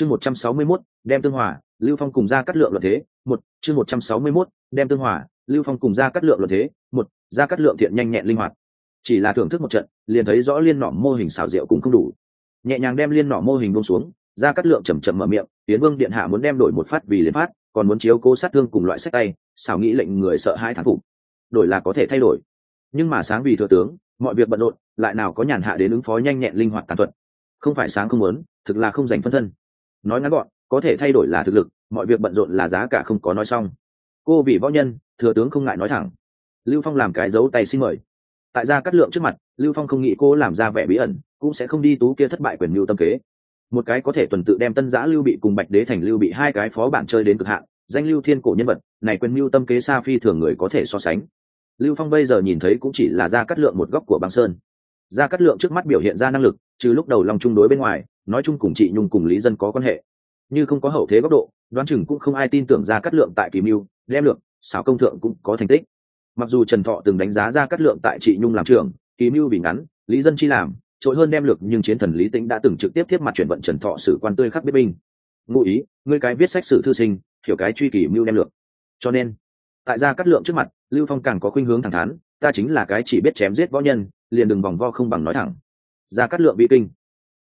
chương một trăm sáu mươi 161, đem tương hòa lưu phong cùng ra cắt lượng luận thế một chương một trăm sáu mươi 161, đem tương hòa lưu phong cùng ra cắt lượng luận thế một ra cắt lượng thiện nhanh nhẹn linh hoạt. Chỉ là thưởng thức một trận liền thấy rõ liên nọ mô hình xảo diệu cũng không đủ. Nhẹ nhàng đem liên nọ mô hình buông xuống ra cắt lượng chậm chậm mở miệng tiến vương điện hạ muốn đem đổi một phát vì liên phát còn muốn chiếu cố sát thương cùng loại sách tay xảo nghĩ lệnh người sợ hai thán phục. Đổi là có thể thay đổi. Nhưng mà sáng vì thừa tướng mọi việc bận rộn lại nào có nhàn hạ đến ứng phó nhanh nhẹn linh hoạt tàn thuật. Không phải sáng không muốn thực là không dành phân thân nói ngắn gọn, có thể thay đổi là thực lực, mọi việc bận rộn là giá cả không có nói xong. Cô vì võ nhân, thừa tướng không ngại nói thẳng. Lưu phong làm cái dấu tay xin mời. Tại gia cắt lượng trước mặt, lưu phong không nghĩ cô làm ra vẻ bí ẩn, cũng sẽ không đi tú kia thất bại quyền mưu tâm kế. Một cái có thể tuần tự đem tân giã lưu bị cùng bạch đế thành lưu bị hai cái phó bản chơi đến cực hạn, danh lưu thiên cổ nhân vật, này quyền mưu tâm kế xa phi thường người có thể so sánh. Lưu phong bây giờ nhìn thấy cũng chỉ là gia cắt lượng một góc của băng sơn gia cắt lượng trước mắt biểu hiện ra năng lực, trừ lúc đầu lòng chung đối bên ngoài, nói chung cùng chị nhung cùng lý dân có quan hệ. Như không có hậu thế góc độ, đoán chừng cũng không ai tin tưởng gia cắt lượng tại kỳ mưu, đem lượng xảo công thượng cũng có thành tích. Mặc dù trần thọ từng đánh giá ra cắt lượng tại chị nhung làm trường kỳ mưu vì ngắn, lý dân chi làm, trội hơn đem lực nhưng chiến thần lý tĩnh đã từng trực tiếp tiếp mặt chuyển vận trần thọ sử quan tươi khắc biết binh. Ngụ ý người cái viết sách sử thư sinh, hiểu cái truy kỳ mưu đem lược. Cho nên, tại gia cát lượng trước mặt, lưu phong càng có khuynh hướng thẳng thắn ta chính là cái chỉ biết chém giết võ nhân, liền đừng vòng vo không bằng nói thẳng. Gia cắt lượng bị kinh.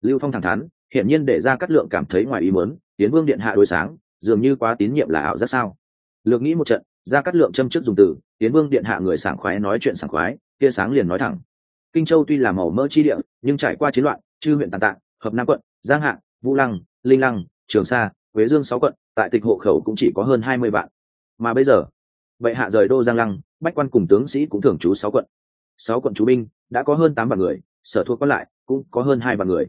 Lưu phong thẳng thắn, hiển nhiên để gia cắt lượng cảm thấy ngoài ý muốn tiến vương điện hạ đối sáng, dường như quá tín nhiệm là ảo giác sao. Lược nghĩ một trận gia cắt lượng châm chức dùng từ tiến vương điện hạ người sảng khoái nói chuyện sảng khoái kia sáng liền nói thẳng. Kinh châu tuy là màu mỡ chi địa, nhưng trải qua chiến loạn, chư huyện tàn tạng, hợp nam quận, giang hạ, vũ lăng, linh lăng, trường sa, huế dương sáu quận, tại tịch hộ khẩu cũng chỉ có hơn hai mươi vạn. Mà bây giờ vậy hạ rời đô giang lăng, bách quan cùng tướng sĩ cũng thường trú sáu quận. Sáu quận chú binh, đã có hơn tám vạn người, sở thuộc còn lại cũng có hơn hai vạn người.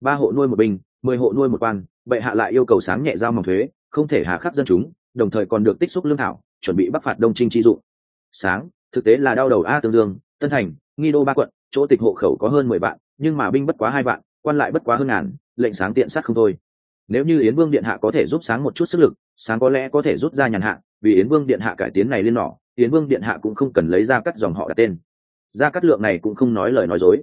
Ba hộ nuôi một binh, mười hộ nuôi một quan bệ hạ lại yêu cầu sáng nhẹ giao mỏng thuế, không thể hà khắc dân chúng, đồng thời còn được tích xúc lương thảo, chuẩn bị bắc phạt đông trinh chi dụng. Sáng, thực tế là đau đầu a tương dương, tân thành, nghi đô ba quận, chỗ tịch hộ khẩu có hơn mười vạn, nhưng mà binh bất quá hai vạn, quan lại bất quá hơn ngàn, lệnh sáng tiện sát không thôi. Nếu như yến vương điện hạ có thể giúp sáng một chút sức lực, sáng có lẽ có thể rút ra nhàn hạ vì yến vương điện hạ cải tiến này lên nỏ yến vương điện hạ cũng không cần lấy ra cắt dòng họ đặt tên. Ra cắt lượng này cũng không nói lời nói dối.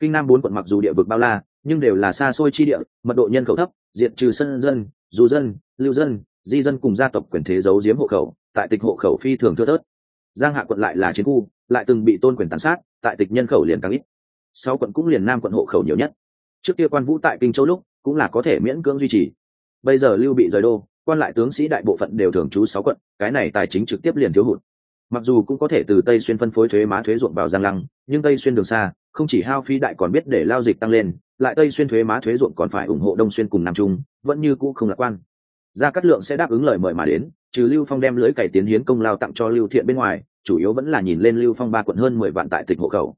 Kinh nam bốn quận mặc dù địa vực bao la, nhưng đều là xa xôi chi địa, mật độ nhân khẩu thấp diện trừ sân dân, dù dân, lưu dân, di dân cùng gia tộc quyền thế giấu giếm hộ khẩu, tại tịch hộ khẩu phi thường thưa thớt. Giang hạ quận lại là chiến khu, lại từng bị tôn quyền tàn sát, tại tịch nhân khẩu liền càng ít. Sáu quận cũng liền nam quận hộ khẩu nhiều nhất. Trước kia quan vũ tại kinh châu lúc, cũng là có thể miễn cưỡng duy trì. Bây giờ lưu bị rời đô quan lại tướng sĩ đại bộ phận đều thường trú sáu quận, cái này tài chính trực tiếp liền thiếu hụt. Mặc dù cũng có thể từ tây xuyên phân phối thuế má thuế ruộng vào giang lăng, nhưng tây xuyên đường xa, không chỉ hao phí đại còn biết để lao dịch tăng lên, lại tây xuyên thuế má thuế ruộng còn phải ủng hộ đông xuyên cùng nam trung, vẫn như cũ không lạc quan. Gia cát lượng sẽ đáp ứng lời mời mà đến, trừ lưu phong đem lưới cày tiến hiến công lao tặng cho lưu thiện bên ngoài, chủ yếu vẫn là nhìn lên lưu phong ba quận hơn mười vạn tại tịch hộ khẩu.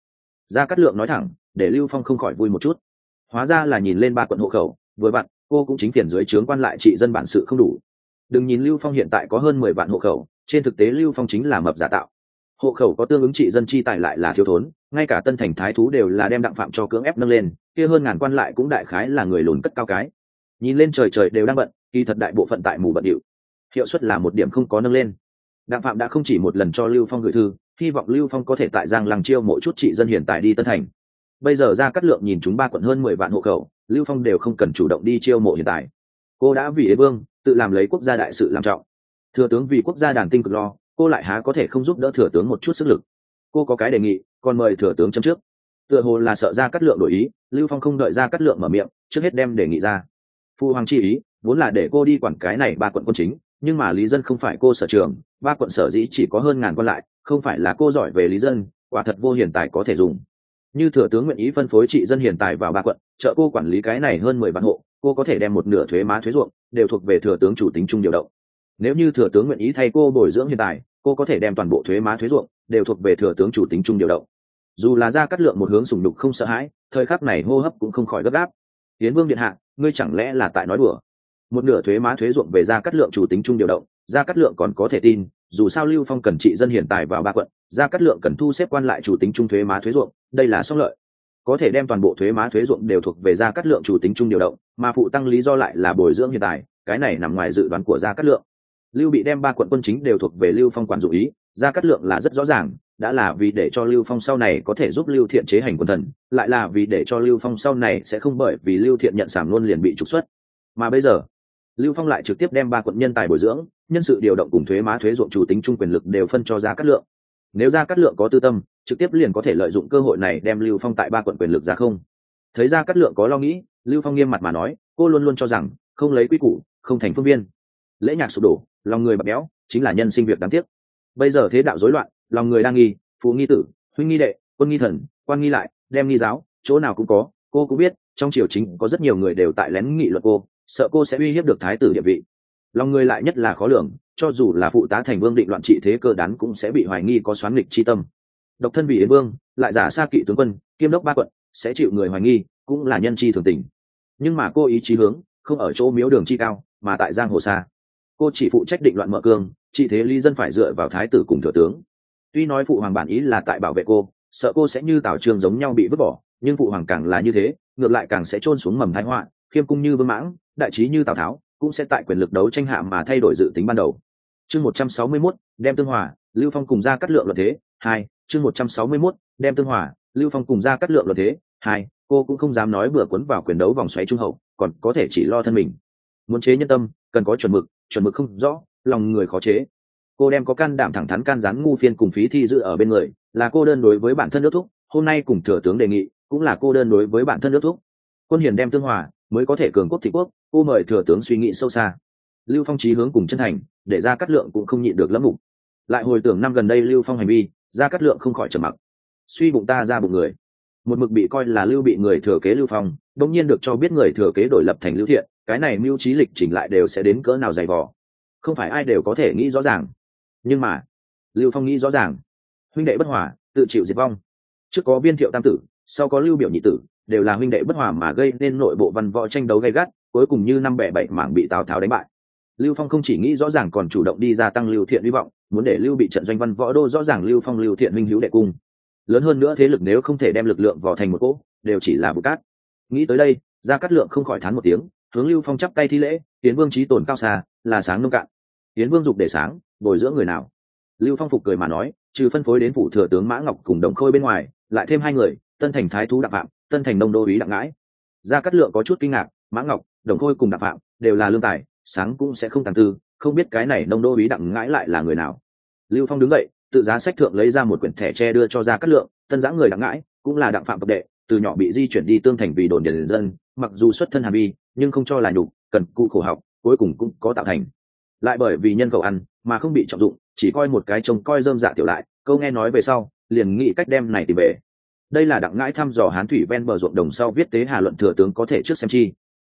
Gia cát lượng nói thẳng, để lưu phong không khỏi vui một chút. Hóa ra là nhìn lên ba quận hộ khẩu với bạn cô cũng chính phiền dưới trướng quan lại trị dân bản sự không đủ. Đừng nhìn lưu phong hiện tại có hơn mười vạn hộ khẩu, trên thực tế lưu phong chính là mập giả tạo. Hộ khẩu có tương ứng trị dân chi tài lại là thiếu thốn, ngay cả tân thành thái thú đều là đem đặng phạm cho cưỡng ép nâng lên, kia hơn ngàn quan lại cũng đại khái là người lùn cất cao cái. Nhìn lên trời trời đều đang bận, kỳ thật đại bộ phận tại mù bận điệu. Hiệu suất là một điểm không có nâng lên. Đặng phạm đã không chỉ một lần cho lưu phong gửi thư, hy vọng lưu phong có thể tại giang làng chiêu mỗi chút trị dân hiện tại đi tân thành. Bây giờ ra cắt lượng nhìn chúng ba quận hơn mười vạn hộ khẩu lưu phong đều không cần chủ động đi chiêu mộ hiện tại. Cô đã vì đế vương, tự làm lấy quốc gia đại sự làm trọng. Thừa tướng vì quốc gia đàn tinh cực lo, cô lại há có thể không giúp đỡ thừa tướng một chút sức lực. Cô có cái đề nghị, còn mời thừa tướng chấm trước. Tựa hồ là sợ ra cắt lượng đổi ý, lưu phong không đợi ra cắt lượng mở miệng, trước hết đem đề nghị ra. Phu hoàng chi ý, vốn là để cô đi quản cái này ba quận quân chính, nhưng mà lý dân không phải cô sở trường, ba quận sở dĩ chỉ có hơn ngàn quan lại, không phải là cô giỏi về lý dân, quả thật vô hiền tài có thể dùng. Như thừa tướng nguyện ý phân phối trị dân hiền tài vào ba quận trợ cô quản lý cái này hơn mười vạn hộ cô có thể đem một nửa thuế má thuế ruộng đều thuộc về thừa tướng chủ tính chung điều động. Nếu như thừa tướng nguyện ý thay cô bồi dưỡng hiện tại, cô có thể đem toàn bộ thuế má thuế ruộng đều thuộc về thừa tướng chủ tính chung điều động. Dù là ra cắt lượng một hướng sùng đục không sợ hãi thời khắc này hô hấp cũng không khỏi gấp gáp. Tiến vương điện hạ ngươi chẳng lẽ là tại nói đùa? Một nửa thuế má thuế ruộng về ra cắt lượng chủ tính chung điều động ra cắt lượng còn có thể tin dù sao lưu phong cần trị dân hiện tài vào ba quận ra cắt lượng cần thu xếp quan lại chủ tính trung thuế má thuế ruộng đây là song lợi có thể đem toàn bộ thuế má thuế ruộng đều thuộc về gia cát lượng chủ tính chung điều động, mà phụ tăng lý do lại là bồi dưỡng hiện tài cái này nằm ngoài dự đoán của gia cát lượng. Lưu bị đem ba quận quân chính đều thuộc về lưu phong quản dụ ý, gia cát lượng là rất rõ ràng, đã là vì để cho lưu phong sau này có thể giúp lưu thiện chế hành quân thần, lại là vì để cho lưu phong sau này sẽ không bởi vì lưu thiện nhận sảm luôn liền bị trục xuất. Mà bây giờ, lưu phong lại trực tiếp đem ba quận nhân tài bồi dưỡng, nhân sự điều động cùng thuế má thuế ruộng chủ tính chung quyền lực đều phân cho gia cát lượng nếu ra cát lượng có tư tâm, trực tiếp liền có thể lợi dụng cơ hội này đem lưu phong tại ba quận quyền lực ra không. Thấy ra cát lượng có lo nghĩ, lưu phong nghiêm mặt mà nói, cô luôn luôn cho rằng, không lấy quy củ, không thành phương viên. Lễ nhạc sụp đổ, lòng người bạc béo, chính là nhân sinh việc đáng tiếc. Bây giờ thế đạo rối loạn, lòng người đang nghi, phụ nghi tử, huynh nghi đệ, quân nghi thần, quan nghi lại, đem nghi giáo, chỗ nào cũng có, cô cũng biết, trong triều chính có rất nhiều người đều tại lén nghị luận cô, sợ cô sẽ uy hiếp được thái tử địa vị lòng người lại nhất là khó lường, cho dù là phụ tá thành vương định loạn trị thế cơ đán cũng sẽ bị hoài nghi có xoán nghịch chi tâm. Độc thân vị yến vương, lại giả xa kỵ tướng quân, kiêm đốc ba quận, sẽ chịu người hoài nghi, cũng là nhân chi thường tình. Nhưng mà cô ý chí hướng, không ở chỗ miếu đường chi cao, mà tại giang hồ xa. Cô chỉ phụ trách định loạn mở cương, trị thế ly dân phải dựa vào thái tử cùng thừa tướng. Tuy nói phụ hoàng bản ý là tại bảo vệ cô, sợ cô sẽ như tào trường giống nhau bị vứt bỏ, nhưng phụ hoàng càng là như thế, ngược lại càng sẽ trôn xuống mầm thái họa, khiêm cung như vương mãng, đại trí như tào tháo cũng sẽ tại quyền lực đấu tranh hạ mà thay đổi dự tính ban đầu. Chương một trăm sáu mươi 161, đem tương hòa lưu phong cùng ra cắt lượng luật thế hai chương một trăm sáu mươi 161, đem tương hòa lưu phong cùng ra cắt lượng luật thế hai cô cũng không dám nói bừa cuốn vào quyền đấu vòng xoáy trung hậu còn có thể chỉ lo thân mình. Muốn chế nhân tâm cần có chuẩn mực chuẩn mực không rõ lòng người khó chế. Cô đem có can đảm thẳng thắn can gián ngu phiên cùng phí thi dự ở bên người là cô đơn đối với bản thân nước thúc hôm nay cùng thừa tướng đề nghị cũng là cô đơn đối với bản thân nước thúc. Quân hiền đem tương hòa mới có thể cường quốc thị quốc, cô mời thừa tướng suy nghĩ sâu xa. Lưu phong trí hướng cùng chân thành, để ra cắt lượng cũng không nhịn được lâm mục. Lại hồi tưởng năm gần đây lưu phong hành vi ra cắt lượng không khỏi trầm mặc. Suy bụng ta ra bụng người. Một mực bị coi là lưu bị người thừa kế lưu phong đông nhiên được cho biết người thừa kế đổi lập thành lưu thiện, cái này mưu trí lịch chỉnh lại đều sẽ đến cỡ nào dày vò. Không phải ai đều có thể nghĩ rõ ràng. Nhưng mà, lưu phong nghĩ rõ ràng. Huynh đệ bất hòa, tự chịu diệt vong. Trước có viên thiệu tam tử, sau có lưu biểu nhị tử đều là huynh đệ bất hòa mà gây nên nội bộ văn võ tranh đấu gay gắt, cuối cùng như năm bẻ bảy mảng bị tào tháo đánh bại. Lưu phong không chỉ nghĩ rõ ràng còn chủ động đi gia tăng lưu thiện hy vọng, muốn để lưu bị trận doanh văn võ đô rõ ràng lưu phong, lưu thiện minh hữu đệ cung. Lớn hơn nữa thế lực nếu không thể đem lực lượng vào thành một cỗ, đều chỉ là bụi cát. Nghĩ tới đây, gia cát lượng không khỏi thán một tiếng, hướng lưu phong chắp tay thi lễ, tiến vương trí tồn cao xa, là sáng nông cạn. Tiến vương dục để sáng, bồi dưỡng người nào? Lưu phong phục cười mà nói, trừ phân phối đến phủ thừa tướng mã ngọc cùng đồng khôi bên ngoài, lại thêm hai người, tân thành thái thú đặc phạm tân thành Nông đô ý đặng ngãi. Gia cát lượng có chút kinh ngạc, mã ngọc, đồng khôi cùng đặng phạm đều là lương tài, sáng cũng sẽ không tàn tư, không biết cái này nông đô ý đặng ngãi lại là người nào. Lưu phong đứng dậy, tự giá sách thượng lấy ra một quyển thẻ tre đưa cho gia cát lượng, tân giã người đặng ngãi, cũng là đặng phạm cập đệ, từ nhỏ bị di chuyển đi tương thành vì đồn điền dân, mặc dù xuất thân hà vi nhưng không cho là nhục, cần cụ khổ học, cuối cùng cũng có tạo thành. Lại bởi vì nhân cầu ăn, mà không bị trọng dụng, chỉ coi một cái trông coi dơm dạ tiểu lại, câu nghe nói về sau, liền nghĩ cách đem này tìm về đây là đặng ngãi thăm dò hán thủy ven bờ ruộng đồng sau viết tế hà luận thừa tướng có thể trước xem chi.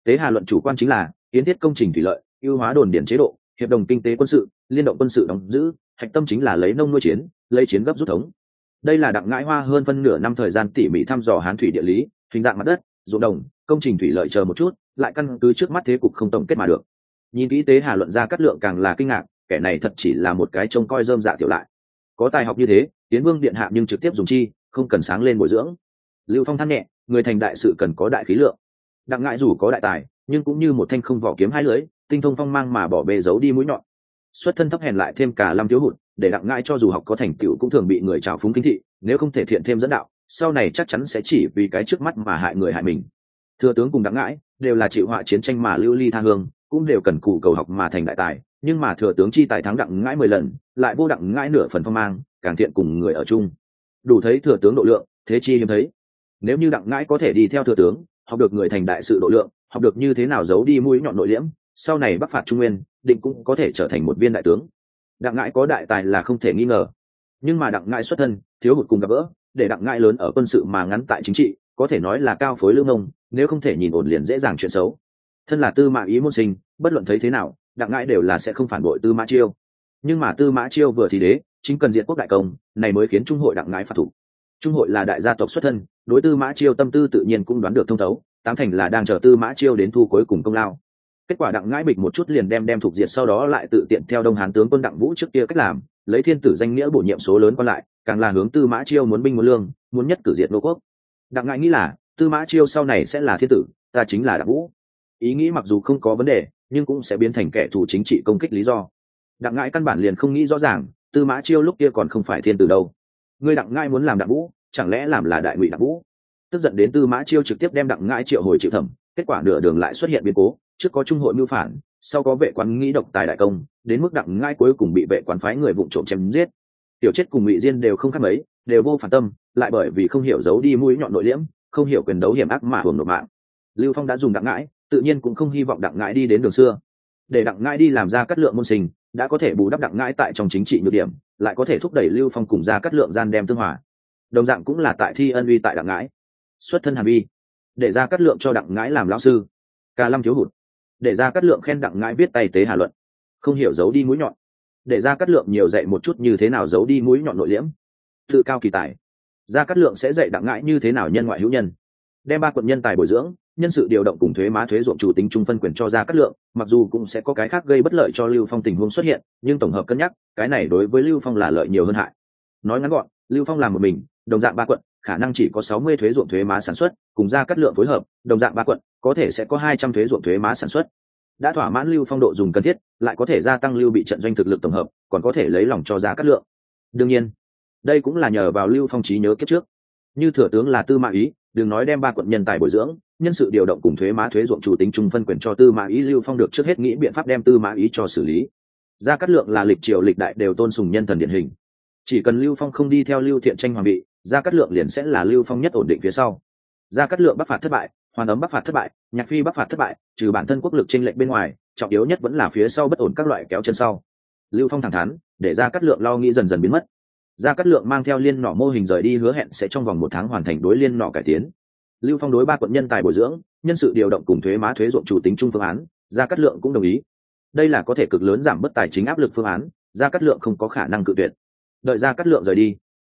Tế hà luận chủ quan chính là, kiến thiết công trình thủy lợi, ưu hóa đồn điển chế độ, hiệp đồng kinh tế quân sự, liên động quân sự đóng giữ, hạch tâm chính là lấy nông nuôi chiến, lấy chiến gấp rút thống. Đây là đặng ngãi hoa hơn phân nửa năm thời gian tỉ mỉ thăm dò hán thủy địa lý, hình dạng mặt đất, ruộng đồng, công trình thủy lợi chờ một chút, lại căn cứ trước mắt thế cục không tổng kết mà được. Nhìn kỹ tế hà luận ra cắt lượng càng là kinh ngạc, kẻ này thật chỉ là một cái trông coi dơm dạ tiểu lại. Có tài học như thế tiến vương điện hạ nhưng trực tiếp dùng chi không cần sáng lên bồi dưỡng. Lưu phong than nhẹ, người thành đại sự cần có đại khí lượng. Đặng ngại dù có đại tài, nhưng cũng như một thanh không vỏ kiếm hai lưới tinh thông phong mang mà bỏ bê giấu đi mũi nhọn. Xuất thân thấp hèn lại thêm cả lam thiếu hụt, để đặng ngại cho dù học có thành tựu cũng thường bị người trào phúng kinh thị, nếu không thể thiện thêm dẫn đạo, sau này chắc chắn sẽ chỉ vì cái trước mắt mà hại người hại mình. Thừa tướng cùng đặng ngãi đều là chịu họa chiến tranh mà lưu ly tha hương, cũng đều cần cụ cầu học mà thành đại tài, nhưng mà thừa tướng chi tài thắng đặng ngãi mười lần, lại vô đặng ngãi nửa phần phong mang, càng thiện cùng người ở chung đủ thấy thừa tướng độ lượng, thế chi hiếm thấy. Nếu như đặng ngãi có thể đi theo thừa tướng, học được người thành đại sự độ lượng, học được như thế nào giấu đi mũi nhọn nội liễm, sau này bắc phạt trung nguyên, định cũng có thể trở thành một viên đại tướng. Đặng ngãi có đại tài là không thể nghi ngờ. Nhưng mà đặng ngãi xuất thân, thiếu hụt cùng gặp gỡ, để đặng ngãi lớn ở quân sự mà ngắn tại chính trị, có thể nói là cao phối lương ông, nếu không thể nhìn ổn liền dễ dàng chuyện xấu. Thân là tư mã ý môn sinh, bất luận thấy thế nào, đặng ngãi đều là sẽ không phản bội tư mã chiêu nhưng mà tư mã chiêu vừa thì đế, chính cần diện quốc đại công, này mới khiến trung hội đặng ngái phạt thủ. Trung hội là đại gia tộc xuất thân, đối tư mã chiêu tâm tư tự nhiên cũng đoán được thông thấu, tám thành là đang chờ tư mã chiêu đến thu cuối cùng công lao. Kết quả đặng ngãi bịch một chút liền đem đem thuộc diệt sau đó lại tự tiện theo đông hán tướng quân đặng vũ trước kia cách làm, lấy thiên tử danh nghĩa bổ nhiệm số lớn còn lại, càng là hướng tư mã chiêu muốn binh muốn lương, muốn nhất cử diệt nô quốc. Đặng ngãi nghĩ là, tư mã chiêu sau này sẽ là thiên tử, ta chính là đặng vũ. Ý nghĩ mặc dù không có vấn đề, nhưng cũng sẽ biến thành kẻ thù chính trị công kích lý do đặng ngãi căn bản liền không nghĩ rõ ràng, tư mã chiêu lúc kia còn không phải thiên tử đâu. Ngươi đặng ngãi muốn làm đặng vũ, chẳng lẽ làm là đại ngụy đặng vũ? Tức giận đến tư mã chiêu trực tiếp đem đặng ngãi triệu hồi chịu thẩm, kết quả nửa đường lại xuất hiện biến cố, trước có trung hội mưu phản, sau có vệ quán nghĩ độc tài đại công, đến mức đặng ngãi cuối cùng bị vệ quán phái người vụ trộm chém giết. Tiểu chết cùng ngụy diên đều không khác mấy, đều vô phản tâm, lại bởi vì không hiểu giấu đi mũi nhọn nội liễm, không hiểu quyền đấu hiểm ác mà hưởng nộp mạng. Lưu phong đã dùng đặng ngãi, tự nhiên cũng không hy vọng đặng ngãi đi đến đường xưa. Để đặng ngãi đi làm ra cắt lượng môn sinh đã có thể bù đắp đặng ngãi tại trong chính trị nhược điểm, lại có thể thúc đẩy lưu phong cùng ra cắt lượng gian đem tương hòa. Đồng dạng cũng là tại thi ân uy tại đặng ngãi. Xuất thân hàm vi để ra cắt lượng cho đặng ngãi làm lão sư. Ca lâm thiếu hụt, để ra cắt lượng khen đặng ngãi viết tay tế hà luận. Không hiểu giấu đi mũi nhọn, để ra cắt lượng nhiều dạy một chút như thế nào giấu đi mũi nhọn nội liễm. Tự cao kỳ tài ra cắt lượng sẽ dạy đặng ngãi như thế nào nhân ngoại hữu nhân. Đem ba quận nhân tài bồi dưỡng nhân sự điều động cùng thuế má thuế ruộng chủ tính trung phân quyền cho ra cắt lượng, mặc dù cũng sẽ có cái khác gây bất lợi cho lưu phong tình huống xuất hiện, nhưng tổng hợp cân nhắc, cái này đối với lưu phong là lợi nhiều hơn hại. Nói ngắn gọn, lưu phong làm một mình, đồng dạng ba quận, khả năng chỉ có sáu mươi thuế ruộng thuế má sản xuất, cùng ra cắt lượng phối hợp, đồng dạng ba quận, có thể sẽ có hai trăm thuế ruộng thuế má sản xuất. Đã thỏa mãn lưu phong độ dùng cần thiết, lại có thể gia tăng lưu bị trận doanh thực lực tổng hợp, còn có thể lấy lòng cho giá cắt lượng. Đương nhiên, đây cũng là nhờ vào lưu phong trí nhớ kiếp trước. Như thừa tướng là tư mã ý, đừng nói đem ba quận nhân tài bồi dưỡng nhân sự điều động cùng thuế má thuế ruộng chủ tính trung phân quyền cho tư mã ý, lưu phong được trước hết nghĩ biện pháp đem tư mã ý cho xử lý. Gia cát lượng là lịch triều lịch đại đều tôn sùng nhân thần điển hình. Chỉ cần lưu phong không đi theo lưu thiện tranh hoàng bị gia cát lượng liền sẽ là lưu phong nhất ổn định phía sau. Gia cát lượng bắc phạt thất bại, hoàn ấm bắc phạt thất bại, nhạc phi bắc phạt thất bại, trừ bản thân quốc lực tranh lệch bên ngoài, trọng yếu nhất vẫn là phía sau bất ổn các loại kéo chân sau. Lưu phong thẳng thắn, để gia cát lượng lo nghĩ dần dần biến mất. Gia cát lượng mang theo liên nỏ mô hình rời đi hứa hẹn sẽ trong vòng một tháng hoàn thành đối liên nỏ cải tiến lưu phong đối ba quận nhân tài bồi dưỡng, nhân sự điều động cùng thuế má thuế ruộng chủ tính chung phương án, gia cát lượng cũng đồng ý. Đây là có thể cực lớn giảm bớt tài chính áp lực phương án, gia cát lượng không có khả năng cự tuyệt. Đợi gia cát lượng rời đi,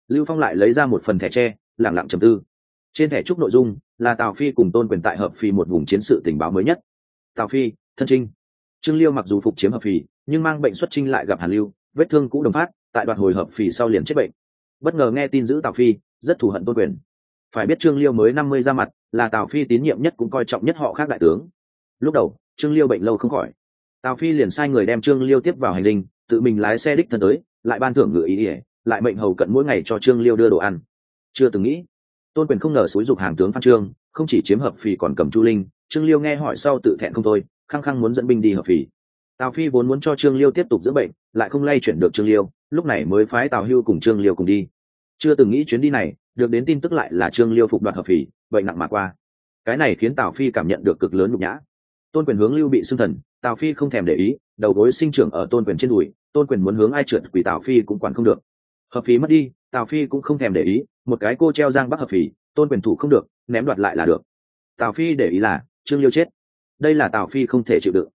lưu phong lại lấy ra một phần thẻ tre lẳng lặng trầm tư. Trên thẻ trúc nội dung là tào phi cùng tôn quyền tại hợp phi một vùng chiến sự tình báo mới nhất. Tào phi, thân trinh. Trương liêu mặc dù phục chiếm hợp phì, nhưng mang bệnh xuất trinh lại gặp hàn lưu, vết thương cũ đồng phát, tại đoạn hồi hợp phì sau liền chết bệnh. Bất ngờ nghe tin giữ tào phi, rất thù hận tôn quyền phải biết trương liêu mới năm mươi ra mặt, là tào phi tín nhiệm nhất cũng coi trọng nhất họ khác đại tướng. Lúc đầu, trương liêu bệnh lâu không khỏi. Tào phi liền sai người đem trương liêu tiếp vào hành linh tự mình lái xe đích thân tới, lại ban thưởng ngựa ý ỉa lại mệnh hầu cận mỗi ngày cho trương liêu đưa đồ ăn. Chưa từng nghĩ, tôn quyền không ngờ xúi dục hàng tướng phan trương, không chỉ chiếm hợp phì còn cầm chu linh. Trương liêu nghe hỏi sau tự thẹn không thôi, khăng khăng muốn dẫn binh đi hợp phì. Tào phi vốn muốn cho trương liêu tiếp tục giữ bệnh, lại không lay chuyển được trương liêu, lúc này mới phái tào hưu cùng trương liêu cùng đi chưa từng nghĩ chuyến đi này, được đến tin tức lại là trương liêu phục đoạt hợp phỉ bệnh nặng mà qua. Cái này khiến tào phi cảm nhận được cực lớn nhục nhã. Tôn quyền hướng lưu bị xưng thần, tào phi không thèm để ý, đầu gối sinh trưởng ở tôn quyền trên đùi, tôn quyền muốn hướng ai trượt quỷ tào phi cũng quản không được. Hợp phí mất đi, tào phi cũng không thèm để ý, một cái cô treo giang bắc hợp phì, tôn quyền thủ không được, ném đoạt lại là được. Tào phi để ý là, trương liêu chết. Đây là tào phi không thể chịu đựng.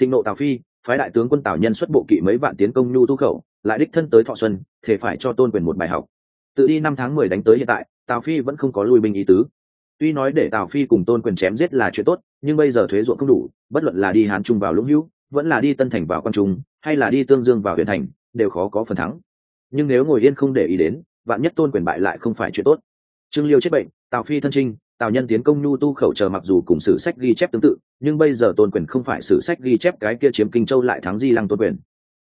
Thịnh nộ tào phi, phái đại tướng quân tào nhân xuất bộ kỵ mấy vạn tiến công nhu tu khẩu, lại đích thân tới thọ xuân thể phải cho tôn quyền một bài học tự đi năm tháng mười đánh tới hiện tại, tào phi vẫn không có lui binh ý tứ. Tuy nói để tào phi cùng tôn quyền chém giết là chuyện tốt, nhưng bây giờ thuế ruộng không đủ, bất luận là đi hán trung vào lũng hữu, vẫn là đi tân thành vào quan trung, hay là đi tương dương vào huyện thành, đều khó có phần thắng. Nhưng nếu ngồi yên không để ý đến, vạn nhất tôn quyền bại lại không phải chuyện tốt. Trương liêu chết bệnh, tào phi thân trinh, tào nhân tiến công nhu tu khẩu chờ mặc dù cùng sử sách ghi chép tương tự, nhưng bây giờ tôn quyền không phải sử sách ghi chép cái kia chiếm kinh châu lại thắng di lăng tôn quyền.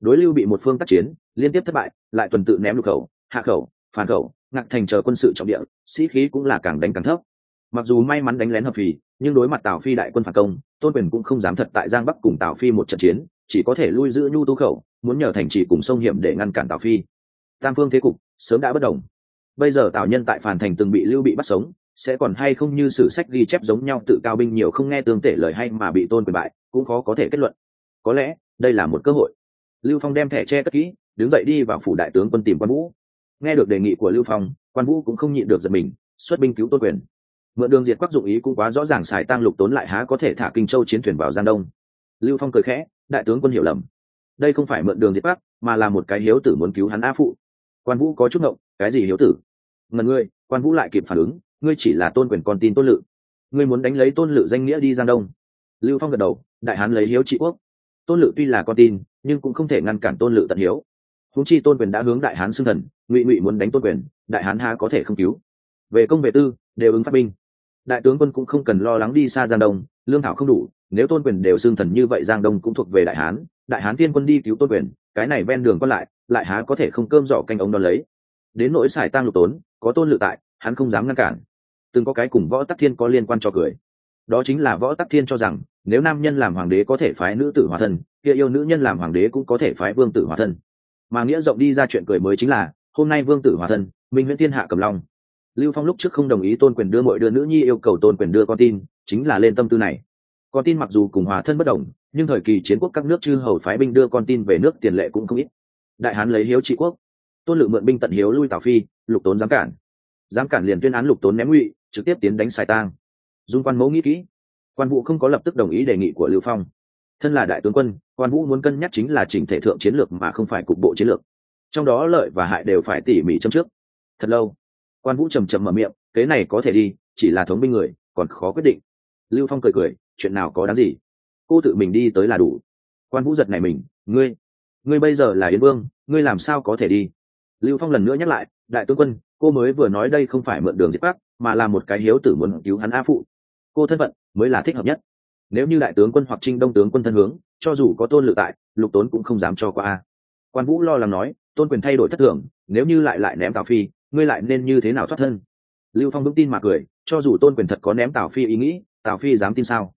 Đối lưu bị một phương tác chiến, liên tiếp thất bại, lại tuần tự ném lục khẩu, hạ khẩu phản khẩu, ngạc thành chờ quân sự trọng địa, sĩ khí cũng là càng đánh càng thấp. Mặc dù may mắn đánh lén hợp phì, nhưng đối mặt tào phi đại quân phản công, tôn quyền cũng không dám thật tại giang bắc cùng tào phi một trận chiến, chỉ có thể lui giữ nhu tu khẩu, muốn nhờ thành trì cùng sông hiểm để ngăn cản tào phi. Tam phương thế cục, sớm đã bất đồng. Bây giờ tào nhân tại phản thành từng bị lưu bị bắt sống, sẽ còn hay không như sử sách ghi chép giống nhau tự cao binh nhiều không nghe tương tể lời hay mà bị tôn quyền bại, cũng khó có thể kết luận. Có lẽ, đây là một cơ hội. Lưu phong đem thẻ che cất kỹ, đứng dậy đi vào phủ đại tướng quân tìm quan vũ nghe được đề nghị của lưu phong, quan vũ cũng không nhịn được giật mình, xuất binh cứu tôn quyền. Mượn đường diệt quắc dụng ý cũng quá rõ ràng xài tăng lục tốn lại há có thể thả kinh châu chiến thuyền vào giang đông. Lưu phong cười khẽ, đại tướng quân hiểu lầm. Đây không phải mượn đường diệt quắc, mà là một cái hiếu tử muốn cứu hắn a phụ. Quan vũ có chút ngộng, cái gì hiếu tử? Ngần ngươi, quan vũ lại kịp phản ứng, ngươi chỉ là tôn quyền con tin tôn lự. Ngươi muốn đánh lấy tôn lự danh nghĩa đi giang đông. Lưu phong gật đầu, đại hán lấy hiếu trị quốc. Tôn lự tuy là con tin, nhưng cũng không thể ngăn cản tôn lự tận hiếu húng chi tôn quyền đã hướng đại hán xưng thần, ngụy ngụy muốn đánh tôn quyền, đại hán há có thể không cứu? Về công về tư, đều ứng phát binh. Đại tướng quân cũng không cần lo lắng đi xa giang đông, lương thảo không đủ, nếu tôn quyền đều xưng thần như vậy giang đông cũng thuộc về đại hán đại hán tiên quân đi cứu tôn quyền, cái này ven đường còn lại lại há có thể không cơm giỏ canh ống đón lấy. Đến nỗi xài tang lục tốn, có tôn lự tại, hắn không dám ngăn cản. Từng có cái cùng võ tắc thiên có liên quan cho cười. Đó chính là võ tắc thiên cho rằng, nếu nam nhân làm hoàng đế có thể phái nữ tử hòa thân, kia yêu nữ nhân làm hoàng đế cũng có thể phái vương tử hòa thân mà nghĩa rộng đi ra chuyện cười mới chính là, hôm nay vương tử hòa thân, minh nguyễn thiên hạ cầm long. Lưu phong lúc trước không đồng ý tôn quyền đưa mọi đưa nữ nhi yêu cầu tôn quyền đưa con tin, chính là lên tâm tư này. Con tin mặc dù cùng hòa thân bất đồng, nhưng thời kỳ chiến quốc các nước chư hầu phái binh đưa con tin về nước tiền lệ cũng không ít. Đại hán lấy hiếu trị quốc, tôn lự mượn binh tận hiếu lui tào phi, lục tốn dám cản. Dám cản liền tuyên án lục tốn ném ngụy, trực tiếp tiến đánh xài tang. Dung quan mẫu nghĩ kỹ, quan vụ không có lập tức đồng ý đề nghị của lưu phong thân là đại tướng quân, quan vũ muốn cân nhắc chính là chỉnh thể thượng chiến lược mà không phải cục bộ chiến lược. Trong đó lợi và hại đều phải tỉ mỉ châm trước. Thật lâu, quan vũ trầm trầm mở miệng, kế này có thể đi, chỉ là thống binh người, còn khó quyết định. Lưu phong cười cười, chuyện nào có đáng gì? Cô tự mình đi tới là đủ. Quan vũ giật này mình, ngươi ngươi bây giờ là yến vương, ngươi làm sao có thể đi? Lưu phong lần nữa nhắc lại, đại tướng quân, cô mới vừa nói đây không phải mượn đường diệt bắc mà là một cái hiếu tử muốn cứu hắn a phụ. Cô thân phận mới là thích hợp nhất nếu như đại tướng quân hoặc trinh đông tướng quân thân hướng, cho dù có tôn lự tại, lục tốn cũng không dám cho qua a. Quan vũ lo lắng nói, tôn quyền thay đổi thất thường, nếu như lại lại ném tào phi, ngươi lại nên như thế nào thoát thân? Lưu phong vững tin mà cười, cho dù tôn quyền thật có ném tào phi ý nghĩ, tào phi dám tin sao?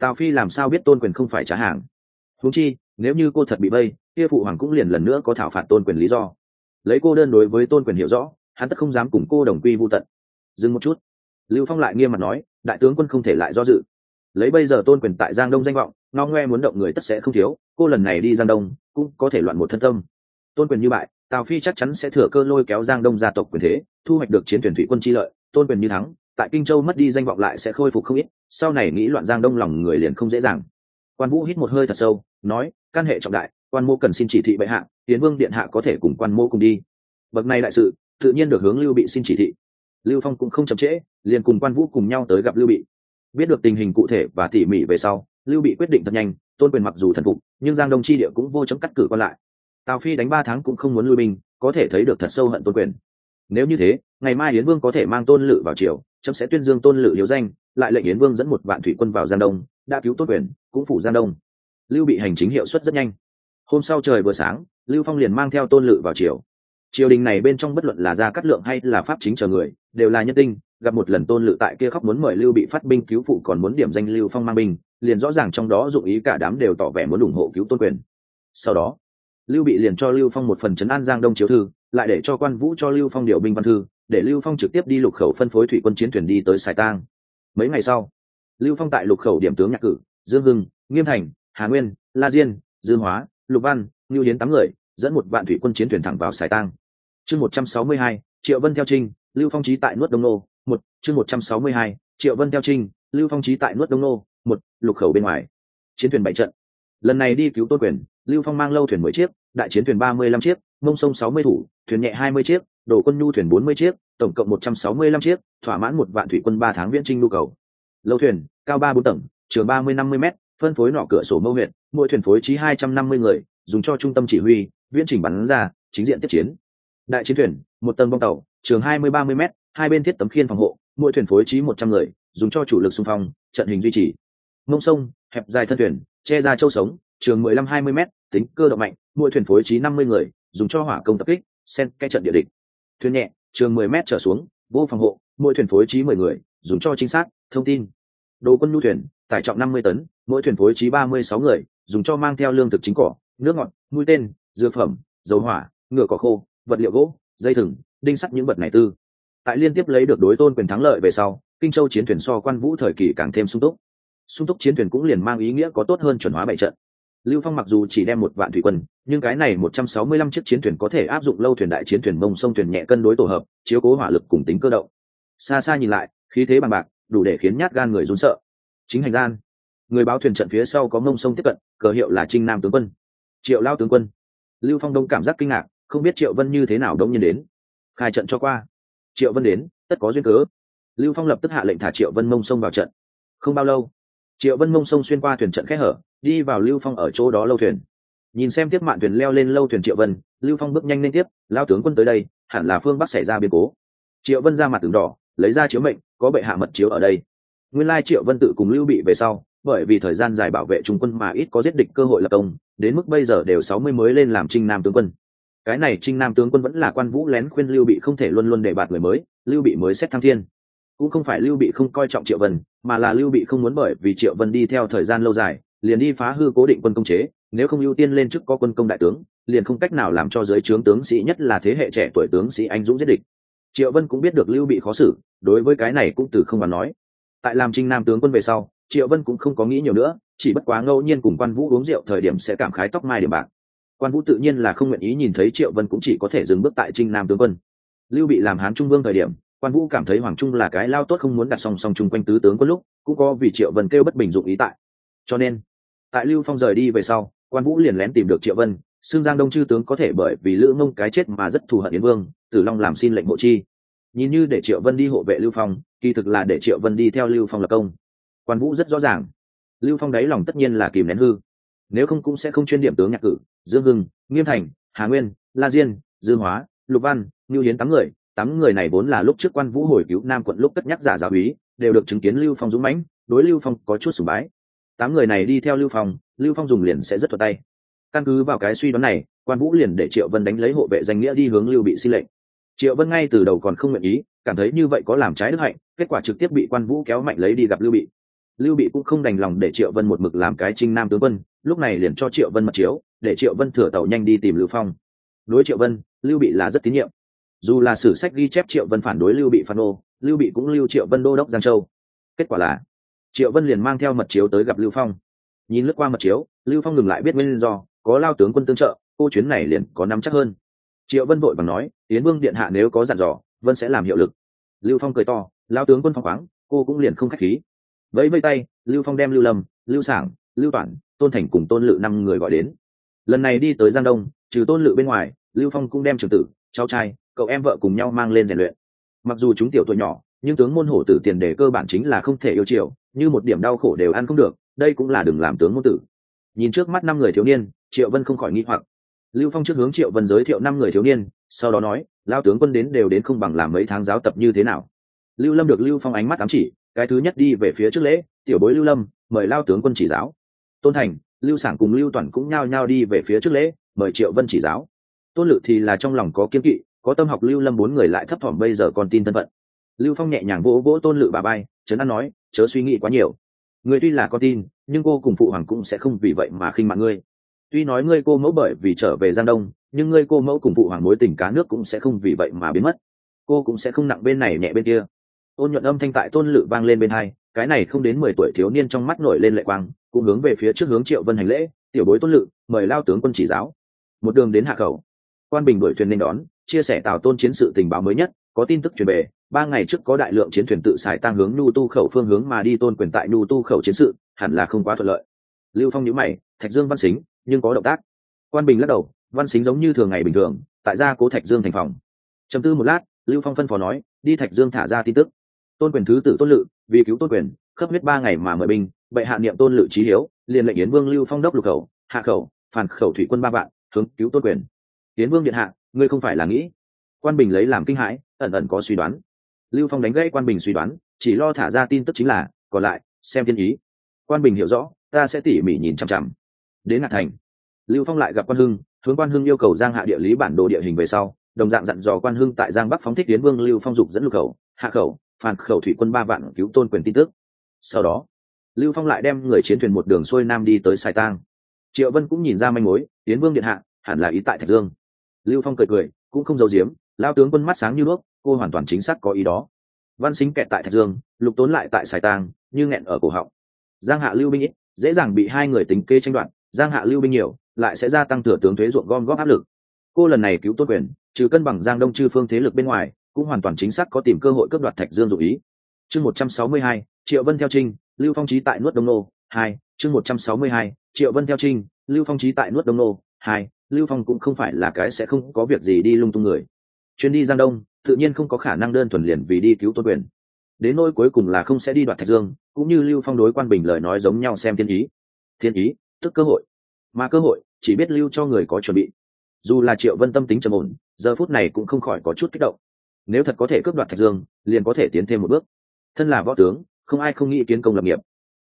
Tào phi làm sao biết tôn quyền không phải trả hàng? Huống chi, nếu như cô thật bị vây, kia phụ hoàng cũng liền lần nữa có thảo phạt tôn quyền lý do. Lấy cô đơn đối với tôn quyền hiểu rõ, hắn tất không dám cùng cô đồng quy vô tận. Dừng một chút. Lưu phong lại nghiêm mặt nói, đại tướng quân không thể lại do dự lấy bây giờ tôn quyền tại giang đông danh vọng, ngao ngoe muốn động người tất sẽ không thiếu, cô lần này đi giang đông, cũng có thể loạn một thân tâm. Tôn quyền như bại, tào phi chắc chắn sẽ thừa cơ lôi kéo giang đông gia tộc quyền thế, thu hoạch được chiến tuyển thủy quân chi lợi, tôn quyền như thắng, tại kinh châu mất đi danh vọng lại sẽ khôi phục không ít, sau này nghĩ loạn giang đông lòng người liền không dễ dàng. Quan vũ hít một hơi thật sâu, nói căn hệ trọng đại, quan mô cần xin chỉ thị bệ hạ, tiến vương điện hạ có thể cùng quan mô cùng đi. Bậc này đại sự, tự nhiên được hướng lưu bị xin chỉ thị. Lưu phong cũng không chậm trễ, liền cùng quan vũ cùng nhau tới gặp lưu bị biết được tình hình cụ thể và tỉ mỉ về sau, lưu bị quyết định thật nhanh, tôn quyền mặc dù thần phục, nhưng giang đông chi địa cũng vô chấm cắt cử còn lại. Tào phi đánh ba tháng cũng không muốn lui binh, có thể thấy được thật sâu hận tôn quyền. Nếu như thế, ngày mai yến vương có thể mang tôn lự vào triều, chấm sẽ tuyên dương tôn lự hiếu danh, lại lệnh yến vương dẫn một vạn thủy quân vào giang đông, đã cứu tôn quyền, cũng phủ giang đông. Lưu bị hành chính hiệu suất rất nhanh. Hôm sau trời vừa sáng, lưu phong liền mang theo tôn lự vào triều. Triều đình này bên trong bất luận là gia cát lượng hay là pháp chính chờ người, đều là nhân tinh gặp một lần tôn lự tại kia khóc muốn mời lưu bị phát binh cứu phụ còn muốn điểm danh lưu phong mang binh, liền rõ ràng trong đó dụng ý cả đám đều tỏ vẻ muốn ủng hộ cứu tôn quyền. Sau đó, lưu bị liền cho lưu phong một phần chấn an giang đông chiếu thư, lại để cho quan vũ cho lưu phong điều binh văn thư, để lưu phong trực tiếp đi lục khẩu phân phối thủy quân chiến thuyền đi tới sài tang. Mấy ngày sau, lưu phong tại lục khẩu điểm tướng nhạc cử, dương hưng, nghiêm thành, hà nguyên, la diên, dương hóa, lục văn, ngưu hiến tám người, dẫn một vạn thủy quân chiến thuyền thẳng vào sài tang. Chương một trăm sáu mươi hai, triệu vân theo trinh lưu phong trí tại nuốt đông nô một, chương một trăm sáu mươi hai, triệu vân theo trinh, lưu phong trí tại nuốt đông nô. Một, lục khẩu bên ngoài. Chiến thuyền bảy trận. Lần này đi cứu tôn quyền, lưu phong mang lâu thuyền mười chiếc, đại chiến thuyền ba mươi lăm chiếc, mông sông sáu mươi thủ, thuyền nhẹ hai mươi chiếc đổ quân nhu thuyền bốn mươi chiếc, tổng cộng một trăm sáu mươi lăm chiếc, thỏa mãn một vạn thủy quân ba tháng viễn trinh nhu cầu. Lâu thuyền, cao ba bốn tầng, trường ba mươi năm mươi m phân phối nọ cửa sổ mâu huyện, mỗi thuyền phối trí hai trăm năm mươi người, dùng cho trung tâm chỉ huy, viễn trình bắn ra, chính diện tiếp chiến. Đại chiến thuyền, một tầng bong tàu, trường hai mươi ba mươi m hai bên thiết tấm khiên phòng hộ, mỗi thuyền phối trí một trăm người, dùng cho chủ lực xung phong, trận hình duy trì. Mông sông, hẹp dài thân thuyền, che ra châu sống, trường mười lăm hai mươi m tính cơ động mạnh, mỗi thuyền phối trí năm mươi người, dùng cho hỏa công tập kích sen cái trận địa địch. Thuyền nhẹ, trường mười m trở xuống, vô phòng hộ, mỗi thuyền phối trí mười người, dùng cho chính xác thông tin. Đồ quân nhu thuyền, tải trọng năm mươi tấn, mỗi thuyền phối trí ba mươi sáu người, dùng cho mang theo lương thực chính cỏ, nước ngọt, mũi tên dược phẩm, dầu hỏa, ngựa cỏ khô, vật liệu gỗ, dây thừng, đinh sắt những vật này tư tại liên tiếp lấy được đối tôn quyền thắng lợi về sau, kinh châu chiến thuyền so quan vũ thời kỳ càng thêm sung túc. Sung túc chiến thuyền cũng liền mang ý nghĩa có tốt hơn chuẩn hóa bảy trận. Lưu phong mặc dù chỉ đem một vạn thủy quân, nhưng cái này một trăm sáu mươi lăm chiếc chiến thuyền có thể áp dụng lâu thuyền đại chiến thuyền mông sông thuyền nhẹ cân đối tổ hợp, chiếu cố hỏa lực cùng tính cơ động. Xa xa nhìn lại, khí thế bằng bạc, đủ để khiến nhát gan người run sợ. Chính hành gian, người báo thuyền trận phía sau có mông sông tiếp cận, cờ hiệu là trinh nam tướng quân. Triệu lao tướng quân. Lưu phong đông cảm giác kinh ngạc, không biết triệu vân như thế nào đông nhiên đến. Khai trận cho qua triệu vân đến, tất có duyên cớ. Lưu phong lập tức hạ lệnh thả triệu vân mông sông vào trận. Không bao lâu, triệu vân mông sông xuyên qua thuyền trận khẽ hở, đi vào lưu phong ở chỗ đó lâu thuyền. Nhìn xem tiếp mạn thuyền leo lên lâu thuyền triệu vân, lưu phong bước nhanh lên tiếp lao tướng quân tới đây, hẳn là phương bắc xảy ra biến cố. Triệu vân ra mặt tường đỏ, lấy ra chiếu mệnh, có bệ hạ mật chiếu ở đây. Nguyên lai triệu vân tự cùng lưu bị về sau, bởi vì thời gian dài bảo vệ trung quân mà ít có giết địch cơ hội lập công, đến mức bây giờ đều sáu mươi mới lên làm trinh nam tướng quân cái này trinh nam tướng quân vẫn là quan vũ lén khuyên lưu bị không thể luôn luôn để bạt người mới, lưu bị mới xét thăng thiên. Cũng không phải lưu bị không coi trọng triệu vân, mà là lưu bị không muốn bởi vì triệu vân đi theo thời gian lâu dài, liền đi phá hư cố định quân công chế, nếu không ưu tiên lên chức có quân công đại tướng, liền không cách nào làm cho giới trướng tướng sĩ nhất là thế hệ trẻ tuổi tướng sĩ anh dũng giết địch. Triệu vân cũng biết được lưu bị khó xử, đối với cái này cũng từ không bàn nói. Tại làm trinh nam tướng quân về sau, triệu vân cũng không có nghĩ nhiều nữa, chỉ bất quá ngẫu nhiên cùng quan vũ uống rượu thời điểm sẽ cảm khái tóc mai điểm bạc quan vũ tự nhiên là không nguyện ý nhìn thấy triệu vân cũng chỉ có thể dừng bước tại trinh nam tướng quân lưu bị làm hán trung vương thời điểm quan vũ cảm thấy hoàng trung là cái lao tốt không muốn đặt song song chung quanh tứ tướng quân lúc cũng có vì triệu vân kêu bất bình dụng ý tại cho nên tại lưu phong rời đi về sau quan vũ liền lén tìm được triệu vân xương giang đông chư tướng có thể bởi vì lữ mông cái chết mà rất thù hận yến vương tử long làm xin lệnh bộ chi nhìn như để triệu vân đi hộ vệ lưu phong kỳ thực là để triệu vân đi theo lưu phong lập công quan vũ rất rõ ràng lưu phong đáy lòng tất nhiên là kìm nén hư nếu không cũng sẽ không chuyên điểm tướng nhạc cử, dương hưng, nghiêm thành, hà nguyên, la diên dương hóa, lục văn, ngưu hiến tám người. Tám người này vốn là lúc trước quan vũ hồi cứu nam quận lúc cất nhắc giả giáo úy, đều được chứng kiến lưu phong dũng mãnh, đối lưu phong có chút sùng bái. Tám người này đi theo lưu phong lưu phong dùng liền sẽ rất thuật tay. Căn cứ vào cái suy đoán này, quan vũ liền để triệu vân đánh lấy hộ vệ danh nghĩa đi hướng lưu bị xin lệnh. Triệu vân ngay từ đầu còn không nguyện ý, cảm thấy như vậy có làm trái đức hạnh, kết quả trực tiếp bị quan vũ kéo mạnh lấy đi gặp lưu bị. Lưu bị cũng không đành lòng để triệu vân một mực làm cái trinh nam tướng quân lúc này liền cho triệu vân mật chiếu, để triệu vân thừa tàu nhanh đi tìm lưu phong. Đối triệu vân, lưu bị là rất tín nhiệm. Dù là sử sách ghi chép triệu vân phản đối lưu bị phản ô, lưu bị cũng lưu triệu vân đô đốc giang châu. Kết quả là, triệu vân liền mang theo mật chiếu tới gặp lưu phong. Nhìn lướt qua mật chiếu, lưu phong ngừng lại biết nguyên do, có lao tướng quân tương trợ, cô chuyến này liền có nắm chắc hơn. Triệu vân vội và nói, tiến vương điện hạ nếu có dặn dò, vân sẽ làm hiệu lực. Lưu phong cười to, lao tướng quân phong khoáng, cô cũng liền không k h á c h khí. Vẫy vây tay, lưu phong đem lưu lâm, lưu sảng, lưu toản tôn thành cùng tôn lự năm người gọi đến. Lần này đi tới giang đông, trừ tôn lự bên ngoài, lưu phong cũng đem trường tử, cháu trai, cậu em vợ cùng nhau mang lên rèn luyện. Mặc dù chúng tiểu tuổi nhỏ, nhưng tướng môn hổ tử tiền đề cơ bản chính là không thể yêu chiều, như một điểm đau khổ đều ăn không được, đây cũng là đừng làm tướng môn tử. Nhìn trước mắt năm người thiếu niên, triệu vân không khỏi nghi hoặc. Lưu phong trước hướng triệu vân giới thiệu năm người thiếu niên, sau đó nói lao tướng quân đến đều đến không bằng làm mấy tháng giáo tập như thế nào? Lưu lâm được lưu phong ánh mắt ám chỉ, cái thứ nhất đi về phía trước lễ, tiểu bối lưu lâm, mời lao tướng quân chỉ giáo tôn thành, lưu sản cùng lưu toàn cũng nhao nhao đi về phía trước lễ, mời triệu vân chỉ giáo. Tôn lự thì là trong lòng có kiên kỵ, có tâm học lưu lâm bốn người lại thấp thỏm bây giờ còn tin thân phận. Lưu phong nhẹ nhàng vỗ vỗ tôn lự bà bay, trấn an nói, chớ suy nghĩ quá nhiều. Người tuy là con tin, nhưng cô cùng phụ hoàng cũng sẽ không vì vậy mà khinh mạng ngươi. Tuy nói ngươi cô mẫu bởi vì trở về giang đông, nhưng ngươi cô mẫu cùng phụ hoàng mối tình cá nước cũng sẽ không vì vậy mà biến mất. Cô cũng sẽ không nặng bên này nhẹ bên kia. Ôn nhuận âm thanh tại tôn lự vang lên bên hai cái này không đến mười tuổi thiếu niên trong mắt nổi lên lệ quang, cũng hướng về phía trước hướng triệu vân hành lễ, tiểu bối tôn lự, mời lao tướng quân chỉ giáo. Một đường đến hạ khẩu, quan bình đuổi thuyền nên đón, chia sẻ tào tôn chiến sự tình báo mới nhất, có tin tức truyền về, ba ngày trước có đại lượng chiến thuyền tự xài tăng hướng nhu tu khẩu phương hướng mà đi tôn quyền tại nhu tu khẩu chiến sự, hẳn là không quá thuận lợi. Lưu phong nhíu mày, thạch dương văn xính, nhưng có động tác. Quan bình lắc đầu, văn xính giống như thường ngày bình thường, tại gia cố thạch dương thành phòng. Chầm tư một lát, lưu phong phân phó nói, đi thạch dương thả ra tin tức tôn quyền thứ tử tôn lự, vì cứu tôn quyền khấp huyết ba ngày mà mời binh, bệ hạ niệm tôn lự trí hiếu, liền lệnh yến vương lưu phong đốc lục khẩu, hạ khẩu, phản khẩu thủy quân ba vạn, hướng cứu tôn quyền. Yến vương điện hạ, ngươi không phải là nghĩ? Quan bình lấy làm kinh hãi, ẩn ẩn có suy đoán. Lưu phong đánh gãy quan bình suy đoán, chỉ lo thả ra tin tức chính là, còn lại, xem thiên ý. Quan bình hiểu rõ, ta sẽ tỉ mỉ nhìn chằm chằm. Đến ngạc thành, lưu phong lại gặp quan hưng, hướng quan hưng yêu cầu giang hạ địa lý bản đồ địa hình về sau, đồng dạng dặn dò quan hưng tại giang bắc phóng thích tiến vương lưu phong dục dẫn lục khẩu, hạ khẩu phản khẩu thủy quân ba vạn cứu tôn quyền tin tức. Sau đó, lưu phong lại đem người chiến thuyền một đường xuôi nam đi tới sài tang. Triệu vân cũng nhìn ra manh mối, tiến vương điện hạ, hẳn là ý tại thạch dương. Lưu phong cười cười, cũng không giấu giếm lao tướng quân mắt sáng như đuốc cô hoàn toàn chính xác có ý đó. Văn xính kẹt tại thạch dương, lục tốn lại tại sài tang, như nghẹn ở cổ họng. Giang hạ lưu binh ít, dễ dàng bị hai người tính kê tranh đoạt, giang hạ lưu binh nhiều, lại sẽ gia tăng thừa tướng thuế ruộng gom góp áp lực. Cô lần này cứu tôn quyền, trừ cân bằng giang đông chư phương thế lực bên ngoài cũng hoàn toàn chính xác có tìm cơ hội cướp đoạt thạch dương dụ ý. Chương một trăm sáu mươi hai, triệu vân theo trinh, lưu phong trí tại nuốt đông nô, hai, chương một trăm sáu mươi hai, triệu vân theo trinh, lưu phong trí tại nuốt đông nô, hai, lưu phong cũng không phải là cái sẽ không có việc gì đi lung tung người. Chuyến đi giang đông, tự nhiên không có khả năng đơn thuần liền vì đi cứu tôn quyền. Đến nỗi cuối cùng là không sẽ đi đoạt thạch dương, cũng như lưu phong đối quan bình lời nói giống nhau xem thiên ý. Thiên ý, tức cơ hội. Mà cơ hội, chỉ biết lưu cho người có chuẩn bị. Dù là triệu vân tâm tính trầm ổn, giờ phút này cũng không khỏi có chút kích động nếu thật có thể cướp đoạt thạch dương, liền có thể tiến thêm một bước. Thân là võ tướng, không ai không nghĩ kiến công lập nghiệp.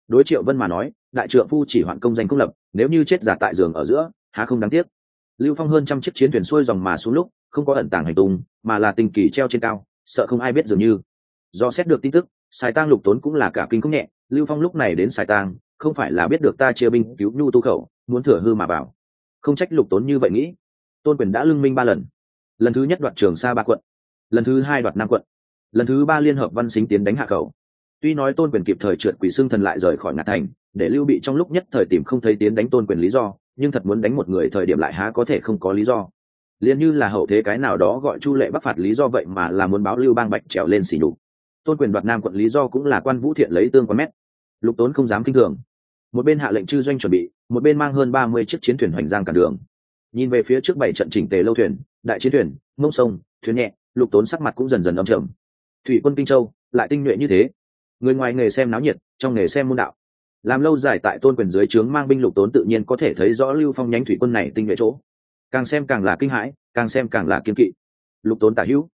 Đối triệu vân mà nói, đại trượng phu chỉ hoạn công danh công lập, nếu như chết giả tại giường ở giữa, há không đáng tiếc. Lưu phong hơn trăm chiếc chiến thuyền xuôi dòng mà xuống lúc, không có ẩn tàng hành tung, mà là tình kỳ treo trên cao, sợ không ai biết dường như. Do xét được tin tức xài tang lục tốn cũng là cả kinh không nhẹ, lưu phong lúc này đến xài tang, không phải là biết được ta chia binh cứu nhu tu khẩu, muốn thừa hư mà bảo. Không trách lục tốn như vậy nghĩ. Tôn quyền đã lưng minh ba lần. Lần thứ nhất đoạt trường sa ba quận lần thứ hai đoạt nam quận. Lần thứ ba liên hợp văn xính tiến đánh hạ khẩu. Tuy nói tôn quyền kịp thời trượt quỷ xương thần lại rời khỏi ngạt thành, để lưu bị trong lúc nhất thời tìm không thấy tiến đánh tôn quyền lý do, nhưng thật muốn đánh một người thời điểm lại há có thể không có lý do. Liền như là hậu thế cái nào đó gọi chu lệ bắc phạt lý do vậy mà là muốn báo lưu bang bạch trèo lên xỉ đục tôn quyền đoạt nam quận lý do cũng là quan vũ thiện lấy tương quan mét. Lục tốn không dám kinh thường. Một bên hạ lệnh chư doanh chuẩn bị, một bên mang hơn ba mươi chiếc chiến thuyền hoành giang cả đường. Nhìn về phía trước bảy trận chỉnh tề lâu thuyền, đại chiến thuyền, mông sông, thuyền nhẹ lục tốn sắc mặt cũng dần dần âm trầm. Thủy quân kinh châu, lại tinh nhuệ như thế. Người ngoài nghề xem náo nhiệt, trong nghề xem môn đạo. Làm lâu dài tại tôn quyền dưới trướng mang binh lục tốn tự nhiên có thể thấy rõ lưu phong nhánh thủy quân này tinh nhuệ chỗ. Càng xem càng là kinh hãi, càng xem càng là kiên kỵ. Lục tốn tả hữu,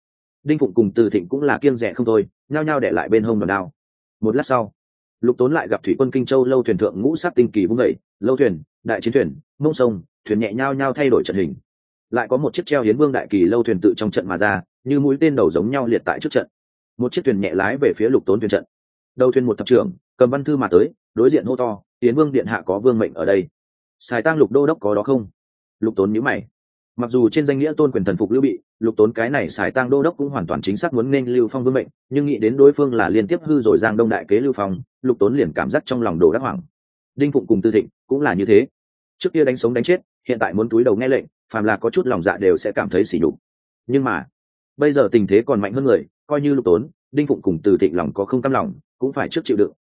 đinh phụng cùng từ thịnh cũng là kiên rẻ không thôi, nhao nhao để lại bên hông đòn đao. Một lát sau, lục tốn lại gặp thủy quân kinh châu lâu thuyền thượng ngũ sát tinh kỳ vung vẩy lâu thuyền, đại chiến thuyền, mông sông, thuyền nhẹ nhao nhao thay đổi trận hình. Lại có một chiếc treo hiến vương đại kỳ lâu thuyền tự trong trận mà ra như mũi tên đầu giống nhau liệt tại trước trận. Một chiếc thuyền nhẹ lái về phía lục tốn thuyền trận. Đầu thuyền một thập trưởng, cầm văn thư mà tới, đối diện hô to, tiến vương điện hạ có vương mệnh ở đây. Xài tang lục đô đốc có đó không? Lục tốn nhữ mày. Mặc dù trên danh nghĩa tôn quyền thần phục lưu bị, lục tốn cái này xài tang đô đốc cũng hoàn toàn chính xác muốn nên lưu phong vương mệnh, nhưng nghĩ đến đối phương là liên tiếp hư rồi giang đông đại kế lưu phong, lục tốn liền cảm giác trong lòng đồ đắc hoảng. Đinh phụng cùng tư thịnh cũng là như thế. Trước kia đánh sống đánh chết, hiện tại muốn túi đầu nghe lệnh, phàm là có chút lòng dạ đều sẽ cảm thấy sỉ nhục. Nhưng mà bây giờ tình thế còn mạnh hơn người, coi như lục tốn, đinh phụng cùng từ thịnh lòng có không cam lòng, cũng phải trước chịu đựng.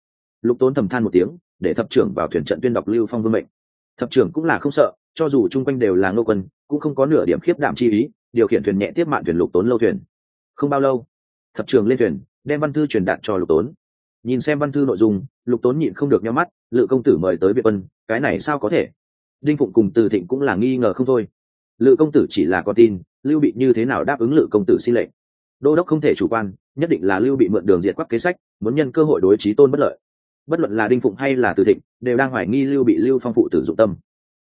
Lục tốn thầm than một tiếng, để thập trưởng vào thuyền trận tuyên đọc lưu phong vương mệnh. Thập trưởng cũng là không sợ, cho dù chung quanh đều là ngô quân, cũng không có nửa điểm khiếp đảm chi ý, điều khiển thuyền nhẹ tiếp mạn thuyền lục tốn lâu thuyền. Không bao lâu, thập trưởng lên thuyền, đem văn thư truyền đạt cho lục tốn. Nhìn xem văn thư nội dung, lục tốn nhịn không được nhau mắt, lự công tử mời tới việt quân, cái này sao có thể? Đinh phụng cùng từ thịnh cũng là nghi ngờ không thôi. Lự công tử chỉ là có tin lưu bị như thế nào đáp ứng lự công tử xin lệnh? Đô đốc không thể chủ quan, nhất định là lưu bị mượn đường diệt quắc kế sách, muốn nhân cơ hội đối trí tôn bất lợi. Bất luận là đinh phụng hay là từ thịnh, đều đang hoài nghi lưu bị, lưu phong phụ tử dụng tâm.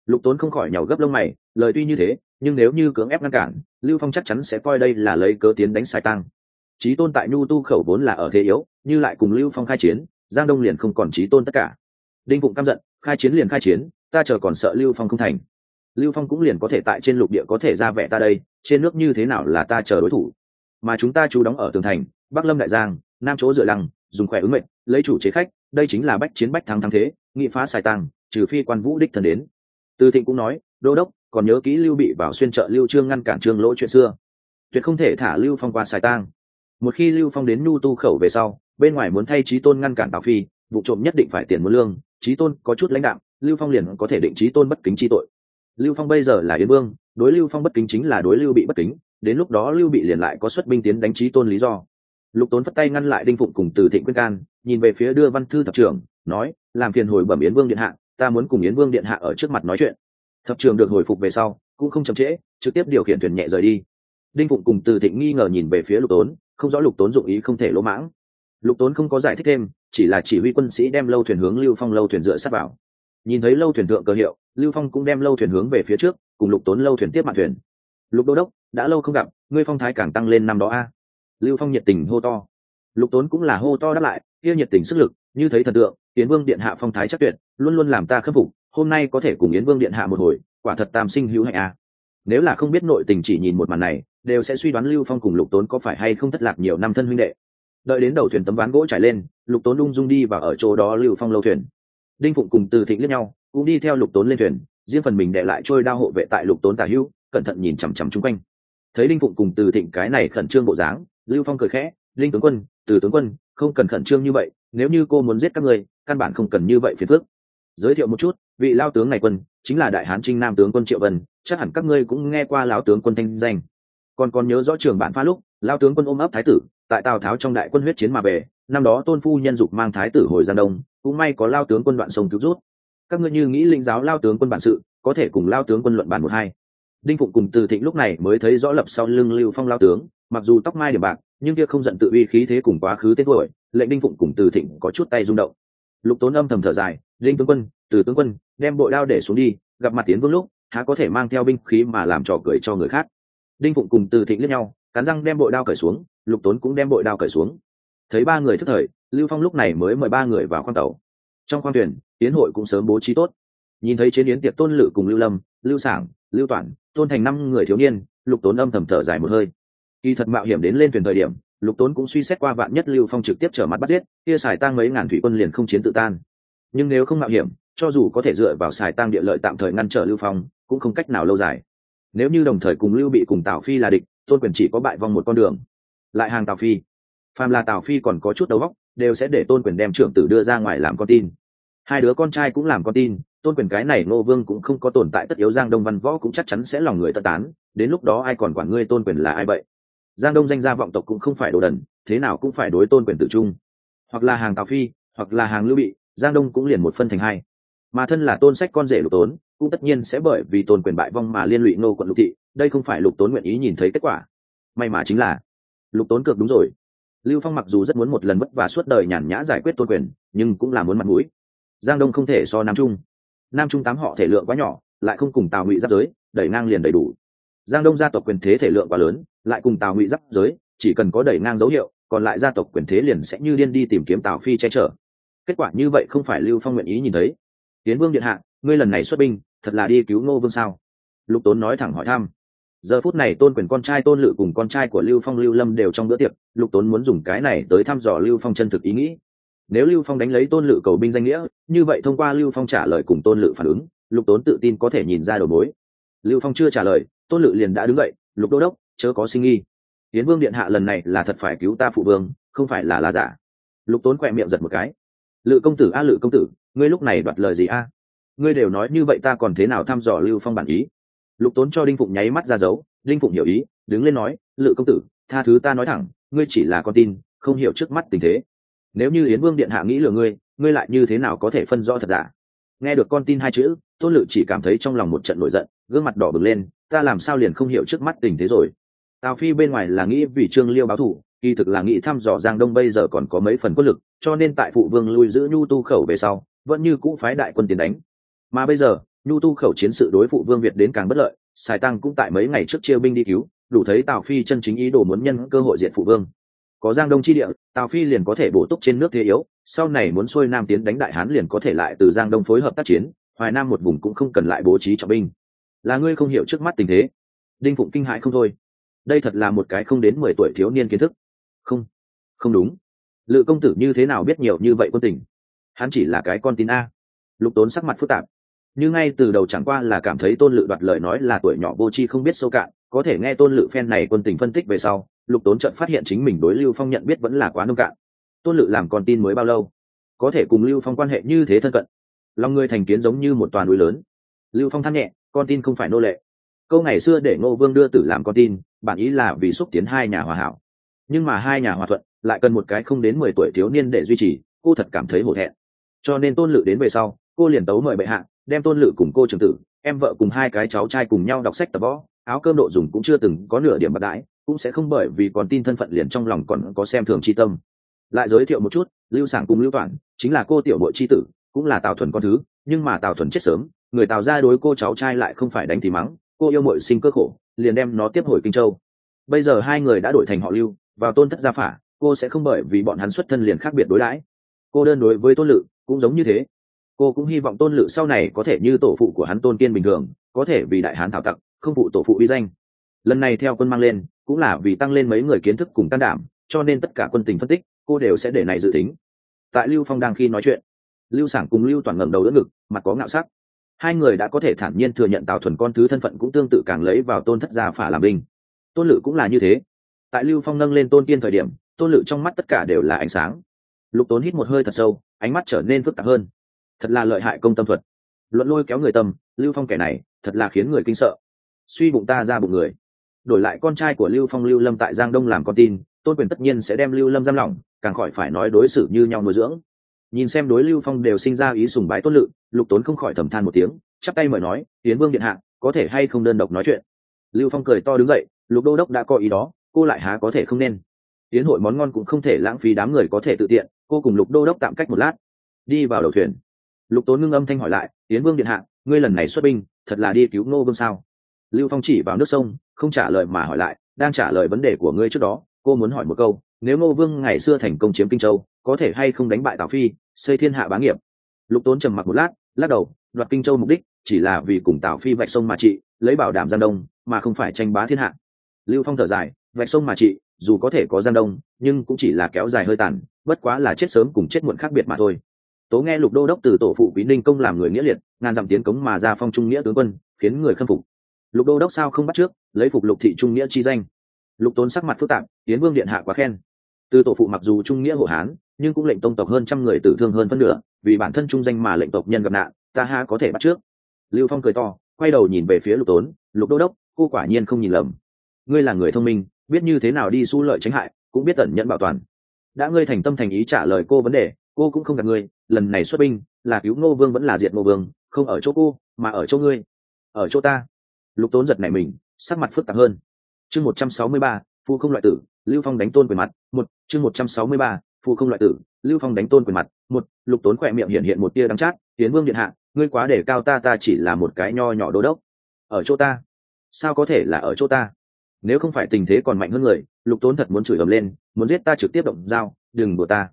Lục tốn không khỏi nhào gấp lông mày, lời tuy như thế, nhưng nếu như cưỡng ép ngăn cản, lưu phong chắc chắn sẽ coi đây là lấy cớ tiến đánh sai tăng trí tôn tại nhu tu khẩu vốn là ở thế yếu, như lại cùng lưu phong khai chiến, giang đông liền không còn trí tôn tất cả. Đinh phụng căm giận, khai chiến liền khai chiến, ta chờ còn sợ lưu phong không thành lưu phong cũng liền có thể tại trên lục địa có thể ra vẻ ta đây, trên nước như thế nào là ta chờ đối thủ. Mà chúng ta chú đóng ở tường thành, bắc lâm đại giang, nam chỗ dựa lăng, dùng khỏe ứng mệnh, lấy chủ chế khách, đây chính là bách chiến bách thắng thắng thế, nghị phá xài tăng trừ phi quan vũ đích thần đến. Từ thịnh cũng nói, đô đốc, còn nhớ kỹ lưu bị vào xuyên trợ lưu trương ngăn cản trương lỗ chuyện xưa. Tuyệt không thể thả lưu phong qua xài tang một khi lưu phong đến nhu tu khẩu về sau, bên ngoài muốn thay trí tôn ngăn cản tào phi, vụ trộm nhất định phải tiền muốn lương trí tôn có chút lãnh đạo lưu phong liền có thể định trí tôn bất kính chi tội lưu phong bây giờ là yến vương, đối lưu phong bất kính chính là đối lưu bị bất kính, đến lúc đó lưu bị liền lại có xuất binh tiến đánh trí tôn lý do. Lục tốn phất tay ngăn lại đinh phụng cùng từ thịnh quyết can, nhìn về phía đưa văn thư thập trưởng, nói, làm phiền hồi bẩm yến vương điện hạ, ta muốn cùng yến vương điện hạ ở trước mặt nói chuyện. Thập trưởng được hồi phục về sau, cũng không chậm trễ, trực tiếp điều khiển thuyền nhẹ rời đi. Đinh phụng cùng từ thịnh nghi ngờ nhìn về phía lục tốn, không rõ lục tốn dụng ý không thể lỗ mãng. Lục tốn không có giải thích thêm, chỉ là chỉ huy quân sĩ đem lâu thuyền hướng lưu phong lâu thuyền dựa sát vào nhìn thấy lâu thuyền thượng cơ hiệu, lưu phong cũng đem lâu thuyền hướng về phía trước, cùng lục tốn lâu thuyền tiếp mặt thuyền. Lục đô đốc, đã lâu không gặp, ngươi phong thái càng tăng lên năm đó a. Lưu phong nhiệt tình hô to. Lục tốn cũng là hô to đáp lại, kia nhiệt tình sức lực, như thấy thần tượng tiến vương điện hạ phong thái chắc tuyệt, luôn luôn làm ta khâm phục, hôm nay có thể cùng yến vương điện hạ một hồi, quả thật tam sinh hữu hạnh a. Nếu là không biết nội tình chỉ nhìn một màn này, đều sẽ suy đoán lưu phong cùng lục tốn có phải hay không thất lạc nhiều năm thân huynh đệ. Đợi đến đầu thuyền tấm ván gỗ trải lên, lục tốn ung dung đi và ở chỗ đó lưu phong lâu thuyền đinh phụng cùng từ thịnh lẫn nhau, cũng đi theo lục tốn lên thuyền, riêng phần mình đệ lại trôi đao hộ vệ tại lục tốn tả hữu, cẩn thận nhìn chằm chằm chung quanh. Thấy đinh phụng cùng từ thịnh cái này khẩn trương bộ dáng, lưu phong cười khẽ, linh tướng quân, từ tướng quân, không cần khẩn trương như vậy, nếu như cô muốn giết các người căn bản không cần như vậy phiền phức. Giới thiệu một chút, vị lao tướng này quân, chính là đại hán trinh nam tướng quân triệu vân, chắc hẳn các ngươi cũng nghe qua lão tướng quân thanh danh. Còn còn nhớ rõ trường bản pha lúc lao tướng quân ôm ấp thái tử, tại tào tháo trong đại quân huyết chiến mà về, năm đó tôn phu nhân dục mang thái tử hồi giang đông cũng may có lao tướng quân đoạn sông cứu rút. Các ngươi như nghĩ linh giáo lao tướng quân bản sự, có thể cùng lao tướng quân luận bản một hai. Đinh phụng cùng từ thịnh lúc này mới thấy rõ lập sau lưng lưu phong lao tướng, mặc dù tóc mai điểm bạc, nhưng kia không giận tự uy khí thế cùng quá khứ tên tuổi, lệnh đinh phụng cùng từ thịnh có chút tay rung động. Lục tốn âm thầm thở dài linh tướng quân, từ tướng quân, đem bội đao để xuống đi, gặp mặt tiến vương lúc, há có thể mang theo binh khí mà làm trò cười cho người khác. Đinh phụng cùng từ thịnh lẫn nhau, cắn răng đem bội đao cởi xuống, lục tốn cũng đem bội đao cởi xuống thấy ba người thức thời, lưu phong lúc này mới mời ba người vào khoang tàu. Trong khoang thuyền tiến hội cũng sớm bố trí tốt. Nhìn thấy chế yến tiệc tôn lự cùng lưu lâm, lưu sảng, lưu toản, tôn thành năm người thiếu niên, lục tốn âm thầm thở dài một hơi. Kỳ thật mạo hiểm đến lên thuyền thời điểm, lục tốn cũng suy xét qua vạn nhất lưu phong trực tiếp trở mặt bắt giết, kia xài tang mấy ngàn thủy quân liền không chiến tự tan. Nhưng nếu không mạo hiểm, cho dù có thể dựa vào xài tang địa lợi tạm thời ngăn trở lưu phong, cũng không cách nào lâu dài. Nếu như đồng thời cùng lưu bị cùng tào phi là địch, tôn quyền chỉ có bại vong một con đường. Lại hàng tào phi phàm là tào phi còn có chút đầu óc, đều sẽ để tôn quyền đem trưởng tử đưa ra ngoài làm con tin. Hai đứa con trai cũng làm con tin, tôn quyền cái này ngô vương cũng không có tồn tại tất yếu, giang đông văn võ cũng chắc chắn sẽ lòng người tất tán, đến lúc đó ai còn quản ngươi tôn quyền là ai vậy? Giang đông danh gia vọng tộc cũng không phải đồ đần, thế nào cũng phải đối tôn quyền tự trung. Hoặc là hàng tào phi, hoặc là hàng lưu bị, giang đông cũng liền một phân thành hai. Mà thân là tôn sách con rể lục tốn, cũng tất nhiên sẽ bởi vì tôn quyền bại vong mà liên lụy nô quận lục thị, đây không phải lục tốn nguyện ý nhìn thấy kết quả. May mà chính là lục tốn cược đúng rồi lưu phong mặc dù rất muốn một lần vất vả suốt đời nhàn nhã giải quyết tôn quyền, nhưng cũng là muốn mặt mũi. Giang đông không thể so nam trung. Nam trung tám họ thể lượng quá nhỏ, lại không cùng tào ngụy giáp giới, đẩy ngang liền đầy đủ. Giang đông gia tộc quyền thế thể lượng quá lớn, lại cùng tào ngụy giáp giới, chỉ cần có đẩy ngang dấu hiệu, còn lại gia tộc quyền thế liền sẽ như điên đi tìm kiếm tào phi che chở. Kết quả như vậy không phải lưu phong nguyện ý nhìn thấy. Tiến vương điện hạ, ngươi lần này xuất binh, thật là đi cứu ngô vương sao? Lục tốn nói thẳng hỏi thăm giờ phút này tôn quyền con trai tôn lự cùng con trai của lưu phong lưu lâm đều trong bữa tiệc, lục tốn muốn dùng cái này tới thăm dò lưu phong chân thực ý nghĩ. Nếu lưu phong đánh lấy tôn lự cầu binh danh nghĩa, như vậy thông qua lưu phong trả lời cùng tôn lự phản ứng, lục tốn tự tin có thể nhìn ra đầu mối. Lưu phong chưa trả lời, tôn lự liền đã đứng dậy, lục đô đốc, chớ có sinh nghi. Hiến vương điện hạ lần này là thật phải cứu ta phụ vương, không phải là là giả. Lục tốn quẹ miệng giật một cái. Lự công tử, a lự công tử, ngươi lúc này đoạt lời gì a? Ngươi đều nói như vậy ta còn thế nào thăm dò lưu phong bản ý? Lục tốn cho đinh phụng nháy mắt ra dấu, đinh phụng hiểu ý, đứng lên nói, lự công tử, tha thứ ta nói thẳng, ngươi chỉ là con tin, không hiểu trước mắt tình thế. Nếu như yến vương điện hạ nghĩ lừa ngươi ngươi lại như thế nào có thể phân rõ thật giả? Nghe được con tin hai chữ, tôn lự chỉ cảm thấy trong lòng một trận nổi giận, gương mặt đỏ bừng lên, ta làm sao liền không hiểu trước mắt tình thế rồi? Tào phi bên ngoài là nghĩ vì trương liêu báo thù, kỳ thực là nghĩ thăm dò giang đông bây giờ còn có mấy phần quân lực, cho nên tại phụ vương lui giữ nhu tu khẩu về sau, vẫn như cũ phái đại quân tiến đánh. Mà bây giờ nhu tu khẩu chiến sự đối phụ vương việt đến càng bất lợi, sài tăng cũng tại mấy ngày trước chia binh đi cứu, đủ thấy tào phi chân chính ý đồ muốn nhân cơ hội diện phụ vương. Có giang đông chi địa, tào phi liền có thể bổ túc trên nước thế yếu, sau này muốn xuôi nam tiến đánh đại hán liền có thể lại từ giang đông phối hợp tác chiến, hoài nam một vùng cũng không cần lại bố trí trọng binh. Là ngươi không hiểu trước mắt tình thế. Đinh phụng kinh hãi không thôi. Đây thật là một cái không đến mười tuổi thiếu niên kiến thức. Không không đúng. Lự công tử như thế nào biết nhiều như vậy quân tình? Hắn chỉ là cái con tin a. Lục tốn sắc mặt phức tạp như ngay từ đầu chẳng qua là cảm thấy tôn lự đoạt lời nói là tuổi nhỏ vô tri không biết sâu cạn, có thể nghe tôn lự phen này quân tình phân tích về sau, lục tốn trận phát hiện chính mình đối lưu phong nhận biết vẫn là quá nông cạn. Tôn lự làm con tin mới bao lâu? Có thể cùng lưu phong quan hệ như thế thân cận. Lòng người thành kiến giống như một toàn núi lớn. Lưu phong than nhẹ, con tin không phải nô lệ. Câu ngày xưa để ngô vương đưa tử làm con tin, bản ý là vì xúc tiến hai nhà hòa hảo. Nhưng mà hai nhà hòa thuận, lại cần một cái không đến mười tuổi thiếu niên để duy trì, cô thật cảm thấy hổ thẹn. Cho nên tôn lự đến về sau, cô liền tấu mời bệ hạ đem tôn lự cùng cô trường tử, em vợ cùng hai cái cháu trai cùng nhau đọc sách tập võ, áo cơm độ dùng cũng chưa từng có nửa điểm bạc đãi, cũng sẽ không bởi vì còn tin thân phận liền trong lòng còn có xem thường c h i tâm. Lại giới thiệu một chút, lưu sản cùng lưu toản, chính là cô tiểu bội c h i tử, cũng là tào thuần con thứ, nhưng mà tào thuần chết sớm, người tào ra đối cô cháu trai lại không phải đánh thì mắng, cô yêu mội sinh cơ khổ, liền đem nó tiếp hồi kinh châu. Bây giờ hai người đã đổi thành họ lưu, vào tôn thất gia phả, cô sẽ không bởi vì bọn hắn xuất thân liền khác biệt đối đãi. Cô đơn đối với tôn lự, cũng giống như thế cô cũng hy vọng tôn lự sau này có thể như tổ phụ của hắn tôn kiên bình thường, có thể vì đại hán thảo tặc, không phụ tổ phụ uy danh. Lần này theo quân mang lên, cũng là vì tăng lên mấy người kiến thức cùng can đảm, cho nên tất cả quân tình phân tích, cô đều sẽ để này dự tính. Tại lưu phong đang khi nói chuyện, lưu sảng cùng lưu toàn ngẩng đầu đỡ ngực, mặt có ngạo sắc. Hai người đã có thể thản nhiên thừa nhận tào thuần con thứ thân phận cũng tương tự càng lấy vào tôn thất gia phả làm binh. Tôn lự cũng là như thế. Tại lưu phong nâng lên tôn kiên thời điểm, tôn lự trong mắt tất cả đều là ánh sáng. Lục tốn hít một hơi thật sâu, ánh mắt trở nên phức tạp hơn thật là lợi hại công tâm thuật. Luận lôi kéo người tâm, lưu phong kẻ này, thật là khiến người kinh sợ. Suy bụng ta ra bụng người. Đổi lại con trai của lưu phong lưu lâm tại giang đông làm con tin, tôn quyền tất nhiên sẽ đem lưu lâm giam lỏng, càng khỏi phải nói đối xử như nhau nuôi dưỡng. Nhìn xem đối lưu phong đều sinh ra ý sùng bái tôn lự, lục tốn không khỏi thầm than một tiếng, chắp tay mời nói, tiến vương điện hạ, có thể hay không đơn độc nói chuyện? Lưu phong cười to đứng dậy, lục đô đốc đã có ý đó, cô lại há có thể không nên? Tiến hội món ngon cũng không thể lãng phí đám người có thể tự tiện, cô cùng lục đô đốc tạm cách một lát. Đi vào đầu thuyền lục tốn ngưng âm thanh hỏi lại tiến vương điện hạ, ngươi lần này xuất binh, thật là đi cứu ngô vương sao? Lưu phong chỉ vào nước sông, không trả lời mà hỏi lại, đang trả lời vấn đề của ngươi trước đó, cô muốn hỏi một câu, nếu ngô vương ngày xưa thành công chiếm kinh châu, có thể hay không đánh bại tào phi, xây thiên hạ bá nghiệp? Lục tốn trầm mặc một lát, lắc đầu, đoạt kinh châu mục đích, chỉ là vì cùng tào phi vạch sông mà trị, lấy bảo đảm giang đông, mà không phải tranh bá thiên hạ. Lưu phong thở dài, vạch sông mà trị, dù có thể có giang đông, nhưng cũng chỉ là kéo dài hơi tàn, bất quá là chết sớm cùng chết muộn khác biệt mà thôi tố nghe lục đô đốc từ tổ phụ quý ninh công làm người nghĩa liệt, ngàn dặm tiến cống mà ra phong trung nghĩa tướng quân, khiến người khâm phục. Lục đô đốc sao không bắt trước, lấy phục lục thị trung nghĩa chi danh. Lục tốn sắc mặt phức tạp tiến vương điện hạ quá khen. Từ tổ phụ mặc dù trung nghĩa hộ hán, nhưng cũng lệnh tông tộc hơn trăm người tử thương hơn phân nửa, vì bản thân trung danh mà lệnh tộc nhân gặp nạn, ta ha có thể bắt trước. Lưu phong cười to, quay đầu nhìn về phía lục tốn, lục đô đốc, cô quả nhiên không nhìn lầm. Ngươi là người thông minh, biết như thế nào đi su lợi tránh hại, cũng biết tẩn nhận bảo toàn. Đã ngươi thành tâm thành ý trả lời cô vấn đề cô cũng không gặp ngươi lần này xuất binh, là cứu ngô vương vẫn là diệt ngô vương, không ở chỗ cô, mà ở chỗ ngươi. Ở chỗ ta. Lục tốn giật này mình, sắc mặt phức tạp hơn. Chương một trăm sáu mươi ba, phu không loại tử, lưu phong đánh tôn quyền mặt, một, chương một trăm sáu mươi ba, phu không loại tử, lưu phong đánh tôn quyền mặt, một, lục tốn khỏe miệng hiện hiện một tia đắng chát, tiến vương điện hạ, ngươi quá để cao ta ta chỉ là một cái nho nhỏ đô đốc. Ở chỗ ta? Sao có thể là ở chỗ ta? Nếu không phải tình thế còn mạnh hơn người, lục tốn thật muốn chửi ầm lên, muốn giết ta trực tiếp động dao, đừng đùa ta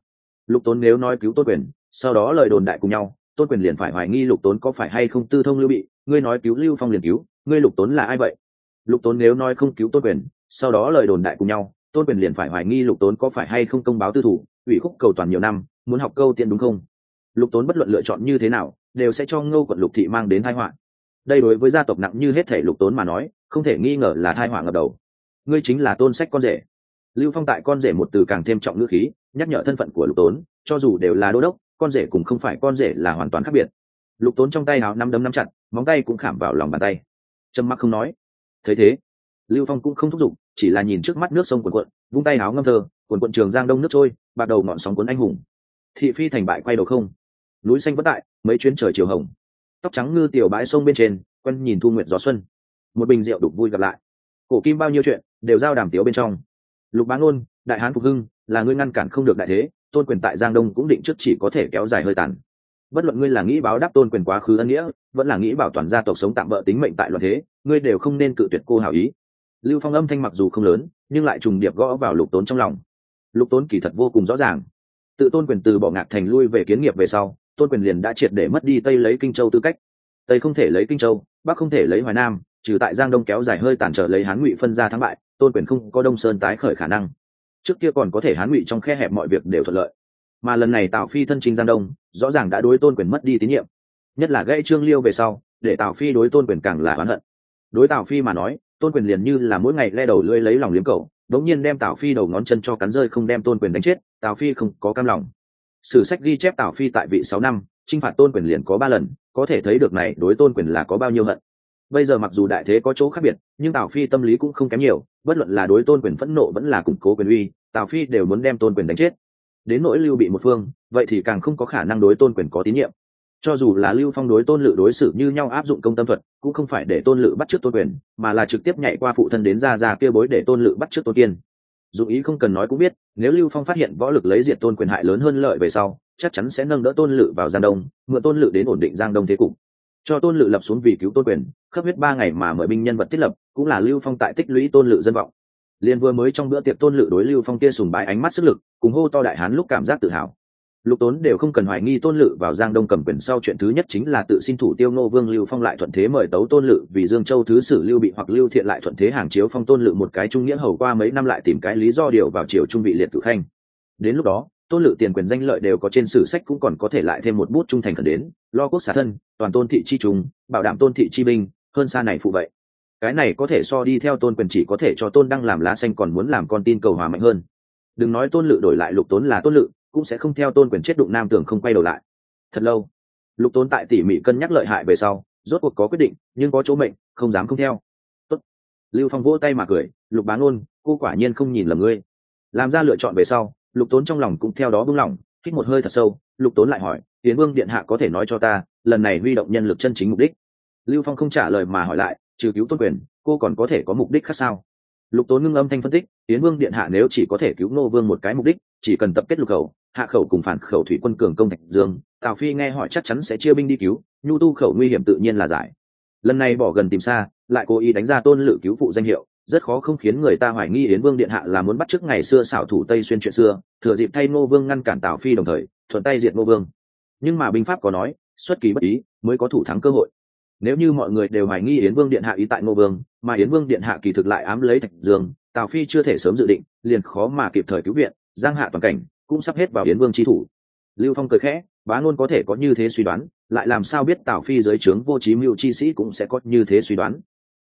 lục tốn nếu nói cứu tôn quyền, sau đó lời đồn đại cùng nhau, tôn quyền liền phải hoài nghi lục tốn có phải hay không tư thông lưu bị, ngươi nói cứu lưu phong liền cứu, ngươi lục tốn là ai vậy? Lục tốn nếu nói không cứu tôn quyền, sau đó lời đồn đại cùng nhau, tôn quyền liền phải hoài nghi lục tốn có phải hay không công báo tư thủ, ủy khúc cầu toàn nhiều năm, muốn học câu tiện đúng không? Lục tốn bất luận lựa chọn như thế nào, đều sẽ cho ngô quận lục thị mang đến thái họa. Đây đối với gia tộc nặng như hết thể lục tốn mà nói, không thể nghi ngờ là thai họa ngập đầu. Ngươi chính là tôn sách con rể lưu phong tại con rể một từ càng thêm trọng ngữ khí, nhắc nhở thân phận của lục tốn, cho dù đều là đô đốc, con rể cũng không phải con rể là hoàn toàn khác biệt. Lục tốn trong tay áo năm đấm nắm chặt, móng tay cũng khảm vào lòng bàn tay. Trầm mặc không nói. Thấy thế, lưu phong cũng không thúc giục, chỉ là nhìn trước mắt nước sông quần quận vung tay áo ngâm thơ quần quận trường giang đông nước trôi, bạc đầu ngọn sóng cuốn anh hùng. Thị phi thành bại quay đầu không. Núi xanh vất tại, mấy chuyến trời chiều hồng. Tóc trắng ngư tiểu bãi sông bên trên quân nhìn thu nguyện gió xuân. Một bình rượu đục vui gặp lại. Cổ kim bao nhiêu chuyện, đều giao đàm tiếu bên trong lục bán ôn đại hán phục hưng, là ngươi ngăn cản không được đại thế, tôn quyền tại giang đông cũng định trước chỉ có thể kéo dài hơi tàn. Bất luận ngươi là nghĩ báo đáp tôn quyền quá khứ ân nghĩa, vẫn là nghĩ bảo toàn gia tộc sống tạm bỡ tính mệnh tại loạn thế, ngươi đều không nên cự tuyệt cô hảo ý. Lưu phong âm thanh mặc dù không lớn, nhưng lại trùng điệp gõ vào lục tốn trong lòng. Lục tốn kỳ thật vô cùng rõ ràng. Tự tôn quyền từ bỏ ngạc thành lui về kiến nghiệp về sau, tôn quyền liền đã triệt để mất đi tây lấy kinh châu tư cách. Tây không thể lấy kinh châu, bắc không thể lấy hoài nam, trừ tại giang đông kéo dài hơi tản trở lấy hán ngụy phân ra thắng bại tôn quyền không có đông sơn tái khởi khả năng. Trước kia còn có thể hán ngụy trong khe hẹp mọi việc đều thuận lợi. Mà lần này tào phi thân chính giang đông, rõ ràng đã đối tôn quyền mất đi tín nhiệm. Nhất là gãy trương liêu về sau, để tào phi đối tôn quyền càng là oán hận. Đối tào phi mà nói, tôn quyền liền như là mỗi ngày le đầu lưỡi lấy lòng liếm cầu đống nhiên đem tào phi đầu ngón chân cho cắn rơi không đem tôn quyền đánh chết, tào phi không có cam lòng. Sử sách ghi chép tào phi tại vị sáu năm, chinh phạt tôn quyền liền có ba lần, có thể thấy được này đối tôn quyền là có bao nhiêu hận bây giờ mặc dù đại thế có chỗ khác biệt, nhưng tào phi tâm lý cũng không kém nhiều, bất luận là đối tôn quyền phẫn nộ vẫn là củng cố quyền uy, tào phi đều muốn đem tôn quyền đánh chết. Đến nỗi lưu bị một phương, vậy thì càng không có khả năng đối tôn quyền có tín nhiệm. Cho dù là lưu phong đối tôn lự đối xử như nhau áp dụng công tâm thuật, cũng không phải để tôn lự bắt trước tôn quyền, mà là trực tiếp nhảy qua phụ thân đến ra ra kia bối để tôn lự bắt trước tôn kiên. Dù ý không cần nói cũng biết, nếu lưu phong phát hiện võ lực lấy diệt tôn quyền hại lớn hơn lợi về sau, chắc chắn sẽ nâng đỡ tôn lự vào giang đông, mượn tôn lự đến ổn định giang đông thế cục cho tôn lự lập xuống vì cứu tôn quyền, khắp huyết ba ngày mà mời binh nhân vật thiết lập, cũng là lưu phong tại tích lũy tôn lự dân vọng. Liền vừa mới trong bữa tiệc tôn lự đối lưu phong kia sùng bái ánh mắt sức lực, cùng hô to đại hán lúc cảm giác tự hào. Lục tốn đều không cần hoài nghi tôn lự vào giang đông cầm quyền sau chuyện thứ nhất chính là tự xin thủ tiêu ngô vương lưu phong lại thuận thế mời tấu tôn lự vì dương châu thứ sử lưu bị hoặc lưu thiện lại thuận thế hàng chiếu phong tôn lự một cái trung nghĩa hầu qua mấy năm lại tìm cái lý do điều vào triều trung vị liệt tự khanh. Đến lúc đó tôn lự tiền quyền danh lợi đều có trên sử sách cũng còn có thể lại thêm một bút trung thành cần đến, lo quốc xả thân, toàn tôn thị chi trùng bảo đảm tôn thị chi binh, hơn xa này phụ vậy. Cái này có thể so đi theo tôn quyền chỉ có thể cho tôn đăng làm lá xanh còn muốn làm con tin cầu hòa mạnh hơn. Đừng nói tôn lự đổi lại lục tốn là tôn lự, cũng sẽ không theo tôn quyền chết đụng nam tưởng không quay đầu lại. Thật lâu, lục tốn tại tỉ mỉ cân nhắc lợi hại về sau, rốt cuộc có quyết định, nhưng có chỗ mệnh, không dám không theo. Tốt. lưu phong vỗ tay mà cười, lục bán ôn cô quả nhiên không nhìn lầm ngươi. Làm ra lựa chọn về sau lục tốn trong lòng cũng theo đó buông lỏng hít một hơi thật sâu, lục tốn lại hỏi tiến vương điện hạ có thể nói cho ta, lần này huy động nhân lực chân chính mục đích? Lưu phong không trả lời mà hỏi lại, trừ cứu tôn quyền, cô còn có thể có mục đích khác sao? Lục tốn ngưng âm thanh phân tích tiến vương điện hạ nếu chỉ có thể cứu nô vương một cái mục đích, chỉ cần tập kết lục khẩu, hạ khẩu cùng phản khẩu thủy quân cường công thạch dương, tào phi nghe hỏi chắc chắn sẽ chia binh đi cứu, nhu tu khẩu nguy hiểm tự nhiên là giải. Lần này bỏ gần tìm xa, lại cố ý đánh ra tôn lự cứu phụ danh hiệu rất khó không khiến người ta hoài nghi yến vương điện hạ là muốn bắt chước ngày xưa xảo thủ tây xuyên chuyện xưa, thừa dịp thay ngô vương ngăn cản tào phi đồng thời, thuận tay diệt ngô vương. Nhưng mà binh pháp có nói, xuất kỳ bất ý, mới có thủ thắng cơ hội. Nếu như mọi người đều hoài nghi yến vương điện hạ ý tại ngô vương, mà yến vương điện hạ kỳ thực lại ám lấy thạch dương, tào phi chưa thể sớm dự định, liền khó mà kịp thời cứu viện, giang hạ toàn cảnh, cũng sắp hết vào yến vương chi thủ. Lưu phong cười khẽ, bá ngôn có thể có như thế suy đoán, lại làm sao biết tào phi dưới trướng vô trí mưu chi sĩ cũng sẽ có như thế suy đoán?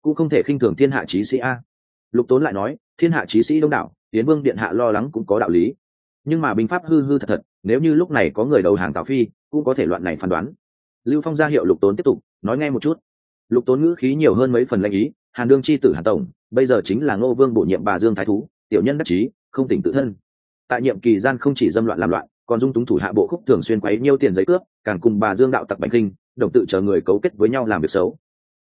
Cũng không thể khinh thường thiên hạ trí sĩ a lục tốn lại nói, thiên hạ trí sĩ đông đảo tiến vương điện hạ lo lắng cũng có đạo lý. Nhưng mà binh pháp hư hư thật thật, nếu như lúc này có người đầu hàng tào phi, cũng có thể loạn này phán đoán. Lưu phong ra hiệu lục tốn tiếp tục, nói ngay một chút. Lục tốn ngữ khí nhiều hơn mấy phần lanh ý, hàn đương c h i tử hàn tổng, bây giờ chính là ngô vương bổ nhiệm bà dương thái thú, tiểu nhân đắc chí, không tỉnh tự thân. Tại nhiệm kỳ gian không chỉ dâm loạn làm loạn, còn dung túng thủ hạ bộ khúc thường xuyên quấy nhiêu tiền giấy cướp, càng cùng bà dương đạo tặc bạch kinh đồng tự chờ người cấu kết với nhau làm việc xấu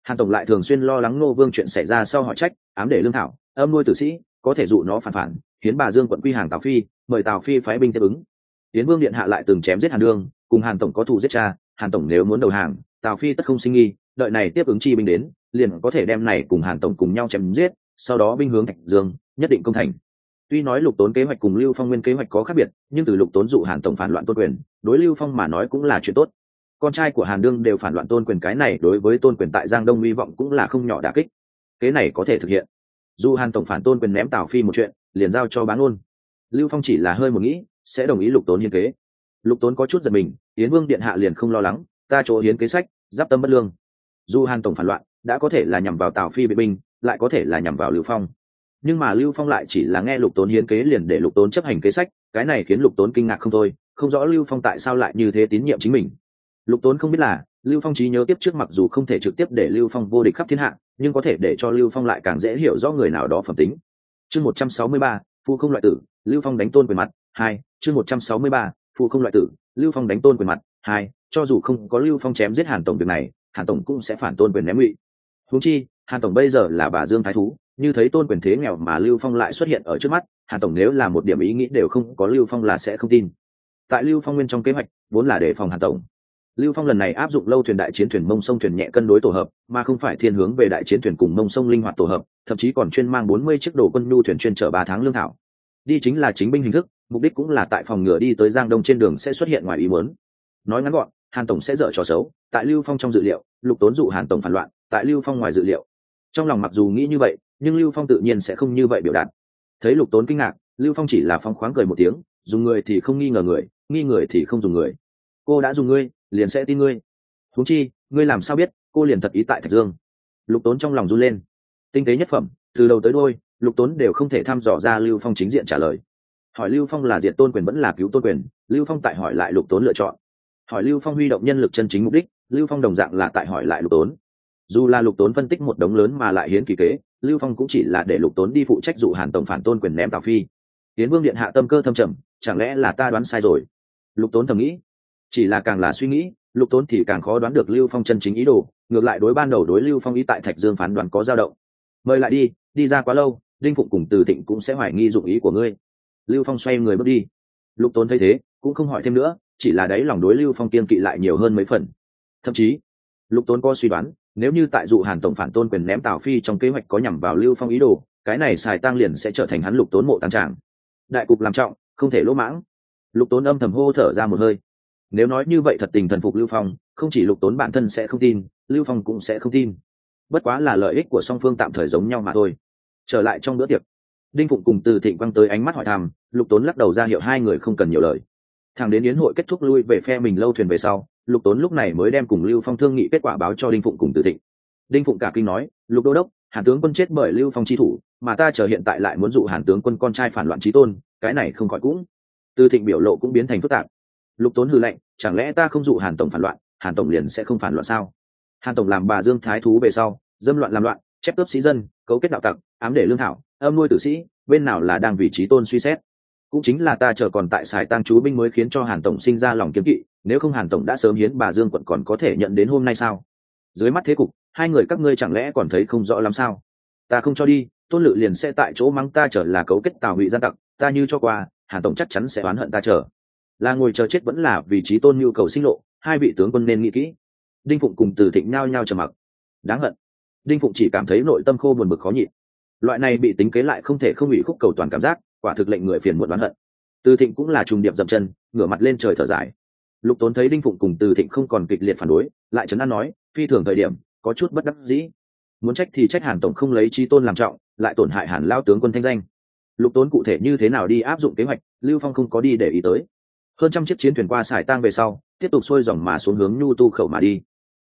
hàn tổng lại thường xuyên lo lắng ngô vương chuyện xảy ra sau họ trách, ám để lương thảo, âm nuôi tử sĩ, có thể dụ nó phản phản khiến bà dương quận quy hàng tào phi, mời tào phi phái binh tiếp ứng. Tiến vương điện hạ lại từng chém giết hàn đương, cùng hàn tổng có thù giết cha, hàn tổng nếu muốn đầu hàng, tào phi tất không sinh nghi, đợi này tiếp ứng chi binh đến, liền có thể đem này cùng hàn tổng cùng nhau chém giết, sau đó binh hướng thạch dương, nhất định công thành. Tuy nói lục tốn kế hoạch cùng lưu phong nguyên kế hoạch có khác biệt, nhưng từ lục tốn dụ hàn tổng phản loạn tôn quyền, đối lưu phong mà nói cũng là chuyện tốt con trai của hàn đương đều phản loạn tôn quyền cái này đối với tôn quyền tại giang đông hy vọng cũng là không nhỏ đà kích. Kế này có thể thực hiện. Dù hàn tổng phản tôn quyền ném tào phi một chuyện, liền giao cho bán ôn lưu phong chỉ là hơi một nghĩ, sẽ đồng ý lục tốn hiến kế. Lục tốn có chút giật mình, Yến vương điện hạ liền không lo lắng, ta chỗ hiến kế sách, giáp tâm bất lương. Dù hàn tổng phản loạn, đã có thể là nhằm vào tào phi bị binh, lại có thể là nhằm vào lưu phong. Nhưng mà lưu phong lại chỉ là nghe lục tốn hiến kế liền để lục tốn chấp hành kế sách, cái này khiến lục tốn kinh ngạc không thôi, không rõ lưu phong tại sao lại như thế tín nhiệm chính mình lục tốn không biết là, lưu phong trí nhớ tiếp trước mặc dù không thể trực tiếp để lưu phong vô địch khắp thiên hạ, nhưng có thể để cho lưu phong lại càng dễ hiểu rõ người nào đó phẩm tính. Chương một trăm sáu mươi ba, phu không loại tử, lưu phong đánh tôn quyền mặt, hai, chương một trăm sáu mươi ba, phu không loại tử, lưu phong đánh tôn quyền mặt, hai, cho dù không có lưu phong chém giết hàn tổng việc này, hàn tổng cũng sẽ phản tôn quyền ném ngụy. Húng chi, hàn tổng bây giờ là bà dương thái thú, như thấy tôn quyền thế nghèo mà lưu phong lại xuất hiện ở trước mắt, hàn tổng nếu là một điểm ý nghĩ đều không có, lưu phong là sẽ không tin. Tại lưu phong nguyên trong kế hoạch, vốn là để phòng hàn tổng lưu phong lần này áp dụng lâu thuyền đại chiến thuyền mông sông thuyền nhẹ cân đối tổ hợp, mà không phải thiên hướng về đại chiến thuyền cùng mông sông linh hoạt tổ hợp, thậm chí còn chuyên mang bốn mươi chiếc đồ quân nhu thuyền chuyên chở ba tháng lương thảo. Đi chính là chính binh hình thức, mục đích cũng là tại phòng ngừa đi tới giang đông trên đường sẽ xuất hiện ngoài ý muốn. Nói ngắn gọn, hàn tổng sẽ dở trò xấu, tại lưu phong trong dự liệu, lục tốn dụ hàn tổng phản loạn, tại lưu phong ngoài dự liệu. Trong lòng mặc dù nghĩ như vậy, nhưng lưu phong tự nhiên sẽ không như vậy biểu đạt. Thấy lục tốn kinh ngạc, lưu phong chỉ là phong khoáng cười một tiếng, dùng người thì không nghi ngờ người, nghi người thì không dùng người. Cô đã dùng ngươi liền sẽ tin ngươi. Thúng chi, ngươi làm sao biết, cô liền thật ý tại thạch dương. Lục tốn trong lòng run lên. Tinh tế nhất phẩm, từ đầu tới đôi lục tốn đều không thể thăm dò ra lưu phong chính diện trả lời. Hỏi lưu phong là diện tôn quyền vẫn là cứu tôn quyền, lưu phong tại hỏi lại lục tốn lựa chọn. Hỏi lưu phong huy động nhân lực chân chính mục đích, lưu phong đồng dạng là tại hỏi lại lục tốn. Dù là lục tốn phân tích một đống lớn mà lại hiến kỳ kế, lưu phong cũng chỉ là để lục tốn đi phụ trách dụ hàn tổng phản tôn quyền ném tào phi. Hiến vương điện hạ tâm cơ thâm trầm, chẳng lẽ là ta đoán sai rồi? Lục tốn thầm nghĩ chỉ là càng là suy nghĩ, lục tốn thì càng khó đoán được lưu phong chân chính ý đồ, ngược lại đối ban đầu đối lưu phong ý tại thạch dương phán đoán có dao động. Mời lại đi đi ra quá lâu, đinh phụng cùng từ thịnh cũng sẽ hoài nghi dụng ý của ngươi. Lưu phong xoay người bước đi. Lục tốn thấy thế, cũng không hỏi thêm nữa, chỉ là đấy lòng đối lưu phong kiên kỵ lại nhiều hơn mấy phần. Thậm chí, lục tốn có suy đoán, nếu như tại dụ hàn tổng phản tôn quyền ném tào phi trong kế hoạch có nhằm vào lưu phong ý đồ, cái này xài tăng liền sẽ trở thành hắn lục tốn mộ tăng tràng đại cục làm trọng, không thể lỗ mãng. Lục tốn âm thầm hô thở ra một hơi nếu nói như vậy thật tình thần phục lưu phong, không chỉ lục tốn bản thân sẽ không tin, lưu phong cũng sẽ không tin. Bất quá là lợi ích của song phương tạm thời giống nhau mà thôi. Trở lại trong bữa tiệc, đinh phụng cùng từ thịnh quăng tới ánh mắt hỏi thăm, lục tốn lắc đầu ra hiệu hai người không cần nhiều lời. Thằng đến yến hội kết thúc lui về phe mình lâu thuyền về sau, lục tốn lúc này mới đem cùng lưu phong thương nghị kết quả báo cho đinh phụng cùng từ thịnh. Đinh phụng cả kinh nói, lục đô đốc, hàn tướng quân chết bởi lưu phong chi thủ, mà ta chờ hiện tại lại muốn dụ hàn tướng quân con trai phản loạn trí tôn, cái này không khỏi cũng. Từ thịnh biểu lộ cũng biến thành phức tạp lục tốn hư lệnh chẳng lẽ ta không dụ hàn tổng phản loạn, hàn tổng liền sẽ không phản loạn sao? Hàn tổng làm bà dương thái thú về sau, dâm loạn làm loạn, chép cướp sĩ dân, cấu kết đạo tặc, ám để lương thảo, âm nuôi tử sĩ, bên nào là đang vị trí tôn suy xét. Cũng chính là ta chờ còn tại sài tăng chú binh mới khiến cho hàn tổng sinh ra lòng kiếm kỵ, nếu không hàn tổng đã sớm hiến bà dương quận còn có thể nhận đến hôm nay sao? Dưới mắt thế cục, hai người các ngươi chẳng lẽ còn thấy không rõ lắm sao? Ta không cho đi, tôn lự liền sẽ tại chỗ mắng ta trở là cấu kết tào ngụy gian tặc, ta như cho qua, hàn tổng chắc chắn sẽ oán hận ta chờ là ngồi chờ chết vẫn là vị trí tôn nhu cầu sinh lộ, hai vị tướng quân nên nghĩ kỹ. Đinh phụng cùng từ thịnh nhao nhao trầm mặc. Đáng hận. Đinh phụng chỉ cảm thấy nội tâm khô buồn bực khó nhịn. Loại này bị tính kế lại không thể không bị khúc cầu toàn cảm giác, quả thực lệnh người phiền muộn đoán hận. Từ thịnh cũng là trùng điệp dậm chân, ngửa mặt lên trời thở dài. Lục tốn thấy đinh phụng cùng từ thịnh không còn kịch liệt phản đối, lại trấn an nói, phi thường thời điểm, có chút bất đắc dĩ. Muốn trách thì trách hàn tổng không lấy trí tôn làm trọng, lại tổn hại hàn lao tướng quân thanh danh. Lục tốn cụ thể như thế nào đi áp dụng kế hoạch, lưu phong không có đi để ý tới hơn trăm chiếc chiến thuyền qua sải tang về sau, tiếp tục xuôi dòng mà xuống hướng nhu tu khẩu mà đi.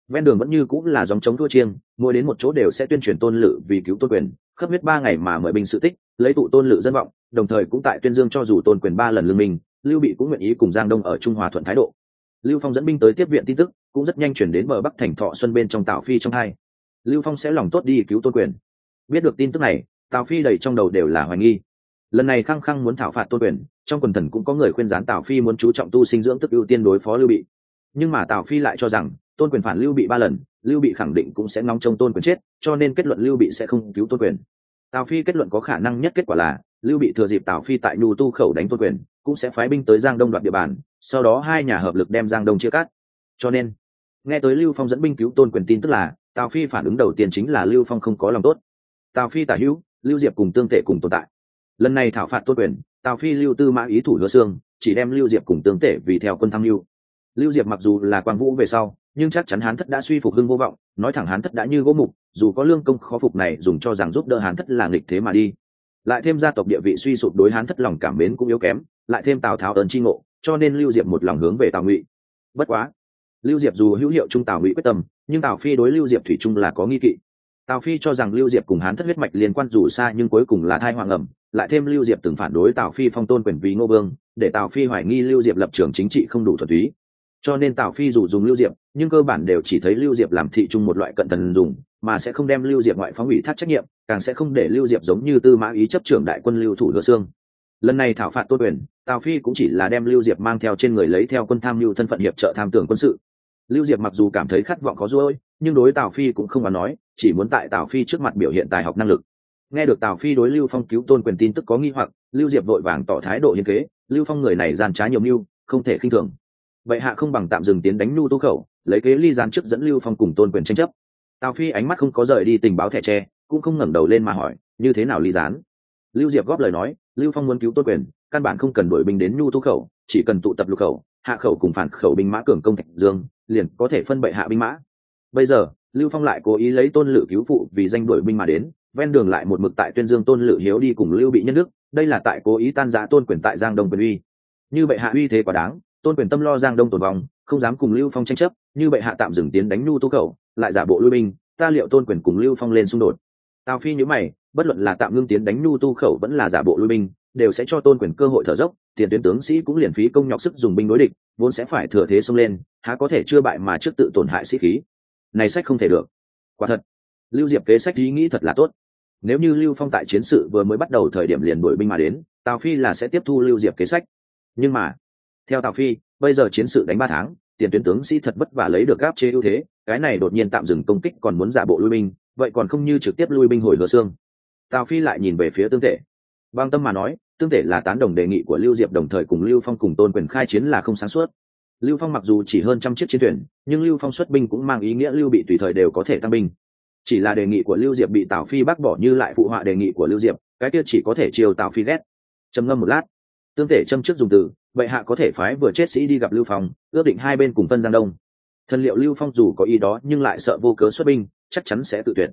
Ven đường vẫn như cũng là dòng chống thua chiêng, mỗi đến một chỗ đều sẽ tuyên truyền tôn lự vì cứu tôn quyền khắp huyết ba ngày mà mời binh sự tích, lấy tụ tôn lự dân vọng, đồng thời cũng tại tuyên dương cho dù tôn quyền ba lần lương minh, lưu bị cũng nguyện ý cùng giang đông ở trung hòa thuận thái độ. Lưu phong dẫn binh tới tiếp viện tin tức, cũng rất nhanh chuyển đến bờ bắc thành thọ xuân bên trong tào phi trong hai. Lưu phong sẽ lòng tốt đi cứu tôn quyền. Biết được tin tức này, tào phi đầy trong đầu đều là hoài nghi lần này khăng khăng muốn thảo phạt tôn quyền, trong quần thần cũng có người khuyên gián tào phi muốn chú trọng tu sinh dưỡng tức ưu tiên đối phó lưu bị. Nhưng mà tào phi lại cho rằng, tôn quyền phản lưu bị ba lần, lưu bị khẳng định cũng sẽ ngóng trông tôn quyền chết, cho nên kết luận lưu bị sẽ không cứu tôn quyền. Tào phi kết luận có khả năng nhất kết quả là, lưu bị thừa dịp tào phi tại nhu tu khẩu đánh tôn quyền, cũng sẽ phái binh tới giang đông đoạt địa bàn, sau đó hai nhà hợp lực đem giang đông chia cắt. Cho nên, nghe tới lưu phong dẫn binh cứu tôn quyền tin tức là, tào phi phản ứng đầu tiên chính là lưu phong không có lòng tốt. Tào phi tả hữu, lưu diệp cùng tương tệ cùng tồn tại lần này thảo phạt tôn quyền, tào phi lưu tư mã ý thủ lừa xương chỉ đem lưu diệp cùng tương tể vì theo quân tham lưu lưu diệp mặc dù là quang vũ về sau, nhưng chắc chắn hán thất đã suy phục hưng vô vọng, nói thẳng hán thất đã như gỗ mục, dù có lương công khó phục này dùng cho rằng giúp đỡ hán thất là nghịch thế mà đi. Lại thêm gia tộc địa vị suy sụp đối hán thất lòng cảm mến cũng yếu kém, lại thêm tào tháo ơn chi ngộ, cho nên lưu diệp một lòng hướng về tào ngụy. Bất quá, lưu diệp dù hữu hiệu trung tào ngụy quyết tâm, nhưng tào phi đối lưu diệp thủy trung là có nghi kỵ tào phi cho rằng lưu diệp cùng hán thất huyết mạch liên quan dù xa nhưng cuối cùng là thai hoàng ẩm, lại thêm lưu diệp từng phản đối tào phi phong tôn quyền vì ngô vương, để tào phi hoài nghi lưu diệp lập trường chính trị không đủ thuật túy. Cho nên tào phi dù dùng lưu diệp, nhưng cơ bản đều chỉ thấy lưu diệp làm thị trung một loại cận thần dùng, mà sẽ không đem lưu diệp ngoại phóng ủy thác trách nhiệm, càng sẽ không để lưu diệp giống như tư mã ý chấp trưởng đại quân lưu thủ lừa xương. Lần này thảo phạt tôn quyền, tào phi cũng chỉ là đem lưu diệp mang theo trên người lấy theo quân tham lưu thân phận hiệp trợ tham tưởng quân sự. Lưu diệp mặc dù cảm thấy khát vọng có dối, nhưng đối tào phi cũng không mà nói chỉ muốn tại tào phi trước mặt biểu hiện tài học năng lực. Nghe được tào phi đối lưu phong cứu tôn quyền tin tức có nghi hoặc, lưu diệp vội vàng tỏ thái độ hiên kế, lưu phong người này gian trá nhiều mưu, không thể khinh thường. Vậy hạ không bằng tạm dừng tiến đánh nhu tu khẩu, lấy kế ly gián trước dẫn lưu phong cùng tôn quyền tranh chấp. Tào phi ánh mắt không có rời đi tình báo thẻ tre, cũng không ngẩng đầu lên mà hỏi, như thế nào ly gián? Lưu diệp góp lời nói, lưu phong muốn cứu tôn quyền, căn bản không cần đổi binh đến nhu tu khẩu, chỉ cần tụ tập lục khẩu, hạ khẩu cùng phản khẩu binh mã cường công thạch dương, liền có thể phân bệ hạ binh mã. Bây giờ lưu phong lại cố ý lấy tôn lự cứu phụ vì danh đổi binh mà đến, ven đường lại một mực tại tuyên dương tôn lự hiếu đi cùng lưu bị nhân đức, đây là tại cố ý tan giã tôn quyền tại giang đông quyền uy. Như bệ hạ uy thế quá đáng, tôn quyền tâm lo giang đông tồn vong, không dám cùng lưu phong tranh chấp, như bệ hạ tạm dừng tiến đánh nhu tu khẩu, lại giả bộ lui binh, ta liệu tôn quyền cùng lưu phong lên xung đột. Tào phi nhữ mày, bất luận là tạm ngưng tiến đánh nhu tu khẩu vẫn là giả bộ lui binh, đều sẽ cho tôn quyền cơ hội thở dốc, tiền tuyến tướng sĩ cũng liền phí công nhọc sức dùng binh đối địch, vốn sẽ phải thừa thế xông lên, há có thể chưa bại mà trước tự tổn hại sĩ khí này sách không thể được. Quả thật, lưu diệp kế sách ý nghĩ thật là tốt. Nếu như lưu phong tại chiến sự vừa mới bắt đầu thời điểm liền đuổi binh mà đến, tào phi là sẽ tiếp thu lưu diệp kế sách. Nhưng mà, theo tào phi, bây giờ chiến sự đánh ba tháng, tiền tuyến tướng sĩ thật vất vả lấy được gáp chế ưu thế, cái này đột nhiên tạm dừng công kích còn muốn giả bộ lui binh, vậy còn không như trực tiếp lui binh hồi lửa xương. Tào phi lại nhìn về phía tương tể. Băng tâm mà nói, tương tể là tán đồng đề nghị của lưu diệp đồng thời cùng lưu phong cùng tôn quyền khai chiến là không sáng suốt lưu phong mặc dù chỉ hơn trăm chiếc chiến thuyền, nhưng lưu phong xuất binh cũng mang ý nghĩa lưu bị tùy thời đều có thể tăng binh. Chỉ là đề nghị của lưu diệp bị tào phi bác bỏ như lại phụ họa đề nghị của lưu diệp, cái kia chỉ có thể chiều tào phi ghét. Trầm ngâm một lát, tương thể châm trước dùng từ, vậy hạ có thể phái vừa chết sĩ đi gặp lưu phong, ước định hai bên cùng phân giang đông. Thần liệu lưu phong dù có ý đó nhưng lại sợ vô cớ xuất binh, chắc chắn sẽ tự tuyệt.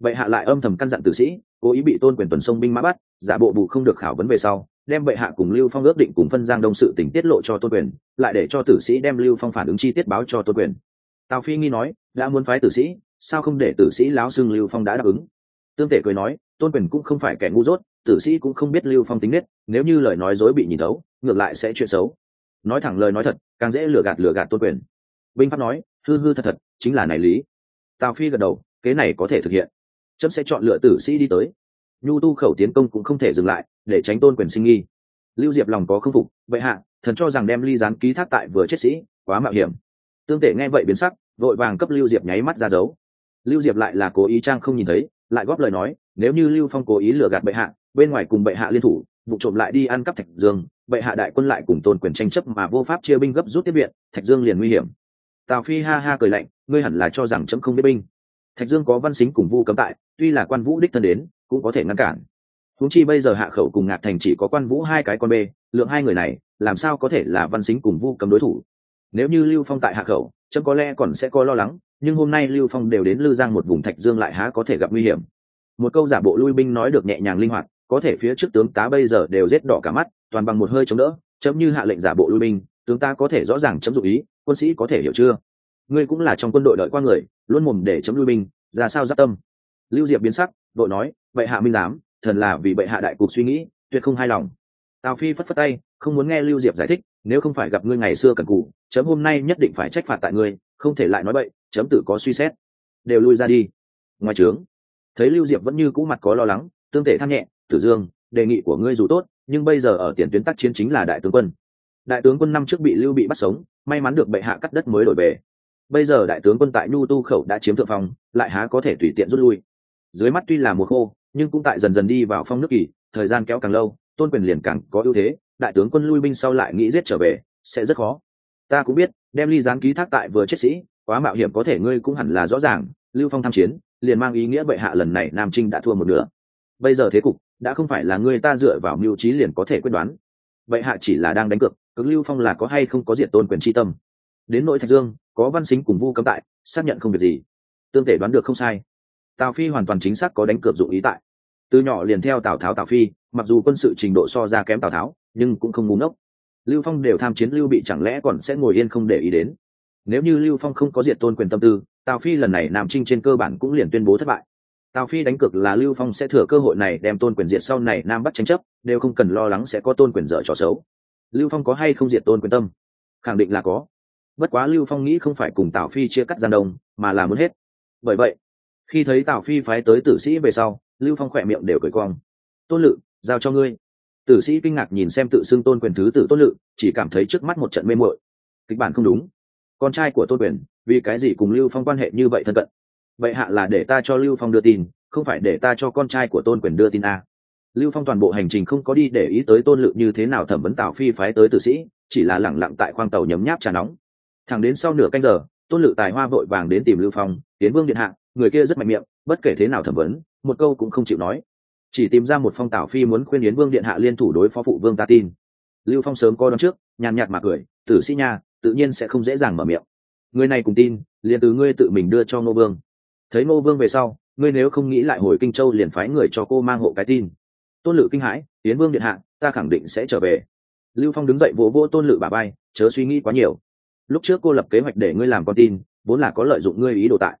Vậy hạ lại âm thầm căn dặn tử sĩ, cố ý bị tôn quyền tuần sông binh mã bắt, giả bộ bù không được khảo vấn về sau đem bệ hạ cùng lưu phong ước định cùng phân giang đông sự tỉnh tiết lộ cho tôn quyền, lại để cho tử sĩ đem lưu phong phản ứng chi tiết báo cho tôn quyền. Tào phi nghi nói, đã muốn phái tử sĩ, sao không để tử sĩ láo xưng lưu phong đã đáp ứng? Tương tể cười nói, tôn quyền cũng không phải kẻ ngu dốt, tử sĩ cũng không biết lưu phong tính nết, nếu như lời nói dối bị nhìn thấu, ngược lại sẽ chuyện xấu. Nói thẳng lời nói thật, càng dễ lừa gạt lừa gạt tôn quyền. Binh pháp nói, hư hư thật thật, chính là này lý. Tào phi gật đầu, kế này có thể thực hiện. Chấm sẽ chọn lựa tử sĩ đi tới nhu tu khẩu tiến công cũng không thể dừng lại, để tránh tôn quyền sinh nghi. Lưu diệp lòng có khâm phục vậy hạ, thần cho rằng đem ly gián ký thác tại vừa chết sĩ, quá mạo hiểm. Tương tể nghe vậy biến sắc, vội vàng cấp lưu diệp nháy mắt ra dấu. Lưu diệp lại là cố ý trang không nhìn thấy, lại góp lời nói, nếu như lưu phong cố ý lừa gạt bệ hạ, bên ngoài cùng bệ hạ liên thủ, vụ trộm lại đi ăn cắp thạch dương, bệ hạ đại quân lại cùng tôn quyền tranh chấp mà vô pháp chia binh gấp rút tiếp viện, thạch dương liền nguy hiểm. Tào phi ha ha cười lạnh, ngươi hẳn là cho rằng chấm không biết binh. Thạch dương có văn xính cùng vu cấm tại, tuy là quan vũ đích thân đến cũng có thể ngăn cản. Huống chi bây giờ hạ khẩu cùng ngạc thành chỉ có quan vũ hai cái con bê, lượng hai người này, làm sao có thể là văn xính cùng vu cầm đối thủ? Nếu như lưu phong tại hạ khẩu, chấm có lẽ còn sẽ có lo lắng, nhưng hôm nay lưu phong đều đến lư giang một vùng thạch dương lại há có thể gặp nguy hiểm. Một câu giả bộ lui binh nói được nhẹ nhàng linh hoạt, có thể phía trước tướng tá bây giờ đều rết đỏ cả mắt, toàn bằng một hơi chống đỡ, chấm như hạ lệnh giả bộ lui binh, tướng ta có thể rõ ràng chấm dụ ý, quân sĩ có thể hiểu chưa? Ngươi cũng là trong quân đội đợi qua người, luôn mồm để chấm lui binh, ra sao giáp tâm? Lưu diệp biến sắc đội nói, bệ hạ minh giám, thần là vì bệ hạ đại cục suy nghĩ, tuyệt không hài lòng. Tào phi phất phất tay, không muốn nghe lưu diệp giải thích, nếu không phải gặp ngươi ngày xưa cần cụ chấm hôm nay nhất định phải trách phạt tại ngươi, không thể lại nói bậy, chấm tự có suy xét. Đều lui ra đi. Ngoài trướng thấy lưu diệp vẫn như cũ mặt có lo lắng, tương thể than nhẹ, tử dương, đề nghị của ngươi dù tốt, nhưng bây giờ ở tiền tuyến tác chiến chính là đại tướng quân. Đại tướng quân năm trước bị lưu bị bắt sống, may mắn được bệ hạ cắt đất mới đổi về. Bây giờ đại tướng quân tại nhu tu khẩu đã chiếm thượng phong, lại há có thể tùy tiện rút lui dưới mắt tuy là mùa khô, nhưng cũng tại dần dần đi vào phong nước kỳ, thời gian kéo càng lâu, tôn quyền liền càng có ưu thế, đại tướng quân lui binh sau lại nghĩ giết trở về, sẽ rất khó. Ta cũng biết, đem ly gián ký thác tại vừa chết sĩ, quá mạo hiểm có thể ngươi cũng hẳn là rõ ràng, lưu phong tham chiến, liền mang ý nghĩa bệ hạ lần này nam trinh đã thua một nửa. Bây giờ thế cục, đã không phải là ngươi ta dựa vào mưu trí liền có thể quyết đoán. Bệ hạ chỉ là đang đánh cược cực lưu phong là có hay không có diện tôn quyền tri tâm. Đến nội thạch dương, có văn xính cùng vu cấm tại, xác nhận không việc gì. Tương thể đoán được không sai tào phi hoàn toàn chính xác có đánh cược dụng ý tại. Từ nhỏ liền theo tào tháo tào phi, mặc dù quân sự trình độ so ra kém tào tháo, nhưng cũng không ngu ngốc. Lưu phong đều tham chiến lưu bị chẳng lẽ còn sẽ ngồi yên không để ý đến? Nếu như lưu phong không có diệt tôn quyền tâm tư, tào phi lần này nam trinh trên cơ bản cũng liền tuyên bố thất bại. Tào phi đánh cược là lưu phong sẽ thừa cơ hội này đem tôn quyền diệt sau này nam bắt tranh chấp, đều không cần lo lắng sẽ có tôn quyền dở trò xấu. Lưu phong có hay không diệt tôn quyền tâm? Khẳng định là có. Bất quá lưu phong nghĩ không phải cùng tào phi chia cắt gian đông, mà là muốn hết. Bởi vậy khi thấy tào phi phái tới tử sĩ về sau, lưu phong khỏe miệng đều cười cong. Tôn lự, giao cho ngươi. Tử sĩ kinh ngạc nhìn xem tự xưng tôn quyền thứ tử tôn lự, chỉ cảm thấy trước mắt một trận mê muội. Kịch bản không đúng. Con trai của tôn quyền, vì cái gì cùng lưu phong quan hệ như vậy thân cận? Vậy hạ là để ta cho lưu phong đưa tin, không phải để ta cho con trai của tôn quyền đưa tin a lưu phong toàn bộ hành trình không có đi để ý tới tôn lự như thế nào thẩm vấn tào phi phái tới tử sĩ, chỉ là lẳng lặng tại khoang tàu nhấm nháp trà nóng. Thẳng đến sau nửa canh giờ, tôn lự tài hoa vội vàng đến tìm lưu phong, tiến vương điện hạ người kia rất mạnh miệng, bất kể thế nào thẩm vấn, một câu cũng không chịu nói. Chỉ tìm ra một phong tào phi muốn khuyên yến vương điện hạ liên thủ đối phó phụ vương ta tin. Lưu phong sớm coi đón trước, nhàn nhạt mà cười, tử sĩ nha, tự nhiên sẽ không dễ dàng mở miệng. Người này cùng tin, liền từ ngươi tự mình đưa cho ngô vương. Thấy ngô vương về sau, ngươi nếu không nghĩ lại hồi kinh châu liền phái người cho cô mang hộ cái tin. Tôn lự kinh hãi, yến vương điện hạ, ta khẳng định sẽ trở về. Lưu phong đứng dậy vỗ vỗ tôn lự bà bay chớ suy nghĩ quá nhiều. Lúc trước cô lập kế hoạch để ngươi làm con tin, vốn là có lợi dụng ngươi ý đồ tại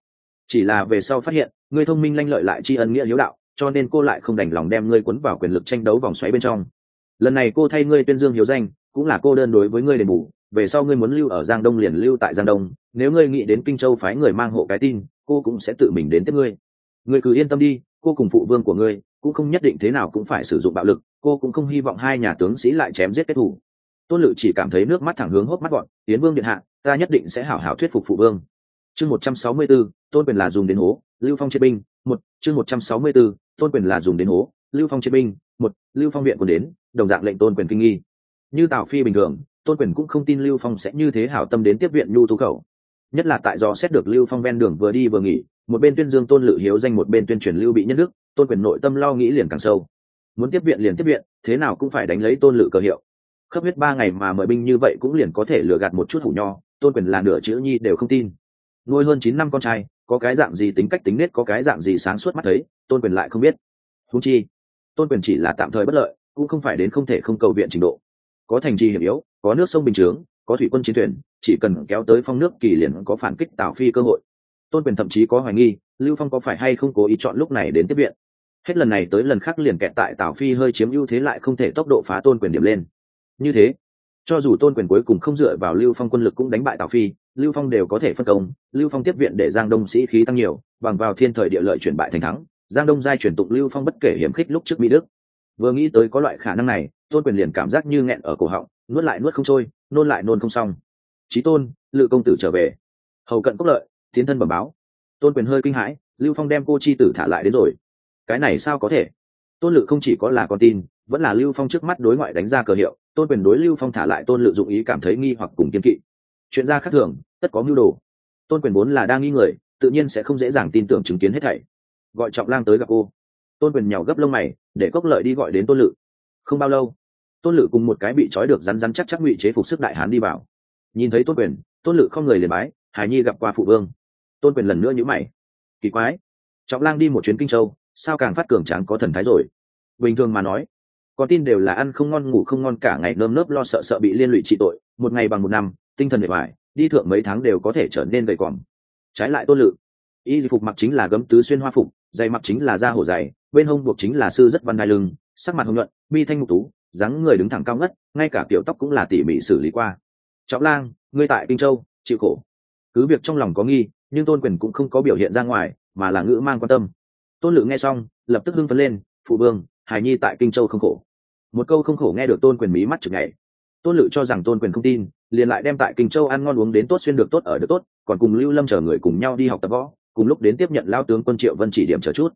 chỉ là về sau phát hiện, ngươi thông minh lanh lợi lại tri ân nghĩa hiếu đạo, cho nên cô lại không đành lòng đem ngươi quấn vào quyền lực tranh đấu vòng xoáy bên trong. Lần này cô thay ngươi tuyên dương hiếu danh, cũng là cô đơn đối với ngươi đền bù, về sau ngươi muốn lưu ở giang đông liền lưu tại giang đông, nếu ngươi nghĩ đến kinh châu phái người mang hộ cái tin, cô cũng sẽ tự mình đến tiếp ngươi. Ngươi cứ yên tâm đi, cô cùng phụ vương của ngươi cũng không nhất định thế nào cũng phải sử dụng bạo lực, cô cũng không hy vọng hai nhà tướng sĩ lại chém giết kết thủ tôn lự chỉ cảm thấy nước mắt thẳng hướng hốc mắt gọn, tiến vương điện hạ, ta nhất định sẽ hảo hảo thuyết phục phụ vương chương một trăm sáu mươi b ố tôn quyền là dùng đến hố, lưu phong chiến binh, một, chương một trăm sáu mươi b ố tôn quyền là dùng đến hố, lưu phong chiến binh, một, lưu phong viện còn đến, đồng dạng lệnh tôn quyền kinh nghi. Như tào phi bình thường, tôn quyền cũng không tin lưu phong sẽ như thế hảo tâm đến tiếp viện nhu tú khẩu. Nhất là tại do xét được lưu phong ven đường vừa đi vừa nghỉ, một bên tuyên dương tôn lự hiếu danh một bên tuyên truyền lưu bị nhân đức, tôn quyền nội tâm lo nghĩ liền càng sâu. Muốn tiếp viện liền tiếp viện, thế nào cũng phải đánh lấy tôn lự cờ hiệu. Khớp huyết ba ngày mà mời binh như vậy cũng liền có thể lừa gạt một chút hủ nho, tôn quyền là nửa chữ nhi đều không tin nuôi hơn chín năm con trai, có cái dạng gì tính cách tính nết, có cái dạng gì sáng suốt mắt thấy, tôn quyền lại không biết. Húng chi, tôn quyền chỉ là tạm thời bất lợi, cũng không phải đến không thể không cầu viện trình độ. Có thành trì hiểm yếu, có nước sông bình chướng, có thủy quân chiến thuyền, chỉ cần kéo tới phong nước kỳ liền có phản kích tào phi cơ hội. Tôn quyền thậm chí có hoài nghi, lưu phong có phải hay không cố ý chọn lúc này đến tiếp viện. Hết lần này tới lần khác liền kẹt tại tào phi hơi chiếm ưu thế lại không thể tốc độ phá tôn quyền điểm lên. Như thế, cho dù tôn quyền cuối cùng không dựa vào lưu phong quân lực cũng đánh bại tào phi lưu phong đều có thể phân công, lưu phong tiếp viện để giang đông sĩ khí tăng nhiều, bằng vào thiên thời địa lợi chuyển bại thành thắng, giang đông giai chuyển tụng lưu phong bất kể hiểm khích lúc trước mỹ đức. Vừa nghĩ tới có loại khả năng này, tôn quyền liền cảm giác như nghẹn ở cổ họng, nuốt lại nuốt không trôi, nôn lại nôn không xong. Trí tôn, lự công tử trở về. Hầu cận cốc lợi, tiến thân bẩm báo. Tôn quyền hơi kinh hãi, lưu phong đem cô chi tử thả lại đến rồi. Cái này sao có thể? Tôn lự không chỉ có là con tin, vẫn là lưu phong trước mắt đối ngoại đánh ra cờ hiệu, tôn quyền đối lưu phong thả lại tôn lự dụng ý cảm thấy nghi hoặc cùng kiên kỵ chuyện ra khác thường, tất có mưu đồ. Tôn quyền vốn là đang nghi người, tự nhiên sẽ không dễ dàng tin tưởng chứng kiến hết thảy. Gọi trọng lang tới gặp cô. Tôn quyền nhào gấp lông mày, để cốc lợi đi gọi đến tôn lự. Không bao lâu, tôn lự cùng một cái bị trói được rắn rắn chắc chắc ngụy chế phục sức đại hán đi vào. Nhìn thấy tôn quyền, tôn lự không người liền bái, hải nhi gặp qua phụ vương. Tôn quyền lần nữa nhữ mày. Kỳ quái. Trọng lang đi một chuyến kinh châu, sao càng phát cường tráng có thần thái rồi? Bình thường mà nói, con tin đều là ăn không ngon, ngủ không ngon cả ngày, nơm nớp lo sợ sợ bị liên lụy trị tội, một ngày bằng một năm tinh thần bề ngoài, đi thượng mấy tháng đều có thể trở nên gầy còm trái lại tôn lự, y phục mặc chính là gấm tứ xuyên hoa phục dày mặc chính là da hổ dày bên hông buộc chính là sư rất văn đai lưng, sắc mặt hồng nhuận, bi thanh mục tú, dáng người đứng thẳng cao ngất, ngay cả kiểu tóc cũng là tỉ mỉ xử lý qua. Trọng lang, ngươi tại kinh châu, chịu khổ. Cứ việc trong lòng có nghi, nhưng tôn quyền cũng không có biểu hiện ra ngoài, mà là ngữ mang quan tâm. Tôn lự nghe xong, lập tức hưng phấn lên, phụ vương, hài nhi tại kinh châu không khổ. Một câu không khổ nghe được tôn quyền mí mắt chừng ngày tôn lự cho rằng tôn quyền không tin liền lại đem tại kinh châu ăn ngon uống đến tốt xuyên được tốt ở được tốt, còn cùng lưu lâm chờ người cùng nhau đi học tập võ, cùng lúc đến tiếp nhận lao tướng quân triệu vân chỉ điểm chờ chút.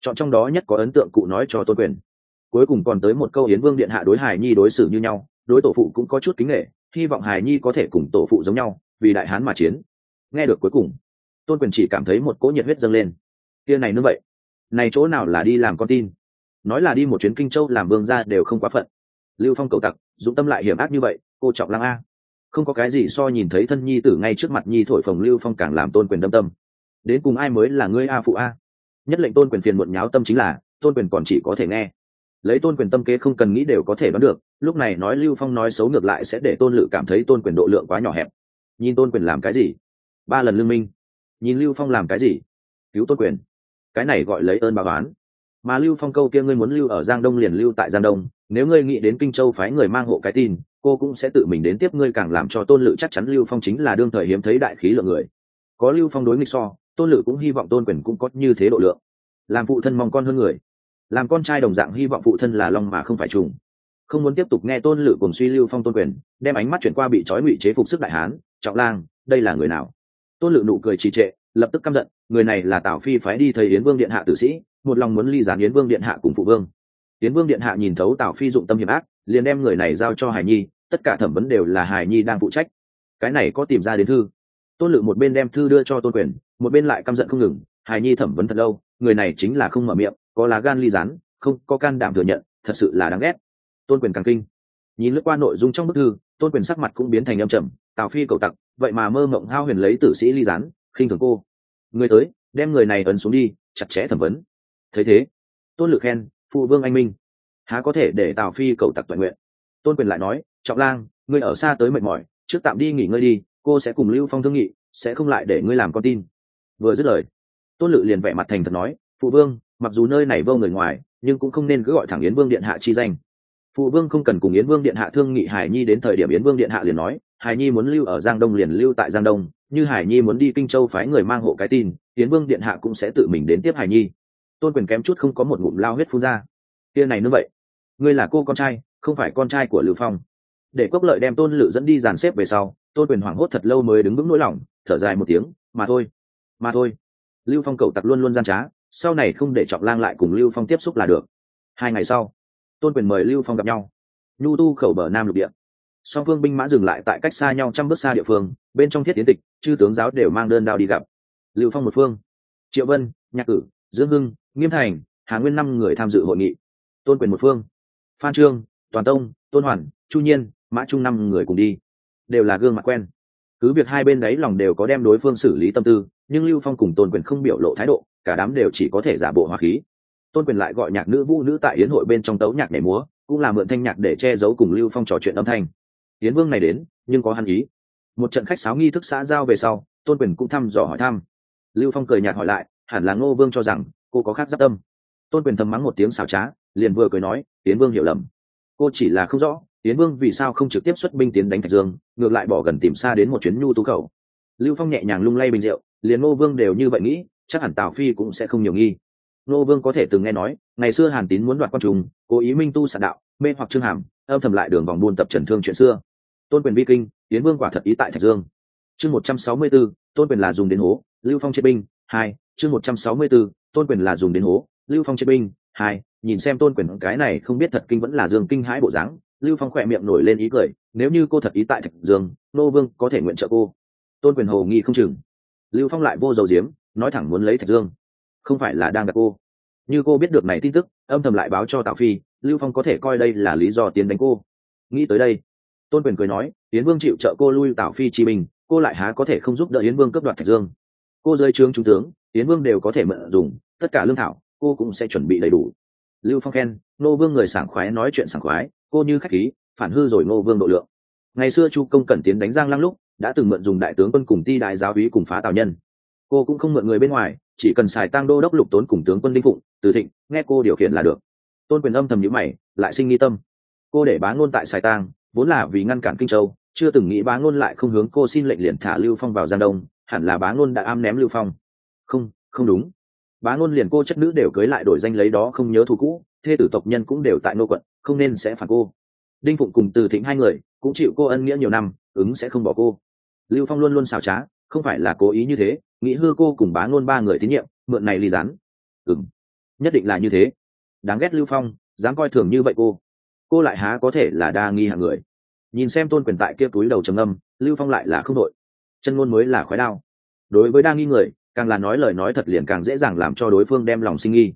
Chọn trong đó nhất có ấn tượng cụ nói cho tôn quyền. Cuối cùng còn tới một câu hiến vương điện hạ đối hải nhi đối xử như nhau, đối tổ phụ cũng có chút kính nghệ hy vọng hải nhi có thể cùng tổ phụ giống nhau, vì đại hán mà chiến. Nghe được cuối cùng, tôn quyền chỉ cảm thấy một cỗ nhiệt huyết dâng lên. Kia này như vậy, này chỗ nào là đi làm con tin? Nói là đi một chuyến kinh châu làm vương ra đều không quá phận. Lưu phong cầu tặc dũng tâm lại hiểm ác như vậy, cô trọng lăng a không có cái gì so nhìn thấy thân nhi tử ngay trước mặt nhi thổi phồng lưu phong càng làm tôn quyền đâm tâm. Đến cùng ai mới là ngươi a phụ a? Nhất lệnh tôn quyền phiền muộn nháo tâm chính là, tôn quyền còn chỉ có thể nghe. Lấy tôn quyền tâm kế không cần nghĩ đều có thể đoán được, lúc này nói lưu phong nói xấu ngược lại sẽ để tôn lự cảm thấy tôn quyền độ lượng quá nhỏ hẹp. Nhìn tôn quyền làm cái gì? Ba lần lương minh. Nhìn lưu phong làm cái gì? Cứu tôn quyền. Cái này gọi lấy ơn bà bán mà lưu phong câu kia ngươi muốn lưu ở giang đông liền lưu tại giang đông, nếu ngươi nghĩ đến kinh châu phái người mang hộ cái tin cô cũng sẽ tự mình đến tiếp ngươi càng làm cho tôn lự chắc chắn lưu phong chính là đương thời hiếm thấy đại khí lượng người có lưu phong đối nghịch so tôn lự cũng hy vọng tôn quyền cũng có như thế độ lượng làm phụ thân mong con hơn người làm con trai đồng dạng hy vọng phụ thân là long mà không phải trùng không muốn tiếp tục nghe tôn lự cùng suy lưu phong tôn quyền đem ánh mắt chuyển qua bị trói ngụy chế phục sức đại hán trọng lang đây là người nào tôn lự nụ cười trì trệ lập tức căm giận người này là tào phi phái đi thầy yến vương điện hạ tử sĩ một lòng muốn ly gián yến vương điện hạ cùng phụ vương yến vương điện hạ nhìn thấu tào phi dụng tâm hiểm ác liền đem người này giao cho hải nhi, tất cả thẩm vấn đều là hải nhi đang phụ trách. Cái này có tìm ra đến thư. Tôn lự một bên đem thư đưa cho tôn quyền, một bên lại căm giận không ngừng, hải nhi thẩm vấn thật lâu, người này chính là không mở miệng, có lá gan ly rán không, có can đảm thừa nhận, thật sự là đáng ghét. Tôn quyền càng kinh. Nhìn lướt qua nội dung trong bức thư, tôn quyền sắc mặt cũng biến thành âm trầm, tào phi cầu tặc, vậy mà mơ mộng hao huyền lấy tử sĩ ly rán khinh thường cô. Người tới, đem người này ấn xuống đi, chặt chẽ thẩm vấn. Thấy thế, tôn lự khen, phụ vương anh minh há có thể để tào phi cầu tặc toàn nguyện. Tôn quyền lại nói, trọng lang, ngươi ở xa tới mệt mỏi, trước tạm đi nghỉ ngơi đi, cô sẽ cùng lưu phong thương nghị, sẽ không lại để ngươi làm con tin. Vừa dứt lời, tôn lự liền vẻ mặt thành thật nói, phụ vương, mặc dù nơi này vô người ngoài, nhưng cũng không nên cứ gọi thẳng yến vương điện hạ chi danh. Phụ vương không cần cùng yến vương điện hạ thương nghị hải nhi đến thời điểm yến vương điện hạ liền nói, hải nhi muốn lưu ở giang đông liền lưu tại giang đông, như hải nhi muốn đi kinh châu phái người mang hộ cái tin, yến vương điện hạ cũng sẽ tự mình đến tiếp hải nhi. Tôn quyền kém chút không có một ngụm lao huyết phun ra. Kia này như vậy ngươi là cô con trai, không phải con trai của lưu phong. Để cốc lợi đem tôn lự dẫn đi dàn xếp về sau, tôn quyền hoảng hốt thật lâu mới đứng vững nỗi lòng, thở dài một tiếng, mà thôi mà thôi. Lưu phong cầu tặc luôn luôn gian trá, sau này không để trọng lang lại cùng lưu phong tiếp xúc là được. Hai ngày sau, tôn quyền mời lưu phong gặp nhau. Nhu tu khẩu bờ nam lục địa. Song phương binh mã dừng lại tại cách xa nhau trăm bước xa địa phương, bên trong thiết tiến tịch, chư tướng giáo đều mang đơn đao đi gặp. Lưu phong một phương. Triệu vân, nhạc cử dương hưng, nghiêm thành, hà nguyên năm người tham dự hội nghị. Tôn quyền một phương phan trương, toàn tông, tôn hoàn, chu nhiên, mã trung năm người cùng đi. Đều là gương mặt quen. Cứ việc hai bên đấy lòng đều có đem đối phương xử lý tâm tư, nhưng lưu phong cùng tôn quyền không biểu lộ thái độ, cả đám đều chỉ có thể giả bộ hòa khí. Tôn quyền lại gọi nhạc nữ vũ nữ tại yến hội bên trong tấu nhạc nhảy múa, cũng là mượn thanh nhạc để che giấu cùng lưu phong trò chuyện âm thanh. Yến vương này đến, nhưng có hắn ý. Một trận khách sáo nghi thức xã giao về sau, tôn quyền cũng thăm dò hỏi thăm. Lưu phong cười nhạt hỏi lại, hẳn là ngô vương cho rằng cô có khác giáp tâm. Tôn quyền thầm mắng một tiếng xào trá liền vừa cười nói tiến vương hiểu lầm. Cô chỉ là không rõ tiến vương vì sao không trực tiếp xuất binh tiến đánh thạch dương ngược lại bỏ gần tìm xa đến một chuyến nhu tú khẩu lưu phong nhẹ nhàng lung lay bình rượu liền ngô vương đều như vậy nghĩ chắc hẳn tào phi cũng sẽ không nhiều nghi. Ngô vương có thể từng nghe nói ngày xưa hàn tín muốn đoạt quan trùng cố ý minh tu sạn đạo mê hoặc trương hàm âm thầm lại đường vòng buôn tập trần thương chuyện xưa. Tôn quyền vi kinh tiến vương quả thật ý tại thạch dương. Chương một trăm sáu mươi bốn, tôn quyền là dùng đến hố lưu phong chế binh hai. Chương một trăm sáu mươi bốn, tôn quyền là dùng đến hố lưu phong chế binh hai nhìn xem tôn quyền, cái này không biết thật kinh vẫn là dương kinh hãi bộ dáng, lưu phong khỏe miệng nổi lên ý cười, nếu như cô thật ý tại thạch dương, nô vương có thể nguyện trợ cô. Tôn quyền hồ nghi không chừng. Lưu phong lại vô dầu diếm, nói thẳng muốn lấy thạch dương. Không phải là đang gặp cô. Như cô biết được này tin tức, âm thầm lại báo cho tào phi, lưu phong có thể coi đây là lý do tiến đánh cô. Nghĩ tới đây, tôn quyền cười nói, yến vương chịu trợ cô lui tào phi chi mình, cô lại há có thể không giúp đỡ yến vương cấp đoạt thạch dương. Cô rơi trướng trung tướng, yến vương đều có thể mượn dùng, tất cả lương thảo, cô cũng sẽ chuẩn bị đầy đủ lưu phong khen nô vương người sảng khoái nói chuyện sảng khoái, cô như khách khí, phản hư rồi nô vương độ lượng. Ngày xưa chu công cẩn tiến đánh giang lăng lúc, đã từng mượn dùng đại tướng quân cùng ti đại giáo úy cùng phá tào nhân. Cô cũng không mượn người bên ngoài, chỉ cần xài tăng đô đốc lục tốn cùng tướng quân linh phụng, từ thịnh, nghe cô điều khiển là được. Tôn quyền âm thầm nhữ mày, lại sinh nghi tâm. Cô để bá ngôn tại xài tang, vốn là vì ngăn cản kinh châu, chưa từng nghĩ bá ngôn lại không hướng cô xin lệnh liền thả lưu phong vào giang đông, hẳn là bá ngôn đã am ném lưu phong. Không không đúng bá ngôn liền cô chất nữ đều cưới lại đổi danh lấy đó không nhớ thù cũ, thê tử tộc nhân cũng đều tại nô quận, không nên sẽ phản cô. Đinh phụng cùng từ thịnh hai người cũng chịu cô ân nghĩa nhiều năm, ứng sẽ không bỏ cô. Lưu phong luôn luôn xào trá, không phải là cố ý như thế, nghĩ hư cô cùng bá ngôn ba người tín nhiệm, mượn này ly rán ừng nhất định là như thế. Đáng ghét lưu phong, dám coi thường như vậy cô. Cô lại há có thể là đa nghi hạng người. Nhìn xem tôn quyền tại kia túi đầu trầm âm lưu phong lại là không đội chân ngôn mới là khói đao. Đối với đa nghi người càng là nói lời nói thật liền càng dễ dàng làm cho đối phương đem lòng sinh nghi.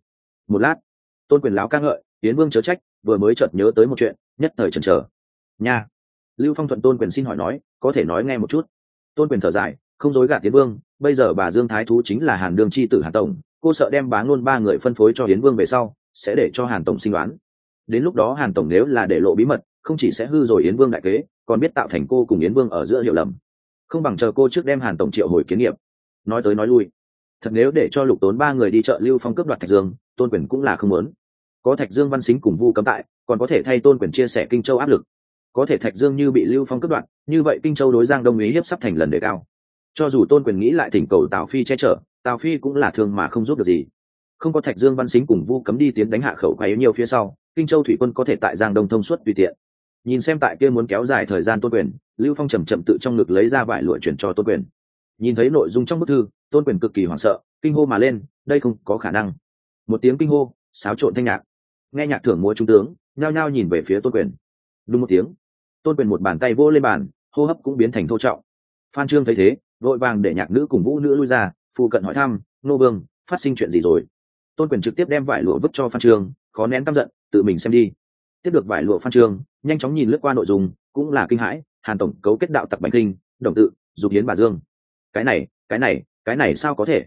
Một lát, tôn quyền láo ca ngợi tiến vương chớ trách, vừa mới chợt nhớ tới một chuyện, nhất thời chần chờ. Nha. Lưu phong thuận tôn quyền xin hỏi nói, có thể nói nghe một chút. Tôn quyền thở dài, không dối gạt tiến vương, bây giờ bà dương thái thú chính là hàn đương c h i tử hàn tổng, cô sợ đem bá ngôn ba người phân phối cho hiến vương về sau, sẽ để cho hàn tổng sinh đoán. Đến lúc đó hàn tổng nếu là để lộ bí mật, không chỉ sẽ hư rồi yến vương đại kế, còn biết tạo thành cô cùng yến vương ở giữa hiệu lầm. Không bằng chờ cô trước đem hàn tổng triệu hồi kiến nghiệp nói tới nói lui. Thật nếu để cho lục tốn ba người đi chợ lưu phong cướp đoạt thạch dương, tôn quyền cũng là không muốn. Có thạch dương văn xính cùng vu cấm tại, còn có thể thay tôn quyền chia sẻ kinh châu áp lực. Có thể thạch dương như bị lưu phong cướp đoạt, như vậy kinh châu đối giang đông ý hiếp sắp thành lần đề cao. Cho dù tôn quyền nghĩ lại thỉnh cầu tào phi che chở, tào phi cũng là thương mà không giúp được gì. Không có thạch dương văn xính cùng vu cấm đi tiến đánh hạ khẩu quá yếu nhiều phía sau, kinh châu thủy quân có thể tại giang đông thông suốt tùy tiện. Nhìn xem tại kia muốn kéo dài thời gian tôn quyền, lưu phong chầm chậm tự trong ngực lấy ra vải lụa chuyển cho tôn quyền nhìn thấy nội dung trong bức thư, tôn quyền cực kỳ hoảng sợ, kinh hô mà lên, đây không có khả năng. Một tiếng kinh hô, xáo trộn thanh nhạc. Nghe nhạc thưởng múa trung tướng, nhao nhao nhìn về phía tôn quyền. Đúng một tiếng, tôn quyền một bàn tay vô lên bàn, hô hấp cũng biến thành thô trọng. Phan trương thấy thế, vội vàng để nhạc nữ cùng vũ nữ lui ra phụ cận hỏi thăm, nô vương, phát sinh chuyện gì rồi? Tôn quyền trực tiếp đem vải lụa vứt cho phan trương, khó nén căm giận, tự mình xem đi. Tiếp được vải lụa phan trương, nhanh chóng nhìn lướt qua nội dung, cũng là kinh hãi, hàn tổng cấu kết đạo tặc bánh kinh, đồng tự, dục hiến bà dương cái này cái này cái này sao có thể?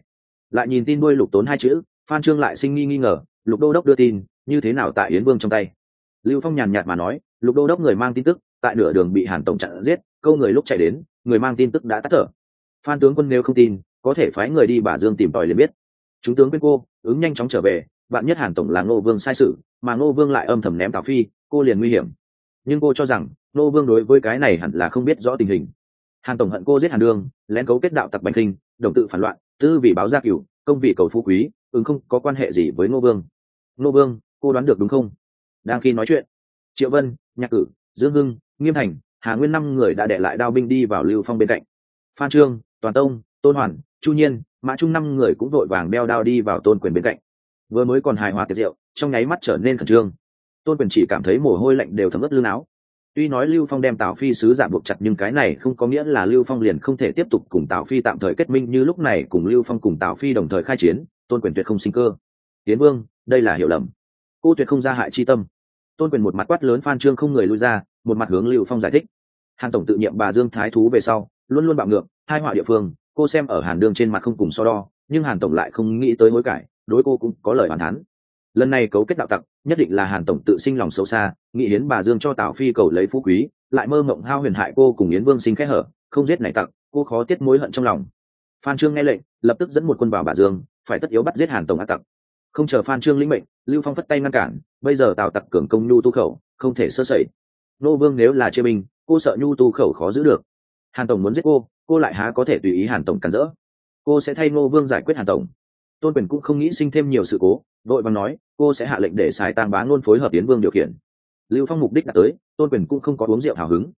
Lại nhìn tin đuôi lục tốn hai chữ, phan trương lại sinh nghi nghi ngờ, lục đô đốc đưa tin, như thế nào tại yến vương trong tay? Lưu phong nhàn nhạt mà nói, lục đô đốc người mang tin tức, tại nửa đường bị hàn tổng chặn giết, câu người lúc chạy đến, người mang tin tức đã tắt thở. Phan tướng quân nếu không tin, có thể phái người đi bà dương tìm tòi liền biết. Chúng tướng quên cô, ứng nhanh chóng trở về bạn nhất hàn tổng là ngô vương sai sự, mà ngô vương lại âm thầm ném tào phi, cô liền nguy hiểm. Nhưng cô cho rằng, ngô vương đối với cái này hẳn là không biết rõ tình hình hàn tổng hận cô giết hàn đương lén cấu kết đạo tặc bành kinh, đồng tự phản loạn, tư vì báo gia cửu, công vị cầu phú quý, ứng không có quan hệ gì với ngô vương. Ngô vương, cô đoán được đúng không? Đang khi nói chuyện, triệu vân, nhạc cử, dương hưng, nghiêm thành, hà nguyên năm người đã để lại đao binh đi vào lưu phong bên cạnh. Phan trương, toàn tông, tôn hoàn, chu nhiên, mã trung năm người cũng vội vàng đeo đao đi vào tôn quyền bên cạnh. Vừa mới còn hài hòa tiệt diệu, trong nháy mắt trở nên khẩn trương. Tôn quyền chỉ cảm thấy mồ hôi lạnh đều thấm ướt lưng áo tuy nói lưu phong đem tào phi sứ giả buộc chặt nhưng cái này không có nghĩa là lưu phong liền không thể tiếp tục cùng tào phi tạm thời kết minh như lúc này cùng lưu phong cùng tào phi đồng thời khai chiến, tôn quyền tuyệt không sinh cơ. Tiến vương, đây là hiểu lầm. Cô tuyệt không ra hại chi tâm. Tôn quyền một mặt quát lớn phan trương không người lui ra, một mặt hướng lưu phong giải thích. Hàn tổng tự nhiệm bà dương thái thú về sau, luôn luôn bạo ngược, hai họa địa phương, cô xem ở hàn đương trên mặt không cùng so đo, nhưng hàn tổng lại không nghĩ tới hối cải, đối cô cũng có lời hoàn thắn lần này cấu kết đạo tặc nhất định là hàn tổng tự sinh lòng xấu xa, nghĩ yến bà dương cho tào phi cầu lấy phú quý, lại mơ mộng hao huyền hại cô cùng yến vương sinh khẽ hở, không giết này tặc, cô khó tiết mối hận trong lòng. Phan trương nghe lệnh, lập tức dẫn một quân vào bà dương, phải tất yếu bắt giết hàn tổng ác tặc. Không chờ phan trương lĩnh mệnh, lưu phong phất tay ngăn cản, bây giờ tào tặc cường công nhu tu khẩu, không thể sơ sẩy. Nô vương nếu là chê binh, cô sợ nhu tu khẩu khó giữ được. Hàn tổng muốn giết cô cô lại há có thể tùy ý hàn tổng cản rỡ. Cô sẽ thay Nô vương giải quyết hàn tổng tôn quyền cũng không nghĩ sinh thêm nhiều sự cố, vội vàng nói, cô sẽ hạ lệnh để xài tang bá ngôn phối hợp tiến vương điều khiển. Lưu phong mục đích đã tới, tôn quyền cũng không có uống rượu hào hứng.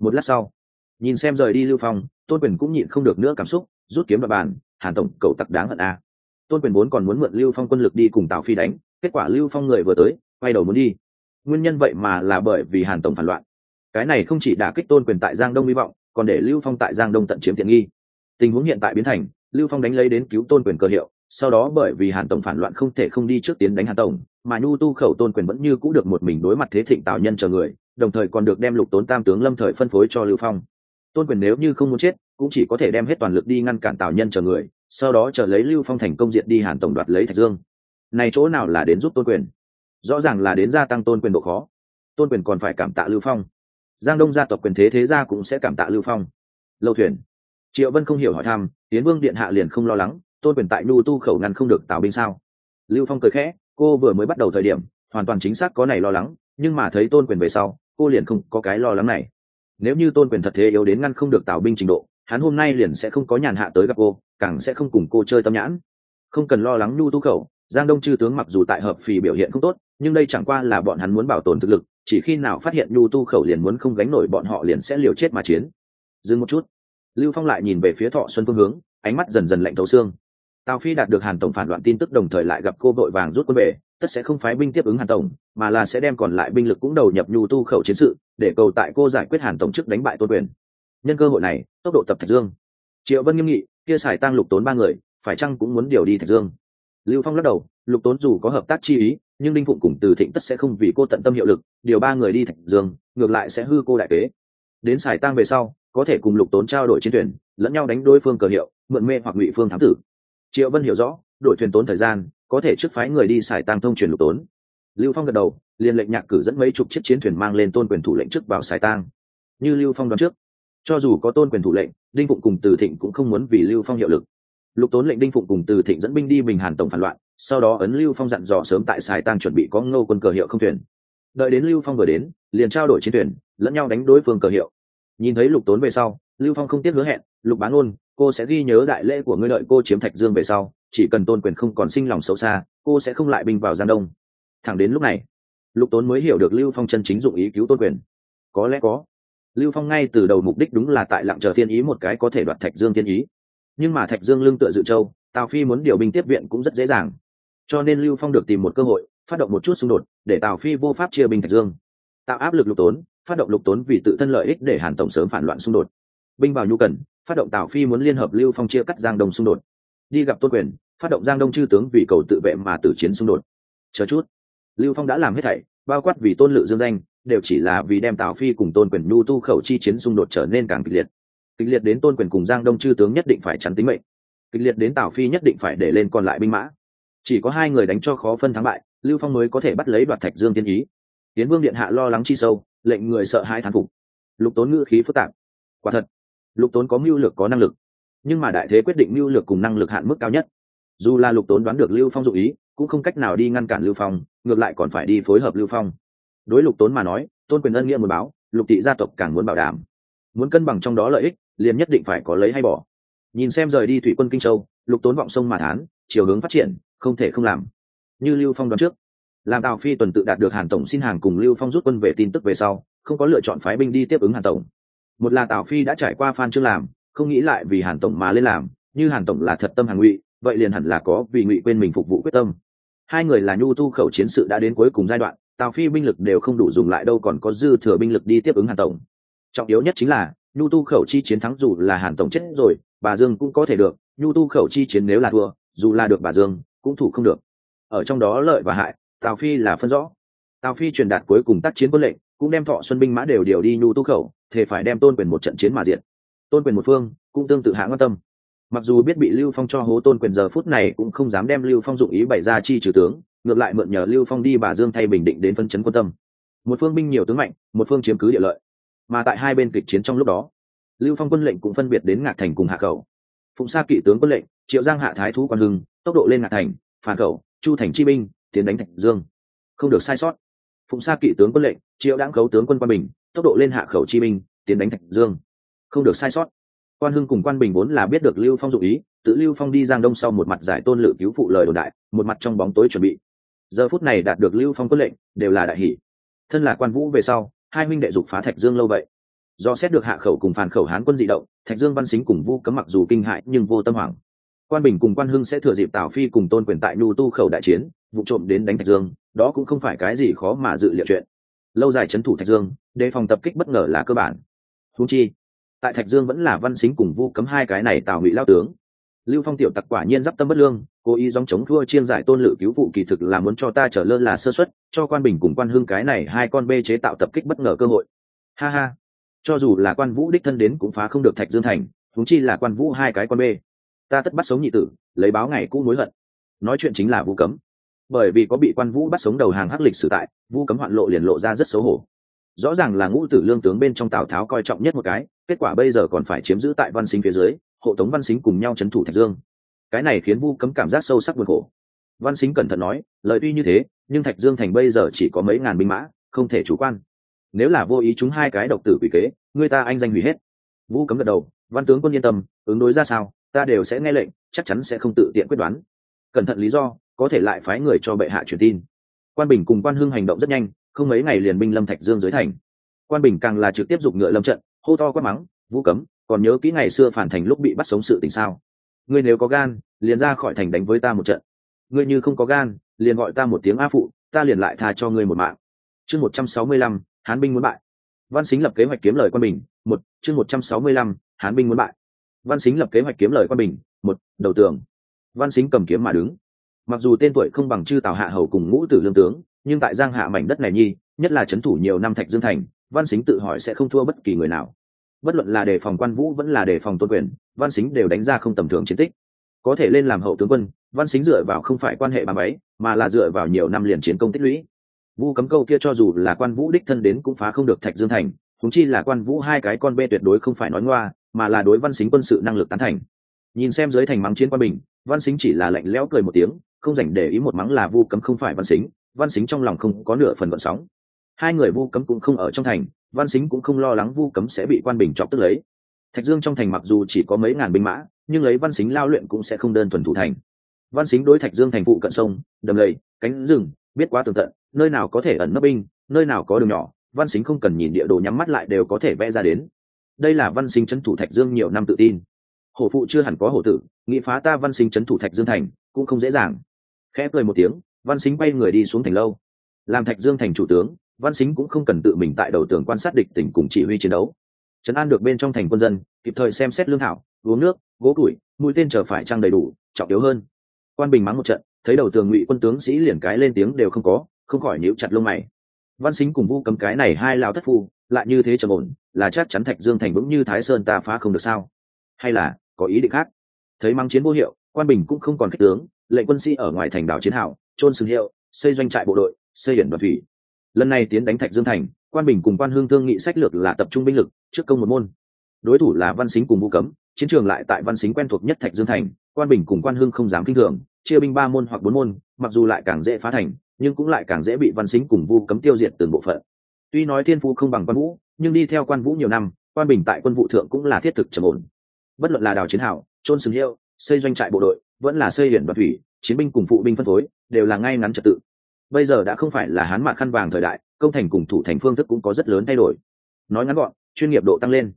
Một lát sau, nhìn xem rời đi lưu phong, tôn quyền cũng nhịn không được nữa cảm xúc, rút kiếm vào bàn, hàn tổng cầu tặc đáng hận a tôn quyền vốn còn muốn mượn lưu phong quân lực đi cùng tào phi đánh, kết quả lưu phong người vừa tới, quay đầu muốn đi. Nguyên nhân vậy mà là bởi vì hàn tổng phản loạn. Cái này không chỉ đả kích tôn quyền tại giang đông hy vọng, còn để lưu phong tại giang đông tận chiếm tiện nghi. Tình huống hiện tại biến thành, lưu phong đánh lấy đến cứu tôn quyền cơ hiệu sau đó bởi vì hàn tổng phản loạn không thể không đi trước tiến đánh hàn tổng, mà nhu tu khẩu tôn quyền vẫn như cũng được một mình đối mặt thế thịnh tào nhân chờ người, đồng thời còn được đem lục tốn tam tướng lâm thời phân phối cho lưu phong. Tôn quyền nếu như không muốn chết, cũng chỉ có thể đem hết toàn lực đi ngăn cản tào nhân chờ người, sau đó chờ lấy lưu phong thành công diện đi hàn tổng đoạt lấy thạch dương. Này chỗ nào là đến giúp tôn quyền? Rõ ràng là đến gia tăng tôn quyền độ khó. Tôn quyền còn phải cảm tạ lưu phong. Giang đông gia tộc quyền thế thế gia cũng sẽ cảm tạ lưu phong. Lâu thuyền. Triệu vân không hiểu hỏi thăm tiến vương điện hạ liền không lo lắng tôn quyền tại nhu tu khẩu ngăn không được tào binh sao? Lưu phong cười khẽ, cô vừa mới bắt đầu thời điểm, hoàn toàn chính xác có này lo lắng, nhưng mà thấy tôn quyền về sau, cô liền không có cái lo lắng này. Nếu như tôn quyền thật thế yếu đến ngăn không được tào binh trình độ, hắn hôm nay liền sẽ không có nhàn hạ tới gặp cô, càng sẽ không cùng cô chơi tâm nhãn. Không cần lo lắng nhu tu khẩu, giang đông chư tướng mặc dù tại hợp phì biểu hiện không tốt, nhưng đây chẳng qua là bọn hắn muốn bảo tồn thực lực, chỉ khi nào phát hiện nhu tu khẩu liền muốn không gánh nổi bọn họ liền sẽ liều chết mà chiến. Dừng một chút. Lưu phong lại nhìn về phía thọ xuân phương hướng, ánh mắt dần dần lạnh thấu xương tào phi đạt được hàn tổng phản loạn tin tức đồng thời lại gặp cô vội vàng rút quân về tất sẽ không phái binh tiếp ứng hàn tổng mà là sẽ đem còn lại binh lực cũng đầu nhập nhu tu khẩu chiến sự để cầu tại cô giải quyết hàn tổng trước đánh bại tôn quyền. Nhân cơ hội này tốc độ tập thạch dương. Triệu vân nghiêm nghị kia xài tăng lục tốn ba người phải chăng cũng muốn điều đi thạch dương? Lưu phong lắc đầu lục tốn dù có hợp tác chi ý nhưng đinh phụng cùng từ thịnh tất sẽ không vì cô tận tâm hiệu lực điều ba người đi thạch dương ngược lại sẽ hư cô đại kế. Đến xài tăng về sau có thể cùng lục tốn trao đổi chiến tuyển, lẫn nhau đánh đối phương cờ hiệu mượn mê hoặc ngụy phương thám tử triệu vân hiểu rõ đội thuyền tốn thời gian, có thể trước phái người đi xài tăng thông truyền lục tốn. Lưu phong gật đầu, liền lệnh nhạc cử dẫn mấy chục chiếc chiến thuyền mang lên tôn quyền thủ lệnh trước vào xài tăng như lưu phong đoán trước, cho dù có tôn quyền thủ lệnh, đinh phụng cùng từ thịnh cũng không muốn vì lưu phong hiệu lực. Lục tốn lệnh đinh phụng cùng từ thịnh dẫn binh đi bình hàn tổng phản loạn, sau đó ấn lưu phong dặn dò sớm tại xài tăng chuẩn bị có ngô quân cờ hiệu không thuyền. Đợi đến lưu phong vừa đến, liền trao đổi chiến thuyền, lẫn nhau đánh đối phương cờ hiệu. Nhìn thấy lục tốn về sau, lưu phong không tiếc hứa hẹn, lục bán ôn cô sẽ ghi nhớ đại lễ của ngươi đợi cô chiếm thạch dương về sau, chỉ cần tôn quyền không còn sinh lòng xấu xa, cô sẽ không lại binh vào giang đông. Thẳng đến lúc này, lục tốn mới hiểu được lưu phong chân chính dụng ý cứu tôn quyền. Có lẽ có. Lưu phong ngay từ đầu mục đích đúng là tại lặng chờ thiên ý một cái có thể đoạt thạch dương thiên ý. Nhưng mà thạch dương lương tựa dự châu, tào phi muốn điều binh tiếp viện cũng rất dễ dàng. Cho nên lưu phong được tìm một cơ hội, phát động một chút xung đột, để tào phi vô pháp chia binh thạch dương. Tạo áp lực lục tốn, phát động lục tốn vì tự thân lợi ích để hàn tổng sớm phản loạn xung đột. Binh vào nhu cần phát động tào phi muốn liên hợp lưu phong chia cắt giang đông xung đột đi gặp tôn quyền phát động giang đông chư tướng vì cầu tự vệ mà tử chiến xung đột chờ chút lưu phong đã làm hết thảy bao quát vì tôn lự dương danh đều chỉ là vì đem tào phi cùng tôn quyền nhu tu khẩu chi chiến xung đột trở nên càng kịch liệt kịch liệt đến tôn quyền cùng giang đông chư tướng nhất định phải chắn tính mệnh kịch liệt đến tào phi nhất định phải để lên còn lại binh mã chỉ có hai người đánh cho khó phân thắng bại lưu phong mới có thể bắt lấy đoạt thạch dương tiên ý tiến vương điện hạ lo lắng chi sâu lệnh người sợ hai thán phục lục tốn ngữ khí phức tạp quả thật lục tốn có mưu lược có năng lực. Nhưng mà đại thế quyết định mưu lược cùng năng lực hạn mức cao nhất. Dù là lục tốn đoán được lưu phong dụ ý, cũng không cách nào đi ngăn cản lưu phong, ngược lại còn phải đi phối hợp lưu phong. Đối lục tốn mà nói, tôn quyền ân nghĩa muốn báo, lục thị gia tộc càng muốn bảo đảm. Muốn cân bằng trong đó lợi ích, liền nhất định phải có lấy hay bỏ. Nhìn xem rời đi thủy quân kinh châu, lục tốn vọng sông mà thán, chiều hướng phát triển, không thể không làm. Như lưu phong đoán trước, làm tào phi tuần tự đạt được hàn tổng xin hàng cùng lưu phong rút quân về tin tức về sau, không có lựa chọn phái binh đi tiếp ứng hàn tổng một là tào phi đã trải qua phan chưa làm, không nghĩ lại vì hàn tổng mà lên làm, như hàn tổng là thật tâm hàng ngụy, vậy liền hẳn là có vì ngụy quên mình phục vụ quyết tâm. Hai người là nhu tu khẩu chiến sự đã đến cuối cùng giai đoạn, tào phi binh lực đều không đủ dùng lại đâu còn có dư thừa binh lực đi tiếp ứng hàn tổng. Trọng yếu nhất chính là, nhu tu khẩu chi chiến thắng dù là hàn tổng chết rồi, bà dương cũng có thể được, nhu tu khẩu chi chiến nếu là thua, dù là được bà dương, cũng thủ không được. Ở trong đó lợi và hại, tào phi là phân rõ. Tào phi truyền đạt cuối cùng tác chiến quân lệnh cũng đem thọ xuân binh mã đều điều đi nhu tu khẩu thể phải đem tôn quyền một trận chiến mà diện tôn quyền một phương cũng tương tự hãng quan tâm. Mặc dù biết bị lưu phong cho hố tôn quyền giờ phút này cũng không dám đem lưu phong dụng ý bày ra chi trừ tướng, ngược lại mượn nhờ lưu phong đi bà dương thay bình định đến phân chấn quân tâm. Một phương binh nhiều tướng mạnh, một phương chiếm cứ địa lợi. Mà tại hai bên kịch chiến trong lúc đó, lưu phong quân lệnh cũng phân biệt đến ngạc thành cùng hạ khẩu phụng sa kỵ tướng quân lệnh, triệu giang hạ thái thú quan hưng, tốc độ lên ngạc thành, phản khẩu chu thành chi binh, tiến đánh thạch dương. Không được sai sót phụng sa kỵ tướng quân lệnh triệu đáng khấu tướng quân quan bình tốc độ lên hạ khẩu chi Minh, tiến đánh thạch dương. Không được sai sót. Quan hưng cùng quan bình vốn là biết được lưu phong dụ ý tự lưu phong đi giang đông sau một mặt giải tôn lự cứu phụ lời đồn đại một mặt trong bóng tối chuẩn bị. Giờ phút này đạt được lưu phong quân lệnh đều là đại hỷ. Thân là quan vũ về sau hai minh đệ dục phá thạch dương lâu vậy. Do xét được hạ khẩu cùng phản khẩu hán quân dị động thạch dương văn xính cùng vu cấm mặc dù kinh hại nhưng vô tâm hoảng. Quan bình cùng quan hưng sẽ thừa dịp tào phi cùng tôn quyền tại nhu tu khẩu đại chiến vụ trộm đến đánh thạch dương đó cũng không phải cái gì khó mà dự liệu chuyện. Lâu dài c thủ thạch dương, đề phòng tập kích bất ngờ là cơ bản. Thú chi, tại thạch dương vẫn là văn xính cùng vu cấm hai cái này tào ngụy lao tướng. Lưu phong tiểu tặc quả nhiên d tâm bất lương, cố ý dòng chống thua chiên giải tôn lự cứu vụ kỳ thực là muốn cho ta trở lơ là sơ xuất cho quan bình cùng quan hương cái này hai con bê chế tạo tập kích bất ngờ cơ hội. Ha ha, cho dù là quan vũ đích thân đến cũng phá không được thạch dương thành thúng chi là quan vũ hai cái con bê. Ta tất bắt sống nhị tử, lấy báo ngày cũ mối hận. Nói chuyện chính là vu cấm bởi vì có bị quan vũ bắt sống đầu hàng hắc lịch sử tại, vu cấm hoạn lộ liền lộ ra rất xấu hổ. Rõ ràng là ngũ tử lương tướng bên trong tào tháo coi trọng nhất một cái, kết quả bây giờ còn phải chiếm giữ tại văn xính phía dưới, hộ tống văn xính cùng nhau c thủ thạch dương. Cái này khiến vu cấm cảm giác sâu sắc vượt khổ. Văn xính cẩn thận nói, lời tuy như thế, nhưng thạch dương thành bây giờ chỉ có mấy ngàn binh mã, không thể chủ quan. Nếu là vô ý chúng hai cái độc tử quỷ kế, người ta anh danh hủy hết. Vu cấm gật đầu, văn tướng quân yên tâm, ứng đối ra sao, ta đều sẽ nghe lệnh, chắc chắn sẽ không tự tiện quyết đoán. Cẩn thận lý do có thể lại phái người cho bệ hạ truyền tin. Quan bình cùng quan hưng hành động rất nhanh, không mấy ngày liền binh lâm thạch dương dưới thành. Quan bình càng là trực tiếp giục ngựa lâm trận, hô to quát mắng, vũ cấm, còn nhớ kỹ ngày xưa phản thành lúc bị bắt sống sự tình sao? Ngươi nếu có gan, liền ra khỏi thành đánh với ta một trận. Ngươi như không có gan, liền gọi ta một tiếng a phụ, ta liền lại tha cho ngươi một mạng. Chương một trăm sáu mươi lăm, hán binh muốn bại. Văn xính lập kế hoạch kiếm lời quan bình, một, chương một trăm sáu mươi lăm, hán binh muốn bại. Văn xính lập kế hoạch kiếm lời quan bình, một, đầu tường. Văn xính cầm kiếm mà đứng mặc dù tên tuổi không bằng chư tào hạ hầu cùng ngũ tử lương tướng, nhưng tại giang hạ mảnh đất này nhi, nhất là c h ấ n thủ nhiều năm thạch dương thành, văn xính tự hỏi sẽ không thua bất kỳ người nào. Bất luận là đề phòng quan vũ vẫn là đề phòng tôn quyền, văn xính đều đánh ra không tầm thường chiến tích. Có thể lên làm hậu tướng quân, văn xính dựa vào không phải quan hệ bàn ấy, mà là dựa vào nhiều năm liền chiến công tích lũy. Vu cấm câu kia cho dù là quan vũ đích thân đến cũng phá không được thạch dương thành thúng chi là quan vũ hai cái con bê tuyệt đối không phải nói ngoa, mà là đối văn xính quân sự năng lực tán thành. Nhìn xem dưới thành mắng chiến quan bình, văn xính chỉ là lạnh lẽo cười một tiếng không dành để ý một mắng là vu cấm không phải văn xính văn xính trong lòng không có nửa phần vận sóng. Hai người vu cấm cũng không ở trong thành, văn xính cũng không lo lắng vu cấm sẽ bị quan bình chọc tức lấy. Thạch dương trong thành mặc dù chỉ có mấy ngàn binh mã, nhưng lấy văn xính lao luyện cũng sẽ không đơn thuần thủ thành. Văn xính đối thạch dương thành phụ cận sông, đầm lầy, cánh rừng, biết quá tường tận, nơi nào có thể ẩn nấp binh, nơi nào có đường nhỏ, văn xính không cần nhìn địa đồ nhắm mắt lại đều có thể vẽ ra đến. Đây là văn xính trấn thủ thạch dương nhiều năm tự tin. Hổ phụ chưa hẳn có hổ tử nghị phá ta văn sinh trấn thủ thạch dương thành cũng không dễ dàng khẽ cười một tiếng, văn xính bay người đi xuống thành lâu. Làm thạch dương thành chủ tướng, văn xính cũng không cần tự mình tại đầu tường quan sát địch tỉnh cùng chỉ huy chiến đấu. Trấn an được bên trong thành quân dân, kịp thời xem xét lương thảo, uống nước, gỗ củi, mũi tên chờ phải trăng đầy đủ, trọng yếu hơn. Quan bình mắng một trận, thấy đầu tường ngụy quân tướng sĩ liền cái lên tiếng đều không có, không khỏi níu chặt lông mày. Văn xính cùng vu cấm cái này hai lao thất phu, lại như thế trầm ổn, là chắc chắn thạch dương thành vững như thái sơn ta phá không được sao? Hay là có ý định khác? Thấy mắng chiến vô hiệu, quan bình cũng không còn cách tướng lệnh quân sĩ ở ngoài thành đảo chiến hào trôn sừng hiệu, xây doanh trại bộ đội, xây hiển đoàn thủy. Lần này tiến đánh thạch dương thành, quan bình cùng quan hương thương nghị sách lược là tập trung binh lực, trước công một môn. Đối thủ là văn xính cùng vũ cấm, chiến trường lại tại văn xính quen thuộc nhất thạch dương thành, quan bình cùng quan hương không dám kinh thường, chia binh ba môn hoặc bốn môn, mặc dù lại càng dễ phá thành, nhưng cũng lại càng dễ bị văn xính cùng vu cấm tiêu diệt từng bộ phận. Tuy nói thiên phu không bằng quan vũ, nhưng đi theo quan vũ nhiều năm, quan bình tại quân vụ thượng cũng là thiết thực trầm ổn. Bất luận là đào chiến hảo trôn sừng hiệu, xây doanh trại bộ đội vẫn là xây hiển và thủy, chiến binh cùng phụ binh phân phối, đều là ngay ngắn trật tự. Bây giờ đã không phải là hán mạc khăn vàng thời đại, công thành cùng thủ thành phương thức cũng có rất lớn thay đổi. Nói ngắn gọn, chuyên nghiệp độ tăng lên.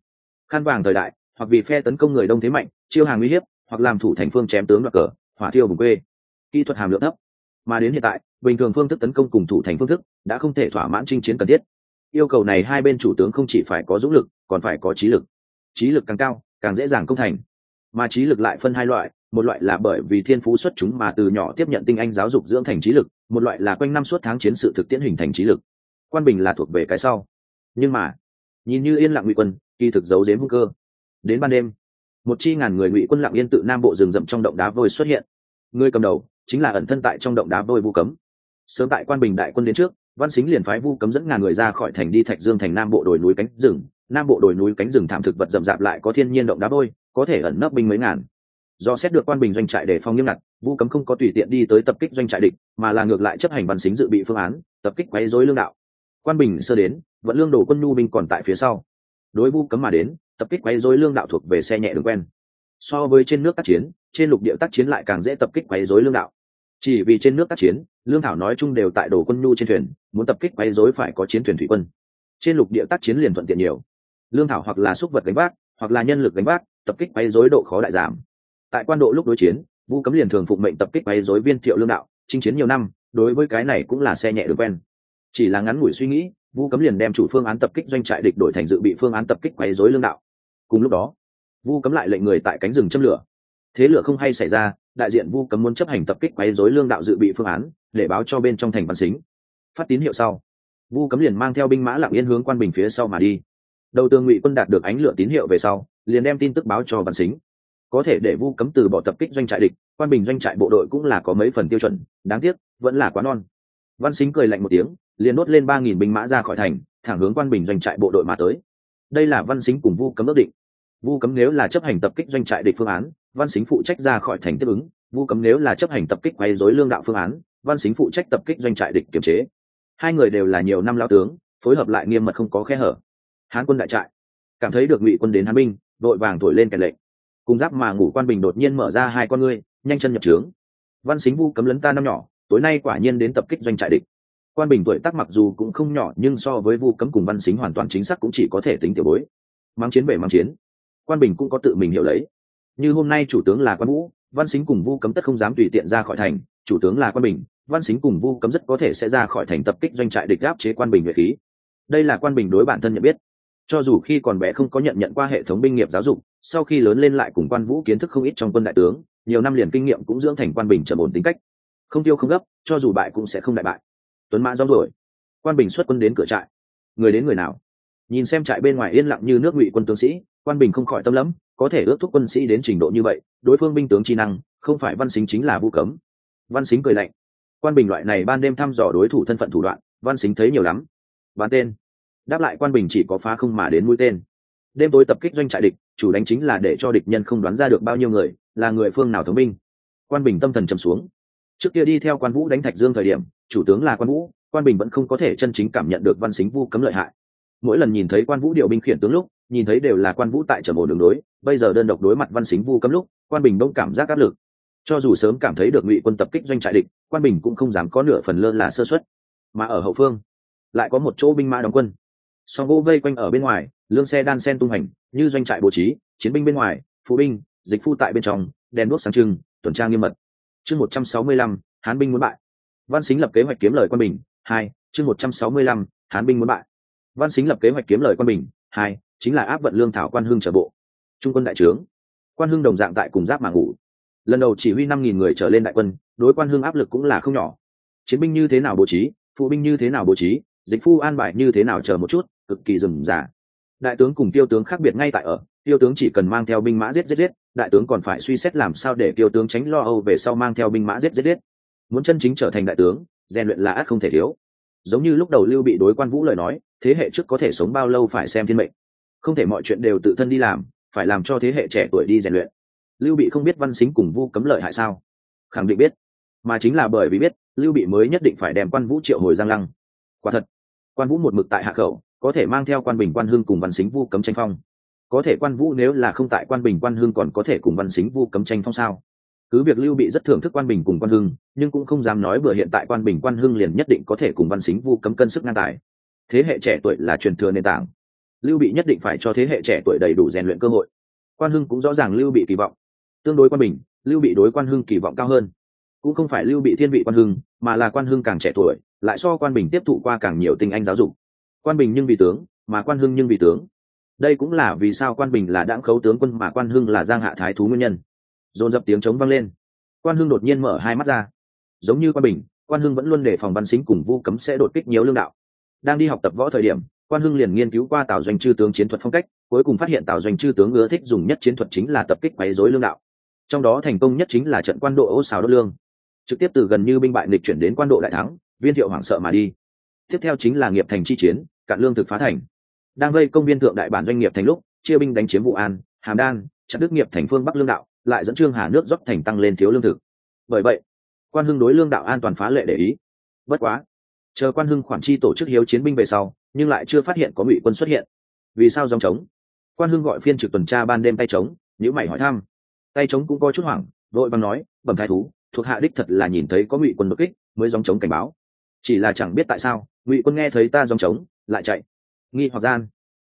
Khăn vàng thời đại, hoặc vì phe tấn công người đông thế mạnh, chiêu hàng uy hiếp, hoặc làm thủ thành phương chém tướng đoạt cờ, hỏa thiêu vùng quê. Kỹ thuật hàm lượng thấp. Mà đến hiện tại, bình thường phương thức tấn công cùng thủ thành phương thức đã không thể thỏa mãn chinh chiến cần thiết. Yêu cầu này hai bên chủ tướng không chỉ phải có dũng lực, còn phải có trí lực. Trí lực càng cao, càng dễ dàng công thành. Mà trí lực lại phân hai loại một loại là bởi vì thiên phú xuất chúng mà từ nhỏ tiếp nhận tinh anh giáo dục dưỡng thành trí lực, một loại là quanh năm suốt tháng chiến sự thực tiễn hình thành trí lực. Quan bình là thuộc về cái sau. Nhưng mà, nhìn như yên lặng ngụy quân, kỳ thực giấu dếm hung cơ. Đến ban đêm, một chi ngàn người ngụy quân lặng yên tự nam bộ rừng rậm trong động đá vôi xuất hiện. Người cầm đầu chính là ẩn thân tại trong động đá vôi vu cấm. Sớm tại quan bình đại quân đến trước, văn xính liền phái vu cấm dẫn ngàn người ra khỏi thành đi thạch dương thành nam bộ đồi núi cánh rừng. Nam bộ đồi núi cánh rừng thảm thực vật rậm rạp lại có thiên nhiên động đá vôi, có thể ẩn nấp binh mấy ngàn do xét được quan bình doanh trại để phòng nghiêm ngặt vu cấm không có tùy tiện đi tới tập kích doanh trại địch, mà là ngược lại chấp hành văn xính dự bị phương án, tập kích quấy rối lương đạo. Quan bình sơ đến vẫn lương đổ quân nhu binh còn tại phía sau. Đối vu cấm mà đến, tập kích quấy rối lương đạo thuộc về xe nhẹ đường quen. So với trên nước tác chiến, trên lục địa tác chiến lại càng dễ tập kích quấy rối lương đạo. Chỉ vì trên nước tác chiến, lương thảo nói chung đều tại đổ quân nhu trên thuyền, muốn tập kích quấy rối phải có chiến thuyền thủy quân. Trên lục địa tác chiến liền thuận tiện nhiều. Lương thảo hoặc là xúc vật gánh vác, hoặc là nhân lực gánh vác, tập kích quấy rối độ khó đại giảm tại quan độ lúc đối chiến, vu cấm liền thường phụng mệnh tập kích bay rối viên thiệu lương đạo, chinh chiến nhiều năm, đối với cái này cũng là xe nhẹ được quen. Chỉ là ngắn ngủi suy nghĩ, vu cấm liền đem chủ phương án tập kích doanh trại địch đổi thành dự bị phương án tập kích quấy rối lương đạo. Cùng lúc đó, vu cấm lại lệnh người tại cánh rừng châm lửa. Thế lửa không hay xảy ra, đại diện vu cấm muốn chấp hành tập kích quấy rối lương đạo dự bị phương án, để báo cho bên trong thành văn xính. Phát tín hiệu sau, vu cấm liền mang theo binh mã lặng yên hướng quan bình phía sau mà đi. Đầu tường ngụy quân đạt được ánh lửa tín hiệu về sau, liền đem tin tức báo cho văn xính có thể để vu cấm từ bỏ tập kích doanh trại địch, quan bình doanh trại bộ đội cũng là có mấy phần tiêu chuẩn, đáng tiếc, vẫn là quá non. Văn xính cười lạnh một tiếng, liền nốt lên ba nghìn binh mã ra khỏi thành, thẳng hướng quan bình doanh trại bộ đội mà tới. Đây là văn xính cùng vu cấm ước định. Vu cấm nếu là chấp hành tập kích doanh trại địch phương án, văn xính phụ trách ra khỏi thành tiếp ứng. Vu cấm nếu là chấp hành tập kích quay dối lương đạo phương án, văn xính phụ trách tập kích doanh trại địch kiềm chế. Hai người đều là nhiều năm lao tướng, phối hợp lại nghiêm mật không có khe hở. Hán quân đại trại. Cảm thấy được ngụy quân đến hán binh, đội vàng thổi lên kèn lệnh cùng giáp mà ngủ quan bình đột nhiên mở ra hai con ngươi, nhanh chân nhập trướng. Văn xính vu cấm lấn ta năm nhỏ, tối nay quả nhiên đến tập kích doanh trại địch. Quan bình tuổi tác mặc dù cũng không nhỏ, nhưng so với vu cấm cùng văn xính hoàn toàn chính xác cũng chỉ có thể tính tiểu bối. Mang chiến về mang chiến. Quan bình cũng có tự mình hiểu lấy. Như hôm nay chủ tướng là quan vũ, văn xính cùng vu cấm tất không dám tùy tiện ra khỏi thành. Chủ tướng là quan bình, văn xính cùng vu cấm rất có thể sẽ ra khỏi thành tập kích doanh trại địch áp chế quan bình nhuệ khí. Đây là quan bình đối bản thân nhận biết cho dù khi còn bé không có nhận nhận qua hệ thống binh nghiệp giáo dục, sau khi lớn lên lại cùng quan vũ kiến thức không ít trong quân đại tướng, nhiều năm liền kinh nghiệm cũng dưỡng thành quan bình trầm ổn tính cách. Không tiêu không gấp, cho dù bại cũng sẽ không đại bại. Tuấn mã rong rồi quan bình xuất quân đến cửa trại. Người đến người nào? Nhìn xem trại bên ngoài yên lặng như nước ngụy quân tướng sĩ, quan bình không khỏi tâm lắm có thể ước thúc quân sĩ đến trình độ như vậy, đối phương binh tướng chi năng, không phải văn xính chính là vu cấm. Văn xính cười lạnh. Quan bình loại này ban đêm thăm dò đối thủ thân phận thủ đoạn, văn xính thấy nhiều lắm. Bán tên đáp lại quan bình chỉ có phá không mà đến mũi tên. Đêm tối tập kích doanh trại địch, chủ đánh chính là để cho địch nhân không đoán ra được bao nhiêu người, là người phương nào thống binh. Quan bình tâm thần trầm xuống. Trước kia đi theo quan vũ đánh thạch dương thời điểm, chủ tướng là quan vũ, quan bình vẫn không có thể chân chính cảm nhận được văn xính vu cấm lợi hại. Mỗi lần nhìn thấy quan vũ điều binh khiển tướng lúc, nhìn thấy đều là quan vũ tại trở mồ đường đối, bây giờ đơn độc đối mặt văn xính vu cấm lúc, quan bình bỗng cảm giác áp lực. Cho dù sớm cảm thấy được ngụy quân tập kích doanh trại địch, quan bình cũng không dám có nửa phần lơ là sơ xuất mà ở hậu phương, lại có một chỗ binh mã đóng quân song gỗ vây quanh ở bên ngoài, lương xe đan sen tung hành như doanh trại bố trí, chiến binh bên ngoài, phụ binh, dịch phu tại bên trong, đèn đuốc sáng trưng, tuần tra nghiêm mật. Chương một trăm sáu mươi lăm, hán binh muốn bại. Văn xính lập kế hoạch kiếm lời quan bình, hai, chương một trăm sáu mươi lăm, hán binh muốn bại. Văn xính lập kế hoạch kiếm lời quan bình, hai, chính là áp vận lương thảo quan hưng trở bộ. Trung quân đại trướng. Quan hưng đồng dạng tại cùng giáp mà ngủ. Lần đầu chỉ huy năm nghìn người trở lên đại quân, đối quan hưng áp lực cũng là không nhỏ. Chiến binh như thế nào bố trí, phụ binh như thế nào bố trí, dịch phu an bài như thế nào chờ một chút cực kỳ rườm rà. Đại tướng cùng tiêu tướng khác biệt ngay tại ở, tiêu tướng chỉ cần mang theo binh mã giết giết giết, đại tướng còn phải suy xét làm sao để tiêu tướng tránh lo âu về sau mang theo binh mã giết giết giết. Muốn chân chính trở thành đại tướng, rèn luyện là ắt không thể thiếu. Giống như lúc đầu lưu bị đối quan vũ lời nói, thế hệ trước có thể sống bao lâu phải xem thiên mệnh. Không thể mọi chuyện đều tự thân đi làm, phải làm cho thế hệ trẻ tuổi đi rèn luyện. Lưu bị không biết văn xính cùng vu cấm lợi hại sao? Khẳng định biết. Mà chính là bởi vì biết, lưu bị mới nhất định phải đem quan vũ triệu hồi giang lăng. Quả thật, quan vũ một mực tại hạ khẩu có thể mang theo quan bình quan hưng cùng văn xính vu cấm tranh phong. Có thể quan vũ nếu là không tại quan bình quan hưng còn có thể cùng văn xính vu cấm tranh phong sao? Cứ việc lưu bị rất thưởng thức quan bình cùng quan hưng, nhưng cũng không dám nói vừa hiện tại quan bình quan hưng liền nhất định có thể cùng văn xính vu cấm cân sức ngang tài. Thế hệ trẻ tuổi là truyền thừa nền tảng. Lưu bị nhất định phải cho thế hệ trẻ tuổi đầy đủ rèn luyện cơ hội. Quan hưng cũng rõ ràng lưu bị kỳ vọng. Tương đối quan bình, lưu bị đối quan hưng kỳ vọng cao hơn. Cũng không phải lưu bị thiên vị quan hưng, mà là quan hưng càng trẻ tuổi, lại so quan bình tiếp thụ qua càng nhiều tinh anh giáo dục quan bình nhưng vì tướng, mà quan hưng nhưng vì tướng. Đây cũng là vì sao quan bình là đãng khấu tướng quân mà quan hưng là giang hạ thái thú nguyên nhân. Dồn dập tiếng chống vang lên. Quan hưng đột nhiên mở hai mắt ra. Giống như quan bình, quan hưng vẫn luôn đề phòng văn xính cùng vu cấm sẽ đột kích nhiều lương đạo. Đang đi học tập võ thời điểm, quan hưng liền nghiên cứu qua tào doanh chư tướng chiến thuật phong cách, cuối cùng phát hiện tào doanh chư tướng ưa thích dùng nhất chiến thuật chính là tập kích quấy dối lương đạo. Trong đó thành công nhất chính là trận quan độ ô xào đốt lương. Trực tiếp từ gần như binh bại nịch chuyển đến quan độ đại thắng, viên thiệu hoảng sợ mà đi. Tiếp theo chính là nghiệp thành chi chiến cạn lương thực phá thành. Đang vây công viên thượng đại bản doanh nghiệp thành lúc, chia binh đánh chiếm vụ an, hàm đan chặt đức nghiệp thành phương bắc lương đạo, lại dẫn trương hà nước dốc thành tăng lên thiếu lương thực. Bởi vậy, quan hưng đối lương đạo an toàn phá lệ để ý. Bất quá, chờ quan hưng khoản chi tổ chức hiếu chiến binh về sau, nhưng lại chưa phát hiện có ngụy quân xuất hiện. Vì sao dòng trống quan hưng gọi phiên trực tuần tra ban đêm tay trống nhữ mày hỏi thăm. Tay trống cũng có chút hoảng đội bằng nói, bẩm thái thú, thuộc hạ đích thật là nhìn thấy có ngụy quân đột kích, mới dòng trống cảnh báo. Chỉ là chẳng biết tại sao, ngụy quân nghe thấy ta dòng trống lại chạy. Nghi hoặc gian,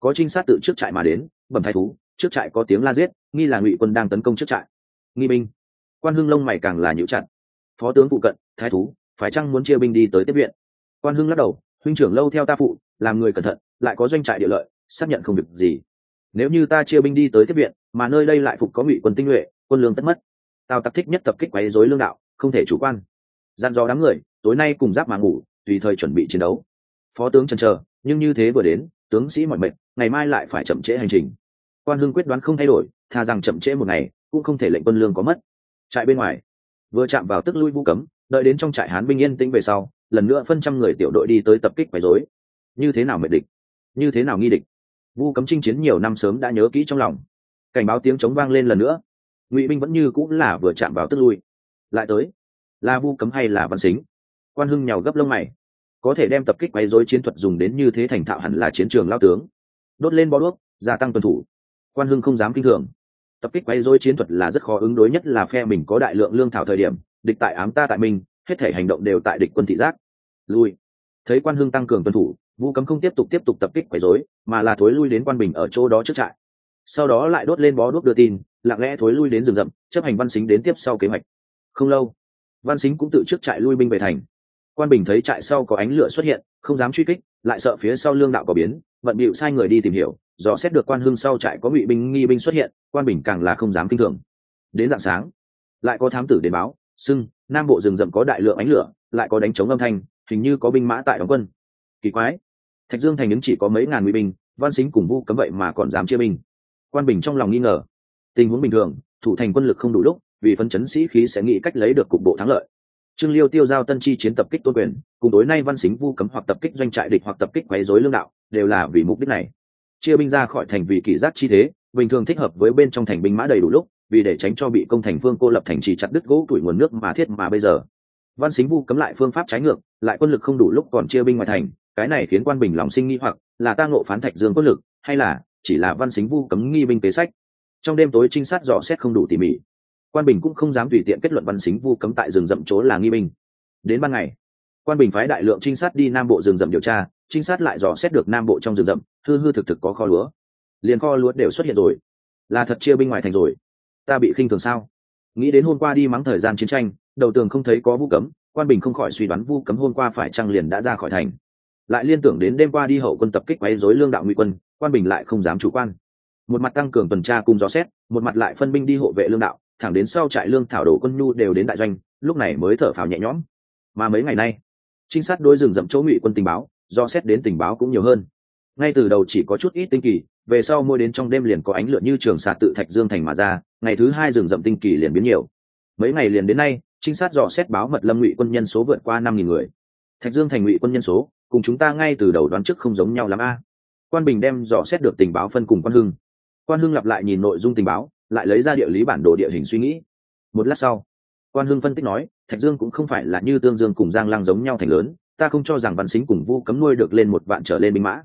có trinh sát tự trước trại mà đến, bẩm thái thú, trước trại có tiếng la giết, nghi là ngụy quân đang tấn công trước trại. Nghi binh, quan hưng lông mày càng là nhũ chặt. Phó tướng phụ cận, thái thú, phải chăng muốn chia binh đi tới tiếp viện? Quan hưng lắc đầu, huynh trưởng lâu theo ta phụ, làm người cẩn thận, lại có doanh trại địa lợi, xác nhận không việc gì. Nếu như ta chia binh đi tới tiếp viện, mà nơi đây lại phục có ngụy quân tinh nhuệ, quân lương tất mất. Tào tặc thích nhất tập kích quấy rối lương đạo, không thể chủ quan. Dặn dò đám người, tối nay cùng giáp mà ngủ, tùy thời chuẩn bị chiến đấu. Phó tướng trần chờ nhưng như thế vừa đến, tướng sĩ mọi mệnh, ngày mai lại phải chậm trễ hành trình. Quan hưng quyết đoán không thay đổi thà rằng chậm trễ một ngày, cũng không thể lệnh quân lương có mất. Trại bên ngoài, vừa chạm vào tức lui vũ cấm, đợi đến trong trại hán binh yên tĩnh về sau, lần nữa phân trăm người tiểu đội đi tới tập kích quấy rối. Như thế nào mệt địch? Như thế nào nghi địch? Vu cấm chinh chiến nhiều năm sớm đã nhớ kỹ trong lòng. Cảnh báo tiếng chống vang lên lần nữa. Ngụy binh vẫn như cũng là vừa chạm vào tức lui. Lại tới, là vu cấm hay là văn xính? Quan hưng nhào gấp lông mày có thể đem tập kích quấy rối chiến thuật dùng đến như thế thành thạo hẳn là chiến trường lao tướng. Đốt lên bó đuốc, gia tăng tuần thủ. Quan hưng không dám kinh thường. Tập kích quấy rối chiến thuật là rất khó ứng đối nhất là phe mình có đại lượng lương thảo thời điểm, địch tại ám ta tại mình, hết thể hành động đều tại địch quân thị giác. Lui. Thấy quan hưng tăng cường tuân thủ, vũ cấm không tiếp tục tiếp tục tập kích quấy rối, mà là thối lui đến quan bình ở chỗ đó trước trại. Sau đó lại đốt lên bó đuốc đưa tin, lặng lẽ thối lui đến rừng rậm, chấp hành văn xính đến tiếp sau kế hoạch. Không lâu, văn xính cũng tự trước trại lui binh về thành quan bình thấy trại sau có ánh lửa xuất hiện, không dám truy kích, lại sợ phía sau lương đạo có biến, vận bịu sai người đi tìm hiểu do xét được quan hưng sau trại có ngụy binh nghi binh xuất hiện, quan bình càng là không dám kinh thường. Đến dạng sáng, lại có thám tử đến báo sưng nam bộ rừng rậm có đại lượng ánh lửa, lại có đánh chống âm thanh, hình như có binh mã tại đóng quân. Kỳ quái, thạch dương thành những chỉ có mấy ngàn ngụy binh, văn xính cùng vu cấm vậy mà còn dám chia binh. Quan bình trong lòng nghi ngờ. Tình huống bình thường, thủ thành quân lực không đủ lúc, vì phân chấn sĩ khí sẽ nghĩ cách lấy được cục bộ thắng lợi trương liêu tiêu giao tân chi chiến tập kích tôn quyền, cùng tối nay văn xính vu cấm hoặc tập kích doanh trại địch hoặc tập kích quấy rối lương đạo, đều là vì mục đích này. Chia binh ra khỏi thành vì kỷ giác chi thế, bình thường thích hợp với bên trong thành binh mã đầy đủ lúc, vì để tránh cho bị công thành phương cô lập thành trì chặt đứt gỗ tuổi nguồn nước mà thiết mà bây giờ. Văn xính vu cấm lại phương pháp trái ngược, lại quân lực không đủ lúc còn chia binh ngoài thành, cái này khiến quan bình lòng sinh nghi hoặc, là ta ngộ phán thạch dương quân lực, hay là chỉ là văn xính vu cấm nghi binh kế sách. Trong đêm tối trinh sát dò xét không đủ tỉ mỉ quan bình cũng không dám tùy tiện kết luận văn xính vu cấm tại rừng rậm chỗ là nghi binh. Đến ban ngày, quan bình phái đại lượng trinh sát đi nam bộ rừng rậm điều tra, trinh sát lại dò xét được nam bộ trong rừng rậm, hư hư thực thực có kho lúa. Liền kho lúa đều xuất hiện rồi. Là thật chia binh ngoài thành rồi. Ta bị khinh thường sao? Nghĩ đến hôm qua đi mắng thời gian chiến tranh, đầu tường không thấy có vu cấm, quan bình không khỏi suy đoán vu cấm hôm qua phải trăng liền đã ra khỏi thành. Lại liên tưởng đến đêm qua đi hậu quân tập kích quấy rối lương đạo ngụy quân, quan bình lại không dám chủ quan. Một mặt tăng cường tuần tra cùng dò xét, một mặt lại phân binh đi hộ vệ lương đạo thẳng đến sau trại lương thảo đồ quân nhu đều đến đại doanh, lúc này mới thở phào nhẹ nhõm. Mà mấy ngày nay, trinh sát đôi rừng rậm chỗ ngụy quân tình báo, do xét đến tình báo cũng nhiều hơn. Ngay từ đầu chỉ có chút ít tinh kỳ, về sau mua đến trong đêm liền có ánh lửa như trường xạ tự thạch dương thành mà ra, ngày thứ hai rừng rậm tinh kỳ liền biến nhiều. Mấy ngày liền đến nay, trinh sát dò xét báo mật lâm ngụy quân nhân số vượt qua năm nghìn người. Thạch dương thành ngụy quân nhân số, cùng chúng ta ngay từ đầu đoán trước không giống nhau lắm a. Quan bình đem dò xét được tình báo phân cùng quan hưng. Quan hưng lặp lại nhìn nội dung tình báo lại lấy ra địa lý bản đồ địa hình suy nghĩ. Một lát sau, quan hưng phân tích nói, thạch dương cũng không phải là như tương dương cùng giang lăng giống nhau thành lớn, ta không cho rằng văn xính cùng vu cấm nuôi được lên một vạn trở lên binh mã.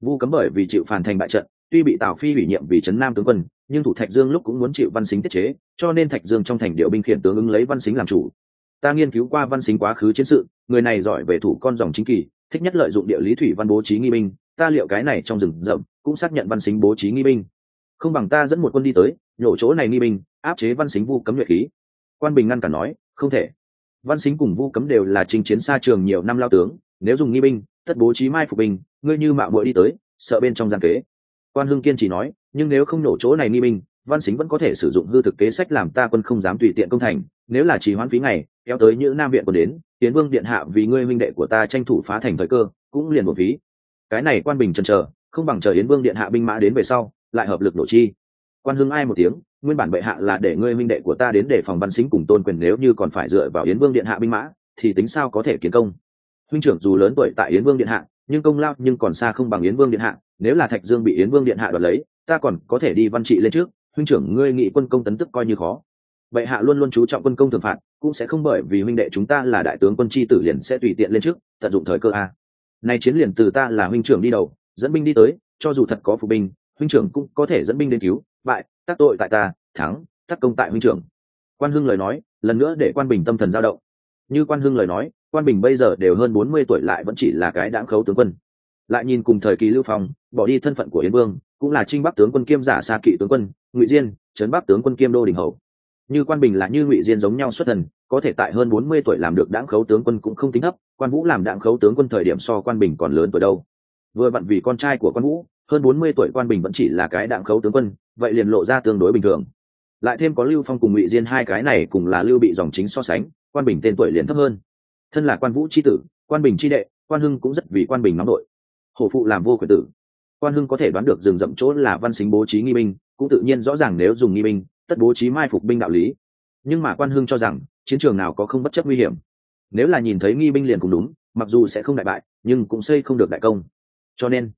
Vu cấm bởi vì chịu phản thành bại trận, tuy bị tào phi ủy nhiệm vì trấn nam tướng quân, nhưng thủ thạch dương lúc cũng muốn chịu văn xính tiết chế, cho nên thạch dương trong thành điệu binh khiển tướng ứng lấy văn xính làm chủ. Ta nghiên cứu qua văn xính quá khứ chiến sự, người này giỏi về thủ con dòng chính kỳ, thích nhất lợi dụng địa lý thủy văn bố trí nghi binh, ta liệu cái này trong rừng rậm cũng xác nhận văn xính bố trí nghi binh. Không bằng ta dẫn một quân đi tới nhổ chỗ này nghi binh, áp chế văn xính vu cấm nhuệ khí. Quan bình ngăn cản nói, không thể. Văn xính cùng vu cấm đều là trình chiến xa trường nhiều năm lao tướng, nếu dùng nghi binh, tất bố trí mai phục binh, ngươi như mạo muội đi tới, sợ bên trong gian kế. Quan hưng kiên chỉ nói, nhưng nếu không nổ chỗ này nghi binh, văn xính vẫn có thể sử dụng hư thực kế sách làm ta quân không dám tùy tiện công thành, nếu là chỉ hoãn phí ngày, kéo tới những nam viện còn đến, tiến vương điện hạ vì ngươi minh đệ của ta tranh thủ phá thành thời cơ, cũng liền một phí. Cái này quan bình chần chờ, không bằng chờ yến vương điện hạ binh mã đến về sau, lại hợp lực nổ chi quan hưng ai một tiếng, nguyên bản bệ hạ là để ngươi minh đệ của ta đến để phòng văn xính cùng tôn quyền nếu như còn phải dựa vào yến vương điện hạ binh mã, thì tính sao có thể kiến công. Huynh trưởng dù lớn tuổi tại yến vương điện hạ, nhưng công lao nhưng còn xa không bằng yến vương điện hạ, nếu là thạch dương bị yến vương điện hạ đoạt lấy, ta còn có thể đi văn trị lên trước, huynh trưởng ngươi nghị quân công tấn tức coi như khó. Bệ hạ luôn luôn chú trọng quân công thường phạt, cũng sẽ không bởi vì huynh đệ chúng ta là đại tướng quân chi tử liền sẽ tùy tiện lên trước, tận dụng thời cơ a. Nay chiến liền từ ta là huynh trưởng đi đầu, dẫn binh đi tới, cho dù thật có phục binh, huynh trưởng cũng có thể dẫn binh đến cứu bại, tác tội tại ta, thắng, tác công tại huynh trưởng. Quan hưng lời nói, lần nữa để quan bình tâm thần dao động. Như quan hưng lời nói, quan bình bây giờ đều hơn bốn mươi tuổi lại vẫn chỉ là cái đáng khấu tướng quân. Lại nhìn cùng thời kỳ lưu phong, bỏ đi thân phận của yến vương, cũng là trinh bắc tướng quân kiêm giả xa kỵ tướng quân, ngụy diên, trấn bắc tướng quân kiêm đô đình hầu. Như quan bình là như ngụy diên giống nhau xuất thần, có thể tại hơn bốn mươi tuổi làm được đáng khấu tướng quân cũng không tính thấp, quan vũ làm đáng khấu tướng quân thời điểm so quan bình còn lớn tuổi đâu. Vừa vặn vì con trai của quan vũ, hơn bốn mươi tuổi quan bình vẫn chỉ là cái đảng khấu tướng quân vậy liền lộ ra tương đối bình thường. Lại thêm có lưu phong cùng ngụy diên hai cái này cùng là lưu bị dòng chính so sánh, quan bình tên tuổi liền thấp hơn. Thân là quan vũ c h i tử, quan bình c h i đệ, quan hưng cũng rất vì quan bình nóng đội. Hổ phụ làm vô quyền tử. Quan hưng có thể đoán được rừng rậm chỗ là văn xính bố trí nghi binh, cũng tự nhiên rõ ràng nếu dùng nghi binh, tất bố trí mai phục binh đạo lý. Nhưng mà quan hưng cho rằng, chiến trường nào có không bất chấp nguy hiểm. Nếu là nhìn thấy nghi binh liền cũng đúng, mặc dù sẽ không đại bại, nhưng cũng xây không được đại công. Cho nên,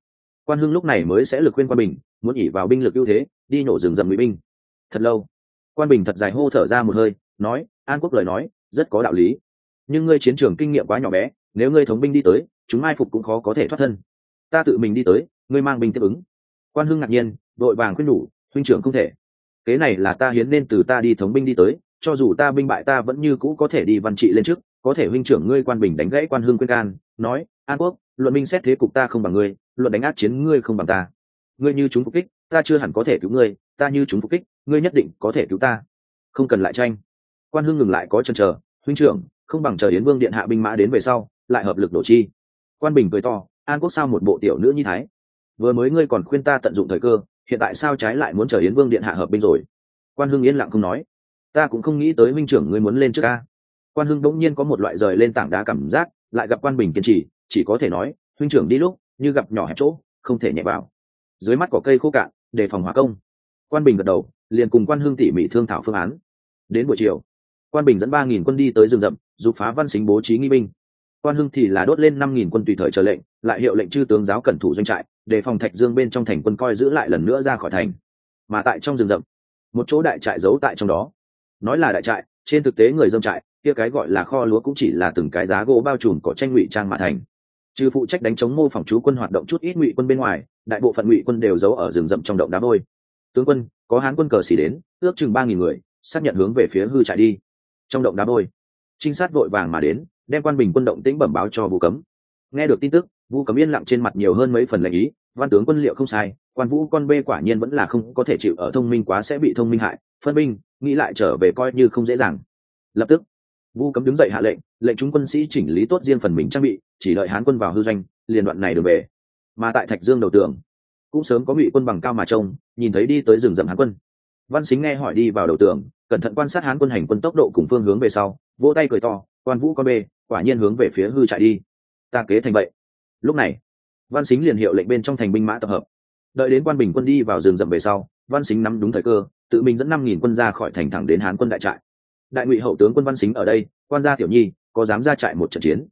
quan hưng lúc này mới sẽ lực khuyên quan bình, muốn ỉ vào binh lực ưu thế đi nổ rừng rậm ngụy binh. Thật lâu, quan bình thật dài hô thở ra một hơi, nói, an quốc lời nói, rất có đạo lý. Nhưng ngươi chiến trường kinh nghiệm quá nhỏ bé, nếu ngươi thống binh đi tới, chúng mai phục cũng khó có thể thoát thân. Ta tự mình đi tới, ngươi mang binh tiếp ứng. Quan hưng ngạc nhiên, đội vàng khuyên nhủ, huynh trưởng không thể. Kế này là ta hiến nên từ ta đi thống binh đi tới, cho dù ta binh bại ta vẫn như cũ có thể đi văn trị lên trước, có thể huynh trưởng ngươi quan bình đánh gãy quan hưng quyên can, nói, an quốc, luận minh xét thế cục ta không bằng ngươi, luận đánh áp chiến ngươi không bằng ta. Ngươi như chúng phục kích ta chưa hẳn có thể cứu ngươi, ta như chúng phục kích, ngươi nhất định có thể cứu ta. Không cần lại tranh. Quan hưng ngừng lại có chân chờ, huynh trưởng, không bằng chờ yến vương điện hạ binh mã đến về sau, lại hợp lực đổ chi. Quan bình cười to, an quốc sao một bộ tiểu nữ như thái? Vừa mới ngươi còn khuyên ta tận dụng thời cơ, hiện tại sao trái lại muốn chờ yến vương điện hạ hợp binh rồi? Quan hưng yên lặng không nói, ta cũng không nghĩ tới huynh trưởng ngươi muốn lên trước ca quan hưng bỗng nhiên có một loại rời lên tảng đá cảm giác, lại gặp quan bình kiên trì, chỉ có thể nói, huynh trưởng đi lúc, như gặp nhỏ hẹp chỗ, không thể nhẹ vào. Dưới mắt có cây khô cạn đề phòng hỏa công. Quan bình gật đầu, liền cùng quan hưng tỉ mỉ thương thảo phương án. Đến buổi chiều, quan bình dẫn ba nghìn quân đi tới rừng rậm giúp phá văn xính bố trí nghi binh. Quan hưng thì là đốt lên năm nghìn quân tùy thời chờ lệnh, lại hiệu lệnh chư tướng giáo cẩn thủ doanh trại, để phòng thạch dương bên trong thành quân coi giữ lại lần nữa ra khỏi thành. Mà tại trong rừng rậm, một chỗ đại trại giấu tại trong đó. Nói là đại trại, trên thực tế người dâm trại, kia cái gọi là kho lúa cũng chỉ là từng cái giá gỗ bao trùm cỏ tranh ngụy trang mà thành. Trừ phụ trách đánh chống mô phỏng chú quân hoạt động chút ít ngụy quân bên ngoài đại bộ phận ngụy quân đều giấu ở rừng rậm trong động đá vôi. Tướng quân, có hán quân cờ xỉ đến, ước chừng ba nghìn người, xác nhận hướng về phía hư trại đi. Trong động đá vôi, trinh sát vội vàng mà đến, đem quan bình quân động tĩnh bẩm báo cho vũ cấm. Nghe được tin tức vũ cấm yên lặng trên mặt nhiều hơn mấy phần lệnh ý, văn tướng quân liệu không sai, quan vũ con bê quả nhiên vẫn là không có thể chịu ở thông minh quá sẽ bị thông minh hại, phân binh, nghĩ lại trở về coi như không dễ dàng. Lập tức, vu cấm đứng dậy hạ lệnh lệnh chúng quân sĩ chỉnh lý tốt riêng phần mình trang bị, chỉ đợi hán quân vào hư doanh, liền đoạn này được về mà tại thạch dương đầu tường, cũng sớm có ngụy quân bằng cao mà trông, nhìn thấy đi tới rừng rậm hán quân. Văn xính nghe hỏi đi vào đầu tường, cẩn thận quan sát hán quân hành quân tốc độ cùng phương hướng về sau, vỗ tay cười to, quan vũ con bê, quả nhiên hướng về phía hư trại đi. Ta kế thành vậy. Lúc này, văn xính liền hiệu lệnh bên trong thành binh mã tập hợp. Đợi đến quan bình quân đi vào rừng rậm về sau, văn xính nắm đúng thời cơ, tự mình dẫn năm nghìn quân ra khỏi thành thẳng đến hán quân đại trại. Đại ngụy hậu tướng quân văn xính ở đây, quan gia tiểu nhi, có dám ra trại một trận chiến?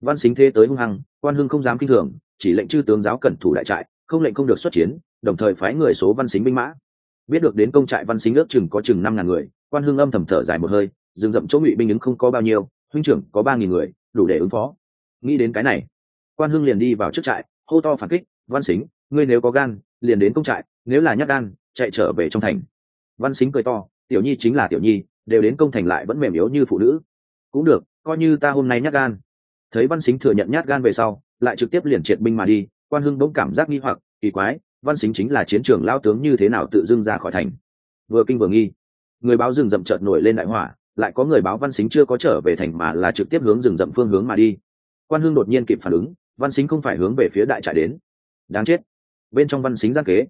Văn xính thế tới hung hăng, quan hưng không dám kinh thường chỉ lệnh chư tướng giáo cẩn thủ đại trại, không lệnh không được xuất chiến, đồng thời phái người số văn xính binh mã. Biết được đến công trại văn xính ước chừng có chừng năm ngàn người, quan hưng âm thầm thở dài một hơi, rừng rậm chỗ ngụy binh ứng không có bao nhiêu, huynh trưởng có ba nghìn người, đủ để ứng phó. Nghĩ đến cái này, quan hưng liền đi vào trước trại, hô to phản kích, văn xính, ngươi nếu có gan, liền đến công trại, nếu là nhát gan, chạy trở về trong thành. Văn xính cười to, tiểu nhi chính là tiểu nhi, đều đến công thành lại vẫn mềm yếu như phụ nữ. Cũng được, coi như ta hôm nay nhát gan. Thấy văn xính thừa nhận nhát gan về sau lại trực tiếp liền triệt binh mà đi, quan hưng bỗng cảm giác nghi hoặc, kỳ quái, văn xính chính là chiến trường lao tướng như thế nào tự dưng ra khỏi thành. Vừa kinh vừa nghi. Người báo rừng rậm chợt nổi lên đại hỏa, lại có người báo văn xính chưa có trở về thành mà là trực tiếp hướng rừng rậm phương hướng mà đi. Quan hưng đột nhiên kịp phản ứng, văn xính không phải hướng về phía đại trại đến. Đáng chết. Bên trong văn xính giang kế.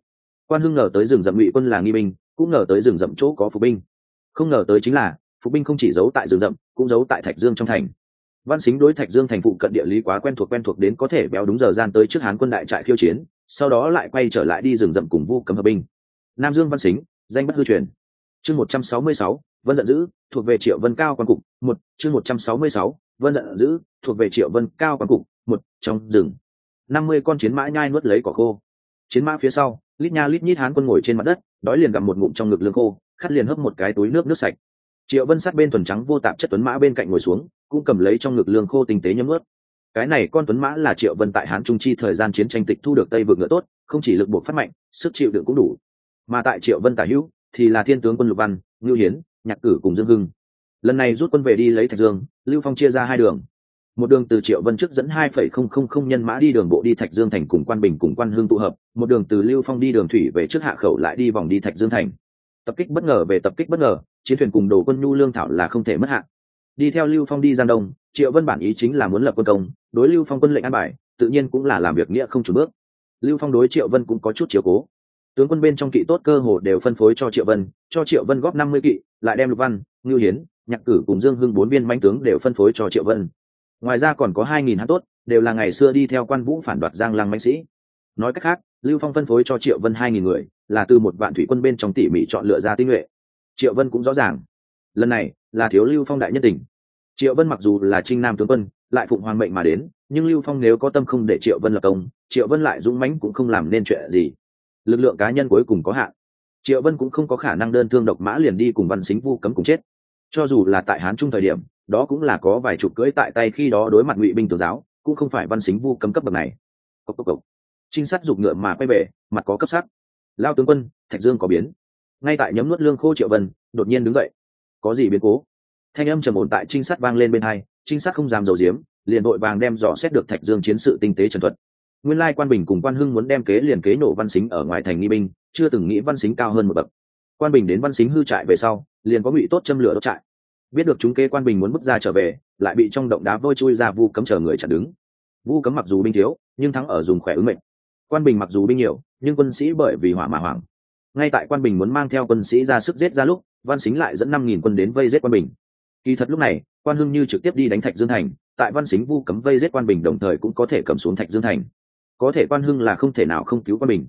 Quan hưng ngờ tới rừng rậm ngụy quân là nghi binh, cũng ngờ tới rừng rậm chỗ có phục binh. Không ngờ tới chính là, phục binh không chỉ giấu tại rừng rậm, cũng giấu tại thạch dương trong thành văn xính đối thạch dương thành phụ cận địa lý quá quen thuộc quen thuộc đến có thể béo đúng giờ gian tới trước hán quân đại trại khiêu chiến, sau đó lại quay trở lại đi rừng rậm cùng vu cấm hợp binh. Nam dương văn xính, danh bất hư truyền. Chương một trăm sáu mươi sáu, vân giận dữ, thuộc về triệu vân cao quan cục, một, chương một trăm sáu mươi sáu, vân giận dữ, thuộc về triệu vân cao quan cục, một, trong rừng. năm mươi con chiến mã nhai nuốt lấy cỏ khô. Chiến mã phía sau, lít nha lít nhít hán quân ngồi trên mặt đất, đói liền gặp một ngụm trong ngực lương khô, khát liền hấp một cái túi nước nước sạch triệu vân sát bên thuần trắng vô tạp chất tuấn mã bên cạnh ngồi xuống, cũng cầm lấy trong ngực lương khô tinh tế nhấm ướt. Cái này con tuấn mã là triệu vân tại hán trung chi thời gian chiến tranh tịch thu được tây vượt ngựa tốt, không chỉ lực buộc phát mạnh, sức chịu đựng cũng đủ. Mà tại triệu vân tả hữu, thì là thiên tướng quân lục văn, ngưu hiến, nhạc cử cùng dương hưng. Lần này rút quân về đi lấy thạch dương, lưu phong chia ra hai đường. Một đường từ triệu vân trước dẫn hai phẩy không không không nhân mã đi đường bộ đi thạch dương thành cùng quan bình cùng quan hương tụ hợp, một đường từ lưu phong đi đường thủy về trước hạ khẩu lại đi vòng đi thạch dương thành. Tập kích bất ngờ về tập kích bất ngờ chiến thuyền cùng đồ quân nhu lương thảo là không thể mất hạn đi theo lưu phong đi giang đông, triệu vân bản ý chính là muốn lập quân công, đối lưu phong quân lệnh an bài, tự nhiên cũng là làm việc nghĩa không chủ bước. Lưu phong đối triệu vân cũng có chút chiều cố. Tướng quân bên trong kỵ tốt cơ hồ đều phân phối cho triệu vân, cho triệu vân góp năm mươi kỵ, lại đem lục văn, ngưu hiến, nhạc cử cùng dương hưng bốn viên manh tướng đều phân phối cho triệu vân. Ngoài ra còn có hai nghìn hát tốt, đều là ngày xưa đi theo quan vũ phản đoạt giang lăng mạnh sĩ. Nói cách khác, lưu phong phân phối cho triệu vân hai nghìn người, là từ một vạn thủy quân bên trong tỉ mỉ chọn lựa ra tinh nhuệ triệu vân cũng rõ ràng. Lần này là thiếu lưu phong đại nhất tỉnh triệu vân mặc dù là trinh nam tướng quân, lại phụng hoàng mệnh mà đến, nhưng lưu phong nếu có tâm không để triệu vân lập công, triệu vân lại dũng mãnh cũng không làm nên chuyện gì. Lực lượng cá nhân cuối cùng có hạn. Triệu vân cũng không có khả năng đơn thương độc mã liền đi cùng văn xính vu cấm cùng chết. Cho dù là tại hán trung thời điểm, đó cũng là có vài chục cưỡi tại tay khi đó đối mặt ngụy binh tướng giáo, cũng không phải văn xính vu cấm cấp bậc này. Cốc cốc cốc. trinh sát giục ngựa mà quay về, mặt có cấp sắc. Lao tướng quân, thạch dương có biến ngay tại nhấm nuốt lương khô triệu vân, đột nhiên đứng dậy. Có gì biến cố? Thanh âm trầm ổn tại trinh sát vang lên bên hai, trinh sát không dám dầu diếm liền đội vàng đem dò xét được thạch dương chiến sự tinh tế trần thuật. Nguyên lai quan bình cùng quan hưng muốn đem kế liền kế nổ văn xính ở ngoài thành nghi binh, chưa từng nghĩ văn xính cao hơn một bậc. Quan bình đến văn xính hư trại về sau, liền có ngụy tốt châm lửa đốt trại. Biết được chúng kế quan bình muốn bước ra trở về, lại bị trong động đá vôi chui ra vu cấm chờ người chặn đứng. Vu cấm mặc dù binh thiếu, nhưng thắng ở dùng khỏe ứng mệnh. Quan bình mặc dù binh nhiều, nhưng quân sĩ bởi vì hỏa mà hoảng ngay tại quan bình muốn mang theo quân sĩ ra sức giết ra lúc, văn xính lại dẫn năm nghìn quân đến vây giết quan bình. Kỳ thật lúc này, quan hưng như trực tiếp đi đánh thạch dương thành, tại văn xính vu cấm vây giết quan bình đồng thời cũng có thể cầm xuống thạch dương thành. Có thể quan hưng là không thể nào không cứu quan bình.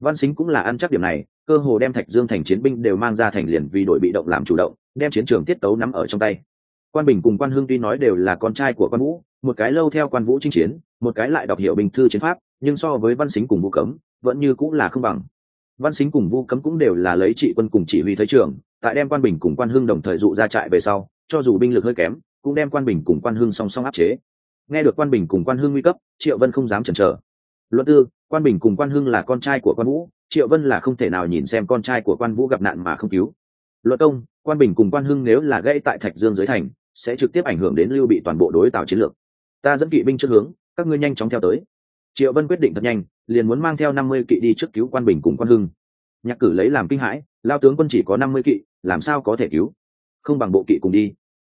Văn xính cũng là ăn chắc điểm này, cơ hồ đem thạch dương thành chiến binh đều mang ra thành liền vì đội bị động làm chủ động, đem chiến trường tiết tấu nắm ở trong tay. Quan bình cùng quan hưng tuy nói đều là con trai của quan vũ, một cái lâu theo quan vũ chinh chiến, một cái lại đọc hiệu bình thư chiến pháp, nhưng so với văn xính cùng vũ cấm, vẫn như cũng là không bằng văn xính cùng vu cấm cũng đều là lấy trị quân cùng chỉ huy thấy trường, tại đem quan bình cùng quan hưng đồng thời dụ ra trại về sau, cho dù binh lực hơi kém, cũng đem quan bình cùng quan hưng song song áp chế. Nghe được quan bình cùng quan hưng nguy cấp, triệu vân không dám chần chờ. Luận tư, quan bình cùng quan hưng là con trai của quan vũ, triệu vân là không thể nào nhìn xem con trai của quan vũ gặp nạn mà không cứu. Luận công, quan bình cùng quan hưng nếu là gãy tại thạch dương dưới thành, sẽ trực tiếp ảnh hưởng đến lưu bị toàn bộ đối tạo chiến lược. Ta dẫn kỵ binh trước hướng, các ngươi nhanh chóng theo tới. Triệu vân quyết định thật nhanh liền muốn mang theo năm mươi kỵ đi trước cứu quan bình cùng quan hưng. Nhạc cử lấy làm kinh hãi, lao tướng quân chỉ có năm mươi kỵ, làm sao có thể cứu? Không bằng bộ kỵ cùng đi.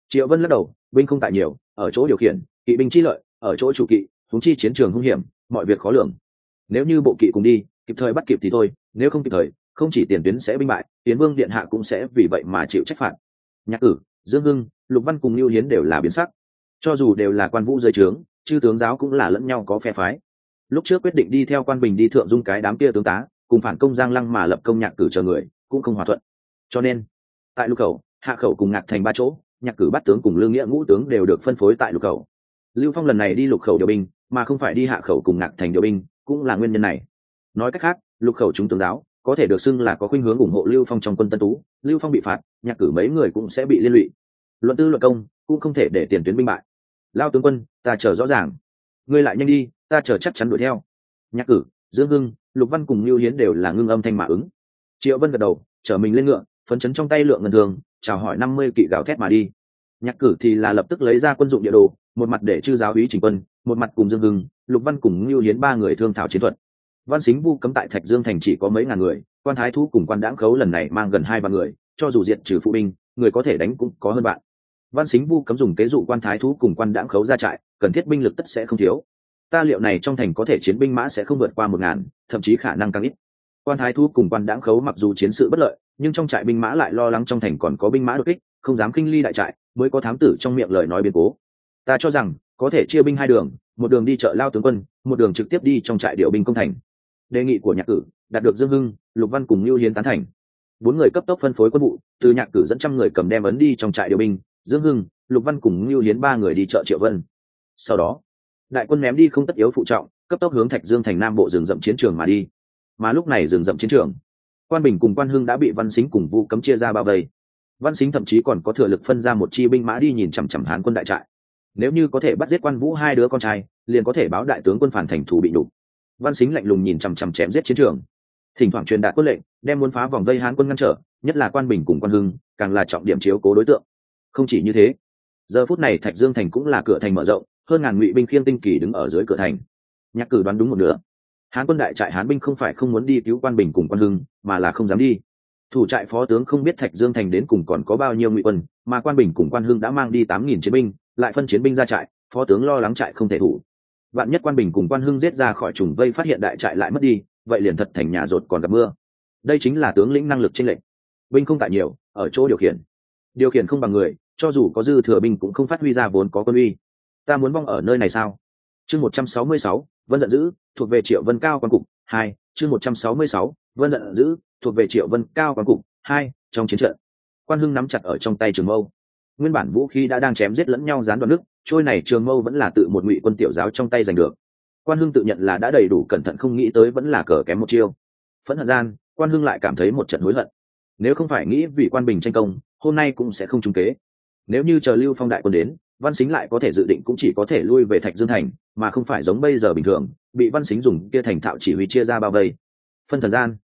Triệu vân lắc đầu, binh không tại nhiều, ở chỗ điều khiển, kỵ binh chi lợi, ở chỗ chủ kỵ thúng chi chiến trường hung hiểm, mọi việc khó lường. Nếu như bộ kỵ cùng đi, kịp thời bắt kịp thì thôi, nếu không kịp thời, không chỉ tiền tuyến sẽ binh bại, tiến vương điện hạ cũng sẽ vì vậy mà chịu trách phạt. Nhạc cử, dương hưng, lục văn cùng lưu hiến đều là biến sắc. Cho dù đều là quan vũ dưới trướng, chư tướng giáo cũng là lẫn nhau có phe phái lúc trước quyết định đi theo quan bình đi thượng dung cái đám kia tướng tá, cùng phản công giang lăng mà lập công nhạc cử chờ người, cũng không hòa thuận. Cho nên, tại lục khẩu, hạ khẩu cùng ngạc thành ba chỗ, nhạc cử bắt tướng cùng lương nghĩa ngũ tướng đều được phân phối tại lục khẩu. Lưu phong lần này đi lục khẩu điều binh, mà không phải đi hạ khẩu cùng ngạc thành điều binh, cũng là nguyên nhân này. Nói cách khác, lục khẩu chúng tướng giáo, có thể được xưng là có khuynh hướng ủng hộ lưu phong trong quân tân tú, lưu phong bị phạt, nhạc cử mấy người cũng sẽ bị liên lụy. Luận tư luận công, cũng không thể để tiền tuyến binh bại. Lao tướng quân, ta chờ rõ ràng. Ngươi lại nhanh đi ta chờ chắc chắn đuổi theo. Nhạc cử dương hưng, lục văn cùng lưu hiến đều là ngưng âm thanh mã ứng. Triệu vân gật đầu, chở mình lên ngựa, phấn chấn trong tay lượng ngân thường, chào hỏi năm mươi kỵ gào thét mà đi. Nhạc cử thì là lập tức lấy ra quân dụng địa đồ, một mặt để chư giáo úy chỉnh quân, một mặt cùng dương hưng, lục văn cùng lưu hiến ba người thương thảo chiến thuật. Văn xính vu cấm tại thạch dương thành chỉ có mấy ngàn người, quan thái thú cùng quan đãng khấu lần này mang gần hai vạn người, cho dù diện trừ phụ binh, người có thể đánh cũng có hơn bạn văn xính vu cấm dùng kế dụ quan thái thú cùng quan đãng khấu ra trại, cần thiết binh lực tất sẽ không thiếu ta liệu này trong thành có thể chiến binh mã sẽ không vượt qua một ngàn, thậm chí khả năng càng ít. Quan thái thú cùng quan đãng khấu mặc dù chiến sự bất lợi, nhưng trong trại binh mã lại lo lắng trong thành còn có binh mã đột kích, không dám khinh ly đại trại, mới có thám tử trong miệng lời nói biến cố. Ta cho rằng, có thể chia binh hai đường, một đường đi chợ lao tướng quân, một đường trực tiếp đi trong trại điều binh công thành. Đề nghị của nhạc cử, đạt được dương hưng, lục văn cùng lưu hiến tán thành. Bốn người cấp tốc phân phối quân vụ, từ nhạc cử dẫn trăm người cầm đem ấn đi trong trại điều binh, dương hưng, lục văn cùng lưu hiến ba người đi chợ triệu vân. Sau đó đại quân ném đi không tất yếu phụ trọng, cấp tốc hướng thạch dương thành nam bộ rừng rậm chiến trường mà đi. Mà lúc này rừng rậm chiến trường, quan bình cùng quan hưng đã bị văn xính cùng vu cấm chia ra bao vây. Văn xính thậm chí còn có thừa lực phân ra một chi binh mã đi nhìn chằm chằm hán quân đại trại. Nếu như có thể bắt giết quan vũ hai đứa con trai, liền có thể báo đại tướng quân phản thành thủ bị đủ văn xính lạnh lùng nhìn chằm chằm chém giết chiến trường. Thỉnh thoảng truyền đạt quân lệnh, đem muốn phá vòng vây hán quân ngăn trở, nhất là quan bình cùng quan hưng, càng là trọng điểm chiếu cố đối tượng. Không chỉ như thế, giờ phút này thạch dương thành cũng là cửa thành mở rộng hơn ngàn ngụy binh khiêng tinh kỳ đứng ở dưới cửa thành. Nhạc cử đoán đúng một nửa. Hán quân đại trại hán binh không phải không muốn đi cứu quan bình cùng quan hưng, mà là không dám đi. Thủ trại phó tướng không biết thạch dương thành đến cùng còn có bao nhiêu ngụy quân, mà quan bình cùng quan hưng đã mang đi tám nghìn chiến binh, lại phân chiến binh ra trại, phó tướng lo lắng trại không thể thủ. Vạn nhất quan bình cùng quan hưng giết ra khỏi trùng vây phát hiện đại trại lại mất đi, vậy liền thật thành nhà rột còn gặp mưa. Đây chính là tướng lĩnh năng lực tranh lệch. Binh không tại nhiều, ở chỗ điều khiển. Điều khiển không bằng người, cho dù có dư thừa binh cũng không phát huy ra vốn có quân uy ta muốn vong ở nơi này sao? Chương một trăm sáu mươi sáu, vân giận dữ, thuộc về triệu vân cao quan cục, hai, chương một trăm sáu mươi sáu, vân giận dữ, thuộc về triệu vân cao quan cục, hai, trong chiến trận. Quan hưng nắm chặt ở trong tay trường mâu. Nguyên bản vũ khí đã đang chém giết lẫn nhau gián đoạn nước, trôi này trường mâu vẫn là tự một ngụy quân tiểu giáo trong tay giành được. Quan hưng tự nhận là đã đầy đủ cẩn thận không nghĩ tới vẫn là cờ kém một chiêu. Phẫn hận gian, quan hưng lại cảm thấy một trận hối hận. Nếu không phải nghĩ vì quan bình tranh công, hôm nay cũng sẽ không trúng kế. Nếu như chờ lưu phong đại quân đến văn xính lại có thể dự định cũng chỉ có thể lui về thạch dương thành mà không phải giống bây giờ bình thường bị văn xính dùng kia thành thạo chỉ huy chia ra bao vây. Phân thời gian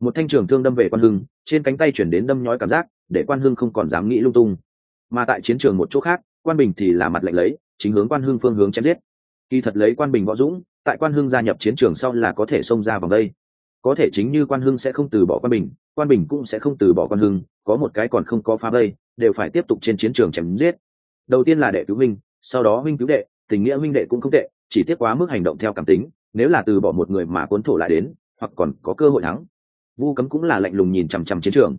một thanh trường thương đâm về quan hưng trên cánh tay chuyển đến đâm nhói cảm giác để quan hưng không còn dám nghĩ lung tung. Mà tại chiến trường một chỗ khác quan bình thì là mặt lệnh lấy chính hướng quan hưng phương hướng chém giết. Kỳ thật lấy quan bình võ dũng tại quan hưng gia nhập chiến trường sau là có thể xông ra vòng đây. Có thể chính như quan hưng sẽ không từ bỏ quan bình quan bình cũng sẽ không từ bỏ quan hưng có một cái còn không có phá đây, đều phải tiếp tục trên chiến trường chém giết đầu tiên là đệ cứu huynh, sau đó huynh cứu đệ, tình nghĩa huynh đệ cũng không tệ, chỉ tiếc quá mức hành động theo cảm tính, nếu là từ bỏ một người mà cuốn thổ lại đến, hoặc còn có cơ hội thắng. Vu cấm cũng là lạnh lùng nhìn chằm chằm chiến trường.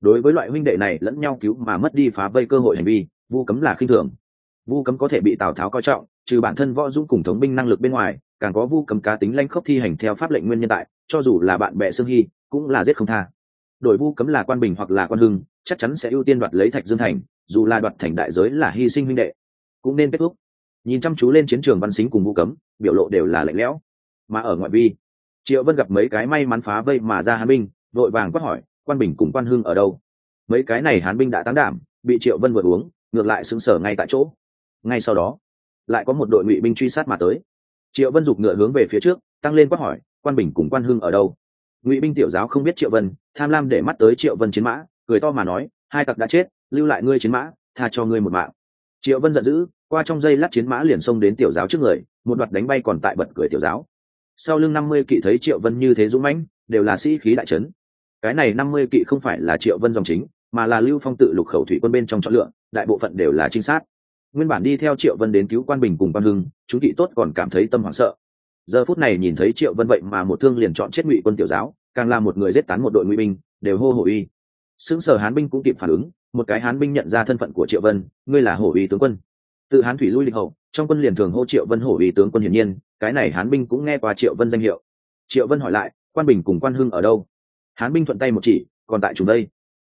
Đối với loại huynh đệ này lẫn nhau cứu mà mất đi phá vây cơ hội hành vi, vu cấm là khinh thường. Vu cấm có thể bị tào tháo coi trọng, trừ bản thân võ dũng cùng thống binh năng lực bên ngoài, càng có vu cấm cá tính lanh khốc thi hành theo pháp lệnh nguyên nhân tại, cho dù là bạn bè sương hy, cũng là giết không tha. Đội vu cấm là quan bình hoặc là quan hưng, chắc chắn sẽ ưu tiên đoạt lấy thạch dương thành dù là đoạt thành đại giới là hy sinh huynh đệ, cũng nên kết thúc. Nhìn chăm chú lên chiến trường văn xính cùng vũ cấm, biểu lộ đều là lạnh lẽo. Mà ở ngoại vi, triệu vân gặp mấy cái may mắn phá vây mà ra hán binh, vội vàng quát hỏi, quan bình cùng quan hưng ở đâu? Mấy cái này hán binh đã tán đảm, bị triệu vân vượt uống, ngược lại sững sở ngay tại chỗ. Ngay sau đó, lại có một đội ngụy binh truy sát mà tới. Triệu vân giục ngựa hướng về phía trước, tăng lên quát hỏi, quan bình cùng quan hưng ở đâu? Ngụy binh tiểu giáo không biết triệu vân, tham lam để mắt tới triệu vân chiến mã, cười to mà nói, hai tặc đã chết lưu lại ngươi chiến mã, tha cho ngươi một mạng. Triệu vân giận dữ, qua trong giây lát chiến mã liền xông đến tiểu giáo trước người, một đoạt đánh bay còn tại bật cười tiểu giáo. Sau lưng năm mươi kỵ thấy triệu vân như thế dũng mãnh, đều là sĩ khí đại trấn cái này năm mươi kỵ không phải là triệu vân dòng chính, mà là lưu phong tự lục khẩu thủy quân bên trong chọn lựa, đại bộ phận đều là trinh sát. Nguyên bản đi theo triệu vân đến cứu quan bình cùng quan hưng, chúng kỵ tốt còn cảm thấy tâm hoảng sợ. Giờ phút này nhìn thấy triệu vân vậy mà một thương liền chọn chết ngụy quân tiểu giáo, càng là một người giết tán một đội ngụy binh, đều hô hổ uy xứng sở hán binh cũng kịp phản ứng, một cái hán binh nhận ra thân phận của triệu vân, ngươi là hổ uy tướng quân. Tự hán thủy lui lịch hậu, trong quân liền thường hô triệu vân hổ uy tướng quân hiển nhiên, cái này hán binh cũng nghe qua triệu vân danh hiệu. Triệu vân hỏi lại, quan bình cùng quan hưng ở đâu? Hán binh thuận tay một chỉ, còn tại chúng đây.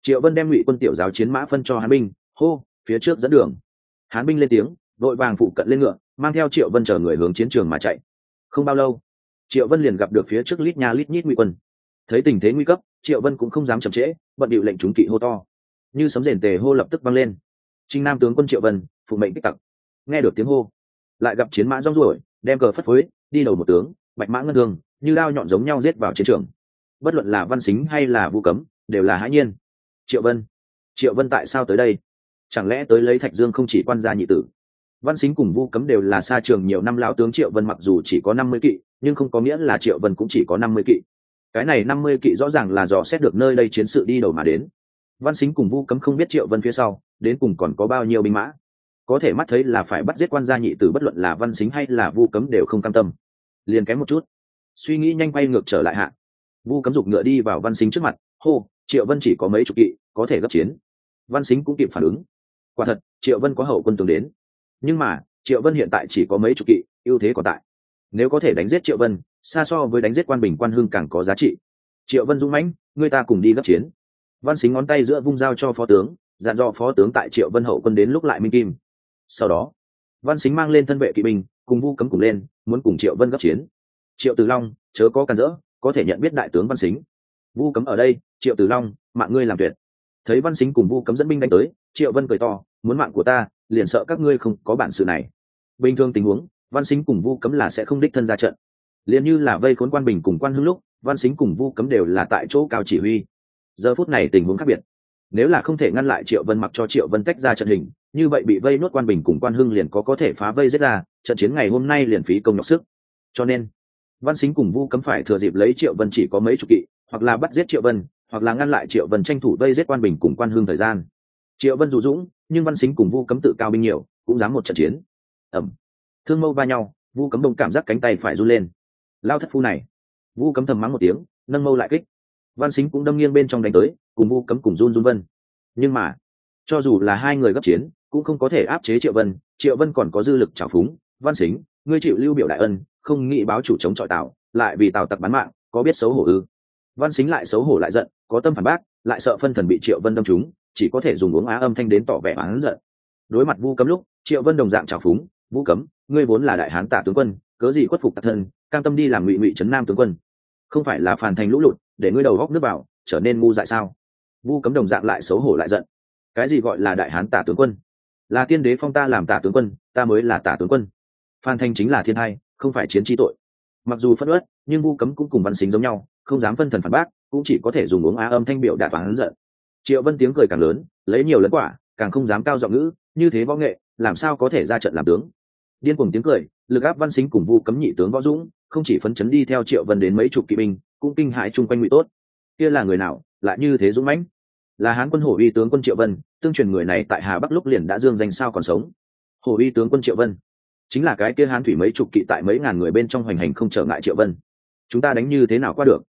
Triệu vân đem ngụy quân tiểu giáo chiến mã phân cho hán binh, hô, phía trước dẫn đường. Hán binh lên tiếng vội vàng phụ cận lên ngựa, mang theo triệu vân chờ người hướng chiến trường mà chạy. Không bao lâu, triệu vân liền gặp được phía trước lít nha lít nhít ngụy quân. Thấy tình thế nguy cấp triệu vân cũng không dám chậm trễ, bận điệu lệnh chúng kỵ hô to. Như sấm rền tề hô lập tức vang lên. Trinh nam tướng quân triệu vân, phụ mệnh kích tặc. Nghe được tiếng hô, lại gặp chiến mã rong ruổi, đem cờ phất phới, đi đầu một tướng, bạch mã ngân thương như lao nhọn giống nhau giết vào chiến trường. Bất luận là văn xính hay là vu cấm, đều là hãi nhiên. Triệu vân triệu vân tại sao tới đây? Chẳng lẽ tới lấy thạch dương không chỉ quan gia nhị tử? Văn xính cùng vu cấm đều là xa trường nhiều năm lão tướng triệu vân mặc dù chỉ có năm mươi kỵ, nhưng không có nghĩa là triệu vân cũng chỉ có năm mươi kỵ cái này năm mươi kỵ rõ ràng là dò xét được nơi đây chiến sự đi đầu mà đến. Văn xính cùng vu cấm không biết triệu vân phía sau, đến cùng còn có bao nhiêu binh mã. Có thể mắt thấy là phải bắt giết quan gia nhị tử bất luận là văn xính hay là vu cấm đều không cam tâm. Liền kém một chút. Suy nghĩ nhanh quay ngược trở lại hạ. Vu cấm dục ngựa đi vào văn xính trước mặt, hô, triệu vân chỉ có mấy chục kỵ, có thể gấp chiến. Văn xính cũng kịp phản ứng. Quả thật, triệu vân có hậu quân tường đến. Nhưng mà, triệu vân hiện tại chỉ có mấy chục kỵ, ưu thế còn tại. Nếu có thể đánh giết triệu vân xa so với đánh giết quan bình quan hưng càng có giá trị. Triệu vân dũng mãnh người ta cùng đi gấp chiến. Văn xính ngón tay giữa vung dao cho phó tướng, dặn dò phó tướng tại triệu vân hậu quân đến lúc lại minh kim. Sau đó, văn xính mang lên thân vệ kỵ binh, cùng vu cấm cùng lên, muốn cùng triệu vân gấp chiến. Triệu tử long, chớ có cản rỡ có thể nhận biết đại tướng văn xính. Vu cấm ở đây, triệu tử long, mạng ngươi làm tuyệt. Thấy văn xính cùng vu cấm dẫn binh đánh tới, triệu vân cười to, muốn mạng của ta, liền sợ các ngươi không có bản sự này. Bình thường tình huống, văn xính cùng vu cấm là sẽ không đích thân ra trận liền như là vây khốn quan bình cùng quan hưng lúc, văn xính cùng vu cấm đều là tại chỗ cao chỉ huy. Giờ phút này tình huống khác biệt. Nếu là không thể ngăn lại triệu vân mặc cho triệu vân tách ra trận hình, như vậy bị vây nuốt quan bình cùng quan hưng liền có có thể phá vây giết ra, trận chiến ngày hôm nay liền phí công nhọc sức. Cho nên, văn xính cùng vu cấm phải thừa dịp lấy triệu vân chỉ có mấy chục kỵ, hoặc là bắt giết triệu vân, hoặc là ngăn lại triệu vân tranh thủ vây giết quan bình cùng quan hưng thời gian. Triệu vân dù dũng, nhưng văn xính cùng vu cấm tự cao binh nhiều, cũng dám một trận chiến. Ẩm thương mâu va nhau, vu cấm đông cảm giác cánh tay phải run lên lao thất phu này. Vu cấm thầm mắng một tiếng, nâng mâu lại kích. Văn xính cũng đâm nghiêng bên trong đánh tới, cùng vu cấm cùng run run vân. Nhưng mà, cho dù là hai người gấp chiến, cũng không có thể áp chế triệu vân. Triệu vân còn có dư lực trào phúng. Văn xính ngươi chịu lưu biểu đại ân, không nghĩ báo chủ chống chọi tào, lại vì tào tặc bán mạng, có biết xấu hổ ư? Văn xính lại xấu hổ lại giận, có tâm phản bác, lại sợ phân thần bị triệu vân đâm trúng, chỉ có thể dùng uống á âm thanh đến tỏ vẻ oán giận. Đối mặt vu cấm lúc, triệu vân đồng dạng trào phúng vũ cấm, ngươi vốn là đại hán tả tướng quân, cớ gì khuất phục tạc thân cam tâm đi làm ngụy ngụy trấn nam tướng quân. Không phải là phản thành lũ lụt, để ngươi đầu góc nước vào, trở nên ngu dại sao? Vu cấm đồng dạng lại xấu hổ lại giận. Cái gì gọi là đại hán tả tướng quân? Là tiên đế phong ta làm tả tướng quân, ta mới là tả tướng quân. Phan thanh chính là thiên hai, không phải chiến tri tội. Mặc dù phất ớt nhưng vu cấm cũng cùng văn xính giống nhau, không dám phân thần phản bác, cũng chỉ có thể dùng uống á âm thanh biểu đạt toán giận. Triệu vân tiếng cười càng lớn, lấy nhiều lẫn quả, càng không dám cao giọng ngữ, như thế võ nghệ, làm sao có thể ra trận làm tướng? Điên cùng tiếng cười, lực áp văn xính cùng vu cấm nhị tướng võ dũng không chỉ phấn chấn đi theo triệu vân đến mấy chục kỵ binh, cũng kinh hãi chung quanh ngụy tốt. Kia là người nào, lại như thế dũng mãnh? Là hán quân hổ uy tướng quân triệu vân, tương truyền người này tại hà bắc lúc liền đã dương danh sao còn sống. Hổ uy tướng quân triệu vân. Chính là cái kia hán thủy mấy chục kỵ tại mấy ngàn người bên trong hoành hành không trở ngại triệu vân. Chúng ta đánh như thế nào qua được?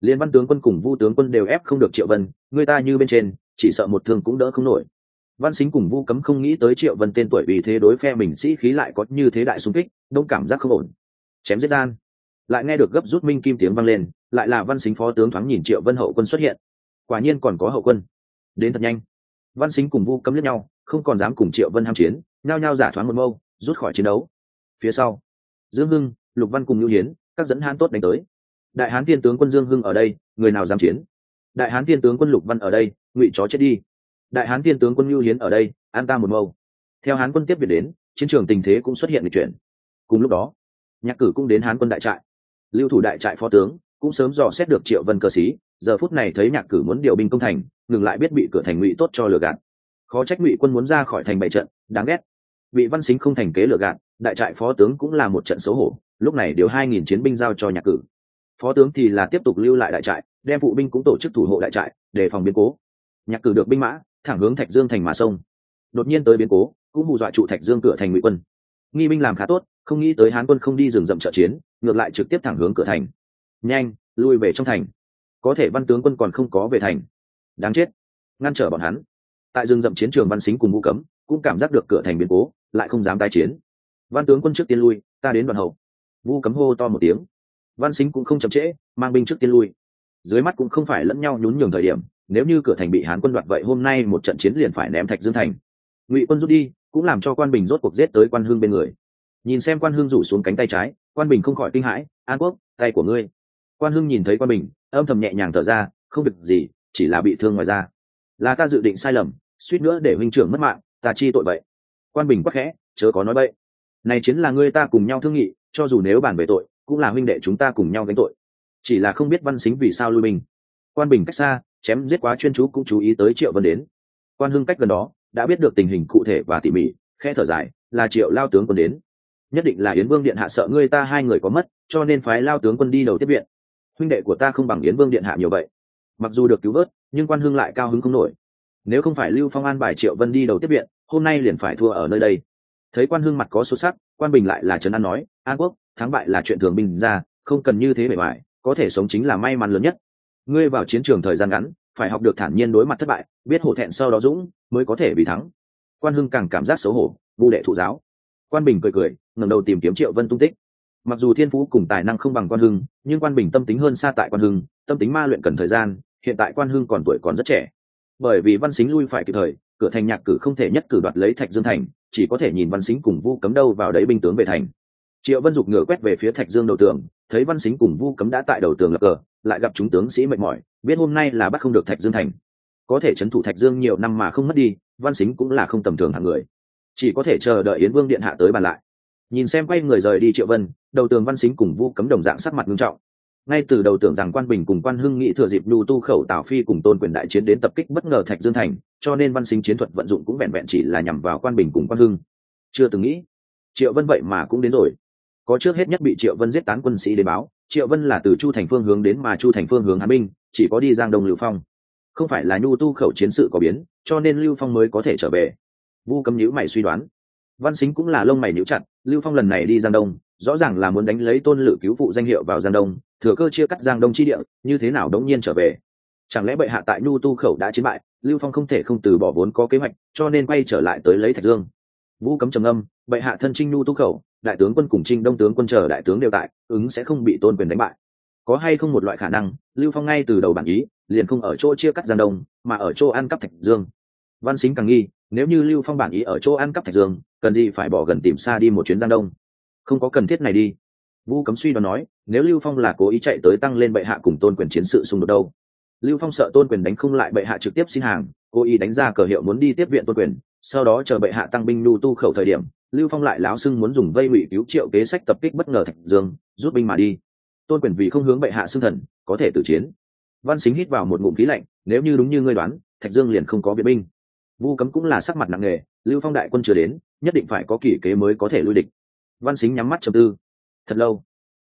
Liên văn tướng quân cùng vu tướng quân đều ép không được triệu vân, người ta như bên trên, chỉ sợ một thương cũng đỡ không nổi. Văn xính cùng vu cấm không nghĩ tới triệu vân tên tuổi vì thế đối phe mình sĩ khí lại có như thế đại xung kích, đông cảm giác không ổn. Chém giết gian lại nghe được gấp rút minh kim tiếng vang lên, lại là văn xính phó tướng thoáng nhìn triệu vân hậu quân xuất hiện. Quả nhiên còn có hậu quân. Đến thật nhanh. Văn xính cùng vu cấm lẫn nhau, không còn dám cùng triệu vân ham chiến, nhao nhao giả thoáng một mâu, rút khỏi chiến đấu. Phía sau, dương hưng, lục văn cùng nhu hiến, các dẫn hán tốt đánh tới. Đại hán thiên tướng quân dương hưng ở đây, người nào dám chiến? Đại hán thiên tướng quân lục văn ở đây, ngụy chó chết đi. Đại hán thiên tướng quân nhu hiến ở đây, an ta một mâu. Theo hán quân tiếp việt đến, chiến trường tình thế cũng xuất hiện lịch chuyển. Cùng lúc đó, nhạc cử cũng đến hán quân đại trại lưu thủ đại trại phó tướng, cũng sớm dò xét được triệu vân cơ sĩ, giờ phút này thấy nhạc cử muốn điều binh công thành, ngừng lại biết bị cửa thành ngụy tốt cho lừa gạt. Khó trách ngụy quân muốn ra khỏi thành bảy trận, đáng ghét. Bị văn xính không thành kế lừa gạt, đại trại phó tướng cũng là một trận xấu hổ, lúc này điều hai nghìn chiến binh giao cho nhạc cử. Phó tướng thì là tiếp tục lưu lại đại trại, đem phụ binh cũng tổ chức thủ hộ đại trại, để phòng biến cố. Nhạc cử được binh mã, thẳng hướng thạch dương thành mà sông. Đột nhiên tới biến cố, cũng hù dọa trụ thạch dương cửa thành ngụy quân. Nghi binh làm khá tốt, không nghĩ tới hán quân không đi rừng rậm trợ chiến ngược lại trực tiếp thẳng hướng cửa thành. Nhanh, lui về trong thành. Có thể văn tướng quân còn không có về thành. Đáng chết. Ngăn trở bọn hắn. Tại rừng rậm chiến trường văn xính cùng vũ cấm, cũng cảm giác được cửa thành biến cố, lại không dám tái chiến. Văn tướng quân trước tiên lui, ta đến đoàn hậu. Vu cấm hô to một tiếng. Văn xính cũng không chậm trễ, mang binh trước tiên lui. Dưới mắt cũng không phải lẫn nhau nhún nhường thời điểm, nếu như cửa thành bị hán quân đoạt vậy hôm nay một trận chiến liền phải ném thạch dương thành. Ngụy quân rút đi, cũng làm cho quan bình rốt cuộc giết tới quan hương bên người. Nhìn xem quan hương rủ xuống cánh tay trái quan bình không khỏi kinh hãi, an quốc, tay của ngươi. Quan Hưng nhìn thấy quan bình, âm thầm nhẹ nhàng thở ra, không việc gì, chỉ là bị thương ngoài ra là ta dự định sai lầm, suýt nữa để huynh trưởng mất mạng, ta chi tội vậy. Quan bình quắc khẽ, chớ có nói vậy này chiến là ngươi ta cùng nhau thương nghị, cho dù nếu bàn về tội, cũng là huynh đệ chúng ta cùng nhau gánh tội. Chỉ là không biết văn xính vì sao lui mình. Quan bình cách xa, chém giết quá chuyên chú cũng chú ý tới triệu vân đến. Quan hưng cách gần đó, đã biết được tình hình cụ thể và tỉ mỉ khe thở dài, là triệu lao tướng còn đến nhất định là yến vương điện hạ sợ ngươi ta hai người có mất, cho nên phái lao tướng quân đi đầu tiếp viện. Huynh đệ của ta không bằng yến vương điện hạ nhiều vậy. Mặc dù được cứu vớt, nhưng quan hưng lại cao hứng không nổi. Nếu không phải lưu phong an bài triệu vân đi đầu tiếp viện, hôm nay liền phải thua ở nơi đây. Thấy quan hưng mặt có xuất sắc, quan bình lại là trấn an nói, an quốc, thắng bại là chuyện thường bình ra, không cần như thế bề bại có thể sống chính là may mắn lớn nhất. Ngươi vào chiến trường thời gian ngắn, phải học được thản nhiên đối mặt thất bại, biết hổ thẹn sau đó dũng, mới có thể bị thắng. Quan hưng càng cảm giác xấu hổ, vu đệ thụ giáo quan bình cười cười, ngẩng đầu tìm kiếm triệu vân tung tích. Mặc dù thiên phú cùng tài năng không bằng quan hưng, nhưng quan bình tâm tính hơn xa tại quan hưng, tâm tính ma luyện cần thời gian, hiện tại quan hưng còn tuổi còn rất trẻ. Bởi vì văn xính lui phải kịp thời, cửa thành nhạc cử không thể nhất cử đoạt lấy thạch dương thành, chỉ có thể nhìn văn xính cùng vu cấm đâu vào đấy binh tướng về thành. Triệu vân dục ngựa quét về phía thạch dương đầu tường, thấy văn xính cùng vu cấm đã tại đầu tường lập cờ, lại gặp chúng tướng sĩ mệt mỏi, biết hôm nay là bắt không được thạch dương thành. Có thể trấn thủ thạch dương nhiều năm mà không mất đi, văn xính cũng là không tầm thường hạng người chỉ có thể chờ đợi yến vương điện hạ tới bàn lại. Nhìn xem quay người rời đi triệu vân, đầu tường văn xính cùng vu cấm đồng dạng sắc mặt nghiêm trọng. Ngay từ đầu tưởng rằng quan bình cùng quan hưng nghĩ thừa dịp lưu tu khẩu tào phi cùng tôn quyền đại chiến đến tập kích bất ngờ thạch dương thành, cho nên văn sinh chiến thuật vận dụng cũng vẹn vẹn chỉ là nhằm vào quan bình cùng quan hưng. Chưa từng nghĩ, triệu vân vậy mà cũng đến rồi. Có trước hết nhất bị triệu vân giết tán quân sĩ đến báo, triệu vân là từ chu thành phương hướng đến mà chu thành phương hướng hán binh, chỉ có đi giang đông lưu phong. Không phải là nhu tu khẩu chiến sự có biến, cho nên lưu phong mới có thể trở về vu cấm nhữ mày suy đoán. Văn xính cũng là lông mày nhữ chặt, lưu phong lần này đi giang đông, rõ ràng là muốn đánh lấy tôn lự cứu phụ danh hiệu vào giang đông, thừa cơ chia cắt giang đông chi địa, như thế nào đống nhiên trở về. Chẳng lẽ bệ hạ tại nhu tu khẩu đã chiến bại, lưu phong không thể không từ bỏ vốn có kế hoạch, cho nên quay trở lại tới lấy thạch dương. Vũ cấm trầm âm bệ hạ thân trinh nhu tu khẩu, đại tướng quân cùng trinh đông tướng quân chờ đại tướng đều tại, ứng sẽ không bị tôn quyền đánh bại. Có hay không một loại khả năng, lưu phong ngay từ đầu bản ý, liền không ở chỗ chia cắt giang đông, mà ở chỗ ăn cắp thạch dương. Văn xính càng nghi nếu như lưu phong bản ý ở chỗ ăn cắp thạch dương, cần gì phải bỏ gần tìm xa đi một chuyến giang đông? Không có cần thiết này đi. Vu cấm suy đoán nói, nếu lưu phong là cố ý chạy tới tăng lên bệ hạ cùng tôn quyền chiến sự xung đột đâu? Lưu phong sợ tôn quyền đánh không lại bệ hạ trực tiếp xin hàng, cố ý đánh ra cờ hiệu muốn đi tiếp viện tôn quyền, sau đó chờ bệ hạ tăng binh nu tu khẩu thời điểm, lưu phong lại láo xưng muốn dùng vây ngụy cứu triệu kế sách tập kích bất ngờ thạch dương, rút binh mà đi. Tôn quyền vì không hướng bệ hạ xưng thần, có thể tử chiến. Văn xính hít vào một ngụm khí lạnh, nếu như đúng như ngươi đoán, thạch dương liền không có viện binh vu cấm cũng là sắc mặt nặng nề, lưu phong đại quân chưa đến, nhất định phải có kỷ kế mới có thể lui địch. Văn xính nhắm mắt trầm tư. Thật lâu.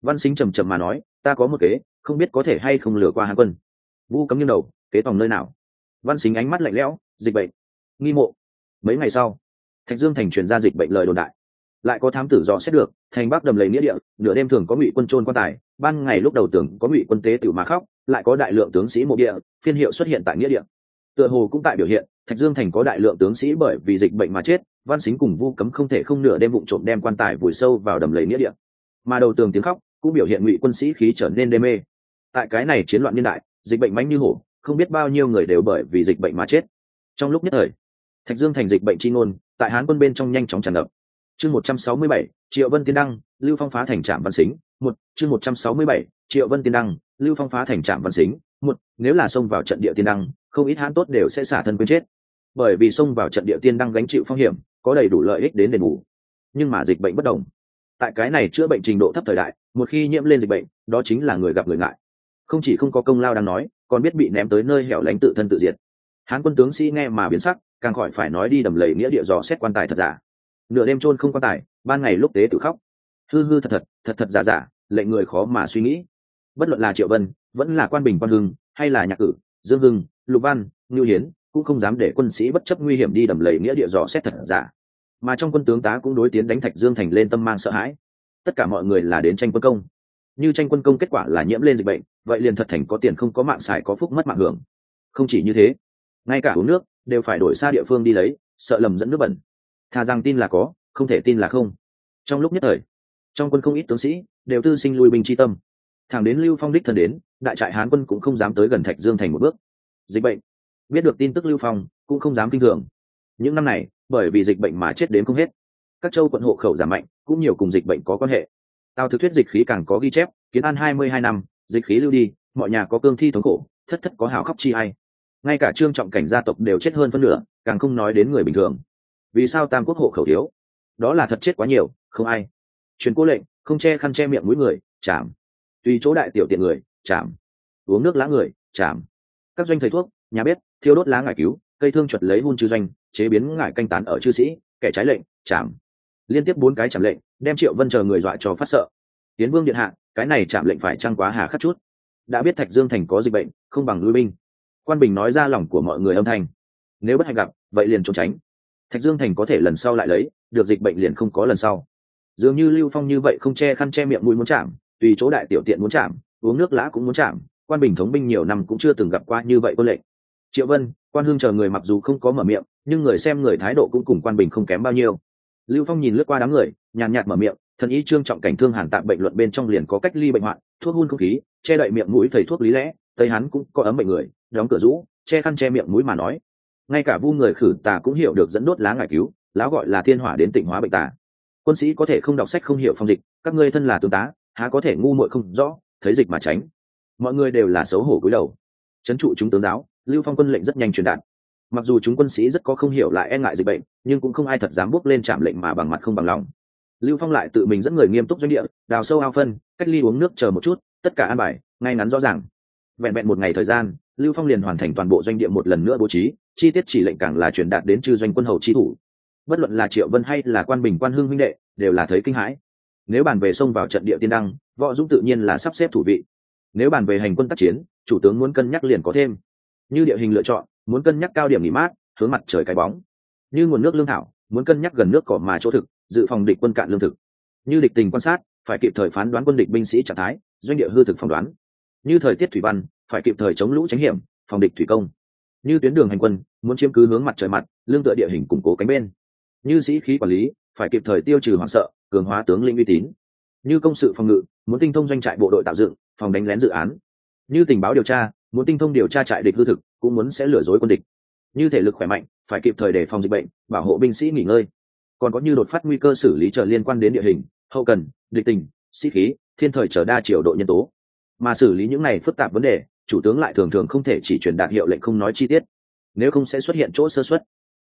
Văn xính trầm trầm mà nói, ta có một kế, không biết có thể hay không lừa qua hàn quân. Vu cấm nghiêng đầu, kế tòng nơi nào? Văn xính ánh mắt lạnh lẽo, dịch bệnh. Nghi mộ. Mấy ngày sau, thạch dương thành truyền ra dịch bệnh lời đồn đại. Lại có thám tử dò xét được, thành bắc đầm lầy nghĩa địa, nửa đêm thường có ngụy quân trôn quan tài, ban ngày lúc đầu tưởng có ngụy quân tế tiểu mà khóc, lại có đại lượng tướng sĩ mộ địa, phiên hiệu xuất hiện tại nghĩa địa. Tựa hồ cũng tại biểu hiện thạch dương thành có đại lượng tướng sĩ bởi vì dịch bệnh mà chết, văn xính cùng vu cấm không thể không nửa đêm vụ trộm đem quan tài vùi sâu vào đầm lầy nghĩa địa. Mà đầu tường tiếng khóc cũng biểu hiện ngụy quân sĩ khí trở nên đê mê. Tại cái này chiến loạn niên đại, dịch bệnh mánh như hổ, không biết bao nhiêu người đều bởi vì dịch bệnh mà chết. Trong lúc nhất thời, thạch dương thành dịch bệnh chi ngôn tại hán quân bên trong nhanh chóng tràn ngập. Chương một trăm sáu mươi bảy, triệu vân tiên đăng, lưu phong phá thành trạm văn xính, một, chương một trăm sáu mươi bảy, triệu vân tiên đăng, lưu phong phá thành trạm văn xính, một, nếu là xông vào trận địa tiên đăng, không ít hán tốt đều sẽ xả thân quên chết bởi vì xông vào trận địa tiên đăng gánh chịu phong hiểm, có đầy đủ lợi ích đến đền bù. Nhưng mà dịch bệnh bất đồng. Tại cái này chữa bệnh trình độ thấp thời đại, một khi nhiễm lên dịch bệnh, đó chính là người gặp người ngại. Không chỉ không có công lao đang nói, còn biết bị ném tới nơi hẻo lánh tự thân tự diệt. Hán quân tướng sĩ nghe mà biến sắc, càng khỏi phải nói đi đầm lầy nghĩa địa dò xét quan tài thật giả. Nửa đêm trôn không quan tài, ban ngày lúc tế tự khóc. Hư hư thật thật thật thật giả giả, lệnh người khó mà suy nghĩ. Bất luận là triệu vân, vẫn là quan bình quan hưng, hay là nhạc cử, dương hưng, lục văn, ngưu hiến cũng không dám để quân sĩ bất chấp nguy hiểm đi đầm lầy nghĩa địa dò xét thật giả. Mà trong quân tướng tá cũng đối tiến đánh thạch dương thành lên tâm mang sợ hãi. Tất cả mọi người là đến tranh quân công. Như tranh quân công kết quả là nhiễm lên dịch bệnh, vậy liền thật thành có tiền không có mạng xài có phúc mất mạng hưởng. Không chỉ như thế, ngay cả uống nước đều phải đổi xa địa phương đi lấy, sợ lầm dẫn nước bẩn. Thà rằng tin là có, không thể tin là không. Trong lúc nhất thời, trong quân không ít tướng sĩ đều tư sinh lui binh chi tâm. Thẳng đến lưu phong đích thân đến, đại trại hán quân cũng không dám tới gần thạch dương thành một bước. Dịch bệnh biết được tin tức lưu phong, cũng không dám kinh thường. Những năm này, bởi vì dịch bệnh mà chết đến không hết. Các châu quận hộ khẩu giảm mạnh, cũng nhiều cùng dịch bệnh có quan hệ. Tao thực thuyết dịch khí càng có ghi chép, kiến an hai mươi hai năm, dịch khí lưu đi, mọi nhà có cương thi thống khổ, thất thất có hào khóc chi hay ngay cả trương trọng cảnh gia tộc đều chết hơn phân nửa, càng không nói đến người bình thường. Vì sao tam quốc hộ khẩu thiếu? Đó là thật chết quá nhiều, không ai. Truyền cố lệnh, không che khăn che miệng mũi người chạm tùy chỗ đại tiểu tiện người chạm uống nước lá người chạm các doanh thầy thuốc, nhà bếp thiêu đốt lá ngải cứu, cây thương chuột lấy hun chư doanh, chế biến ngải canh tán ở chư sĩ, kẻ trái lệnh, chạm. Liên tiếp bốn cái chạm lệnh, đem triệu vân chờ người dọa cho phát sợ. Tiến vương điện hạ, cái này chạm lệnh phải trăng quá hà khắc chút? Đã biết thạch dương thành có dịch bệnh, không bằng lui binh. Quan bình nói ra lòng của mọi người âm thanh. Nếu bất hạnh gặp, vậy liền trốn tránh. Thạch dương thành có thể lần sau lại lấy, được dịch bệnh liền không có lần sau. Dường như lưu phong như vậy không che khăn che miệng mũi muốn chạm, tùy chỗ đại tiểu tiện muốn chạm, uống nước lã cũng muốn chạm, quan bình thống binh nhiều năm cũng chưa từng gặp qua như vậy quân lệnh triệu vân, quan hương chờ người mặc dù không có mở miệng, nhưng người xem người thái độ cũng cùng quan bình không kém bao nhiêu. Lưu phong nhìn lướt qua đám người, nhàn nhạt mở miệng, thần ý trương trọng cảnh thương hàn tạm bệnh luận bên trong liền có cách ly bệnh hoạn, thuốc hun không khí, che đậy miệng mũi thầy thuốc lý lẽ tây hắn cũng có ấm bệnh người, đóng cửa rũ, che khăn che miệng mũi mà nói. Ngay cả vu người khử tà cũng hiểu được dẫn đốt lá ngải cứu, lá gọi là thiên hỏa đến tịnh hóa bệnh tà. Quân sĩ có thể không đọc sách không hiểu phong dịch, các ngươi thân là tướng tá, há có thể ngu muội không rõ, thấy dịch mà tránh. Mọi người đều là xấu hổ cúi đầu. Trấn trụ chúng tướng giáo lưu phong quân lệnh rất nhanh truyền đạt. Mặc dù chúng quân sĩ rất có không hiểu lại e ngại dịch bệnh, nhưng cũng không ai thật dám bước lên trạm lệnh mà bằng mặt không bằng lòng. Lưu phong lại tự mình dẫn người nghiêm túc doanh địa, đào sâu ao phân, cách ly uống nước chờ một chút, tất cả an bài, ngay ngắn rõ ràng. Vẹn vẹn một ngày thời gian, lưu phong liền hoàn thành toàn bộ doanh địa một lần nữa bố trí, chi tiết chỉ lệnh càng là truyền đạt đến chư doanh quân hầu chi thủ. Bất luận là triệu vân hay là quan bình, quan hương huynh đệ, đều là thấy kinh hãi. Nếu bàn về xông vào trận địa tiên đăng, võ dũng tự nhiên là sắp xếp thủ vị. Nếu bàn về hành quân tác chiến, chủ tướng muốn cân nhắc liền có thêm như địa hình lựa chọn, muốn cân nhắc cao điểm nghỉ mát, hướng mặt trời cái bóng. Như nguồn nước lương thảo, muốn cân nhắc gần nước cỏ mà chỗ thực, dự phòng địch quân cạn lương thực. Như địch tình quan sát, phải kịp thời phán đoán quân địch binh sĩ trạng thái, doanh địa hư thực phỏng đoán. Như thời tiết thủy văn, phải kịp thời chống lũ tránh hiểm, phòng địch thủy công. Như tuyến đường hành quân, muốn chiếm cứ hướng mặt trời mặt, lương tựa địa hình củng cố cánh bên. Như sĩ khí quản lý, phải kịp thời tiêu trừ hoảng sợ, cường hóa tướng lĩnh uy tín. Như công sự phòng ngự, muốn tinh thông doanh trại bộ đội tạo dựng, phòng đánh lén dự án. Như tình báo điều tra muốn tinh thông điều tra trại địch hư thực, cũng muốn sẽ lừa dối quân địch. Như thể lực khỏe mạnh, phải kịp thời đề phòng dịch bệnh, bảo hộ binh sĩ nghỉ ngơi. Còn có như đột phát nguy cơ xử lý trở liên quan đến địa hình, hậu cần, địch tình, sĩ khí, thiên thời trở đa chiều độ nhân tố. Mà xử lý những này phức tạp vấn đề, chủ tướng lại thường thường không thể chỉ truyền đạt hiệu lệnh không nói chi tiết. Nếu không sẽ xuất hiện chỗ sơ xuất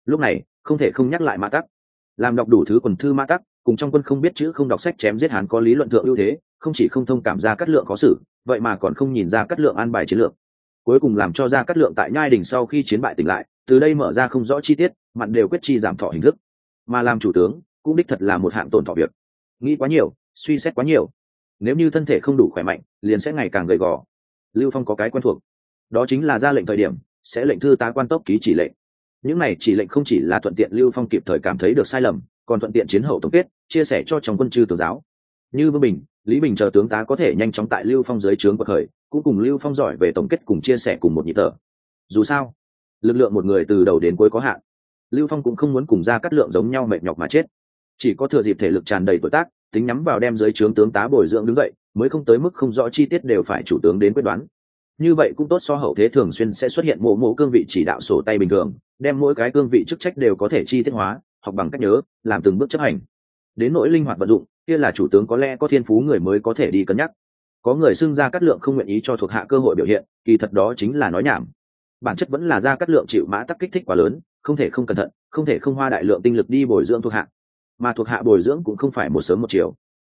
lúc này, không thể không nhắc lại mã tắc. Làm đọc đủ thứ quần thư mã tắc, cùng trong quân không biết chữ không đọc sách chém giết hán có lý luận thượng ưu thế, không chỉ không thông cảm ra cắt lượng có xử, vậy mà còn không nhìn ra cắt lượng an bài chiến lược cuối cùng làm cho ra cắt lượng tại nhai đình sau khi chiến bại tỉnh lại, từ đây mở ra không rõ chi tiết, mặn đều quyết chi giảm thọ hình thức. Mà làm chủ tướng, cũng đích thật là một hạng tổn thọ việc. Nghĩ quá nhiều, suy xét quá nhiều. Nếu như thân thể không đủ khỏe mạnh, liền sẽ ngày càng gầy gò. Lưu phong có cái quen thuộc. Đó chính là ra lệnh thời điểm, sẽ lệnh thư tá quan tốc ký chỉ lệnh. Những này chỉ lệnh không chỉ là thuận tiện lưu phong kịp thời cảm thấy được sai lầm, còn thuận tiện chiến hậu tổng kết, chia sẻ cho trong quân chư tử giáo. Như vương bình, lý bình chờ tướng tá có thể nhanh chóng tại lưu phong dưới trướng bậc khởi cũng cùng lưu phong giỏi về tổng kết cùng chia sẻ cùng một nhịp thở. Dù sao, lực lượng một người từ đầu đến cuối có hạn. Lưu phong cũng không muốn cùng ra cắt lượng giống nhau mệt nhọc mà chết. Chỉ có thừa dịp thể lực tràn đầy tuổi tác, tính nhắm vào đem dưới trướng tướng tá bồi dưỡng đứng dậy, mới không tới mức không rõ chi tiết đều phải chủ tướng đến quyết đoán. Như vậy cũng tốt so hậu thế thường xuyên sẽ xuất hiện mộ mộ cương vị chỉ đạo sổ tay bình thường, đem mỗi cái cương vị chức trách đều có thể chi tiết hóa, học bằng cách nhớ, làm từng bước chấp hành. Đến nỗi linh hoạt vận dụng, kia là chủ tướng có lẽ có thiên phú người mới có thể đi cân nhắc có người xưng ra cắt lượng không nguyện ý cho thuộc hạ cơ hội biểu hiện, kỳ thật đó chính là nói nhảm. Bản chất vẫn là ra cắt lượng chịu mã tắc kích thích quá lớn, không thể không cẩn thận, không thể không hoa đại lượng tinh lực đi bồi dưỡng thuộc hạ. Mà thuộc hạ bồi dưỡng cũng không phải một sớm một chiều.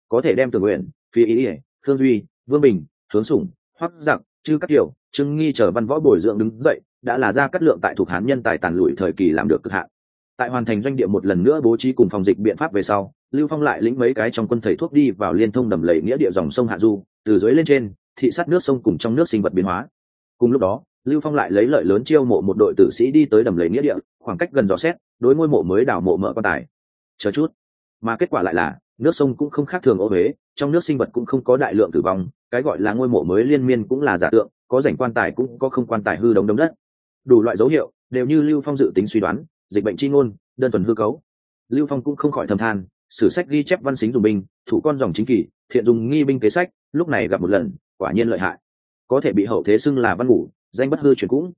Có thể đem tường nguyện phi ý ỉa thương duy, vương bình, hướng sủng, hoắc giặc, chư các kiểu trưng nghi chờ văn võ bồi dưỡng đứng dậy, đã là ra cắt lượng tại thuộc hán nhân tài tàn lụi thời kỳ làm được cực hạn. Tại hoàn thành doanh địa một lần nữa bố trí cùng phòng dịch biện pháp về sau, lưu phong lại lĩnh mấy cái trong quân thầy thuốc đi vào liên thông đầm lầy nghĩa địa dòng sông hạ du từ dưới lên trên, thị sát nước sông cùng trong nước sinh vật biến hóa. Cùng lúc đó, lưu phong lại lấy lợi lớn chiêu mộ một đội tử sĩ đi tới đầm lầy nghĩa địa, khoảng cách gần dò xét, đối ngôi mộ mới đảo mộ mở quan tài. Chờ chút. Mà kết quả lại là, nước sông cũng không khác thường ô huế, trong nước sinh vật cũng không có đại lượng tử vong, cái gọi là ngôi mộ mới liên miên cũng là giả tượng, có rảnh quan tài cũng có không quan tài hư đống đống đất. Đủ loại dấu hiệu, đều như lưu phong dự tính suy đoán, dịch bệnh chi ngôn, đơn thuần hư cấu. Lưu phong cũng không khỏi thầm than, sử sách ghi chép văn xính dùng binh, thủ con dòng chính kỷ thiện dùng nghi binh kế sách, lúc này gặp một lần, quả nhiên lợi hại. Có thể bị hậu thế xưng là văn ngủ, danh bất hư truyền cũng.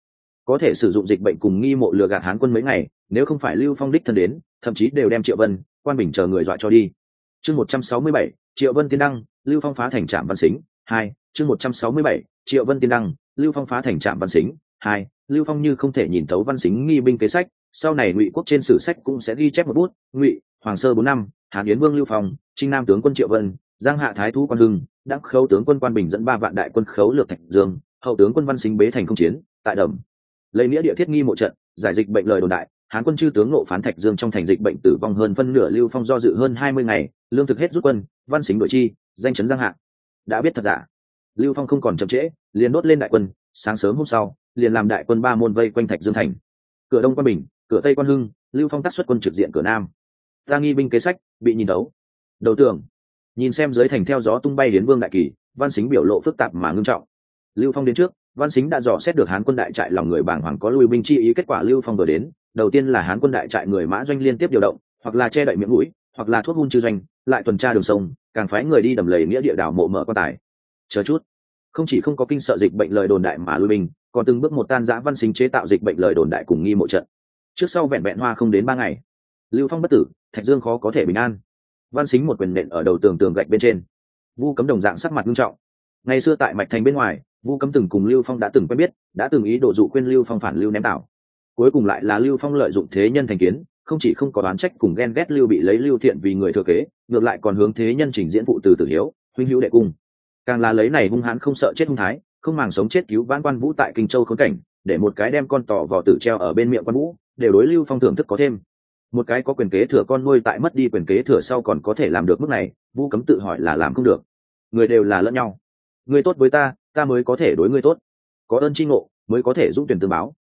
Có thể sử dụng dịch bệnh cùng nghi mộ lừa gạt hán quân mấy ngày, nếu không phải lưu phong đích thân đến, thậm chí đều đem triệu vân, quan bình chờ người dọa cho đi. Chương một trăm sáu mươi bảy, triệu vân tiên đăng, lưu phong phá thành trạm văn xính, hai. Chương một trăm sáu mươi bảy, triệu vân tiên đăng, lưu phong phá thành trạm văn xính, hai. Lưu phong như không thể nhìn thấu văn xính nghi binh kế sách, sau này ngụy quốc trên sử sách cũng sẽ ghi chép một bút, ngụy, hoàng sơ bốn năm hàn yến vương lưu phong, trinh nam tướng quân triệu vân giang hạ thái thu quan hưng đắc khấu tướng quân quan bình dẫn ba vạn đại quân khấu lược thạch dương, hậu tướng quân văn xính bế thành không chiến, tại đầm. Lấy nghĩa địa thiết nghi mộ trận, giải dịch bệnh lời đồn đại, hán quân chư tướng nộ phán thạch dương trong thành dịch bệnh tử vong hơn phân nửa lưu phong do dự hơn hai mươi ngày, lương thực hết rút quân, văn xính đội chi, danh chấn giang hạ. Đã biết thật giả. Lưu phong không còn chậm trễ, liền đốt lên đại quân, sáng sớm hôm sau, liền làm đại quân ba môn vây quanh thạch dương thành. Cửa đông quan bình, cửa tây quan hưng, lưu phong tác xuất quân trực diện cửa nam. Ta nghi binh kế sách, bị nhìn đấu đầu tường nhìn xem dưới thành theo gió tung bay đến vương đại kỳ, văn xính biểu lộ phức tạp mà ngưng trọng. Lưu phong đến trước, văn xính đã dò xét được hán quân đại trại lòng người bàng hoàng có lui binh chi ý kết quả lưu phong vừa đến. Đầu tiên là hán quân đại trại người mã doanh liên tiếp điều động, hoặc là che đậy miệng mũi, hoặc là thuốc hun chư doanh, lại tuần tra đường sông, càng phái người đi đầm lầy nghĩa địa đảo mộ mở quan tài. Chờ chút. Không chỉ không có kinh sợ dịch bệnh lời đồn đại mà lui binh, còn từng bước một tan giã văn xính chế tạo dịch bệnh lời đồn đại cùng nghi mộ trận. Trước sau vẹn vẹn hoa không đến ba ngày. Lưu phong bất tử, thạch dương khó có thể bình an văn xính một quyền nện ở đầu tường tường gạch bên trên. Vu cấm đồng dạng sắc mặt nghiêm trọng. Ngày xưa tại mạch thành bên ngoài, vu cấm từng cùng lưu phong đã từng quen biết, đã từng ý đồ dụ khuyên lưu phong phản lưu ném tạo cuối cùng lại là lưu phong lợi dụng thế nhân thành kiến, không chỉ không có đoán trách cùng ghen ghét lưu bị lấy lưu thiện vì người thừa kế, ngược lại còn hướng thế nhân trình diễn phụ từ tử hiếu, huynh hữu đệ cung. Càng là lấy này hung hãn không sợ chết hung thái, không màng sống chết cứu vãn quan vũ tại kinh châu khốn cảnh, để một cái đem con tỏ vào tử treo ở bên miệng quan vũ, đều đối lưu phong thưởng thức có thêm một cái có quyền kế thừa con nuôi tại mất đi quyền kế thừa sau còn có thể làm được mức này, vu cấm tự hỏi là làm không được. Người đều là lẫn nhau. Người tốt với ta ta mới có thể đối người tốt. Có ơn tri ngộ, mới có thể giúp tuyển tương báo.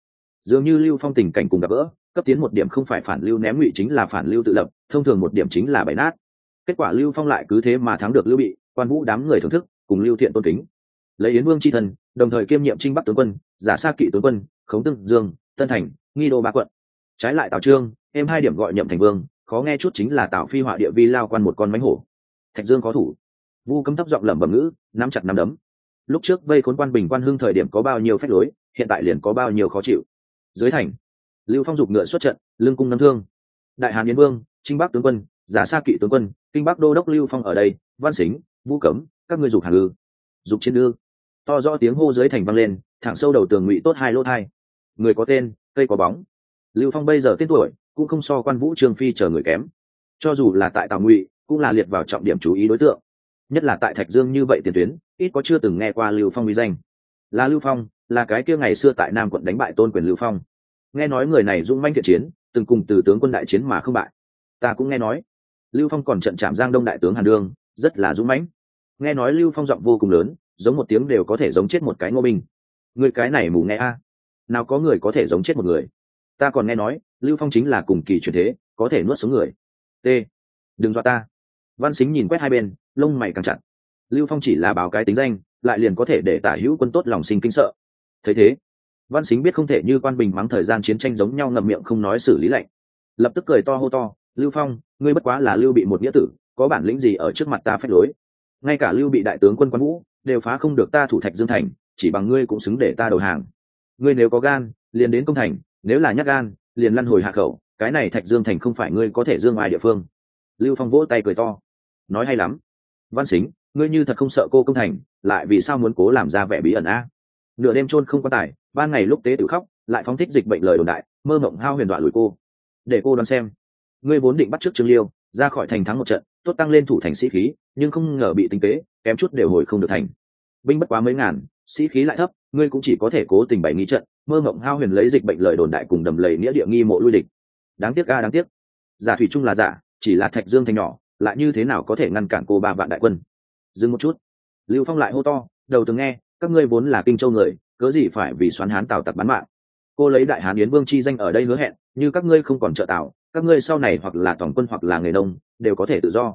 Dường như lưu phong tình cảnh cùng gặp gỡ, cấp tiến một điểm không phải phản lưu ném ngụy chính là phản lưu tự lập, thông thường một điểm chính là bày nát. Kết quả lưu phong lại cứ thế mà thắng được lưu bị, quan vũ đám người thưởng thức, cùng lưu thiện tôn kính. Lấy yến vương c h i thân đồng thời kiêm nhiệm trinh bắc tướng quân, giả sa kỵ tướng quân, khống tương dương, tân thành, nghi đô ba quận. Trái lại tào trương em hai điểm gọi nhậm thành vương, khó nghe chút chính là tạo phi họa địa vi lao quan một con mánh hổ. Thạch dương có thủ. Vu cấm thấp giọng lẩm bẩm ngữ, nắm chặt nắm đấm. Lúc trước vây khốn quan bình quan hưng thời điểm có bao nhiêu phép lối, hiện tại liền có bao nhiêu khó chịu. Dưới thành, lưu phong dục ngựa xuất trận, lưng cung nắm thương. Đại hàn yến vương, trinh bắc tướng quân, giả sa kỵ tướng quân, kinh bắc đô đốc lưu phong ở đây, văn xính vũ cấm, các ngươi dục hàng ư dục chiến ư to rõ tiếng hô dưới thành vang lên, thẳng sâu đầu tường ngụy tốt hai lỗ thai. Người có tên, cây có bóng. Lưu phong bây giờ tên tuổi cũng không so quan vũ trương phi chờ người kém. Cho dù là tại tào ngụy, cũng là liệt vào trọng điểm chú ý đối tượng. Nhất là tại thạch dương như vậy tiền tuyến, ít có chưa từng nghe qua lưu phong uy danh. Là lưu phong, là cái kia ngày xưa tại nam quận đánh bại tôn quyền lưu phong. Nghe nói người này dũng manh thiện chiến, từng cùng từ tướng quân đại chiến mà không bại. Ta cũng nghe nói. Lưu phong còn trận chạm giang đông đại tướng hàn đương rất là dũng mãnh. Nghe nói lưu phong giọng vô cùng lớn, giống một tiếng đều có thể giống chết một cái ngô binh. Người cái này mù nghe a. Nào có người có thể giống chết một người? Ta còn nghe nói lưu phong chính là cùng kỳ truyền thế, có thể nuốt sống người. T. Đừng dọa ta. Văn xính nhìn quét hai bên, lông mày càng chặt. Lưu phong chỉ là báo cái tính danh, lại liền có thể để tả hữu quân tốt lòng sinh kinh sợ. Thấy thế, văn xính biết không thể như quan bình mắng thời gian chiến tranh giống nhau ngậm miệng không nói xử lý lệnh lập tức cười to hô to, lưu phong, ngươi bất quá là lưu bị một nghĩa tử, có bản lĩnh gì ở trước mặt ta phép lối? Ngay cả lưu bị đại tướng quân quan vũ, đều phá không được ta thủ thạch dương thành, chỉ bằng ngươi cũng xứng để ta đầu hàng. Ngươi nếu có gan, liền đến công thành, nếu là nhắc gan liền lăn hồi hạ khẩu, cái này thạch dương thành không phải ngươi có thể dương ai địa phương. Lưu phong vỗ tay cười to. Nói hay lắm. Văn xính, ngươi như thật không sợ cô công thành, lại vì sao muốn cố làm ra vẻ bí ẩn a? Nửa đêm trôn không có tài, ban ngày lúc tế tự khóc, lại phóng thích dịch bệnh lời đồn đại, mơ mộng hao huyền đoạn lùi cô. Để cô đoán xem. Ngươi vốn định bắt trước trương liêu, ra khỏi thành thắng một trận, tốt tăng lên thủ thành sĩ khí, nhưng không ngờ bị tinh tế kém chút đều hồi không được thành. Binh bất quá mấy ngàn, sĩ khí lại thấp, ngươi cũng chỉ có thể cố tình bày nghi trận mơ mộng hao huyền lấy dịch bệnh lời đồn đại cùng đầm lầy nghĩa địa nghi mộ lui địch. Đáng tiếc ga đáng tiếc. Giả thủy trung là giả, chỉ là thạch dương thành nhỏ, lại như thế nào có thể ngăn cản cô ba vạn đại quân? Dừng một chút. Lưu phong lại hô to, đầu từng nghe, các ngươi vốn là kinh châu người, cớ gì phải vì xoắn hán tào tặc bán mạng? Cô lấy đại hán yến vương chi danh ở đây hứa hẹn, như các ngươi không còn trợ tào, các ngươi sau này hoặc là tổng quân hoặc là người nông, đều có thể tự do.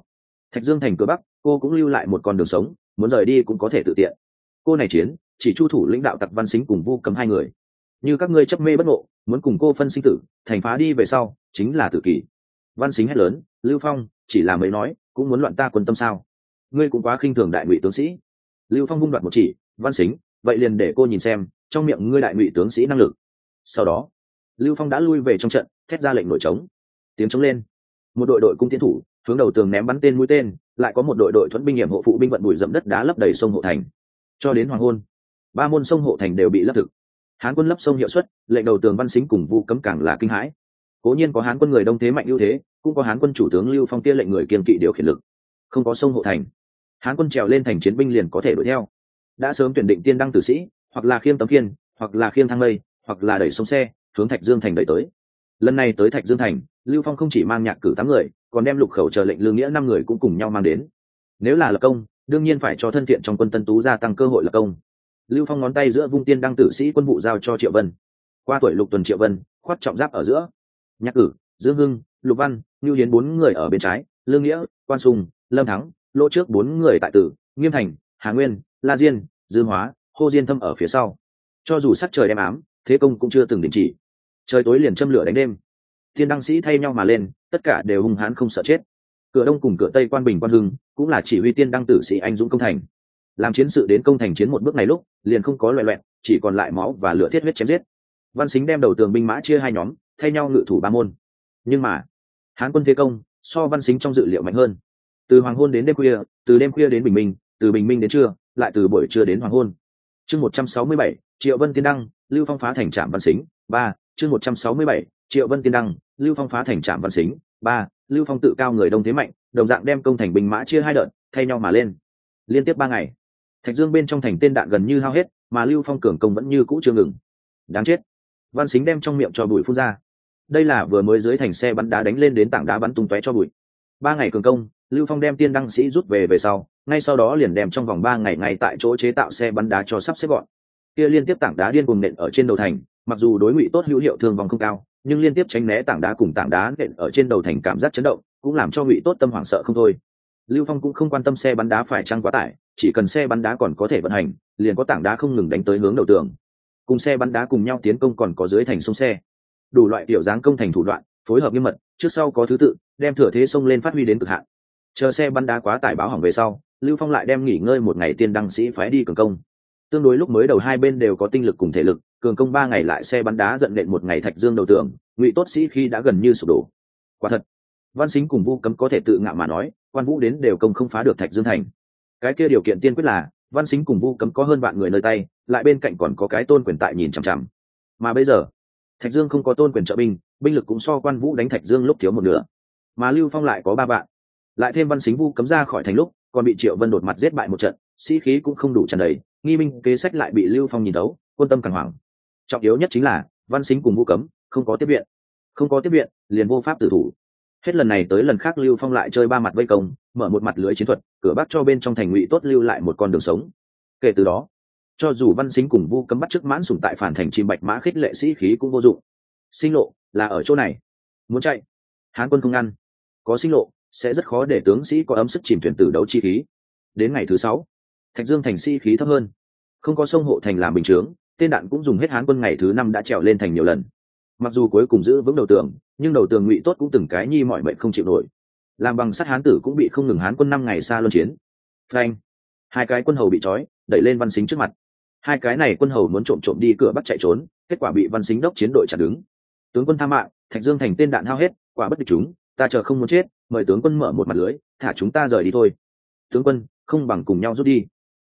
Thạch dương thành cửa bắc, cô cũng lưu lại một con đường sống, muốn rời đi cũng có thể tự tiện. Cô này chiến, chỉ chu thủ lãnh đạo tặc văn xính cùng vu cấm hai người như các ngươi chấp mê bất ngộ, muốn cùng cô phân sinh tử, thành phá đi về sau, chính là tử kỷ. Văn xính hét lớn, lưu phong, chỉ là mới nói, cũng muốn loạn ta quân tâm sao? Ngươi cũng quá khinh thường đại ngụy tướng sĩ. Lưu phong vung đoạt một chỉ, văn xính, vậy liền để cô nhìn xem, trong miệng ngươi đại ngụy tướng sĩ năng lực. Sau đó, lưu phong đã lui về trong trận, thét ra lệnh nổi trống. Tiếng trống lên. Một đội đội cung tiến thủ, hướng đầu tường ném bắn tên mũi tên, lại có một đội đội thuẫn binh nghiệm hộ phụ binh vận bụi dậm đất đá lấp đầy sông hộ thành. Cho đến hoàng hôn, ba môn sông hộ thành đều bị lấp thực hán quân lấp sông hiệu suất, lệnh đầu tường văn xính cùng vu cấm cảng là kinh hãi. Cố nhiên có hán quân người đông thế mạnh ưu thế, cũng có hán quân chủ tướng lưu phong kia lệnh người kiên kỵ điều khiển lực. Không có sông hộ thành, hán quân trèo lên thành chiến binh liền có thể đuổi theo. Đã sớm tuyển định tiên đăng tử sĩ, hoặc là khiêng tấm kiên hoặc là khiêng thang mây, hoặc là đẩy sông xe, hướng thạch dương thành đẩy tới. Lần này tới thạch dương thành, lưu phong không chỉ mang nhạc cử tám người, còn đem lục khẩu chờ lệnh lương nghĩa năm người cũng cùng nhau mang đến. Nếu là lập công, đương nhiên phải cho thân thiện trong quân tân tú gia tăng cơ hội lập công lưu phong ngón tay giữa vung tiên đăng tử sĩ quân vụ giao cho triệu vân. Qua tuổi lục tuần triệu vân khoát trọng giáp ở giữa. Nhạc cử, dương hưng, lục văn, ngưu hiến bốn người ở bên trái, lương nghĩa, quan sùng, lâm thắng, lỗ trước bốn người tại tử, nghiêm thành, hà nguyên, la diên, dư hóa, hô diên thâm ở phía sau. Cho dù sắc trời đem ám, thế công cũng chưa từng đình chỉ. Trời tối liền châm lửa đánh đêm. Thiên đăng sĩ thay nhau mà lên, tất cả đều hung hãn không sợ chết. Cửa đông cùng cửa tây quan bình quan hưng, cũng là chỉ huy tiên đăng tử sĩ anh dũng công thành làm chiến sự đến công thành chiến một bước này lúc, liền không có loại loẹn chỉ còn lại máu và lửa thiết huyết chém giết. Văn xính đem đầu tường binh mã chia hai nhóm, thay nhau ngự thủ ba môn. Nhưng mà, hán quân thế công, so văn xính trong dự liệu mạnh hơn. Từ hoàng hôn đến đêm khuya, từ đêm khuya đến bình minh, từ bình minh đến trưa, lại từ buổi trưa đến hoàng hôn. Chương một trăm sáu mươi bảy, triệu vân tiên đăng, lưu phong phá thành trạm văn xính, ba, chương một trăm sáu mươi bảy, triệu vân tiên đăng, lưu phong phá thành trạm văn xính, ba, lưu phong tự cao người đông thế mạnh, đồng dạng đem công thành binh mã chia hai đợt, thay nhau mà lên. Liên tiếp ba ngày thạch dương bên trong thành tên đạn gần như hao hết, mà lưu phong cường công vẫn như cũ chưa ngừng. Đáng chết. Văn xính đem trong miệng cho bụi phun ra. Đây là vừa mới dưới thành xe bắn đá đánh lên đến tảng đá bắn tung tóe cho bụi. Ba ngày cường công, lưu phong đem tiên đăng sĩ rút về về sau, ngay sau đó liền đem trong vòng ba ngày ngay tại chỗ chế tạo xe bắn đá cho sắp xếp gọn. Kia liên tiếp tảng đá điên cùng nện ở trên đầu thành, mặc dù đối ngụy tốt hữu hiệu thương vòng không cao, nhưng liên tiếp tránh né tảng đá cùng tảng đá nện ở trên đầu thành cảm giác chấn động, cũng làm cho ngụy tốt tâm hoảng sợ không thôi. Lưu phong cũng không quan tâm xe bắn đá phải trăng quá tải chỉ cần xe bắn đá còn có thể vận hành, liền có tảng đá không ngừng đánh tới hướng đầu tường. Cùng xe bắn đá cùng nhau tiến công còn có dưới thành sông xe. Đủ loại kiểu dáng công thành thủ đoạn, phối hợp nghiêm mật, trước sau có thứ tự, đem thừa thế sông lên phát huy đến cực hạn. Chờ xe bắn đá quá tải báo hỏng về sau, lưu phong lại đem nghỉ ngơi một ngày tiên đăng sĩ phái đi cường công. Tương đối lúc mới đầu hai bên đều có tinh lực cùng thể lực, cường công ba ngày lại xe bắn đá giận nện một ngày thạch dương đầu tường, ngụy tốt sĩ khi đã gần như sụp đổ. Quả thật, văn xính cùng vu cấm có thể tự ngạo mà nói, quan vũ đến đều công không phá được thạch dương thành cái kia điều kiện tiên quyết là, văn xính cùng vu cấm có hơn bạn người nơi tay, lại bên cạnh còn có cái tôn quyền tại nhìn chằm chằm. Mà bây giờ, thạch dương không có tôn quyền trợ binh binh lực cũng so quan vũ đánh thạch dương lúc thiếu một nửa. Mà lưu phong lại có ba bạn lại thêm văn xính vu cấm ra khỏi thành lúc, còn bị triệu vân đột mặt giết bại một trận, sĩ khí cũng không đủ tràn đầy, nghi minh kế sách lại bị lưu phong nhìn đấu, quân tâm càng hoảng. Trọng yếu nhất chính là, văn xính cùng vu cấm không có tiếp viện. Không có tiếp viện, liền vô pháp tử thủ hết lần này tới lần khác lưu phong lại chơi ba mặt vây công, mở một mặt lưới chiến thuật, cửa bắc cho bên trong thành ngụy tốt lưu lại một con đường sống. Kể từ đó, cho dù văn xính cùng vu cấm bắt trước mãn sùng tại phản thành chim bạch mã khích lệ sĩ khí cũng vô dụng. Sinh lộ, là ở chỗ này. Muốn chạy, hán quân không ngăn. Có sinh lộ, sẽ rất khó để tướng sĩ có ấm sức chìm thuyền tử đấu chi khí. Đến ngày thứ sáu, thạch dương thành sĩ khí thấp hơn. Không có sông hộ thành làm bình chướng, tên đạn cũng dùng hết hán quân ngày thứ năm đã trèo lên thành nhiều lần. Mặc dù cuối cùng giữ vững đầu tường nhưng đầu tường ngụy tốt cũng từng cái nhi mọi mệnh không chịu nổi. Làm bằng sắt hán tử cũng bị không ngừng hán quân năm ngày xa luân chiến. Frank hai cái quân hầu bị trói, đẩy lên văn xính trước mặt. Hai cái này quân hầu muốn trộm trộm đi cửa bắt chạy trốn, kết quả bị văn xính đốc chiến đội chặn đứng. Tướng quân tha mạng, thạch dương thành tên đạn hao hết, quả bất địch chúng, ta chờ không muốn chết, mời tướng quân mở một mặt lưới, thả chúng ta rời đi thôi. Tướng quân, không bằng cùng nhau rút đi.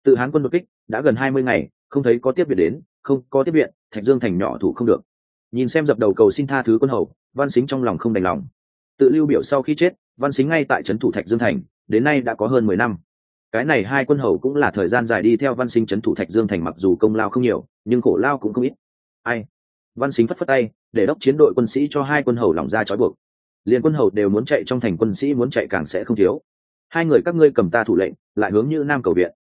Tự hán quân đột kích, đã gần hai mươi ngày, không thấy có tiếp viện đến, không có tiếp viện, thạch dương thành nhỏ thủ không được nhìn xem dập đầu cầu xin tha thứ quân hầu, văn xính trong lòng không đành lòng. Tự lưu biểu sau khi chết, văn xính ngay tại trấn thủ thạch dương thành, đến nay đã có hơn mười năm. Cái này hai quân hầu cũng là thời gian dài đi theo văn sinh trấn thủ thạch dương thành mặc dù công lao không nhiều, nhưng khổ lao cũng không ít. Ai? Văn xính phất phất tay, để đốc chiến đội quân sĩ cho hai quân hầu lòng ra trói buộc. Liền quân hầu đều muốn chạy trong thành quân sĩ muốn chạy càng sẽ không thiếu. Hai người các ngươi cầm ta thủ lệnh, lại hướng như nam cầu viện.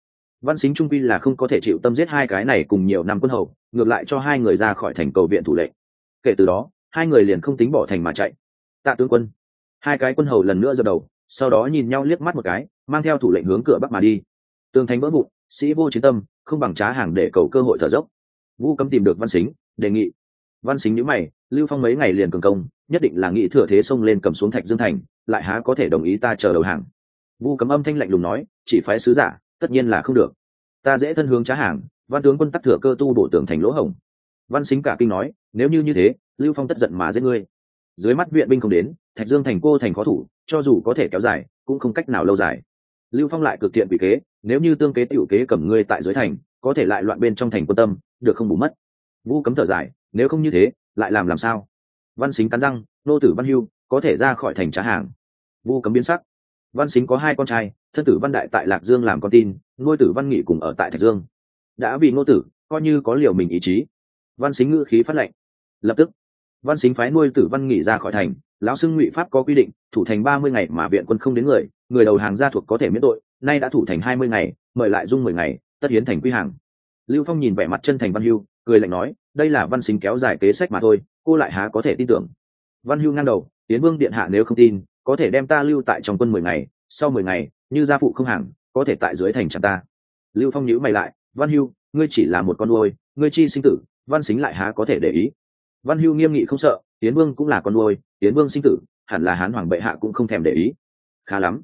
Văn xính trung quy là không có thể chịu tâm giết hai cái này cùng nhiều năm quân hầu, ngược lại cho hai người ra khỏi thành cầu viện thủ lệnh kể từ đó, hai người liền không tính bỏ thành mà chạy. Tạ tướng quân. Hai cái quân hầu lần nữa dập đầu, sau đó nhìn nhau liếc mắt một cái, mang theo thủ lệnh hướng cửa bắc mà đi. Tường thành vỡ vụn, sĩ vô chiến tâm, không bằng trá hàng để cầu cơ hội thở dốc. Vu cấm tìm được văn xính, đề nghị. Văn xính nhữ mày, lưu phong mấy ngày liền cường công, nhất định là nghĩ thừa thế xông lên cầm xuống thạch dương thành, lại há có thể đồng ý ta chờ đầu hàng. Vu cấm âm thanh lạnh lùng nói, chỉ phái sứ giả, tất nhiên là không được. Ta dễ thân hướng trá hàng, văn tướng quân tắc thừa cơ tu bổ tường thành lỗ hổng văn xính cả kinh nói, nếu như như thế, lưu phong tất giận mà giết ngươi. Dưới mắt viện binh không đến, thạch dương thành cô thành khó thủ, cho dù có thể kéo dài, cũng không cách nào lâu dài. Lưu phong lại cực thiện bị kế, nếu như tương kế t i ể u kế cầm ngươi tại dưới thành, có thể lại loạn bên trong thành quân tâm, được không bù mất? Vũ cấm thở dài, nếu không như thế, lại làm làm sao? Văn xính cắn răng, nô tử văn hưu, có thể ra khỏi thành trá hàng. Vu cấm biến sắc. Văn xính có hai con trai, thân tử văn đại tại lạc dương làm con tin ngôi tử văn nghị cùng ở tại thạch dương. Đã vì ngô tử coi như có liều mình ý chí văn xính ngữ khí phát lệnh. Lập tức, văn xính phái nuôi tử văn nghỉ ra khỏi thành, lão xưng ngụy pháp có quy định, thủ thành ba mươi ngày mà viện quân không đến người người đầu hàng gia thuộc có thể miễn tội, nay đã thủ thành hai mươi ngày, mời lại dung mười ngày, tất hiến thành quy hàng. Lưu phong nhìn vẻ mặt chân thành văn hưu, cười lạnh nói, đây là văn xính kéo dài kế sách mà thôi, cô lại há có thể tin tưởng. Văn hưu ngang đầu tiến vương điện hạ nếu không tin, có thể đem ta lưu tại trong quân mười ngày, sau mười ngày, như gia phụ không hàng, có thể tại dưới thành chặt ta. Lưu phong nhữ mày lại, văn hưu, ngươi chỉ là một con nuôi, ngươi chi sinh tử văn xính lại há có thể để ý. Văn hưu nghiêm nghị không sợ tiến vương cũng là con nuôi tiến vương sinh tử, hẳn là hán hoàng bệ hạ cũng không thèm để ý. Khá lắm.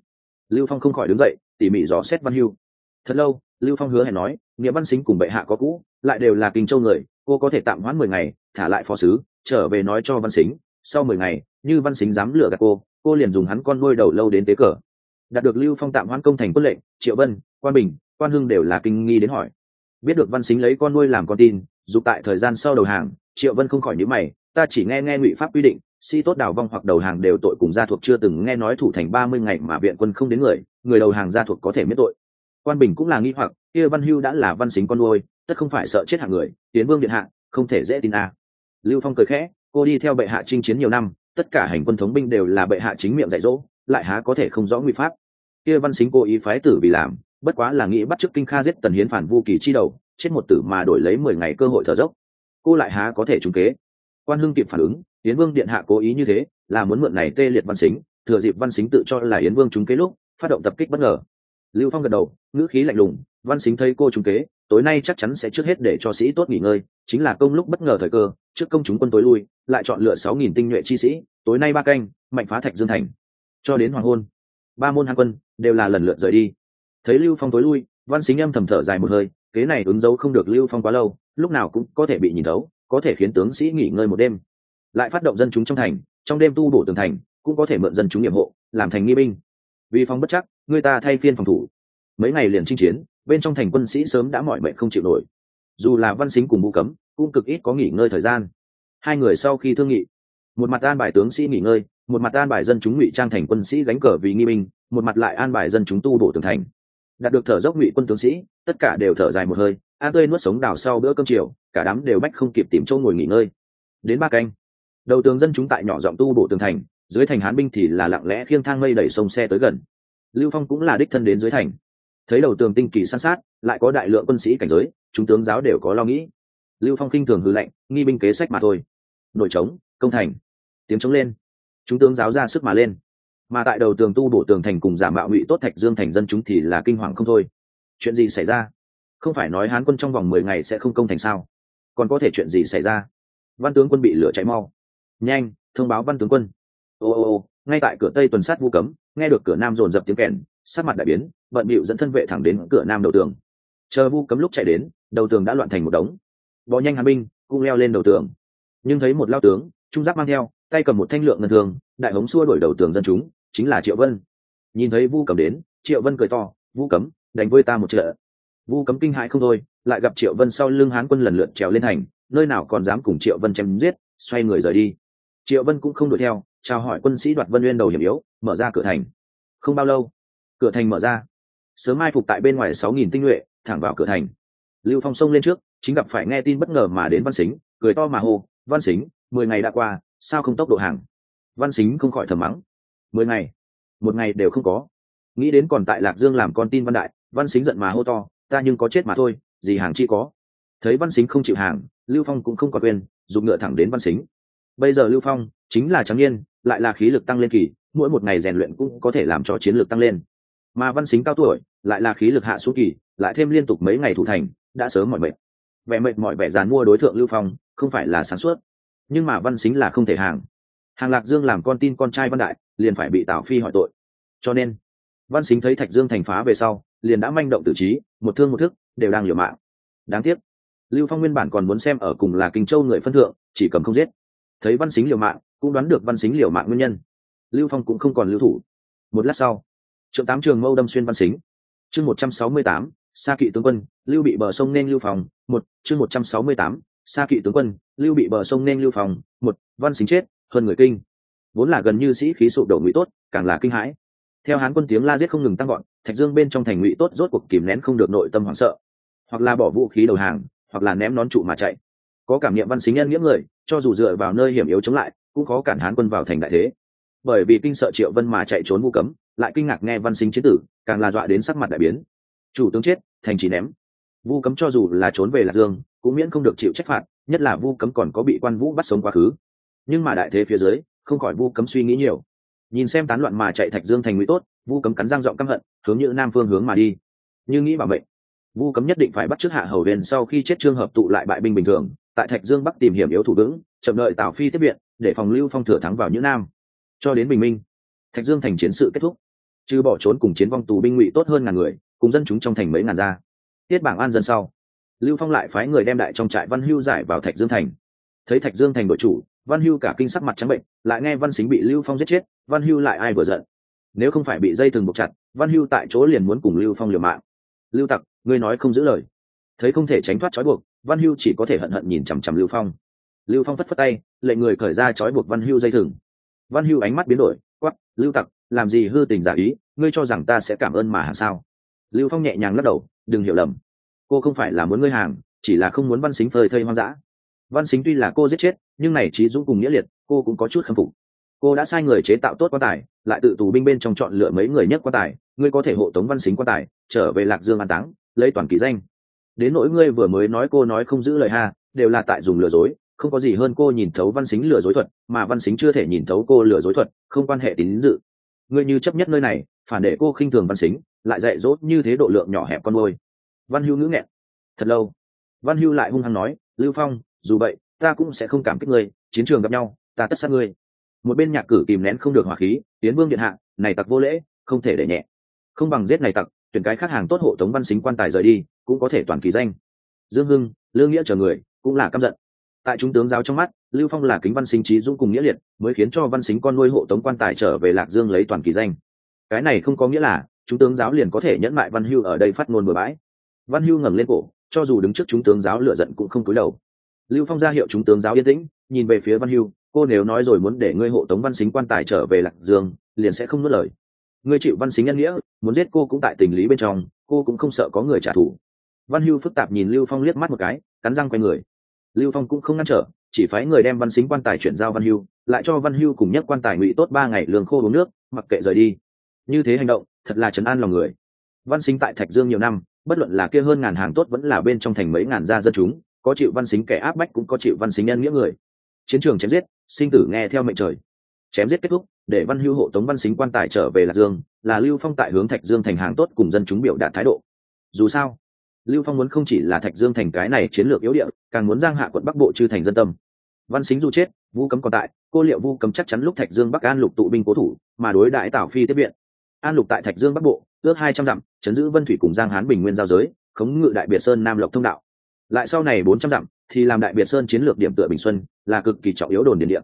Lưu phong không khỏi đứng dậy, tỉ mỉ dò xét văn hưu. Thật lâu, lưu phong hứa hẹn nói, nghĩa văn xính cùng bệ hạ có cũ, lại đều là kinh châu người, cô có thể tạm hoãn mười ngày, thả lại phó sứ, trở về nói cho văn xính, sau mười ngày, như văn xính dám lừa gạt cô cô liền dùng hắn con nuôi đầu lâu đến tế cờ. Đạt được lưu phong tạm hoãn công thành quân lệnh, triệu vân quan bình, quan hưng đều là kinh nghi đến hỏi. Biết được văn xính lấy con nuôi làm con tin dù tại thời gian sau đầu hàng, triệu vân không khỏi nhíu mày, ta chỉ nghe nghe ngụy pháp quy định si tốt đào vong hoặc đầu hàng đều tội cùng gia thuộc chưa từng nghe nói thủ thành ba mươi ngày mà viện quân không đến người người đầu hàng gia thuộc có thể miết tội quan bình cũng là nghi hoặc, kia văn hưu đã là văn xính con nuôi, tất không phải sợ chết hạng người, tiến vương điện hạ, không thể dễ tin a à. lưu phong cười khẽ, cô đi theo bệ hạ chinh chiến nhiều năm, tất cả hành quân thống binh đều là bệ hạ chính miệng dạy dỗ, lại há có thể không rõ nguy pháp kia văn xính cố ý phái tử vì làm, bất quá là nghĩ bắt chước kinh kha giết tần hiến phản vu kỳ chi đầu chết một tử mà đổi lấy mười ngày cơ hội thở dốc. Cô lại há có thể trúng kế. Quan hưng kịp phản ứng, yến vương điện hạ cố ý như thế, là muốn mượn này tê liệt văn xính, thừa dịp văn xính tự cho là yến vương trúng kế lúc, phát động tập kích bất ngờ. Lưu phong gật đầu, ngữ khí lạnh lùng, văn xính thấy cô trúng kế, tối nay chắc chắn sẽ trước hết để cho sĩ tốt nghỉ ngơi, chính là công lúc bất ngờ thời cơ, trước công chúng quân tối lui, lại chọn lựa sáu nghìn tinh nhuệ chi sĩ, tối nay ba canh, mạnh phá thạch dương thành. Cho đến hoàng hôn, ba môn hàng quân đều là lần lượt rời đi. Thấy lưu phong tối lui, văn xính âm thầm thở dài một hơi kế này ứng dấu không được lưu phong quá lâu, lúc nào cũng có thể bị nhìn thấu, có thể khiến tướng sĩ nghỉ ngơi một đêm. Lại phát động dân chúng trong thành, trong đêm tu bổ tường thành, cũng có thể mượn dân chúng nhiệm hộ, làm thành nghi binh. Vì phong bất chắc, người ta thay phiên phòng thủ. Mấy ngày liền chinh chiến, bên trong thành quân sĩ sớm đã mỏi mệt không chịu nổi. Dù là văn xính cùng vũ cấm, cũng cực ít có nghỉ ngơi thời gian. Hai người sau khi thương nghị, một mặt an bài tướng sĩ nghỉ ngơi, một mặt an bài dân chúng ngụy trang thành quân sĩ gánh cờ vì nghi binh, một mặt lại an bài dân chúng tu bổ tường thành. Đạt được thở dốc ngụy quân tướng sĩ tất cả đều thở dài một hơi an tươi nuốt sống đào sau bữa cơm chiều, cả đám đều bách không kịp tìm chỗ ngồi nghỉ ngơi. Đến ba canh, đầu tường dân chúng tại nhỏ giọng tu bổ tường thành, dưới thành hán binh thì là lặng lẽ khiêng thang mây đẩy sông xe tới gần. Lưu phong cũng là đích thân đến dưới thành. Thấy đầu tường tinh kỳ san sát, lại có đại lượng quân sĩ cảnh giới, chúng tướng giáo đều có lo nghĩ. Lưu phong khinh thường hư lệnh, nghi binh kế sách mà thôi. Nổi trống, công thành. Tiếng trống lên. Chúng tướng giáo ra sức mà lên. Mà tại đầu tường tu bổ tường thành cùng giả mạo ngụy tốt thạch dương thành dân chúng thì là kinh hoàng không thôi chuyện gì xảy ra? Không phải nói hán quân trong vòng mười ngày sẽ không công thành sao? Còn có thể chuyện gì xảy ra? Văn tướng quân bị lửa cháy mau. Nhanh, thông báo văn tướng quân. Ô ô ô, ngay tại cửa tây tuần sát vu cấm, nghe được cửa nam dồn dập tiếng kèn sát mặt đại biến, bận bịu dẫn thân vệ thẳng đến cửa nam đầu tường. Chờ vu cấm lúc chạy đến, đầu tường đã loạn thành một đống. Bò nhanh hàn binh cũng leo lên đầu tường. Nhưng thấy một lao tướng, trung giáp mang theo, tay cầm một thanh lượng ngân thường, đại hống xua đổi đầu tường dân chúng, chính là triệu vân. Nhìn thấy vu cấm đến, triệu vân cười to, vu cấm đánh với ta một trợ vu cấm kinh hãi không thôi, lại gặp triệu vân sau lưng hán quân lần lượt trèo lên thành nơi nào còn dám cùng triệu vân chém giết, xoay người rời đi. Triệu vân cũng không đuổi theo, chào hỏi quân sĩ đoạt vân nguyên đầu hiểm yếu, mở ra cửa thành. Không bao lâu, cửa thành mở ra. Sớm mai phục tại bên ngoài sáu nghìn tinh nhuệ, thẳng vào cửa thành. Lưu phong xông lên trước, chính gặp phải nghe tin bất ngờ mà đến văn xính, cười to mà hô, văn xính, mười ngày đã qua, sao không tốc độ hàng? Văn xính không khỏi thầm mắng, mười ngày, một ngày đều không có. Nghĩ đến còn tại lạc dương làm con tin văn đại văn xính giận mà hô to, ta nhưng có chết mà thôi, gì hàng chi có? Thấy văn xính không chịu hàng, lưu phong cũng không có quên, dùng ngựa thẳng đến văn xính. Bây giờ lưu phong chính là trắng nhiên lại là khí lực tăng lên kỳ, mỗi một ngày rèn luyện cũng có thể làm cho chiến lược tăng lên. Mà văn xính cao tuổi, lại là khí lực hạ xuống kỳ, lại thêm liên tục mấy ngày thủ thành, đã sớm mỏi mệt. Vẻ mệt mỏi vẻ dàn mua đối tượng lưu phong, không phải là sáng suốt. Nhưng mà văn xính là không thể hàng. Hàng lạc dương làm con tin con trai văn đại, liền phải bị tào phi hỏi tội. Cho nên, văn xính thấy thạch dương thành phá về sau liền đã manh động tự trí, một thương một thức, đều đang liều mạng. Đáng tiếc, lưu phong nguyên bản còn muốn xem ở cùng là kinh châu người phân thượng, chỉ cầm không giết. Thấy văn xính liều mạng, cũng đoán được văn xính liều mạng nguyên nhân. Lưu phong cũng không còn lưu thủ. Một lát sau, trượng tám trường mâu đâm xuyên văn xính. Chương một trăm sáu mươi tám xa kỵ tướng quân, lưu bị bờ sông nên lưu phòng một, chương một trăm sáu mươi tám xa kỵ tướng quân, lưu bị bờ sông nên lưu phòng một, văn xính chết, hơn người kinh. Vốn là gần như sĩ khí sụp đổ ngụy tốt, càng là kinh hãi theo hán quân tiếng la giết không ngừng tăng gọn thạch dương bên trong thành ngụy tốt rốt cuộc kìm nén không được nội tâm hoảng sợ. Hoặc là bỏ vũ khí đầu hàng, hoặc là ném nón trụ mà chạy. Có cảm nghiệm văn xính nhân nghĩa người, cho dù dựa vào nơi hiểm yếu chống lại, cũng khó cản hán quân vào thành đại thế. Bởi vì kinh sợ triệu vân mà chạy trốn vu cấm, lại kinh ngạc nghe văn xính chiến tử, càng là dọa đến sắc mặt đại biến. Chủ tướng chết, thành chỉ ném. Vu cấm cho dù là trốn về lạc dương, cũng miễn không được chịu trách phạt, nhất là vu cấm còn có bị quan vũ bắt sống quá khứ. Nhưng mà đại thế phía dưới, không khỏi vu cấm suy nghĩ nhiều nhìn xem tán loạn mà chạy thạch dương thành ngụy tốt, vu cấm cắn răng giọng căm hận, hướng như nam phương hướng mà đi. Như nghĩ bảo mệnh, vu cấm nhất định phải bắt trước hạ hầu huyền sau khi chết trương hợp tụ lại bại binh bình thường, tại thạch dương bắc tìm hiểm yếu thủ vững, chậm đợi tào phi tiếp viện, để phòng lưu phong thừa thắng vào như nam. Cho đến bình minh, thạch dương thành chiến sự kết thúc. Chứ bỏ trốn cùng chiến vong tù binh ngụy tốt hơn ngàn người, cùng dân chúng trong thành mấy ngàn gia. Tiết bảng an dân sau, lưu phong lại phái người đem đại trong trại văn hưu giải vào thạch dương thành. Thấy thạch dương thành đội chủ văn hưu cả kinh sắc mặt trắng bệnh, lại nghe văn xính bị lưu phong giết chết, văn hưu lại ai vừa giận? Nếu không phải bị dây thừng buộc chặt, văn hưu tại chỗ liền muốn cùng lưu phong liều mạng. Lưu tặc, ngươi nói không giữ lời. Thấy không thể tránh thoát trói buộc, văn hưu chỉ có thể hận hận nhìn chằm chằm lưu phong. Lưu phong phất phất tay, lệnh người khởi ra trói buộc văn hưu dây thừng. Văn hưu ánh mắt biến đổi quắp lưu tặc, làm gì hư tình giả ý, ngươi cho rằng ta sẽ cảm ơn mà hàng sao? Lưu phong nhẹ nhàng lắc đầu, đừng hiểu lầm. Cô không phải là muốn ngươi hàng, chỉ là không muốn văn xính phơi thây hoang dã văn xính tuy là cô giết chết, nhưng này trí dũng cùng nghĩa liệt, cô cũng có chút khâm phục. Cô đã sai người chế tạo tốt quan tài, lại tự tù binh bên trong chọn lựa mấy người nhất quan tài, ngươi có thể hộ tống văn xính quan tài, trở về lạc dương an táng, lấy toàn kỳ danh. Đến nỗi ngươi vừa mới nói cô nói không giữ lời ha, đều là tại dùng lừa dối, không có gì hơn cô nhìn thấu văn xính lừa dối thuật, mà văn xính chưa thể nhìn thấu cô lừa dối thuật, không quan hệ tín dự. Ngươi như chấp nhất nơi này, phản để cô khinh thường văn xính, lại dạy dỗ như thế độ lượng nhỏ hẹp con môi văn Hưu ngữ nghẹn. Thật lâu. Văn hưu lại hung hăng nói, lưu phong dù vậy, ta cũng sẽ không cảm kích ngươi, chiến trường gặp nhau, ta tất sát ngươi. Một bên nhạc cử kìm nén không được hỏa khí, tiến vương điện hạ, này tặc vô lễ, không thể để nhẹ. Không bằng giết này tặc, tuyển cái khác hàng tốt hộ tống văn xính quan tài rời đi, cũng có thể toàn kỳ danh. Dương hưng, lương nghĩa chờ người, cũng là căm giận. Tại chúng tướng giáo trong mắt, lưu phong là kính văn sinh trí dũng cùng nghĩa liệt, mới khiến cho văn xính con nuôi hộ tống quan tài trở về lạc dương lấy toàn kỳ danh. Cái này không có nghĩa là, chúng tướng giáo liền có thể nhẫn mại văn hưu ở đây phát ngôn bừa bãi. Văn hưu ngẩng lên cổ, cho dù đứng trước chúng tướng giáo lựa giận cũng không cúi đầu lưu phong ra hiệu chúng tướng giáo yên tĩnh, nhìn về phía văn hưu, cô nếu nói rồi muốn để ngươi hộ tống văn xính quan tài trở về lạc dương, liền sẽ không nuốt lời. Ngươi chịu văn xính nhân nghĩa, muốn giết cô cũng tại tình lý bên trong, cô cũng không sợ có người trả thù. Văn hưu phức tạp nhìn lưu phong liếc mắt một cái, cắn răng quay người. Lưu phong cũng không ngăn trở, chỉ phái người đem văn xính quan tài chuyển giao văn hưu, lại cho văn hưu cùng nhất quan tài ngụy tốt ba ngày lương khô uống nước, mặc kệ rời đi. Như thế hành động, thật là trấn an lòng người. Văn xính tại thạch dương nhiều năm, bất luận là kia hơn ngàn hàng tốt vẫn là bên trong thành mấy ngàn gia dân chúng có chịu văn xính kẻ áp bách cũng có chịu văn xính nhân nghĩa người. Chiến trường chém giết, sinh tử nghe theo mệnh trời. Chém giết kết thúc, để văn hưu hộ tống văn xính quan tài trở về lạc dương, là lưu phong tại hướng thạch dương thành hàng tốt cùng dân chúng biểu đạt thái độ. Dù sao, lưu phong muốn không chỉ là thạch dương thành cái này chiến lược yếu địa, càng muốn giang hạ quận bắc bộ chư thành dân tâm. Văn xính dù chết vu cấm còn tại, cô liệu vu cấm chắc chắn lúc thạch dương bắc an lục tụ binh cố thủ, mà đối đại tảo phi tiếp viện. An lục tại thạch dương bắc bộ, ước hai trăm dặm, chấn giữ vân thủy cùng giang hán bình nguyên giao giới, khống ngự đại biệt sơn nam lộc thông đạo lại sau này bốn trăm dặm, thì làm đại biệt sơn chiến lược điểm tựa bình xuân, là cực kỳ trọng yếu đồn điện địa.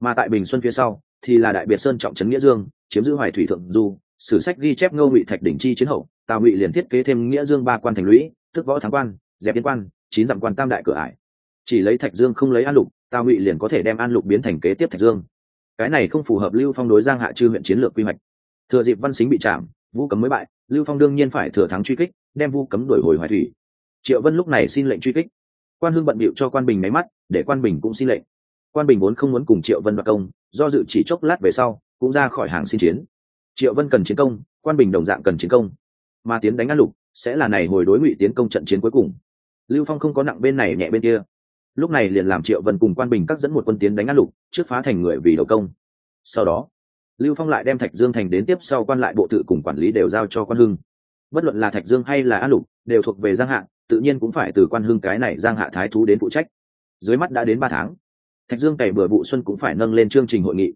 Mà tại bình xuân phía sau, thì là đại biệt sơn trọng trấn nghĩa dương, chiếm giữ hoài thủy thượng du, sử sách ghi chép ngô ngụy thạch đỉnh chi chiến hậu, tào ngụy liền thiết kế thêm nghĩa dương ba quan thành lũy, tức võ thắng quan, dẹp yên quan, chín dặm quan tam đại cửa ải chỉ lấy thạch dương không lấy an lục, tào ngụy liền có thể đem an lục biến thành kế tiếp thạch dương. Cái này không phù hợp lưu phong đối giang hạ chư huyện chiến lược quy hoạch. Thừa dịp văn xính bị chạm, vũ cấm mới bại, lưu phong đương nhiên phải thừa thắng truy kích, đem vu cấm đuổi hồi hoài thủy triệu vân lúc này xin lệnh truy kích. Quan hưng bận bịu cho quan bình máy mắt, để quan bình cũng xin lệnh. Quan bình vốn không muốn cùng triệu vân đoạt công, do dự chỉ chốc lát về sau, cũng ra khỏi hàng xin chiến. Triệu vân cần chiến công, quan bình đồng dạng cần chiến công. Mà tiến đánh an lục, sẽ là này hồi đối ngụy tiến công trận chiến cuối cùng. Lưu phong không có nặng bên này nhẹ bên kia. Lúc này liền làm triệu vân cùng quan bình các dẫn một quân tiến đánh an lục, trước phá thành người vì đầu công. Sau đó, lưu phong lại đem thạch dương thành đến tiếp sau quan lại bộ tự cùng quản lý đều giao cho quan hưng. Bất luận là thạch dương hay là an lục, đều thuộc về giang hạ tự nhiên cũng phải từ quan hưng cái này giang hạ thái thú đến phụ trách. Dưới mắt đã đến ba tháng, thạch dương cày bừa vụ xuân cũng phải nâng lên chương trình hội nghị.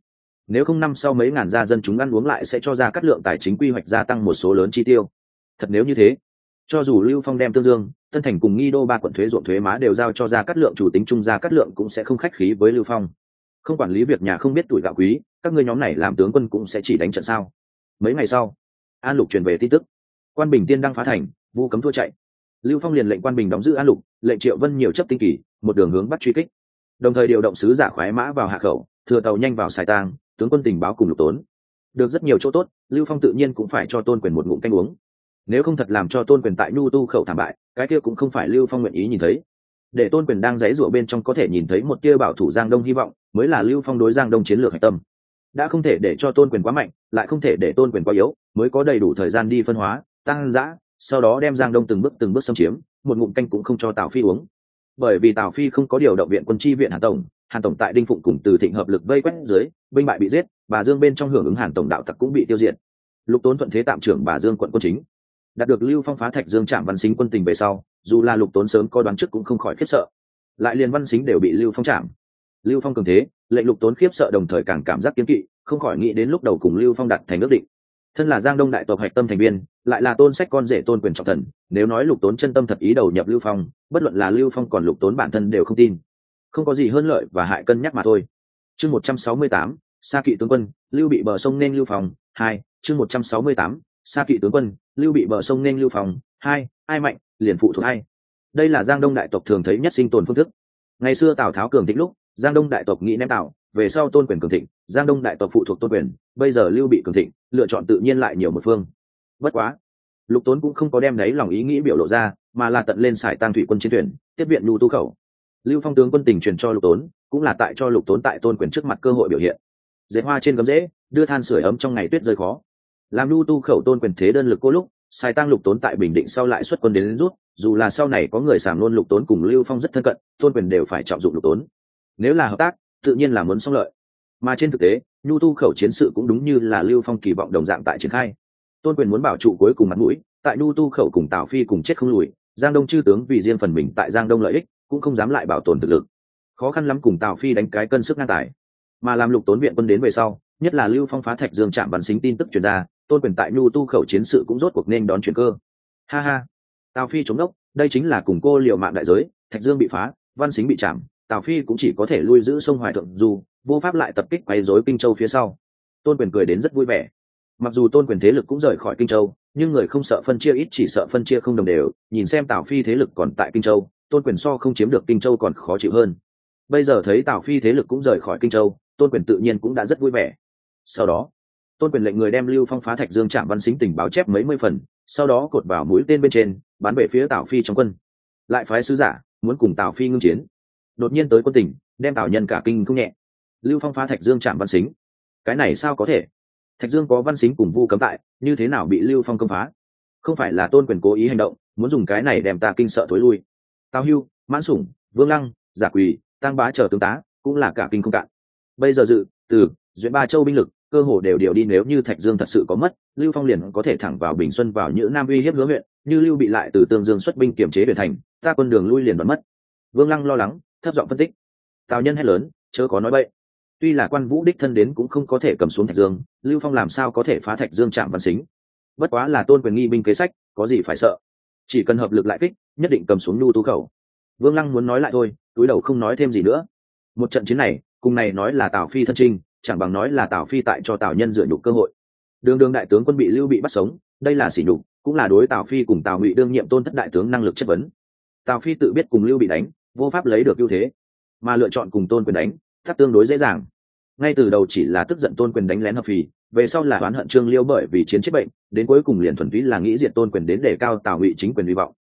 Nếu không năm sau mấy ngàn gia dân chúng ăn uống lại sẽ cho ra cắt lượng tài chính quy hoạch gia tăng một số lớn chi tiêu. Thật nếu như thế, cho dù lưu phong đem tương dương, tân thành cùng nghi đô ba quận thuế ruộng thuế má đều giao cho ra cắt lượng chủ tính trung gia cắt lượng cũng sẽ không khách khí với lưu phong. Không quản lý việc nhà không biết tuổi gạo quý, các ngươi nhóm này làm tướng quân cũng sẽ chỉ đánh trận sao? Mấy ngày sau, an lục truyền về tin tức. Quan bình tiên đang phá thành, vu cấm thua chạy lưu phong liền lệnh quan bình đóng giữ an lục, lệnh triệu vân nhiều chấp tinh kỳ, một đường hướng bắt truy kích. Đồng thời điều động sứ giả khoái mã vào hạ khẩu, thừa tàu nhanh vào sài tang tướng quân tình báo cùng lục tốn. Được rất nhiều chỗ tốt, lưu phong tự nhiên cũng phải cho tôn quyền một ngụm canh uống. Nếu không thật làm cho tôn quyền tại nhu tu khẩu thảm bại, cái kia cũng không phải lưu phong nguyện ý nhìn thấy. Để tôn quyền đang dãy rủa bên trong có thể nhìn thấy một tia bảo thủ giang đông hy vọng, mới là lưu phong đối giang đông chiến lược hạch tâm. Đã không thể để cho tôn quyền quá mạnh, lại không thể để tôn quyền quá yếu, mới có đầy đủ thời gian đi phân hóa, tăng giã sau đó đem giang đông từng bước từng bước xâm chiếm, một ngụm canh cũng không cho tào phi uống. Bởi vì tào phi không có điều động viện quân chi viện hàn tổng hàn tổng tại đinh phụng cùng từ thịnh hợp lực vây quét dưới, binh bại bị giết, bà dương bên trong hưởng ứng hàn tổng đạo tặc cũng bị tiêu diệt. Lục tốn thuận thế tạm trưởng bà dương quận quân chính. Đạt được lưu phong phá thạch dương trạm văn xính quân tình về sau, dù là lục tốn sớm coi đoán trước cũng không khỏi khiếp sợ. Lại liền văn xính đều bị lưu phong chạm lưu phong cường thế, lệnh lục tốn khiếp sợ đồng thời càng cảm giác kiếm kỵ, không khỏi nghĩ đến lúc đầu cùng lưu phong đặt thành ước định thân là giang đông đại tộc hạch tâm thành viên, lại là tôn sách con rể tôn quyền trọng thần, nếu nói lục tốn chân tâm thật ý đầu nhập lưu phong, bất luận là lưu phong còn lục tốn bản thân đều không tin. Không có gì hơn lợi và hại cân nhắc mà thôi. Chương một trăm sáu mươi tám, Sa kỵ tướng quân, lưu bị bờ sông nên lưu phòng hai, chương một trăm sáu mươi tám, Sa kỵ tướng quân, lưu bị bờ sông nên lưu phòng hai, ai mạnh, liền phụ thuộc ai. Đây là giang đông đại tộc thường thấy nhất sinh tồn phương thức. Ngày xưa tào tháo cường thịnh lúc giang đông đại tộc nghĩ ném tạo về sau tôn quyền cường thịnh giang đông đại tộc phụ thuộc tôn quyền bây giờ lưu bị cường thịnh lựa chọn tự nhiên lại nhiều một phương. Bất quá lục tốn cũng không có đem đấy lòng ý nghĩ biểu lộ ra mà là tận lên sải tăng thủy quân chiến thuyền tiếp viện nhu tu khẩu. Lưu phong tướng quân tình truyền cho lục tốn cũng là tại cho lục tốn tại tôn quyền trước mặt cơ hội biểu hiện. Dễ hoa trên gấm dễ, đưa than sửa ấm trong ngày tuyết rơi khó. Làm nhu tu khẩu tôn quyền thế đơn lực cô lúc sai tăng lục tốn tại bình định sau lại xuất quân đến, đến rút dù là sau này có người sàm luôn lục tốn cùng lưu phong rất thân cận tôn quyền đều phải trọng dụng lục tốn nếu là hợp tác, tự nhiên là muốn xong lợi. Mà trên thực tế, nhu tu khẩu chiến sự cũng đúng như là lưu phong kỳ vọng đồng dạng tại triển khai. Tôn quyền muốn bảo trụ cuối cùng mặt mũi, tại nhu tu khẩu cùng tào phi cùng chết không lùi, giang đông chư tướng vì riêng phần mình tại giang đông lợi ích, cũng không dám lại bảo tồn thực lực. Khó khăn lắm cùng tào phi đánh cái cân sức ngang tài. Mà làm lục tốn viện quân đến về sau, nhất là lưu phong phá thạch dương chạm bắn xính tin tức truyền ra, tôn quyền tại nhu tu khẩu chiến sự cũng rốt cuộc nên đón chuyển cơ. Ha ha. Tào phi chống đốc, đây chính là cùng cô liều mạng đại giới, thạch dương bị phá, văn xính bị chạm tào phi cũng chỉ có thể lui giữ sông hoài thượng dù, vô pháp lại tập kích quấy rối kinh châu phía sau. Tôn quyền cười đến rất vui vẻ. Mặc dù tôn quyền thế lực cũng rời khỏi kinh châu, nhưng người không sợ phân chia ít chỉ sợ phân chia không đồng đều, nhìn xem tào phi thế lực còn tại kinh châu, tôn quyền so không chiếm được kinh châu còn khó chịu hơn. Bây giờ thấy tào phi thế lực cũng rời khỏi kinh châu, tôn quyền tự nhiên cũng đã rất vui vẻ. Sau đó, tôn quyền lệnh người đem lưu phong phá thạch dương trạm văn xính tình báo chép mấy mươi phần, sau đó cột vào mũi tên bên trên, bắn về phía tào phi trong quân. Lại phái sứ giả, muốn cùng tào phi ngưng chiến đột nhiên tới quân tỉnh, đem tào nhân cả kinh không nhẹ. Lưu phong phá thạch dương chạm văn xính. Cái này sao có thể? Thạch dương có văn xính cùng vu cấm tại, như thế nào bị lưu phong công phá? Không phải là tôn quyền cố ý hành động, muốn dùng cái này đem ta kinh sợ thối lui. Tào hưu, mãn sủng, vương lăng, giả quỳ tăng bá chờ tướng tá, cũng là cả kinh không cạn. Bây giờ dự, từ, duyện ba châu binh lực, cơ hồ đều điều đi nếu như thạch dương thật sự có mất, lưu phong liền có thể thẳng vào bình xuân vào những nam uy hiếp hứa huyện, như lưu bị lại từ tương dương xuất binh kiểm chế về thành, ta quân đường lui liền đoán mất. Vương lăng lo lắng thấp giọng phân tích. Tào nhân hét lớn, chớ có nói bậy. Tuy là quan vũ đích thân đến cũng không có thể cầm xuống thạch dương, lưu phong làm sao có thể phá thạch dương chạm văn xính? Bất quá là tôn quyền nghi binh kế sách, có gì phải sợ? Chỉ cần hợp lực lại kích, nhất định cầm xuống nhu tú khẩu. Vương lăng muốn nói lại thôi, túi đầu không nói thêm gì nữa. Một trận chiến này, cùng này nói là tào phi thân trinh, chẳng bằng nói là tào phi tại cho tào nhân dựa nhục cơ hội. Đường đường đại tướng quân bị lưu bị bắt sống, đây là sỉ nhục, cũng là đối tào phi cùng tào ngụy đương nhiệm tôn thất đại tướng năng lực chất vấn. Tào phi tự biết cùng lưu bị đánh vô pháp lấy được ưu thế, mà lựa chọn cùng tôn quyền đánh thắt tương đối dễ dàng. Ngay từ đầu chỉ là tức giận tôn quyền đánh lén hợp phì, về sau là oán hận trương liêu bởi vì chiến chết bệnh, đến cuối cùng liền thuần túy là nghĩ diện tôn quyền đến để cao tào ngụy chính quyền hy vọng.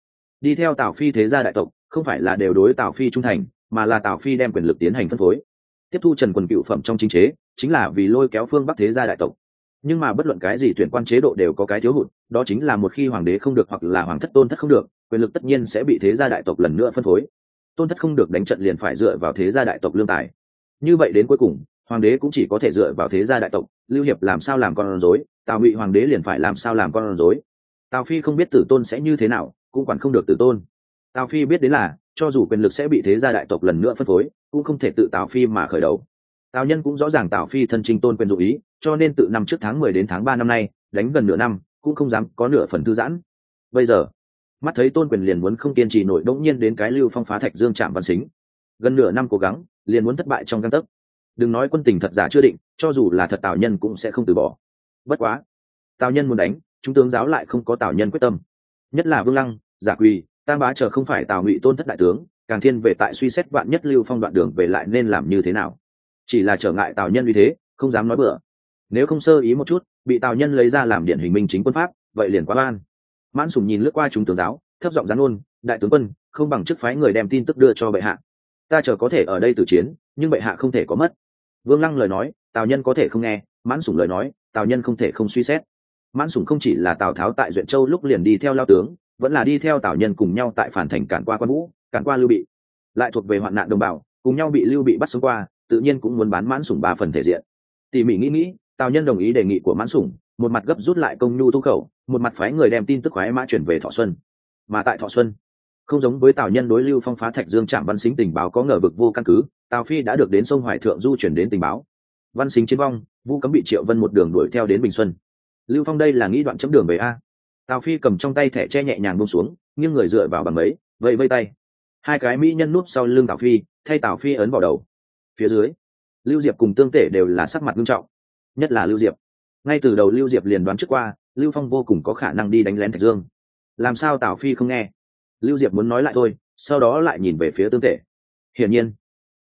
Đi theo tào phi thế gia đại tộc, không phải là đều đối tào phi trung thành, mà là tào phi đem quyền lực tiến hành phân phối. Tiếp thu trần quần cựu phẩm trong chính chế, chính là vì lôi kéo phương bắc thế gia đại tộc. Nhưng mà bất luận cái gì tuyển quan chế độ đều có cái thiếu hụt, đó chính là một khi hoàng đế không được hoặc là hoàng thất tôn thất không được, quyền lực tất nhiên sẽ bị thế gia đại tộc lần nữa phân phối tôn thất không được đánh trận liền phải dựa vào thế gia đại tộc lương tài. Như vậy đến cuối cùng, hoàng đế cũng chỉ có thể dựa vào thế gia đại tộc, lưu hiệp làm sao làm con rối, tào ngụy hoàng đế liền phải làm sao làm con rối. Tào phi không biết tử tôn sẽ như thế nào, cũng quản không được tử tôn. Tào phi biết đến là, cho dù quyền lực sẽ bị thế gia đại tộc lần nữa phân phối, cũng không thể tự tào phi mà khởi đầu. Tào nhân cũng rõ ràng tào phi thân trinh tôn quyền dụ ý, cho nên tự năm trước tháng mười đến tháng ba năm nay, đánh gần nửa năm, cũng không dám có nửa phần thư giãn. Bây giờ mắt thấy tôn quyền liền muốn không kiên trì nổi đỗng nhiên đến cái lưu phong phá thạch dương trạm văn xính. Gần nửa năm cố gắng, liền muốn thất bại trong găng tấc. Đừng nói quân tình thật giả chưa định, cho dù là thật tào nhân cũng sẽ không từ bỏ. Bất quá, tào nhân muốn đánh, chúng tướng giáo lại không có tào nhân quyết tâm. Nhất là vương lăng, giả quỳ, tam bá chờ không phải tào ngụy tôn thất đại tướng, càng thiên về tại suy xét vạn nhất lưu phong đoạn đường về lại nên làm như thế nào. Chỉ là trở ngại tào nhân vì thế, không dám nói bừa. Nếu không sơ ý một chút, bị tào nhân lấy ra làm điển hình minh chính quân pháp, vậy liền quá ban mãn sùng nhìn lướt qua chúng tướng giáo, thấp giọng gián ôn đại tướng quân, không bằng chức phái người đem tin tức đưa cho bệ hạ. Ta chờ có thể ở đây tử chiến, nhưng bệ hạ không thể có mất. Vương lăng lời nói, tào nhân có thể không nghe, mãn sủng lời nói, tào nhân không thể không suy xét. Mãn sủng không chỉ là tào tháo tại duyện châu lúc liền đi theo lao tướng, vẫn là đi theo tào nhân cùng nhau tại phản thành cản qua quan vũ, cản qua lưu bị. Lại thuộc về hoạn nạn đồng bào, cùng nhau bị lưu bị bắt sống qua, tự nhiên cũng muốn bán mãn sủng ba phần thể diện. Tỉ mỉ nghĩ nghĩ, tào nhân đồng ý đề nghị của mãn sủng một mặt gấp rút lại công nhu thu khẩu một mặt phái người đem tin tức khoái mã chuyển về thọ xuân. Mà tại thọ xuân, không giống với tào nhân đối lưu phong phá thạch dương trạm văn xính tình báo có ngờ vực vô căn cứ, tào phi đã được đến sông hoài thượng du chuyển đến tình báo. Văn xính chiến vong, vu cấm bị triệu vân một đường đuổi theo đến bình xuân. Lưu phong đây là nghĩ đoạn chấm đường về a. Tào phi cầm trong tay thẻ che nhẹ nhàng bông xuống, nghiêng người dựa vào bằng mấy vẫy vây tay. Hai cái mỹ nhân núp sau lưng tào phi, thay tào phi ấn vào đầu. Phía dưới, lưu diệp cùng tương tể đều là sắc mặt nghiêm trọng. Nhất là lưu diệp. Ngay từ đầu lưu diệp liền đoán trước qua lưu phong vô cùng có khả năng đi đánh lén thạch dương. Làm sao tào phi không nghe? Lưu diệp muốn nói lại thôi, sau đó lại nhìn về phía tương tể hiển nhiên,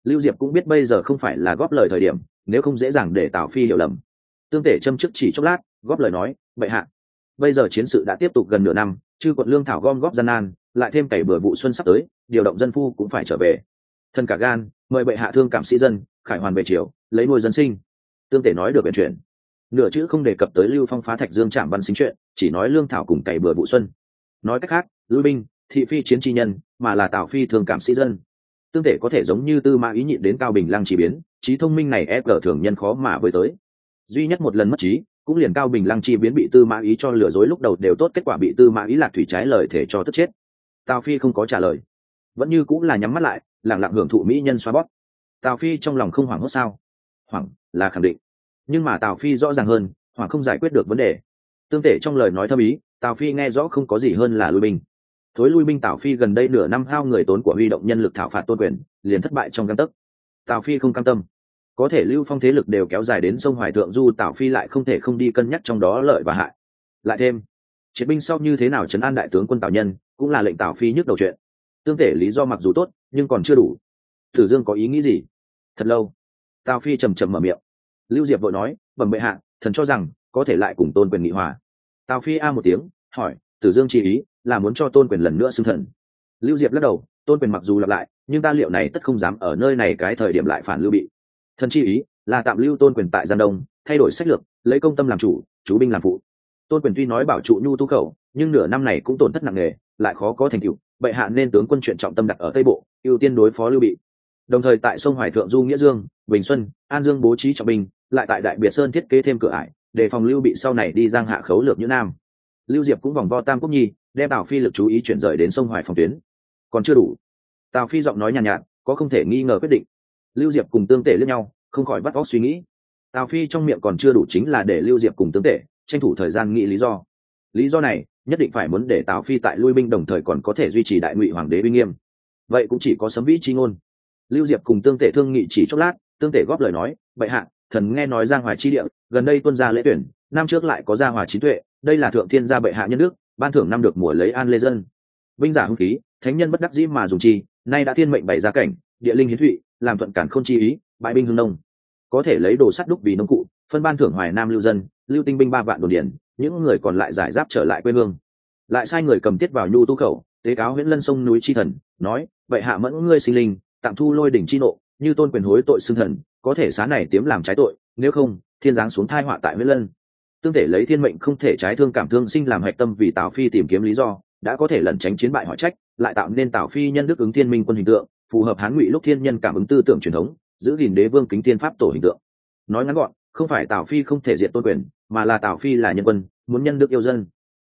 lưu diệp cũng biết bây giờ không phải là góp lời thời điểm, nếu không dễ dàng để tào phi hiểu lầm. Tương tể châm chức chỉ chốc lát, góp lời nói, bệ hạ, bây giờ chiến sự đã tiếp tục gần nửa năm, chư quận lương thảo gom góp gian nan, lại thêm cày bừa vụ xuân sắp tới, điều động dân phu cũng phải trở về. Thân cả gan, mời bệ hạ thương cảm sĩ dân, khải hoàn về triều, lấy nuôi dân sinh. Tương tể nói được vận chuyển nửa chữ không đề cập tới lưu phong phá thạch dương trạm văn sinh chuyện, chỉ nói lương thảo cùng cày bừa vụ xuân. Nói cách khác, lưu binh, thị phi chiến tri nhân, mà là tào phi thường cảm sĩ dân. Tương thể có thể giống như tư mã ý nhịn đến cao bình lăng chỉ biến, trí thông minh này ép ở thường nhân khó mà với tới. Duy nhất một lần mất trí, cũng liền cao bình lăng chi biến bị tư mã ý cho lừa dối lúc đầu đều tốt kết quả bị tư mã ý lạc thủy trái lời thể cho tức chết. Tào phi không có trả lời. Vẫn như cũng là nhắm mắt lại lẳng lặng hưởng thụ mỹ nhân xoa bóp. Tào phi trong lòng không hoảng hốt sao? Hoảng là khẳng định nhưng mà tào phi rõ ràng hơn hoàng không giải quyết được vấn đề. Tương tể trong lời nói thâm ý, tào phi nghe rõ không có gì hơn là lui binh. Thối lui binh tào phi gần đây nửa năm hao người tốn của huy động nhân lực thảo phạt tôn quyền, liền thất bại trong găng tấc. Tào phi không cam tâm. Có thể lưu phong thế lực đều kéo dài đến sông hoài thượng du, tào phi lại không thể không đi cân nhắc trong đó lợi và hại. Lại thêm, chiến binh sau như thế nào chấn an đại tướng quân tào nhân, cũng là lệnh tào phi nhức đầu chuyện. Tương thể lý do mặc dù tốt, nhưng còn chưa đủ. Tử dương có ý nghĩ gì? Thật lâu, tào phi trầm trầm mở miệng lưu diệp vội nói, bẩm bệ hạ, thần cho rằng có thể lại cùng tôn quyền nghị hòa. Tào phi a một tiếng, hỏi, tử dương chỉ ý là muốn cho tôn quyền lần nữa xưng thần? Lưu diệp lắc đầu, tôn quyền mặc dù lặp lại, nhưng ta liệu này tất không dám ở nơi này cái thời điểm lại phản lưu bị. Thần chi ý là tạm lưu tôn quyền tại gian đông, thay đổi sách lược, lấy công tâm làm chủ, chú binh làm phụ. Tôn quyền tuy nói bảo trụ nhu tu khẩu, nhưng nửa năm này cũng tổn thất nặng nề, lại khó có thành tựu, bệ hạ nên tướng quân chuyện trọng tâm đặt ở tây bộ, ưu tiên đối phó lưu bị. Đồng thời tại sông hoài thượng du nghĩa dương, bình xuân, an dương bố trí trọng binh lại tại đại biệt sơn thiết kế thêm cửa ải để phòng lưu bị sau này đi giang hạ khấu lược như nam. Lưu diệp cũng vòng vo tam quốc nhi đem tào phi lực chú ý chuyển rời đến sông hoài phòng tuyến. Còn chưa đủ. Tào phi giọng nói nhàn nhạt, nhạt có không thể nghi ngờ quyết định. Lưu diệp cùng tương tể lẫn nhau không khỏi bắt óc suy nghĩ. Tào phi trong miệng còn chưa đủ chính là để lưu diệp cùng tương tể tranh thủ thời gian nghĩ lý do. Lý do này nhất định phải muốn để tào phi tại lui binh đồng thời còn có thể duy trì đại ngụy hoàng đế uy nghiêm. Vậy cũng chỉ có sấm vĩ chi ngôn. Lưu diệp cùng tương tể thương nghị chỉ chốc lát tương tể góp lời nói bệ hạ thần nghe nói giang hoài chi địa, gần đây tuân gia lễ tuyển, năm trước lại có gia hòa trí tuệ, đây là thượng thiên gia bệ hạ nhân đức, ban thưởng năm được mùa lấy an lê dân. Binh giả hung khí, thánh nhân bất đắc dĩ mà dùng chi, nay đã thiên mệnh bày ra cảnh, địa linh hiến thụy, làm thuận cản không chi ý, bại binh hương nông. Có thể lấy đồ sắt đúc vì nông cụ, phân ban thưởng hoài nam lưu dân, lưu tinh binh ba vạn đồn điển những người còn lại giải giáp trở lại quê hương. Lại sai người cầm tiết vào nhu tu khẩu, tế cáo huyện lân sông núi chi thần, nói vậy hạ mẫn ngươi sinh linh, tạm thu lôi đỉnh chi nộ, như tôn quyền hối tội xưng thần có thể xá này tiếm làm trái tội, nếu không, thiên giáng xuống thai họa tại huyện lân. Tương thể lấy thiên mệnh không thể trái thương cảm thương sinh làm hạch tâm vì tào phi tìm kiếm lý do, đã có thể lẩn tránh chiến bại hỏi trách, lại tạo nên tào phi nhân đức ứng thiên minh quân hình tượng, phù hợp hán ngụy lúc thiên nhân cảm ứng tư tưởng truyền thống, giữ gìn đế vương kính thiên pháp tổ hình tượng. Nói ngắn gọn, không phải tào phi không thể diện tôn quyền, mà là tào phi là nhân quân, muốn nhân đức yêu dân.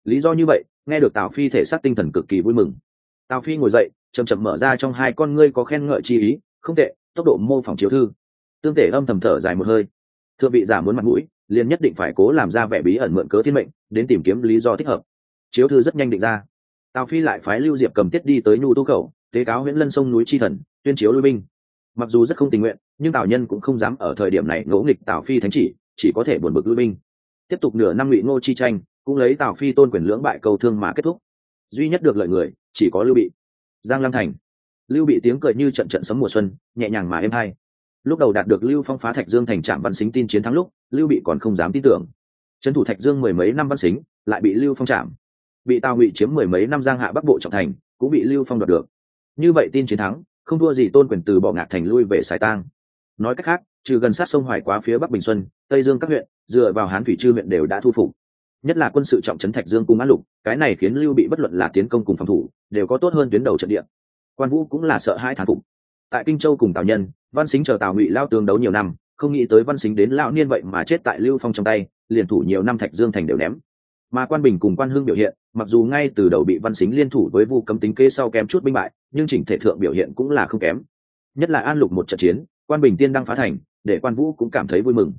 Lý do như vậy, nghe được tào phi thể xác tinh thần cực kỳ vui mừng. Tào phi ngồi dậy chầm chậm mở ra trong hai con ngươi có khen ngợi chi ý, không tệ, tốc độ mô phỏng chiếu thư tương tể âm thầm thở dài một hơi. Thượng vị giả muốn mặt mũi, liền nhất định phải cố làm ra vẻ bí ẩn mượn cớ thiên mệnh, đến tìm kiếm lý do thích hợp. Chiếu thư rất nhanh định ra. Tào phi lại phái lưu diệp cầm tiết đi tới nhu tu khẩu, tế cáo nguyễn lân sông núi chi thần, tuyên chiếu lui binh. Mặc dù rất không tình nguyện, nhưng tào nhân cũng không dám ở thời điểm này ngỗ nghịch tào phi thánh chỉ chỉ có thể buồn bực lui binh. Tiếp tục nửa năm ngụy ngô chi tranh, cũng lấy tào phi tôn quyền lưỡng bại cầu thương mà kết thúc. Duy nhất được lợi người, chỉ có lưu bị. Giang lam thành. Lưu bị tiếng cười như trận trận sấm mùa xuân, nhẹ nhàng mà êm hay lúc đầu đạt được lưu phong phá thạch dương thành trạm văn xính tin chiến thắng lúc, lưu bị còn không dám tin tưởng. Trấn thủ thạch dương mười mấy năm văn xính, lại bị lưu phong chạm. Bị tào ngụy chiếm mười mấy năm giang hạ bắc bộ trọng thành, cũng bị lưu phong đoạt được. Như vậy tin chiến thắng, không thua gì tôn quyền từ bỏ ngạc thành lui về sài tang. Nói cách khác, trừ gần sát sông hoài quá phía bắc bình xuân, tây dương các huyện, dựa vào hán thủy chư huyện đều đã thu phục. Nhất là quân sự trọng trấn thạch dương cung an lục, cái này khiến lưu bị bất luận là tiến công cùng phòng thủ, đều có tốt hơn tuyến đầu trận địa. Quan vũ cũng là sợ hai thán phục. Tại kinh châu cùng tào nhân văn xính chờ tào ngụy lao tương đấu nhiều năm, không nghĩ tới văn xính đến lão niên vậy mà chết tại lưu phong trong tay, liền thủ nhiều năm thạch dương thành đều ném. Mà quan bình cùng quan hưng biểu hiện, mặc dù ngay từ đầu bị văn xính liên thủ với vu cấm tính kê sau kém chút binh bại, nhưng chỉnh thể thượng biểu hiện cũng là không kém. Nhất là an lục một trận chiến, quan bình tiên đang phá thành, để quan vũ cũng cảm thấy vui mừng.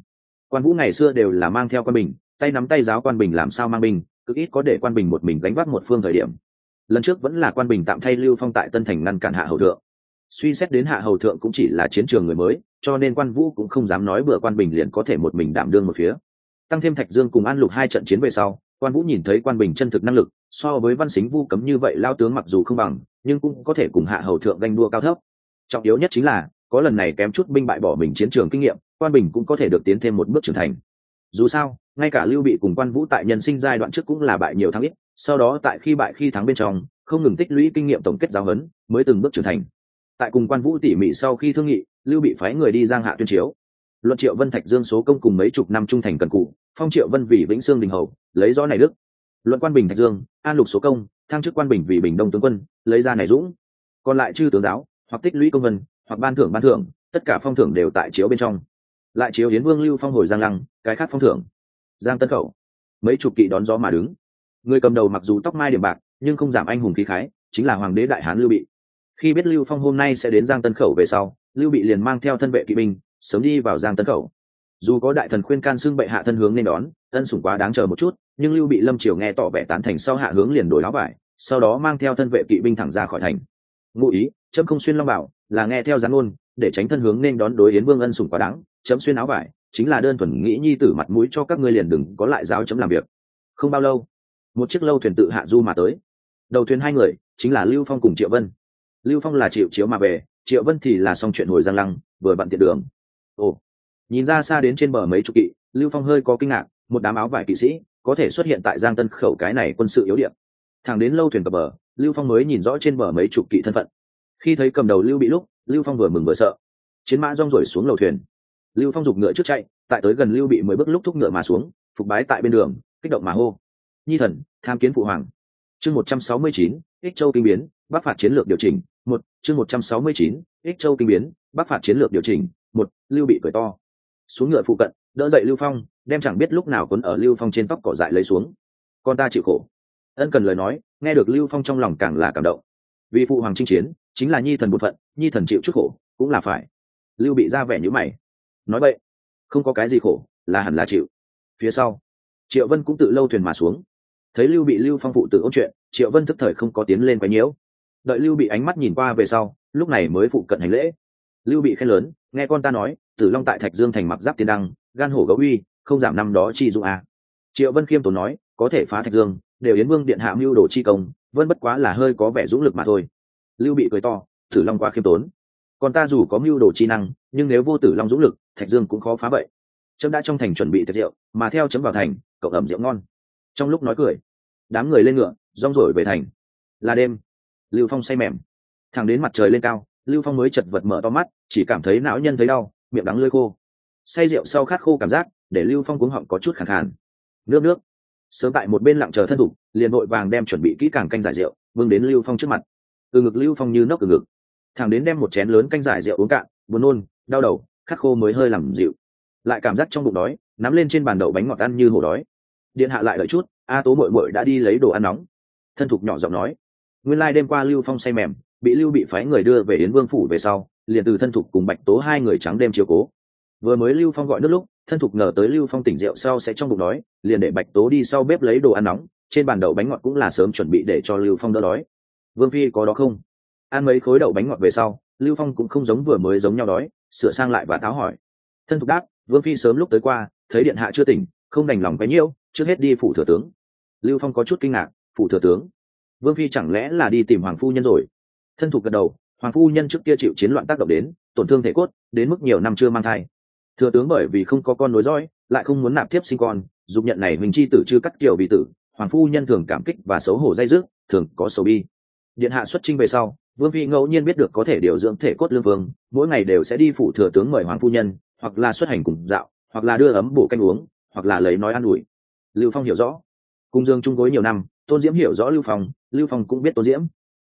Quan vũ ngày xưa đều là mang theo quan bình, tay nắm tay giáo quan bình làm sao mang binh, cực ít có để quan bình một mình gánh vác một phương thời điểm. Lần trước vẫn là quan bình tạm thay lưu phong tại tân thành ngăn cản hạ Hậu thượng suy xét đến hạ hầu thượng cũng chỉ là chiến trường người mới, cho nên quan vũ cũng không dám nói bừa quan bình liền có thể một mình đảm đương một phía. Tăng thêm thạch dương cùng an lục hai trận chiến về sau, quan vũ nhìn thấy quan bình chân thực năng lực, so với văn xính vu cấm như vậy lao tướng mặc dù không bằng, nhưng cũng có thể cùng hạ hầu thượng ganh đua cao thấp. Trọng yếu nhất chính là, có lần này kém chút binh bại bỏ mình chiến trường kinh nghiệm, quan bình cũng có thể được tiến thêm một bước trưởng thành. Dù sao, ngay cả lưu bị cùng quan vũ tại nhân sinh giai đoạn trước cũng là bại nhiều thắng ít, sau đó tại khi bại khi thắng bên trong, không ngừng tích lũy kinh nghiệm tổng kết giáo huấn, mới từng bước trưởng thành tại cùng quan vũ tỉ mỉ sau khi thương nghị, lưu bị phái người đi giang hạ tuyên chiếu. Luận triệu vân thạch dương số công cùng mấy chục năm trung thành cần cụ phong triệu vân vì vĩnh sương đình hầu, lấy do này đức. Luận quan bình thạch dương, an lục số công, thăng chức quan bình vì bình đông tướng quân, lấy ra này dũng. Còn lại chư tướng giáo, hoặc tích lũy công vân, hoặc ban thưởng ban thưởng, tất cả phong thưởng đều tại chiếu bên trong. Lại chiếu hiến vương lưu phong hồi giang lăng, cái khác phong thưởng. Giang tân khẩu. Mấy chục kỵ đón gió mà đứng. Người cầm đầu mặc dù tóc mai điểm bạc, nhưng không giảm anh hùng khí khái, chính là hoàng đế đại hán lưu bị khi biết lưu phong hôm nay sẽ đến giang tân khẩu về sau, lưu bị liền mang theo thân vệ kỵ binh, sớm đi vào giang tân khẩu. Dù có đại thần khuyên can xưng bệ hạ thân hướng nên đón, ân sủng quá đáng chờ một chút, nhưng lưu bị lâm triều nghe tỏ vẻ tán thành sau hạ hướng liền đổi áo vải, sau đó mang theo thân vệ kỵ binh thẳng ra khỏi thành. Ngụ ý trâm không xuyên long bảo, là nghe theo gián ôn để tránh thân hướng nên đón đối yến vương ân sủng quá đáng, chấm xuyên áo vải, chính là đơn thuần nghĩ nhi tử mặt mũi cho các ngươi liền đừng có lại giáo chấm làm việc. Không bao lâu, một chiếc lâu thuyền tự hạ du mà tới. Đầu thuyền hai người, chính là lưu phong cùng triệu vân lưu phong là triệu chiếu mà về, triệu vân thì là xong chuyện hồi giang lăng, vừa bận tiện đường. Ồ, nhìn ra xa đến trên bờ mấy chục kỵ, lưu phong hơi có kinh ngạc, một đám áo vải kỵ sĩ có thể xuất hiện tại giang tân khẩu cái này quân sự yếu điểm. Thẳng đến lâu thuyền cập bờ, lưu phong mới nhìn rõ trên bờ mấy chục kỵ thân phận. Khi thấy cầm đầu lưu bị lúc, lưu phong vừa mừng vừa sợ. Chiến mã rong rồi xuống lầu thuyền. Lưu phong giục ngựa trước chạy, tại tới gần lưu bị mới bước lúc thúc ngựa mà xuống, phục bái tại bên đường, kích động mà hô. Nhi thần, tham kiến phụ hoàng. Chương một trăm sáu mươi chín, ích châu kinh biến bắc phạt chiến lược điều chỉnh, một, chương một trăm sáu mươi chín, ích châu kinh biến, bắc phạt chiến lược điều chỉnh, một, lưu bị cười to. Xuống ngựa phụ cận, đỡ dậy lưu phong, đem chẳng biết lúc nào quấn ở lưu phong trên tóc cỏ dại lấy xuống. Con ta chịu khổ. Ân cần lời nói, nghe được lưu phong trong lòng càng là cảm động. Vì phụ hoàng chinh chiến, chính là nhi thần bột phận, nhi thần chịu chút khổ, cũng là phải. Lưu bị ra vẻ như mày. Nói vậy, không có cái gì khổ, là hẳn là chịu. Phía sau, triệu vân cũng tự lâu thuyền mà xuống. Thấy lưu bị lưu phong phụ tự ôn chuyện, triệu vân thức thời không có tiến lên quấy nhiễu đợi lưu bị ánh mắt nhìn qua về sau, lúc này mới phụ cận hành lễ. Lưu bị khen lớn, nghe con ta nói, tử long tại thạch dương thành mặc giáp tiên đăng, gan hổ gấu uy, không giảm năm đó chi dụng à. triệu vân khiêm tốn nói, có thể phá thạch dương, đều yến vương điện hạ mưu đồ chi công, vân bất quá là hơi có vẻ dũng lực mà thôi. Lưu bị cười to, tử long quá khiêm tốn. Còn ta dù có mưu đồ chi năng, nhưng nếu vô tử long dũng lực, thạch dương cũng khó phá vậy trâm đã trong thành chuẩn bị tiệc rượu, mà theo chấm vào thành, cậu ẩm rượu ngon. Trong lúc nói cười, đám người lên ngựa, rong rổi về thành. Là đêm lưu phong say mềm. Thẳng đến mặt trời lên cao, lưu phong mới chật vật mở to mắt, chỉ cảm thấy não nhân thấy đau, miệng đắng lơi khô. Say rượu sau khát khô cảm giác, để lưu phong cuống họng có chút khẳng khàn. Nước nước. Sớm tại một bên lặng chờ thân thủ, liền vội vàng đem chuẩn bị kỹ càng canh giải rượu vương đến lưu phong trước mặt. Từ ngực lưu phong như nốc từ ngực. Thằng đến đem một chén lớn canh giải rượu uống cạn, buồn nôn, đau đầu, khát khô mới hơi làm dịu. Lại cảm giác trong bụng đói, nắm lên trên bàn đậu bánh ngọt ăn như hổ đói. Điện hạ lại đợi chút, a tố mội mội đã đi lấy đồ ăn nóng. Thân thục nhỏ giọng nói nguyên lai đêm qua lưu phong say mềm, bị lưu bị phái người đưa về đến vương phủ về sau, liền từ thân thục cùng bạch tố hai người trắng đêm chiều cố. Vừa mới lưu phong gọi nước lúc, thân thục ngờ tới lưu phong tỉnh rượu sau sẽ trong bụng đói, liền để bạch tố đi sau bếp lấy đồ ăn nóng, trên bàn đậu bánh ngọt cũng là sớm chuẩn bị để cho lưu phong đỡ đói. Vương phi có đó không? Ăn mấy khối đậu bánh ngọt về sau, lưu phong cũng không giống vừa mới giống nhau đói, sửa sang lại và tháo hỏi. Thân thục đáp, vương phi sớm lúc tới qua, thấy điện hạ chưa tỉnh, không đành lòng cái nhiêu, trước hết đi phủ thừa tướng. Lưu phong có chút kinh ngạc, phủ thừa tướng? Vương phi chẳng lẽ là đi tìm hoàng phu nhân rồi? Thân thục gật đầu, hoàng phu nhân trước kia chịu chiến loạn tác động đến, tổn thương thể cốt, đến mức nhiều năm chưa mang thai. Thừa tướng bởi vì không có con nối dõi, lại không muốn nạp tiếp sinh con, dục nhận này mình chi tử chưa cắt kiểu bị tử, hoàng phu nhân thường cảm kích và xấu hổ dây dứt, thường có sầu bi. Điện hạ xuất trinh về sau, vương phi ngẫu nhiên biết được có thể điều dưỡng thể cốt lương vương, mỗi ngày đều sẽ đi phủ thừa tướng mời hoàng phu nhân, hoặc là xuất hành cùng dạo, hoặc là đưa ấm bổ canh uống, hoặc là lấy nói an ủi. Lưu phong hiểu rõ. Cung dương chung gối nhiều năm, tôn diễm hiểu rõ lưu phong lưu phong cũng biết tôn diễm.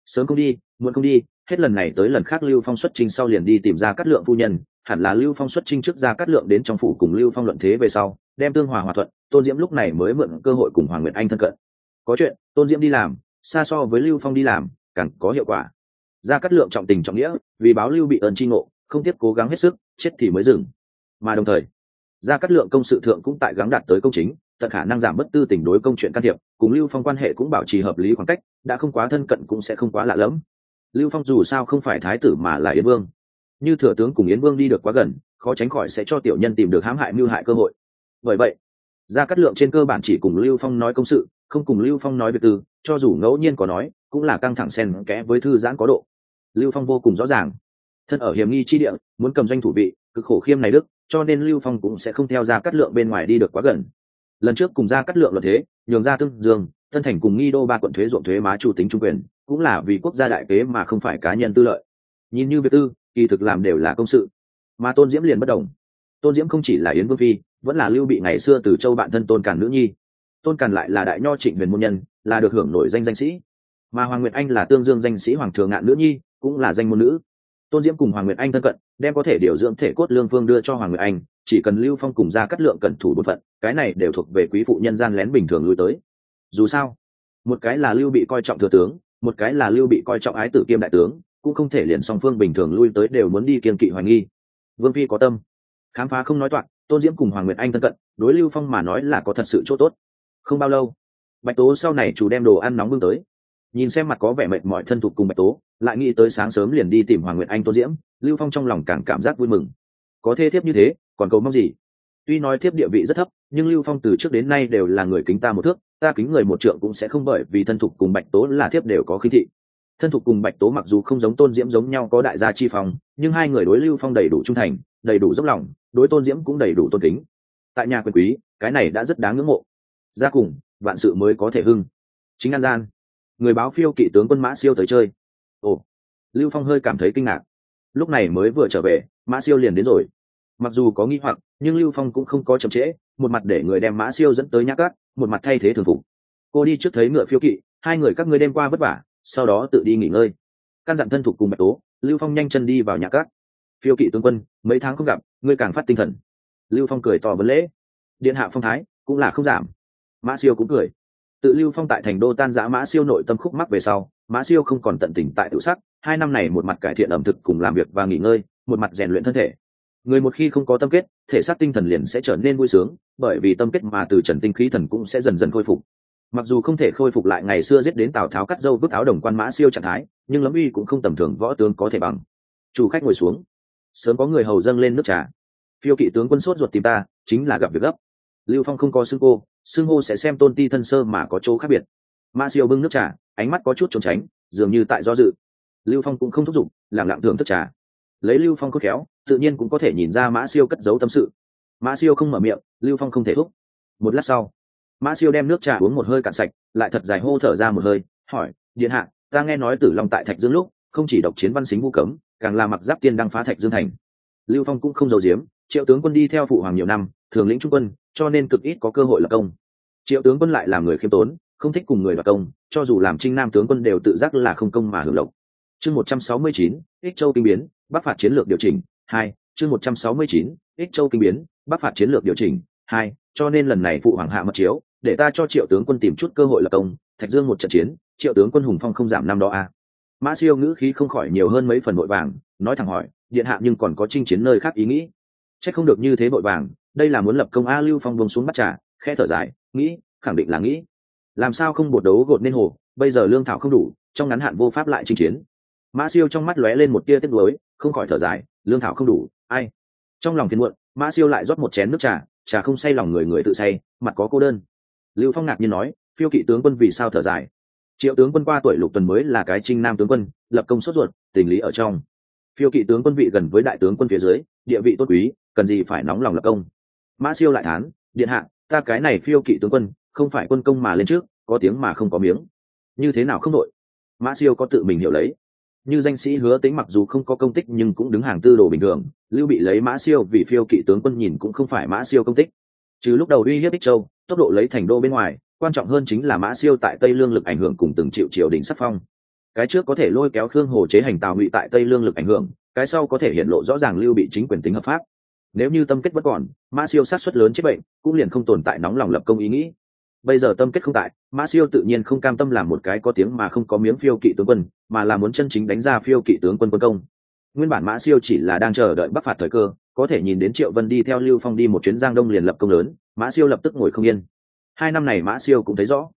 Sớm không đi, muộn không đi, hết lần này tới lần khác lưu phong xuất trình sau liền đi tìm ra cát lượng phu nhân, hẳn là lưu phong xuất trình trước ra cát lượng đến trong phủ cùng lưu phong luận thế về sau, đem tương hòa hòa thuận tôn diễm lúc này mới mượn cơ hội cùng hoàng nguyệt anh thân cận. Có chuyện tôn diễm đi làm, xa so với lưu phong đi làm, càng có hiệu quả. Ra cát lượng trọng tình trọng nghĩa, vì báo lưu bị ơn tri ngộ, không tiếp cố gắng hết sức, chết thì mới dừng. Mà đồng thời, ra cát lượng công sự thượng cũng tại gắng đạt tới công chính tận khả năng giảm bất tư tình đối công chuyện can thiệp, cùng lưu phong quan hệ cũng bảo trì hợp lý khoảng cách, đã không quá thân cận cũng sẽ không quá lạ lẫm. Lưu phong dù sao không phải thái tử mà là yến vương. Như thừa tướng cùng yến vương đi được quá gần, khó tránh khỏi sẽ cho tiểu nhân tìm được hãm hại mưu hại cơ hội. Bởi vậy ra cát lượng trên cơ bản chỉ cùng lưu phong nói công sự, không cùng lưu phong nói việc tư, cho dù ngẫu nhiên có nói, cũng là căng thẳng xen kẽ với thư giãn có độ. Lưu phong vô cùng rõ ràng. Thân ở hiểm nghi chi địa, muốn cầm doanh thủ vị cực khổ khiêm này đức, cho nên lưu phong cũng sẽ không theo ra cắt lượng bên ngoài đi được quá gần lần trước cùng ra cắt lượng luật thế, nhường ra tương dương thân thành cùng nghi đô ba quận thuế ruộng thuế má chủ tính trung quyền, cũng là vì quốc gia đại kế mà không phải cá nhân tư lợi. Nhìn như việc tư, kỳ thực làm đều là công sự. Mà tôn diễm liền bất đồng. Tôn diễm không chỉ là yến vương phi, vẫn là lưu bị ngày xưa từ châu bạn thân tôn càn nữ nhi. Tôn càn lại là đại nho trịnh huyền môn nhân, là được hưởng nổi danh danh sĩ. Mà hoàng nguyệt anh là tương dương danh sĩ hoàng thường ngạn nữ nhi, cũng là danh môn nữ. Tôn diễm cùng hoàng nguyệt anh thân cận, đem có thể điều dưỡng thể cốt lương phương đưa cho hoàng nguyệt anh chỉ cần lưu phong cùng ra cắt lượng cẩn thủ bột phận, cái này đều thuộc về quý phụ nhân gian lén bình thường lui tới. Dù sao, một cái là lưu bị coi trọng thừa tướng, một cái là lưu bị coi trọng ái tử kiêm đại tướng, cũng không thể liền song phương bình thường lui tới đều muốn đi kiên kỵ hoài nghi. Vương phi có tâm. Khám phá không nói toạc, tôn diễm cùng hoàng nguyệt anh thân cận, đối lưu phong mà nói là có thật sự chỗ tốt. Không bao lâu, bạch tố sau này chủ đem đồ ăn nóng bưng tới. Nhìn xem mặt có vẻ mệt mỏi thân thuộc cùng bạch tố, lại nghĩ tới sáng sớm liền đi tìm hoàng nguyệt anh tôn diễm, lưu phong trong lòng càng cảm giác vui mừng có thê thiếp như thế, còn cầu mong gì? Tuy nói thiếp địa vị rất thấp, nhưng lưu phong từ trước đến nay đều là người kính ta một thước, ta kính người một trượng cũng sẽ không bởi vì thân thục cùng bạch tố là thiếp đều có khí thị. Thân thục cùng bạch tố mặc dù không giống tôn diễm giống nhau có đại gia chi phòng nhưng hai người đối lưu phong đầy đủ trung thành, đầy đủ dốc lòng, đối tôn diễm cũng đầy đủ tôn kính. Tại nhà quyền quý, cái này đã rất đáng ngưỡng mộ. Ra cùng, vạn sự mới có thể hưng. Chính an gian, người báo phiêu kỵ tướng quân mã siêu tới chơi. Ồ, lưu phong hơi cảm thấy kinh ngạc lúc này mới vừa trở về mã siêu liền đến rồi. Mặc dù có nghi hoặc nhưng lưu phong cũng không có chậm trễ một mặt để người đem mã siêu dẫn tới nhắc cát, một mặt thay thế thường phục. Cô đi trước thấy ngựa phiêu kỵ hai người các ngươi đêm qua vất vả sau đó tự đi nghỉ ngơi. Căn dặn thân thuộc cùng bạch tố lưu phong nhanh chân đi vào nhà cát. phiêu kỵ tướng quân mấy tháng không gặp ngươi càng phát tinh thần. Lưu phong cười to vấn lễ. Điện hạ phong thái cũng là không giảm. Mã siêu cũng cười. Tự lưu phong tại thành đô tan giã mã siêu nội tâm khúc mắc về sau mã siêu không còn tận tình tại tự sắc, hai năm này một mặt cải thiện ẩm thực cùng làm việc và nghỉ ngơi, một mặt rèn luyện thân thể. Người một khi không có tâm kết, thể xác tinh thần liền sẽ trở nên vui sướng, bởi vì tâm kết mà từ trần tinh khí thần cũng sẽ dần dần khôi phục. Mặc dù không thể khôi phục lại ngày xưa giết đến tào tháo cắt dâu vứt áo đồng quan mã siêu trạng thái, nhưng lấm uy cũng không tầm thường võ tướng có thể bằng. Chủ khách ngồi xuống. Sớm có người hầu dâng lên nước trà. Phiêu kỵ tướng quân sốt ruột tìm ta, chính là gặp việc gấp. Lưu phong không có xưng cô xưng hô sẽ xem tôn ti thân sơ mà có chỗ khác biệt. Mã siêu bưng nước trà ánh mắt có chút trốn tránh, dường như tại do dự. Lưu phong cũng không thúc giục, lẳng lặng thưởng thức trà. Lấy lưu phong cốt khéo, tự nhiên cũng có thể nhìn ra mã siêu cất giấu tâm sự. Mã siêu không mở miệng, lưu phong không thể thúc. Một lát sau, mã siêu đem nước trà uống một hơi cạn sạch, lại thật dài hô thở ra một hơi, hỏi, điện hạ, ta nghe nói tử long tại thạch dương lúc, không chỉ độc chiến văn xính vu cấm, càng là mặc giáp tiên đang phá thạch dương thành. Lưu phong cũng không giàu diếm triệu tướng quân đi theo phụ hoàng nhiều năm, thường lĩnh trung quân, cho nên cực ít có cơ hội lập công. Triệu tướng quân lại là người khiêm tốn không thích cùng người đoạt công, cho dù làm trinh nam tướng quân đều tự giác là không công mà hưởng lộc. Chương một trăm sáu mươi chín, ích châu kinh biến, bắc phạt chiến lược điều chỉnh, hai, chương một trăm sáu mươi chín, ích châu kinh biến, bắc phạt chiến lược điều chỉnh, hai, cho nên lần này phụ hoàng hạ mật chiếu, để ta cho triệu tướng quân tìm chút cơ hội lập công, thạch dương một trận chiến, triệu tướng quân hùng phong không giảm năm đó a. À. mã siêu ngữ khí không khỏi nhiều hơn mấy phần nội vàng, nói thẳng hỏi, điện hạ nhưng còn có chinh chiến nơi khác ý nghĩ? C không được như thế nội vàng, đây là muốn lập công a lưu phong bông xuống bắt trà khe thở dài, nghĩ, khẳng định là nghĩ làm sao không bột đấu gột nên hồ, bây giờ lương thảo không đủ, trong ngắn hạn vô pháp lại chinh chiến. Mã siêu trong mắt lóe lên một tia tiếc nuối, không khỏi thở dài, lương thảo không đủ, ai? Trong lòng phiền muộn, mã siêu lại rót một chén nước trà trà không say lòng người người tự say, mặt có cô đơn. Lưu phong ngạc nhiên nói, phiêu kỵ tướng quân vì sao thở dài? Triệu tướng quân qua tuổi lục tuần mới là cái trinh nam tướng quân, lập công sốt ruột, tình lý ở trong. Phiêu kỵ tướng quân vị gần với đại tướng quân phía dưới, địa vị tốt quý, cần gì phải nóng lòng lập công? Mã siêu lại thán, điện hạ, ta cái này phiêu kỵ tướng quân không phải quân công mà lên trước, có tiếng mà không có miếng. Như thế nào không đội? Mã siêu có tự mình hiểu lấy. Như danh sĩ hứa tính mặc dù không có công tích nhưng cũng đứng hàng tư đồ bình thường, lưu bị lấy mã siêu vì phiêu kỵ tướng quân nhìn cũng không phải mã siêu công tích. Chứ lúc đầu uy hiếp ích châu, tốc độ lấy thành đô bên ngoài, quan trọng hơn chính là mã siêu tại tây lương lực ảnh hưởng cùng từng triệu triều đình sắc phong. Cái trước có thể lôi kéo khương hồ chế hành tào ngụy tại tây lương lực ảnh hưởng, cái sau có thể hiện lộ rõ ràng lưu bị chính quyền tính hợp pháp. Nếu như tâm kết bất còn, mã siêu sát xuất lớn chết bệnh, cũng liền không tồn tại nóng lòng lập công ý nghĩ bây giờ tâm kết không tại, mã siêu tự nhiên không cam tâm làm một cái có tiếng mà không có miếng phiêu kỵ tướng quân, mà là muốn chân chính đánh ra phiêu kỵ tướng quân quân công. Nguyên bản mã siêu chỉ là đang chờ đợi bắc phạt thời cơ, có thể nhìn đến triệu vân đi theo lưu phong đi một chuyến giang đông liền lập công lớn, mã siêu lập tức ngồi không yên. Hai năm này mã siêu cũng thấy rõ,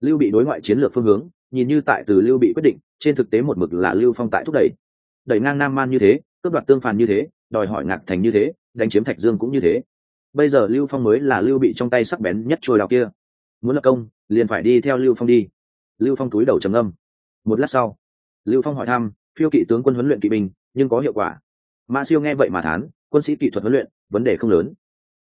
lưu bị đối ngoại chiến lược phương hướng, nhìn như tại từ lưu bị quyết định, trên thực tế một mực là lưu phong tại thúc đẩy. Đẩy ngang nam man như thế, cướp đoạt tương phàn như thế, đòi hỏi ngạc thành như thế, đánh chiếm thạch dương cũng như thế. Bây giờ lưu phong mới là lưu bị trong tay sắc bén nhất trôi đào kia muốn lập công, liền phải đi theo lưu phong đi. Lưu phong túi đầu trầm âm một lát sau, lưu phong hỏi thăm, phiêu kỵ tướng quân huấn luyện kỵ binh, nhưng có hiệu quả. Mã siêu nghe vậy mà thán, quân sĩ kỹ thuật huấn luyện, vấn đề không lớn.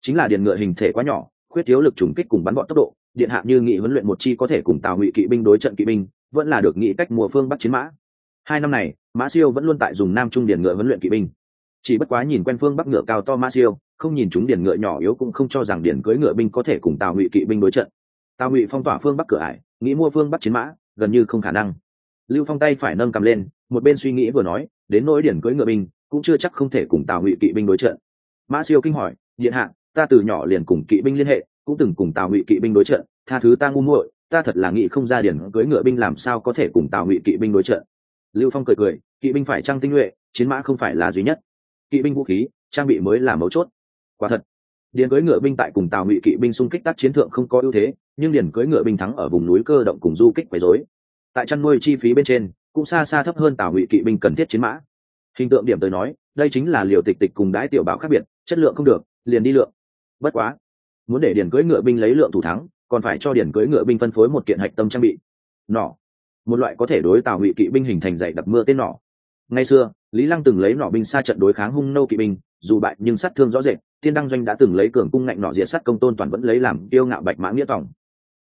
Chính là điện ngựa hình thể quá nhỏ, khuyết thiếu lực trùng kích cùng bắn bọn tốc độ, điện hạ như nghị huấn luyện một chi có thể cùng tào ngụy kỵ binh đối trận kỵ binh, vẫn là được nghĩ cách mùa phương bắt chiến mã. Hai năm này mã siêu vẫn luôn tại dùng nam trung điện ngựa huấn luyện kỵ binh. Chỉ bất quá nhìn quen phương bắc ngựa cao to mã siêu, không nhìn chúng điện ngựa nhỏ yếu cũng không cho rằng điện cưỡi ngựa binh có thể cùng tào ngụy kỵ binh đối trận tào ngụy phong tỏa phương bắc cửa ải nghĩ mua phương bắc chiến mã gần như không khả năng lưu phong tay phải nâng cầm lên một bên suy nghĩ vừa nói đến nỗi điển cưới ngựa binh cũng chưa chắc không thể cùng tào ngụy kỵ binh đối trận mã siêu kinh hỏi điện hạ ta từ nhỏ liền cùng kỵ binh liên hệ cũng từng cùng tào ngụy kỵ binh đối trận tha thứ ta ngu muội ta thật là nghĩ không ra điển cưới ngựa binh làm sao có thể cùng tào ngụy kỵ binh đối trận lưu phong cười cười kỵ binh phải trang tinh nhuệ chiến mã không phải là duy nhất kỵ binh vũ khí trang bị mới là mấu chốt quả thật điền cưới ngựa binh tại cùng tào ngụy kỵ binh xung kích tác chiến thượng không có ưu thế, nhưng điền cưới ngựa binh thắng ở vùng núi cơ động cùng du kích quấy rối. Tại chăn nuôi chi phí bên trên, cũng xa xa thấp hơn tào ngụy kỵ binh cần thiết chiến mã. Hình tượng điểm tới nói, đây chính là liều tịch tịch cùng đái tiểu bảo khác biệt, chất lượng không được, liền đi lượng. Bất quá, muốn để điền cưới ngựa binh lấy lượng thủ thắng, còn phải cho điền cưới ngựa binh phân phối một kiện hạch tâm trang bị. Nỏ. Một loại có thể đối tào ngụy kỵ binh hình thành dạy đặc mưa tên nỏ ngay xưa, lý lăng từng lấy nỏ binh xa trận đối kháng hung nâu kỵ binh, dù bại nhưng sát thương rõ rệt, tiên đăng doanh đã từng lấy cường cung ngạnh nỏ diệt sát công tôn toàn vẫn lấy làm tiêu ngạo bạch mã nghĩa tòng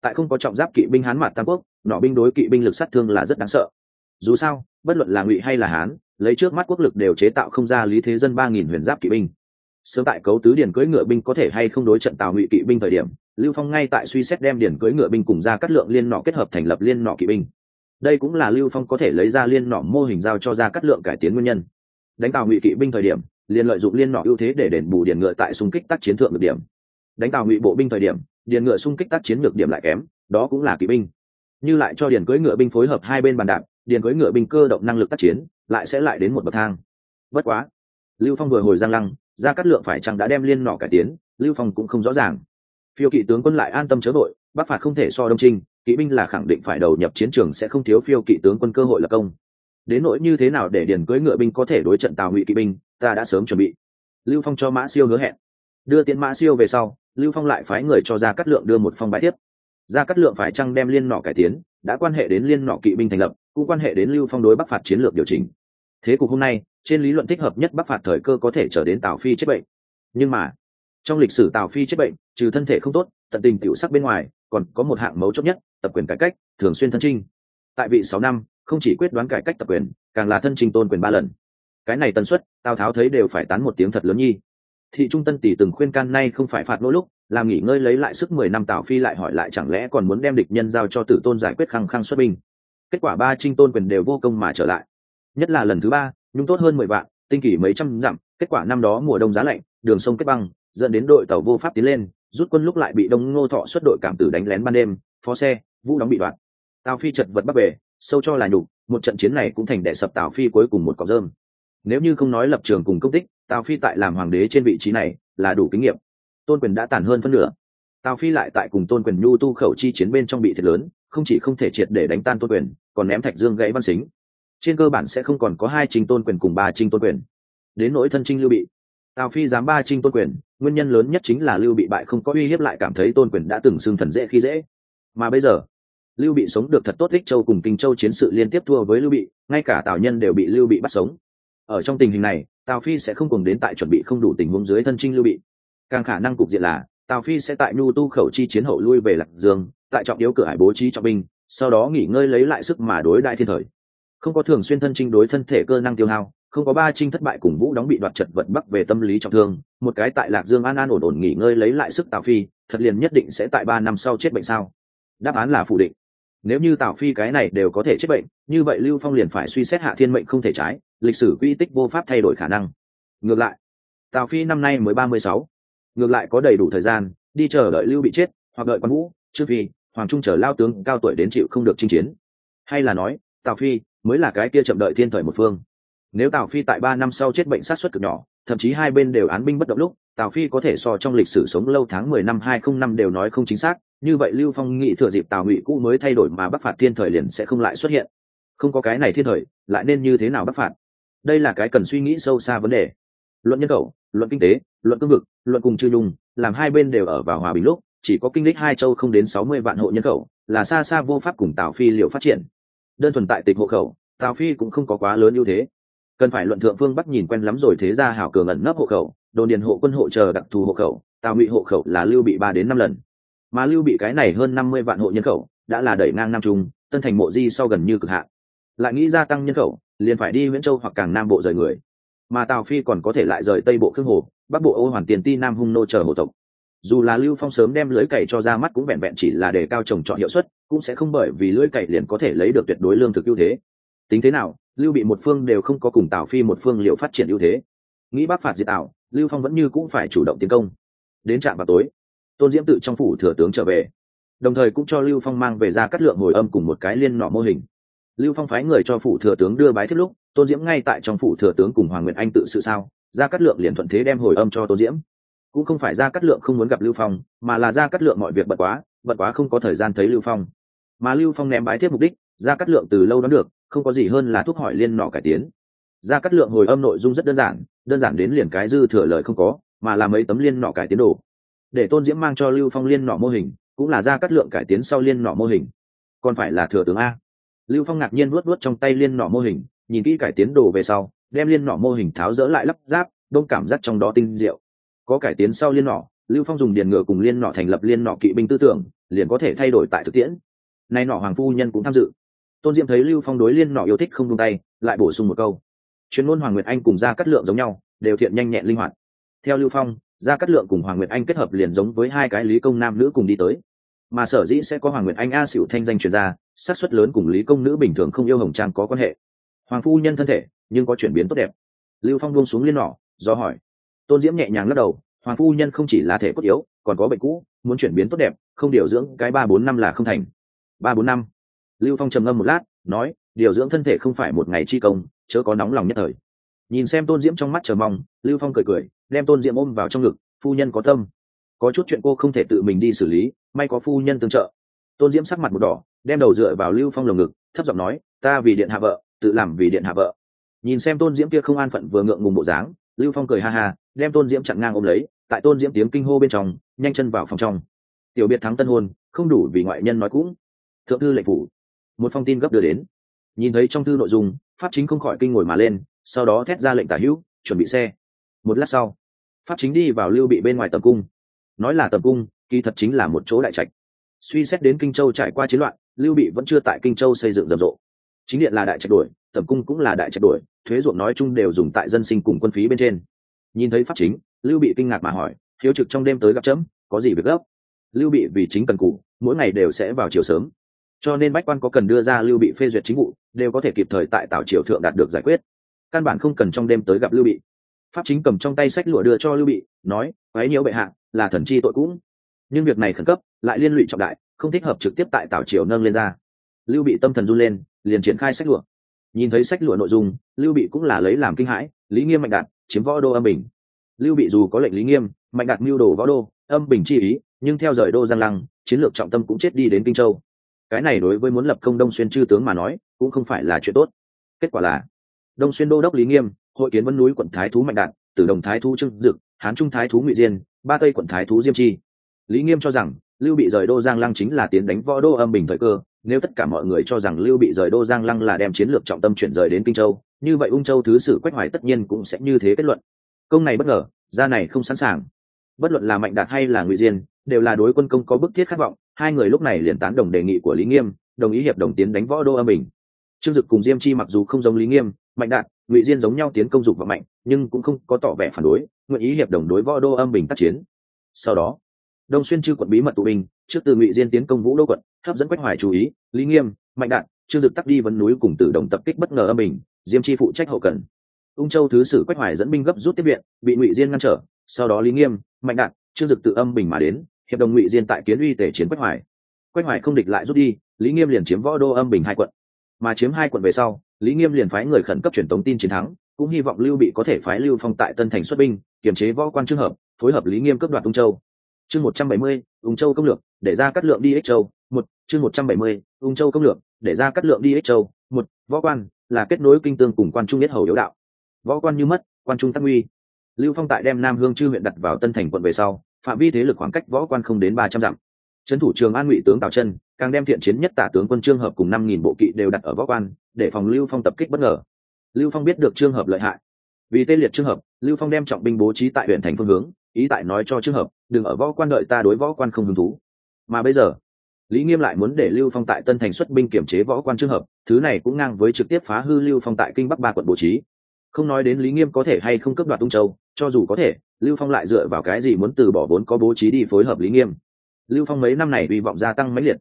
tại không có trọng giáp kỵ binh hán mạt tam quốc, nỏ binh đối kỵ binh lực sát thương là rất đáng sợ. Dù sao, bất luận là ngụy hay là hán, lấy trước mắt quốc lực đều chế tạo không ra lý thế dân ba nghìn huyền giáp kỵ binh. Sớm tại cấu tứ điển cưỡi ngựa binh có thể hay không đối trận tào ngụy kỵ binh thời điểm, lưu phong ngay tại suy xét đem điển cưỡi ngựa binh cùng ra cắt lượng liên nọ kết hợp thành lập liên nọ kỵ binh đây cũng là lưu phong có thể lấy ra liên nỏ mô hình giao cho ra cắt lượng cải tiến nguyên nhân. Đánh tàu ngụy kỵ binh thời điểm, liền lợi dụng liên nỏ ưu thế để đền bù điền ngựa tại xung kích tác chiến thượng được điểm. Đánh tàu ngụy bộ binh thời điểm điền ngựa xung kích tác chiến được điểm lại kém, đó cũng là kỵ binh. Như lại cho điền cưỡi ngựa binh phối hợp hai bên bàn đạp điền cưỡi ngựa binh cơ động năng lực tác chiến, lại sẽ lại đến một bậc thang. Bất quá, lưu phong vừa hồi giang lăng ra cắt lượng phải chăng đã đem liên nỏ cải tiến, lưu phong cũng không rõ ràng. Phiêu kỵ tướng quân lại an tâm chớ đội bắc phạt không thể so đông trinh kỵ binh là khẳng định phải đầu nhập chiến trường sẽ không thiếu phiêu kỵ tướng quân cơ hội lập công. Đến nỗi như thế nào để điền cưỡi ngựa binh có thể đối trận tào ngụy kỵ binh, ta đã sớm chuẩn bị. Lưu phong cho mã siêu hứa hẹn. Đưa tiến mã siêu về sau, lưu phong lại phái người cho ra cắt lượng đưa một phong bài tiếp. Ra cắt lượng phải chăng đem liên nọ cải tiến, đã quan hệ đến liên nọ kỵ binh thành lập, cũng quan hệ đến lưu phong đối bắc phạt chiến lược điều chỉnh. Thế cục hôm nay, trên lý luận thích hợp nhất bắc phạt thời cơ có thể trở đến tào phi chết bệnh. Nhưng mà, trong lịch sử tào phi chết bệnh, trừ thân thể không tốt, tận tình tiểu sắc bên ngoài còn có một hạng mấu chốt nhất, tập quyền cải cách, thường xuyên thân trinh. Tại vị sáu năm, không chỉ quyết đoán cải cách tập quyền, càng là thân trinh tôn quyền ba lần. Cái này tần suất, tào tháo thấy đều phải tán một tiếng thật lớn nhi. Thị trung tân tỷ từng khuyên can nay không phải phạt nỗi lúc, làm nghỉ ngơi lấy lại sức mười năm tào phi lại hỏi lại chẳng lẽ còn muốn đem địch nhân giao cho tử tôn giải quyết khăng khăng xuất binh. Kết quả ba trinh tôn quyền đều vô công mà trở lại. Nhất là lần thứ ba, nhung tốt hơn mười vạn, tinh kỷ mấy trăm dặm, kết quả năm đó mùa đông giá lạnh, đường sông kết băng, dẫn đến đội tàu vô pháp tiến lên rút quân lúc lại bị đông ngô thọ xuất đội cảm tử đánh lén ban đêm, phó xe, vũ đóng bị đoạn. Tào phi chật vật bắc về, sâu cho là nhục, một trận chiến này cũng thành đẻ sập tào phi cuối cùng một cọc rơm. Nếu như không nói lập trường cùng công tích, tào phi tại làm hoàng đế trên vị trí này là đủ kinh nghiệm. Tôn quyền đã tàn hơn phân nửa. Tào phi lại tại cùng tôn quyền nhu tu khẩu chi chiến bên trong bị thiệt lớn, không chỉ không thể triệt để đánh tan tôn quyền, còn ném thạch dương gãy văn xính. Trên cơ bản sẽ không còn có hai trình tôn quyền cùng ba trinh tôn quyền. Đến nỗi thân trinh lưu bị tào phi dám ba trinh tôn quyền, nguyên nhân lớn nhất chính là lưu bị bại không có uy hiếp lại cảm thấy tôn quyền đã từng xưng thần dễ khi dễ. Mà bây giờ, lưu bị sống được thật tốt ích châu cùng kinh châu chiến sự liên tiếp thua với lưu bị, ngay cả tào nhân đều bị lưu bị bắt sống. Ở trong tình hình này, tào phi sẽ không cùng đến tại chuẩn bị không đủ tình huống dưới thân trinh lưu bị. Càng khả năng cục diện là, tào phi sẽ tại nhu tu khẩu chi chiến hậu lui về lạc dương, tại trọng yếu cửa hải bố trí trọng binh, sau đó nghỉ ngơi lấy lại sức mà đối đại thiên thời. Không có thường xuyên thân trinh đối thân thể cơ năng tiêu hao không có ba trinh thất bại cùng vũ đóng bị đoạt trận vật bắc về tâm lý trọng thương, một cái tại lạc dương an an ổn ổn nghỉ ngơi lấy lại sức tào phi, thật liền nhất định sẽ tại ba năm sau chết bệnh sao? Đáp án là phủ định. Nếu như tào phi cái này đều có thể chết bệnh, như vậy lưu phong liền phải suy xét hạ thiên mệnh không thể trái, lịch sử quy tích vô pháp thay đổi khả năng. Ngược lại, tào phi năm nay mới ba mươi sáu. Ngược lại có đầy đủ thời gian, đi chờ đợi lưu bị chết, hoặc đợi quan vũ, trương phi, hoàng trung chờ lao tướng cao tuổi đến chịu không được chinh chiến. Hay là nói, tào phi mới là cái kia chậm đợi thiên thời một phương nếu tào phi tại ba năm sau chết bệnh sát xuất cực nhỏ, thậm chí hai bên đều án binh bất động lúc, tào phi có thể so trong lịch sử sống lâu tháng mười năm hai không năm đều nói không chính xác, như vậy lưu phong nghĩ thừa dịp tào ngụy cũ mới thay đổi mà bắc phạt thiên thời liền sẽ không lại xuất hiện. Không có cái này thiên thời, lại nên như thế nào bắc phạt? Đây là cái cần suy nghĩ sâu xa vấn đề. Luận nhân khẩu, luận kinh tế, luận cương vực, luận cùng chư nhung, làm hai bên đều ở vào hòa bình lúc, chỉ có kinh lịch hai châu không đến sáu mươi vạn hộ nhân khẩu, là xa xa vô pháp cùng tào phi liệu phát triển. Đơn thuần tại tịch hộ khẩu, tào phi cũng không có quá lớn ưu thế cần phải luận thượng phương bắc nhìn quen lắm rồi thế ra hảo cường ẩn nấp hộ khẩu, đồn điền hộ quân hộ chờ đặc thù hộ khẩu, tào ngụy hộ khẩu là lưu bị ba đến năm lần. Mà lưu bị cái này hơn năm mươi vạn hộ nhân khẩu, đã là đẩy ngang nam trung, tân thành mộ di sau gần như cực hạn. Lại nghĩ gia tăng nhân khẩu, liền phải đi nguyễn châu hoặc càng nam bộ rời người. Mà tào phi còn có thể lại rời tây bộ khương hồ, bắc bộ ô hoàn tiền ti nam hung nô chờ hộ tộc. Dù là lưu phong sớm đem lưới cày cho ra mắt cũng vẹn vẹn chỉ là để cao trồng trọt hiệu suất, cũng sẽ không bởi vì lưới cày liền có thể lấy được tuyệt đối lương thực ưu thế. Tính thế nào lưu bị một phương đều không có cùng tào phi một phương liệu phát triển ưu thế. Nghĩ bắc phạt diệt tào, lưu phong vẫn như cũng phải chủ động tiến công. Đến trạm vào tối, tôn diễm tự trong phủ thừa tướng trở về. Đồng thời cũng cho lưu phong mang về ra cắt lượng ngồi âm cùng một cái liên nọ mô hình. Lưu phong phái người cho phủ thừa tướng đưa bái thiết lúc, tôn diễm ngay tại trong phủ thừa tướng cùng hoàng nguyệt anh tự sự sao, ra cắt lượng liền thuận thế đem hồi âm cho tôn diễm. Cũng không phải ra cắt lượng không muốn gặp lưu phong, mà là ra cắt lượng mọi việc bận quá bận quá không có thời gian thấy lưu phong. Mà lưu phong ném bái thiết mục đích, ra cắt lượng từ lâu đón được không có gì hơn là thuốc hỏi liên nọ cải tiến. Ra cắt lượng hồi âm nội dung rất đơn giản đơn giản đến liền cái dư thừa lời không có, mà là mấy tấm liên nọ cải tiến đồ. Để tôn diễm mang cho lưu phong liên nọ mô hình, cũng là ra cắt lượng cải tiến sau liên nọ mô hình. Còn phải là thừa tướng a. Lưu phong ngạc nhiên luốt luốt trong tay liên nọ mô hình, nhìn kỹ cải tiến đồ về sau, đem liên nọ mô hình tháo rỡ lại lắp ráp, đông cảm giác trong đó tinh diệu. Có cải tiến sau liên nọ, lưu phong dùng điền ngựa cùng liên nọ thành lập liên nọ kỵ binh tư tưởng, liền có thể thay đổi tại thực tiễn. Nay nọ hoàng phu nhân cũng tham dự tôn diệm thấy lưu phong đối liên nọ yêu thích không tung tay lại bổ sung một câu. Chuyên môn hoàng nguyệt anh cùng gia cát lượng giống nhau đều thiện nhanh nhẹn linh hoạt. Theo lưu phong gia cát lượng cùng hoàng nguyệt anh kết hợp liền giống với hai cái lý công nam nữ cùng đi tới. Mà sở dĩ sẽ có hoàng nguyệt anh a xỉu thanh danh chuyên gia, xác suất lớn cùng lý công nữ bình thường không yêu hồng trang có quan hệ. Hoàng phu nhân thân thể nhưng có chuyển biến tốt đẹp. Lưu phong buông xuống liên nọ do hỏi. Tôn diễm nhẹ nhàng lắc đầu hoàng phu nhân không chỉ là thể cốt yếu còn có bệnh cũ muốn chuyển biến tốt đẹp không điều dưỡng cái ba bốn năm là không thành. Ba bốn năm lưu phong trầm ngâm một lát, nói, điều dưỡng thân thể không phải một ngày chi công, chớ có nóng lòng nhất thời. Nhìn xem tôn diễm trong mắt chờ mong, lưu phong cười cười, đem tôn diễm ôm vào trong ngực, phu nhân có tâm. Có chút chuyện cô không thể tự mình đi xử lý, may có phu nhân tương trợ. Tôn diễm sắc mặt một đỏ, đem đầu dựa vào lưu phong lồng ngực, thấp giọng nói, ta vì điện hạ vợ, tự làm vì điện hạ vợ. Nhìn xem tôn diễm kia không an phận vừa ngượng ngùng bộ dáng, lưu phong cười ha ha, đem tôn diễm chặn ngang ôm lấy, tại tôn diễm tiếng kinh hô bên trong, nhanh chân vào phòng trong. Tiểu biệt thắng tân hôn, không đủ vì ngoại nhân nói cũng. Thượng thư lệnh phủ một phong tin gấp đưa đến. Nhìn thấy trong thư nội dung, pháp chính không khỏi kinh ngồi mà lên, sau đó thét ra lệnh tả hữu, chuẩn bị xe. Một lát sau, pháp chính đi vào lưu bị bên ngoài tầm cung. Nói là tầm cung, kỳ thật chính là một chỗ đại trạch. Suy xét đến kinh châu trải qua chiến loạn, lưu bị vẫn chưa tại kinh châu xây dựng rầm rộ. Chính điện là đại trạch đuổi tầm cung cũng là đại trạch đuổi thuế ruộng nói chung đều dùng tại dân sinh cùng quân phí bên trên. Nhìn thấy pháp chính, lưu bị kinh ngạc mà hỏi hiếu trực trong đêm tới gặp chấm, có gì việc gấp? Lưu bị vì chính cần cụ mỗi ngày đều sẽ vào chiều sớm cho nên bách quan có cần đưa ra lưu bị phê duyệt chính vụ, đều có thể kịp thời tại tảo triều thượng đạt được giải quyết. Căn bản không cần trong đêm tới gặp lưu bị. Pháp chính cầm trong tay sách lụa đưa cho lưu bị, nói ấy nhiễu bệ hạ, là thần chi tội cũng. Nhưng việc này khẩn cấp, lại liên lụy trọng đại, không thích hợp trực tiếp tại tảo triều nâng lên ra. Lưu bị tâm thần run lên, liền triển khai sách lụa. Nhìn thấy sách lụa nội dung, lưu bị cũng là lấy làm kinh hãi, lý nghiêm mạnh đạt, chiếm võ đô âm bình. Lưu bị dù có lệnh lý nghiêm, mạnh đạt mưu đồ võ đô, âm bình chi ý, nhưng theo rời đô giang lăng, chiến lược trọng tâm cũng chết đi đến kinh châu cái này đối với muốn lập công đông xuyên chư tướng mà nói cũng không phải là chuyện tốt. Kết quả là đông xuyên đô đốc lý nghiêm hội kiến vân núi quận thái thú mạnh đạn, từ đồng thái thú trưng dực hán trung thái thú ngụy diên ba tây quận thái thú diêm chi. Lý nghiêm cho rằng lưu bị rời đô giang lăng chính là tiến đánh võ đô âm bình thời cơ nếu tất cả mọi người cho rằng lưu bị rời đô giang lăng là đem chiến lược trọng tâm chuyển rời đến kinh châu như vậy ung châu thứ sử quách hoài tất nhiên cũng sẽ như thế kết luận. Công này bất ngờ ra này không sẵn sàng. Bất luận là mạnh đạt hay là ngụy diên đều là đối quân công có bức thiết khát vọng, hai người lúc này liền tán đồng đề nghị của lý nghiêm, đồng ý hiệp đồng tiến đánh võ đô âm bình. Trương dực cùng diêm chi mặc dù không giống lý nghiêm, mạnh đạt, ngụy diên giống nhau tiến công dục và mạnh, nhưng cũng không có tỏ vẻ phản đối, nguyện ý hiệp đồng đối võ đô âm bình tác chiến. Sau đó, đông xuyên chư quận bí mật tụ binh, trước từ ngụy diên tiến công vũ đô quận, hấp dẫn quách hoài chú ý, lý nghiêm, mạnh đạt, trương dực tắc đi vấn núi cùng tử đồng tập kích bất ngờ âm bình, diêm chi phụ trách hậu cần. Ung châu thứ sử quách hoài dẫn binh gấp rút tiếp viện, bị ngụy diên ngăn trở, sau đó lý nghiêm, mạnh đạt, trương dực tự âm bình mà đến hiệp đồng ngụy diên tại kiến uy tể chiến quách hoài. Quách hoài không địch lại rút đi, lý nghiêm liền chiếm võ đô âm bình hai quận. Mà chiếm hai quận về sau, lý nghiêm liền phái người khẩn cấp truyền tống tin chiến thắng, cũng hy vọng lưu bị có thể phái lưu phong tại tân thành xuất binh, kiềm chế võ quan trường hợp, phối hợp lý nghiêm cướp đoạt ung châu. Chương một trăm bảy mươi ung châu công lược, để ra cắt lượng đi ích châu. Một, chương một trăm bảy mươi ung châu công lược, để ra cắt lượng đi ích châu. Một, võ quan là kết nối kinh tương cùng quan trung nhất hầu yếu đạo. Võ quan như mất, quan trung tăng uy lưu phong tại đem nam hương chư huyện đặt vào tân thành quận về sau phạm vi thế lực khoảng cách võ quan không đến ba trăm dặm. Trấn thủ trường an ngụy tướng tào chân, càng đem thiện chiến nhất tả tướng quân trương hợp cùng năm nghìn bộ kỵ đều đặt ở võ quan, để phòng lưu phong tập kích bất ngờ. Lưu phong biết được trương hợp lợi hại. Vì tê liệt Trương hợp, lưu phong đem trọng binh bố trí tại huyện thành phương hướng, ý tại nói cho Trương hợp, đừng ở võ quan đợi ta đối võ quan không hứng thú. Mà bây giờ, lý nghiêm lại muốn để lưu phong tại tân thành xuất binh kiểm chế võ quan trường hợp, thứ này cũng ngang với trực tiếp phá hư lưu phong tại kinh bắc ba quận bố trí. Không nói đến lý nghiêm có thể hay không cấp đoạt tung châu, cho dù có thể lưu phong lại dựa vào cái gì muốn từ bỏ vốn có bố trí đi phối hợp lý nghiêm? Lưu phong mấy năm này hy vọng gia tăng mãnh liệt.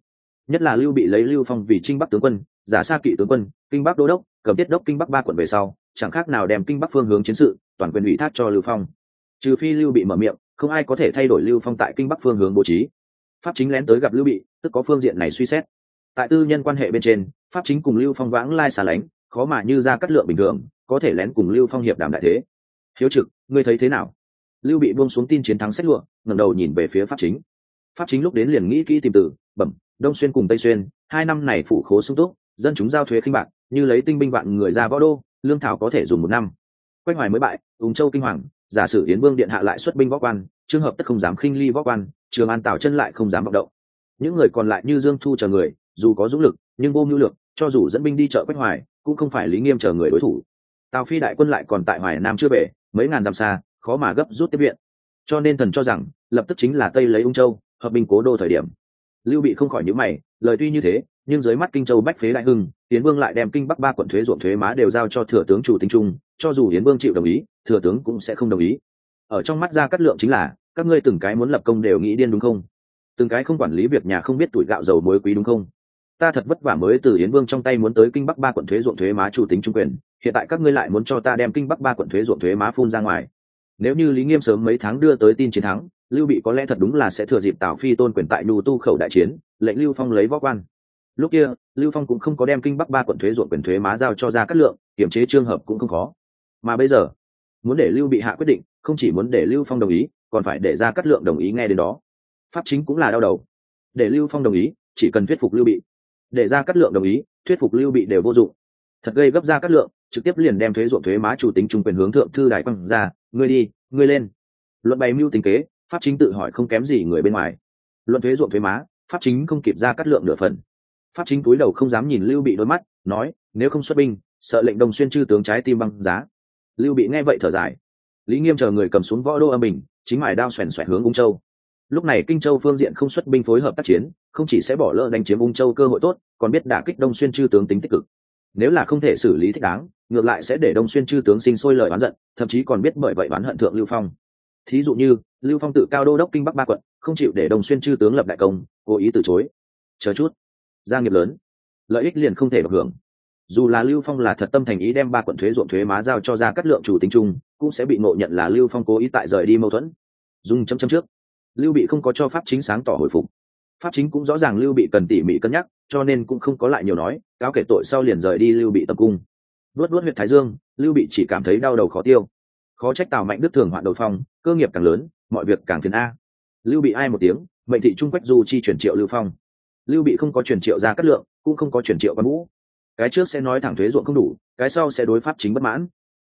Nhất là lưu bị lấy lưu phong vì trinh bắc tướng quân, giả sa kỵ tướng quân, kinh bắc đô đốc, cầm tiết đốc kinh bắc ba quận về sau, chẳng khác nào đem kinh bắc phương hướng chiến sự, toàn quyền ủy thác cho lưu phong. Trừ phi lưu bị mở miệng, không ai có thể thay đổi lưu phong tại kinh bắc phương hướng bố trí. Pháp chính lén tới gặp lưu bị, tức có phương diện này suy xét. Tại tư nhân quan hệ bên trên, pháp chính cùng lưu phong vãng lai xa lánh, khó mà như ra cắt lượng bình thường, có thể lén cùng lưu phong hiệp đàm đại thế. Hiếu trực, ngươi thấy thế nào? Lưu bị buông xuống tin chiến thắng xét lụa, ngẩng đầu nhìn về phía pháp chính. Pháp chính lúc đến liền nghĩ kỹ tìm từ, bẩm, đông xuyên cùng tây xuyên, hai năm này phủ khố sung túc, dân chúng giao thuế khinh bạc, như lấy tinh binh vạn người ra võ đô, lương thảo có thể dùng một năm. Quách hoài mới bại ung châu kinh hoàng, giả sử yến vương điện hạ lại xuất binh võ quan trường hợp tất không dám khinh ly võ quan, trường an tảo chân lại không dám vọng động. Những người còn lại như dương thu chờ người, dù có dũng lực, nhưng vô mưu lược, cho dù dẫn binh đi chợ quách hoài, cũng không phải lý nghiêm chờ người đối thủ. Tào phi đại quân lại còn tại hoài nam chưa về, mấy ngàn dặm xa khó mà gấp rút tiếp viện. Cho nên thần cho rằng, lập tức chính là tây lấy ung châu, hợp binh cố đô thời điểm. Lưu bị không khỏi nhữ mày, lời tuy như thế, nhưng dưới mắt kinh châu bách phế đại hưng, tiến vương lại đem kinh bắc ba quận thuế ruộng thuế má đều giao cho thừa tướng chủ tinh trung, cho dù hiến vương chịu đồng ý, thừa tướng cũng sẽ không đồng ý. Ở trong mắt ra cắt lượng chính là, các ngươi từng cái muốn lập công đều nghĩ điên đúng không? Từng cái không quản lý việc nhà không biết tuổi gạo dầu muối quý đúng không? Ta thật vất vả mới từ hiến vương trong tay muốn tới kinh bắc ba quận thuế ruộng thuế má chủ tính trung quyền, hiện tại các ngươi lại muốn cho ta đem kinh bắc ba quận thuế ruộng thuế má phun ra ngoài nếu như lý nghiêm sớm mấy tháng đưa tới tin chiến thắng, lưu bị có lẽ thật đúng là sẽ thừa dịp tào phi tôn quyền tại nhu tu khẩu đại chiến, lệnh lưu phong lấy võ quan. Lúc kia, lưu phong cũng không có đem kinh bắc ba quận thuế ruộng quyền thuế má giao cho ra cát lượng, kiểm chế trường hợp cũng không khó. Mà bây giờ, muốn để lưu bị hạ quyết định, không chỉ muốn để lưu phong đồng ý, còn phải để ra cát lượng đồng ý nghe đến đó. Pháp chính cũng là đau đầu. Để lưu phong đồng ý, chỉ cần thuyết phục lưu bị. Để ra cát lượng đồng ý, thuyết phục lưu bị đều vô dụng. Thật gây gấp ra cát lượng trực tiếp liền đem thuế ruộng thuế má chủ tính trung quyền hướng thượng thư đại quang ra, ngươi đi, ngươi lên. Luận bày mưu tính kế, pháp chính tự hỏi không kém gì người bên ngoài. Luận thuế ruộng thuế má, pháp chính không kịp ra cắt lượng nửa phần. Pháp chính túi đầu không dám nhìn lưu bị đôi mắt, nói, nếu không xuất binh, sợ lệnh đồng xuyên chư tướng trái tim băng giá. Lưu bị nghe vậy thở dài. Lý nghiêm chờ người cầm xuống võ đô âm bình, chính mải đao xoèn xoẹt hướng ung châu. Lúc này kinh châu phương diện không xuất binh phối hợp tác chiến, không chỉ sẽ bỏ lỡ đánh chiếm ung châu cơ hội tốt, còn biết đả kích đông xuyên chư tướng tính tích cực. Nếu là không thể xử lý thích đáng ngược lại sẽ để đông xuyên chư tướng sinh sôi lời oán giận, thậm chí còn biết bởi vậy oán hận thượng lưu phong. Thí dụ như, lưu phong tự cao đô đốc kinh bắc ba quận, không chịu để đông xuyên chư tướng lập đại công, cố ý từ chối. Chờ chút. Gia nghiệp lớn. Lợi ích liền không thể được hưởng. Dù là lưu phong là thật tâm thành ý đem ba quận thuế ruộng thuế má giao cho ra cắt lượng chủ tính chung, cũng sẽ bị ngộ nhận là lưu phong cố ý tại rời đi mâu thuẫn. Dùng chấm chấm trước. Lưu bị không có cho pháp chính sáng tỏ hồi phục. Pháp chính cũng rõ ràng lưu bị cần tỉ mỉ cân nhắc, cho nên cũng không có lại nhiều nói, cáo kể tội sau liền rời đi lưu bị tập cung vớt vớt huyện thái dương, lưu bị chỉ cảm thấy đau đầu khó tiêu. Khó trách tào mạnh đức thường hoạn đầu phong, cơ nghiệp càng lớn, mọi việc càng phiền a. Lưu bị ai một tiếng, mệnh thị trung quách du chi chuyển triệu lưu phong. Lưu bị không có chuyển triệu ra cắt lượng, cũng không có chuyển triệu văn vũ. Cái trước sẽ nói thẳng thuế ruộng không đủ, cái sau sẽ đối pháp chính bất mãn.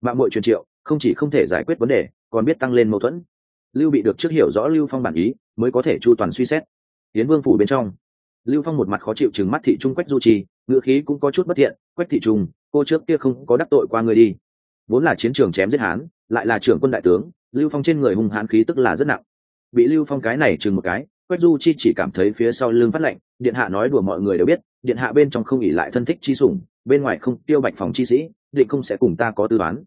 Mạng mội chuyển triệu, không chỉ không thể giải quyết vấn đề, còn biết tăng lên mâu thuẫn. Lưu bị được trước hiểu rõ lưu phong bản ý, mới có thể chu toàn suy xét. Tiến vương phủ bên trong, lưu phong một mặt khó chịu chừng mắt thị trung quách du trì ngựa khí cũng có chút bất thiện, quách thị trung cô trước kia không có đắc tội qua người đi. Vốn là chiến trường chém giết hán, lại là trưởng quân đại tướng, lưu phong trên người hung hãn khí tức là rất nặng. Bị lưu phong cái này chừng một cái, quách du chi chỉ cảm thấy phía sau lưng phát lạnh, điện hạ nói đùa mọi người đều biết, điện hạ bên trong không ỉ lại thân thích chi sủng, bên ngoài không tiêu bạch phòng chi sĩ, định không sẽ cùng ta có tư toán.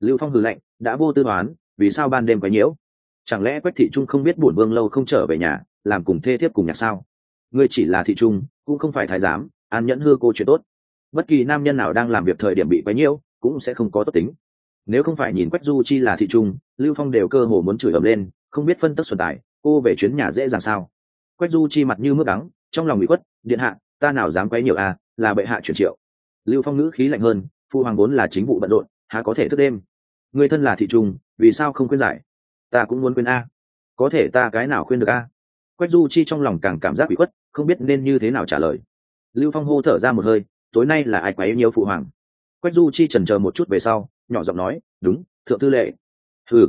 Lưu phong hừ lạnh, đã vô tư toán, vì sao ban đêm quấy nhiễu? Chẳng lẽ quách thị trung không biết bổn vương lâu không trở về nhà, làm cùng thê thiếp cùng nhạc sao? Ngươi chỉ là thị trung, cũng không phải thái giám, an nhẫn hư cô chuyện tốt bất kỳ nam nhân nào đang làm việc thời điểm bị quấy nhiễu, cũng sẽ không có tốt tính. Nếu không phải nhìn quách du chi là thị trung, lưu phong đều cơ hồ muốn chửi ầm lên, không biết phân tất xuân tài, cô về chuyến nhà dễ dàng sao? Quách du chi mặt như mướp đắng, trong lòng bị khuất, điện hạ, ta nào dám quấy nhiều à là bệ hạ chuyển triệu. Lưu phong ngữ khí lạnh hơn, phu hoàng vốn là chính vụ bận rộn, há có thể thức đêm? Người thân là thị trung, vì sao không khuyên giải? Ta cũng muốn khuyên a. Có thể ta cái nào khuyên được a? Quách du chi trong lòng càng cảm giác bị khuất, không biết nên như thế nào trả lời. Lưu phong hô thở ra một hơi tối nay là ai quấy nhiều phụ hoàng? Quách du chi trần chờ một chút về sau, nhỏ giọng nói, đúng, thượng thư lệ. Thử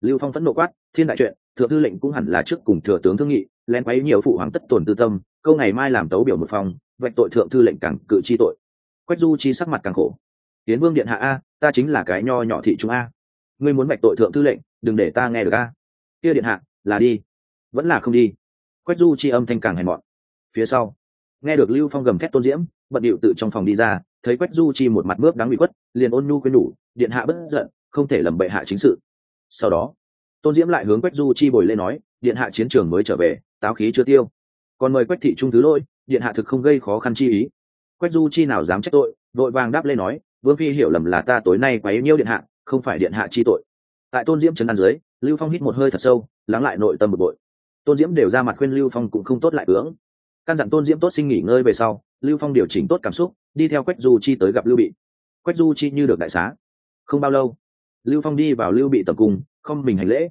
lưu phong phẫn nộ quát, thiên đại chuyện, thượng thư lệnh cũng hẳn là trước cùng thừa tướng thương nghị len quấy nhiều phụ hoàng tất tổn tư tâm, câu ngày mai làm tấu biểu một phòng, vạch tội thượng thư lệnh càng cự chi tội. Quách du chi sắc mặt càng khổ. Tiến vương điện hạ a, ta chính là cái nho nhỏ thị trung a. Ngươi muốn vạch tội thượng thư lệnh, đừng để ta nghe được a. Kia điện hạ, là đi. Vẫn là không đi. Quách du chi âm thanh càng hèn mọn. Phía sau, nghe được lưu phong gầm thét tôn diễm bận điệu tự trong phòng đi ra, thấy quách du chi một mặt bước đáng bị quất, liền ôn nhu quên nhủ, điện hạ bất giận, không thể lầm bệ hạ chính sự. Sau đó, tôn diễm lại hướng quách du chi bồi lên nói, điện hạ chiến trường mới trở về, táo khí chưa tiêu. Còn mời quách thị trung thứ lôi điện hạ thực không gây khó khăn chi ý. Quách du chi nào dám trách tội, đội vàng đáp lên nói, vương phi hiểu lầm là ta tối nay quấy nhiêu điện hạ, không phải điện hạ chi tội. Tại tôn diễm trấn an dưới, lưu phong hít một hơi thật sâu, lắng lại nội tâm bực bội. Tôn diễm đều ra mặt khuyên lưu phong cũng không tốt lại ướng căn dặn tôn diễm tốt sinh nghỉ ngơi về sau lưu phong điều chỉnh tốt cảm xúc, đi theo quách du chi tới gặp lưu bị. Quách du chi như được đại xá. Không bao lâu, lưu phong đi vào lưu bị tập cung không mình hành lễ.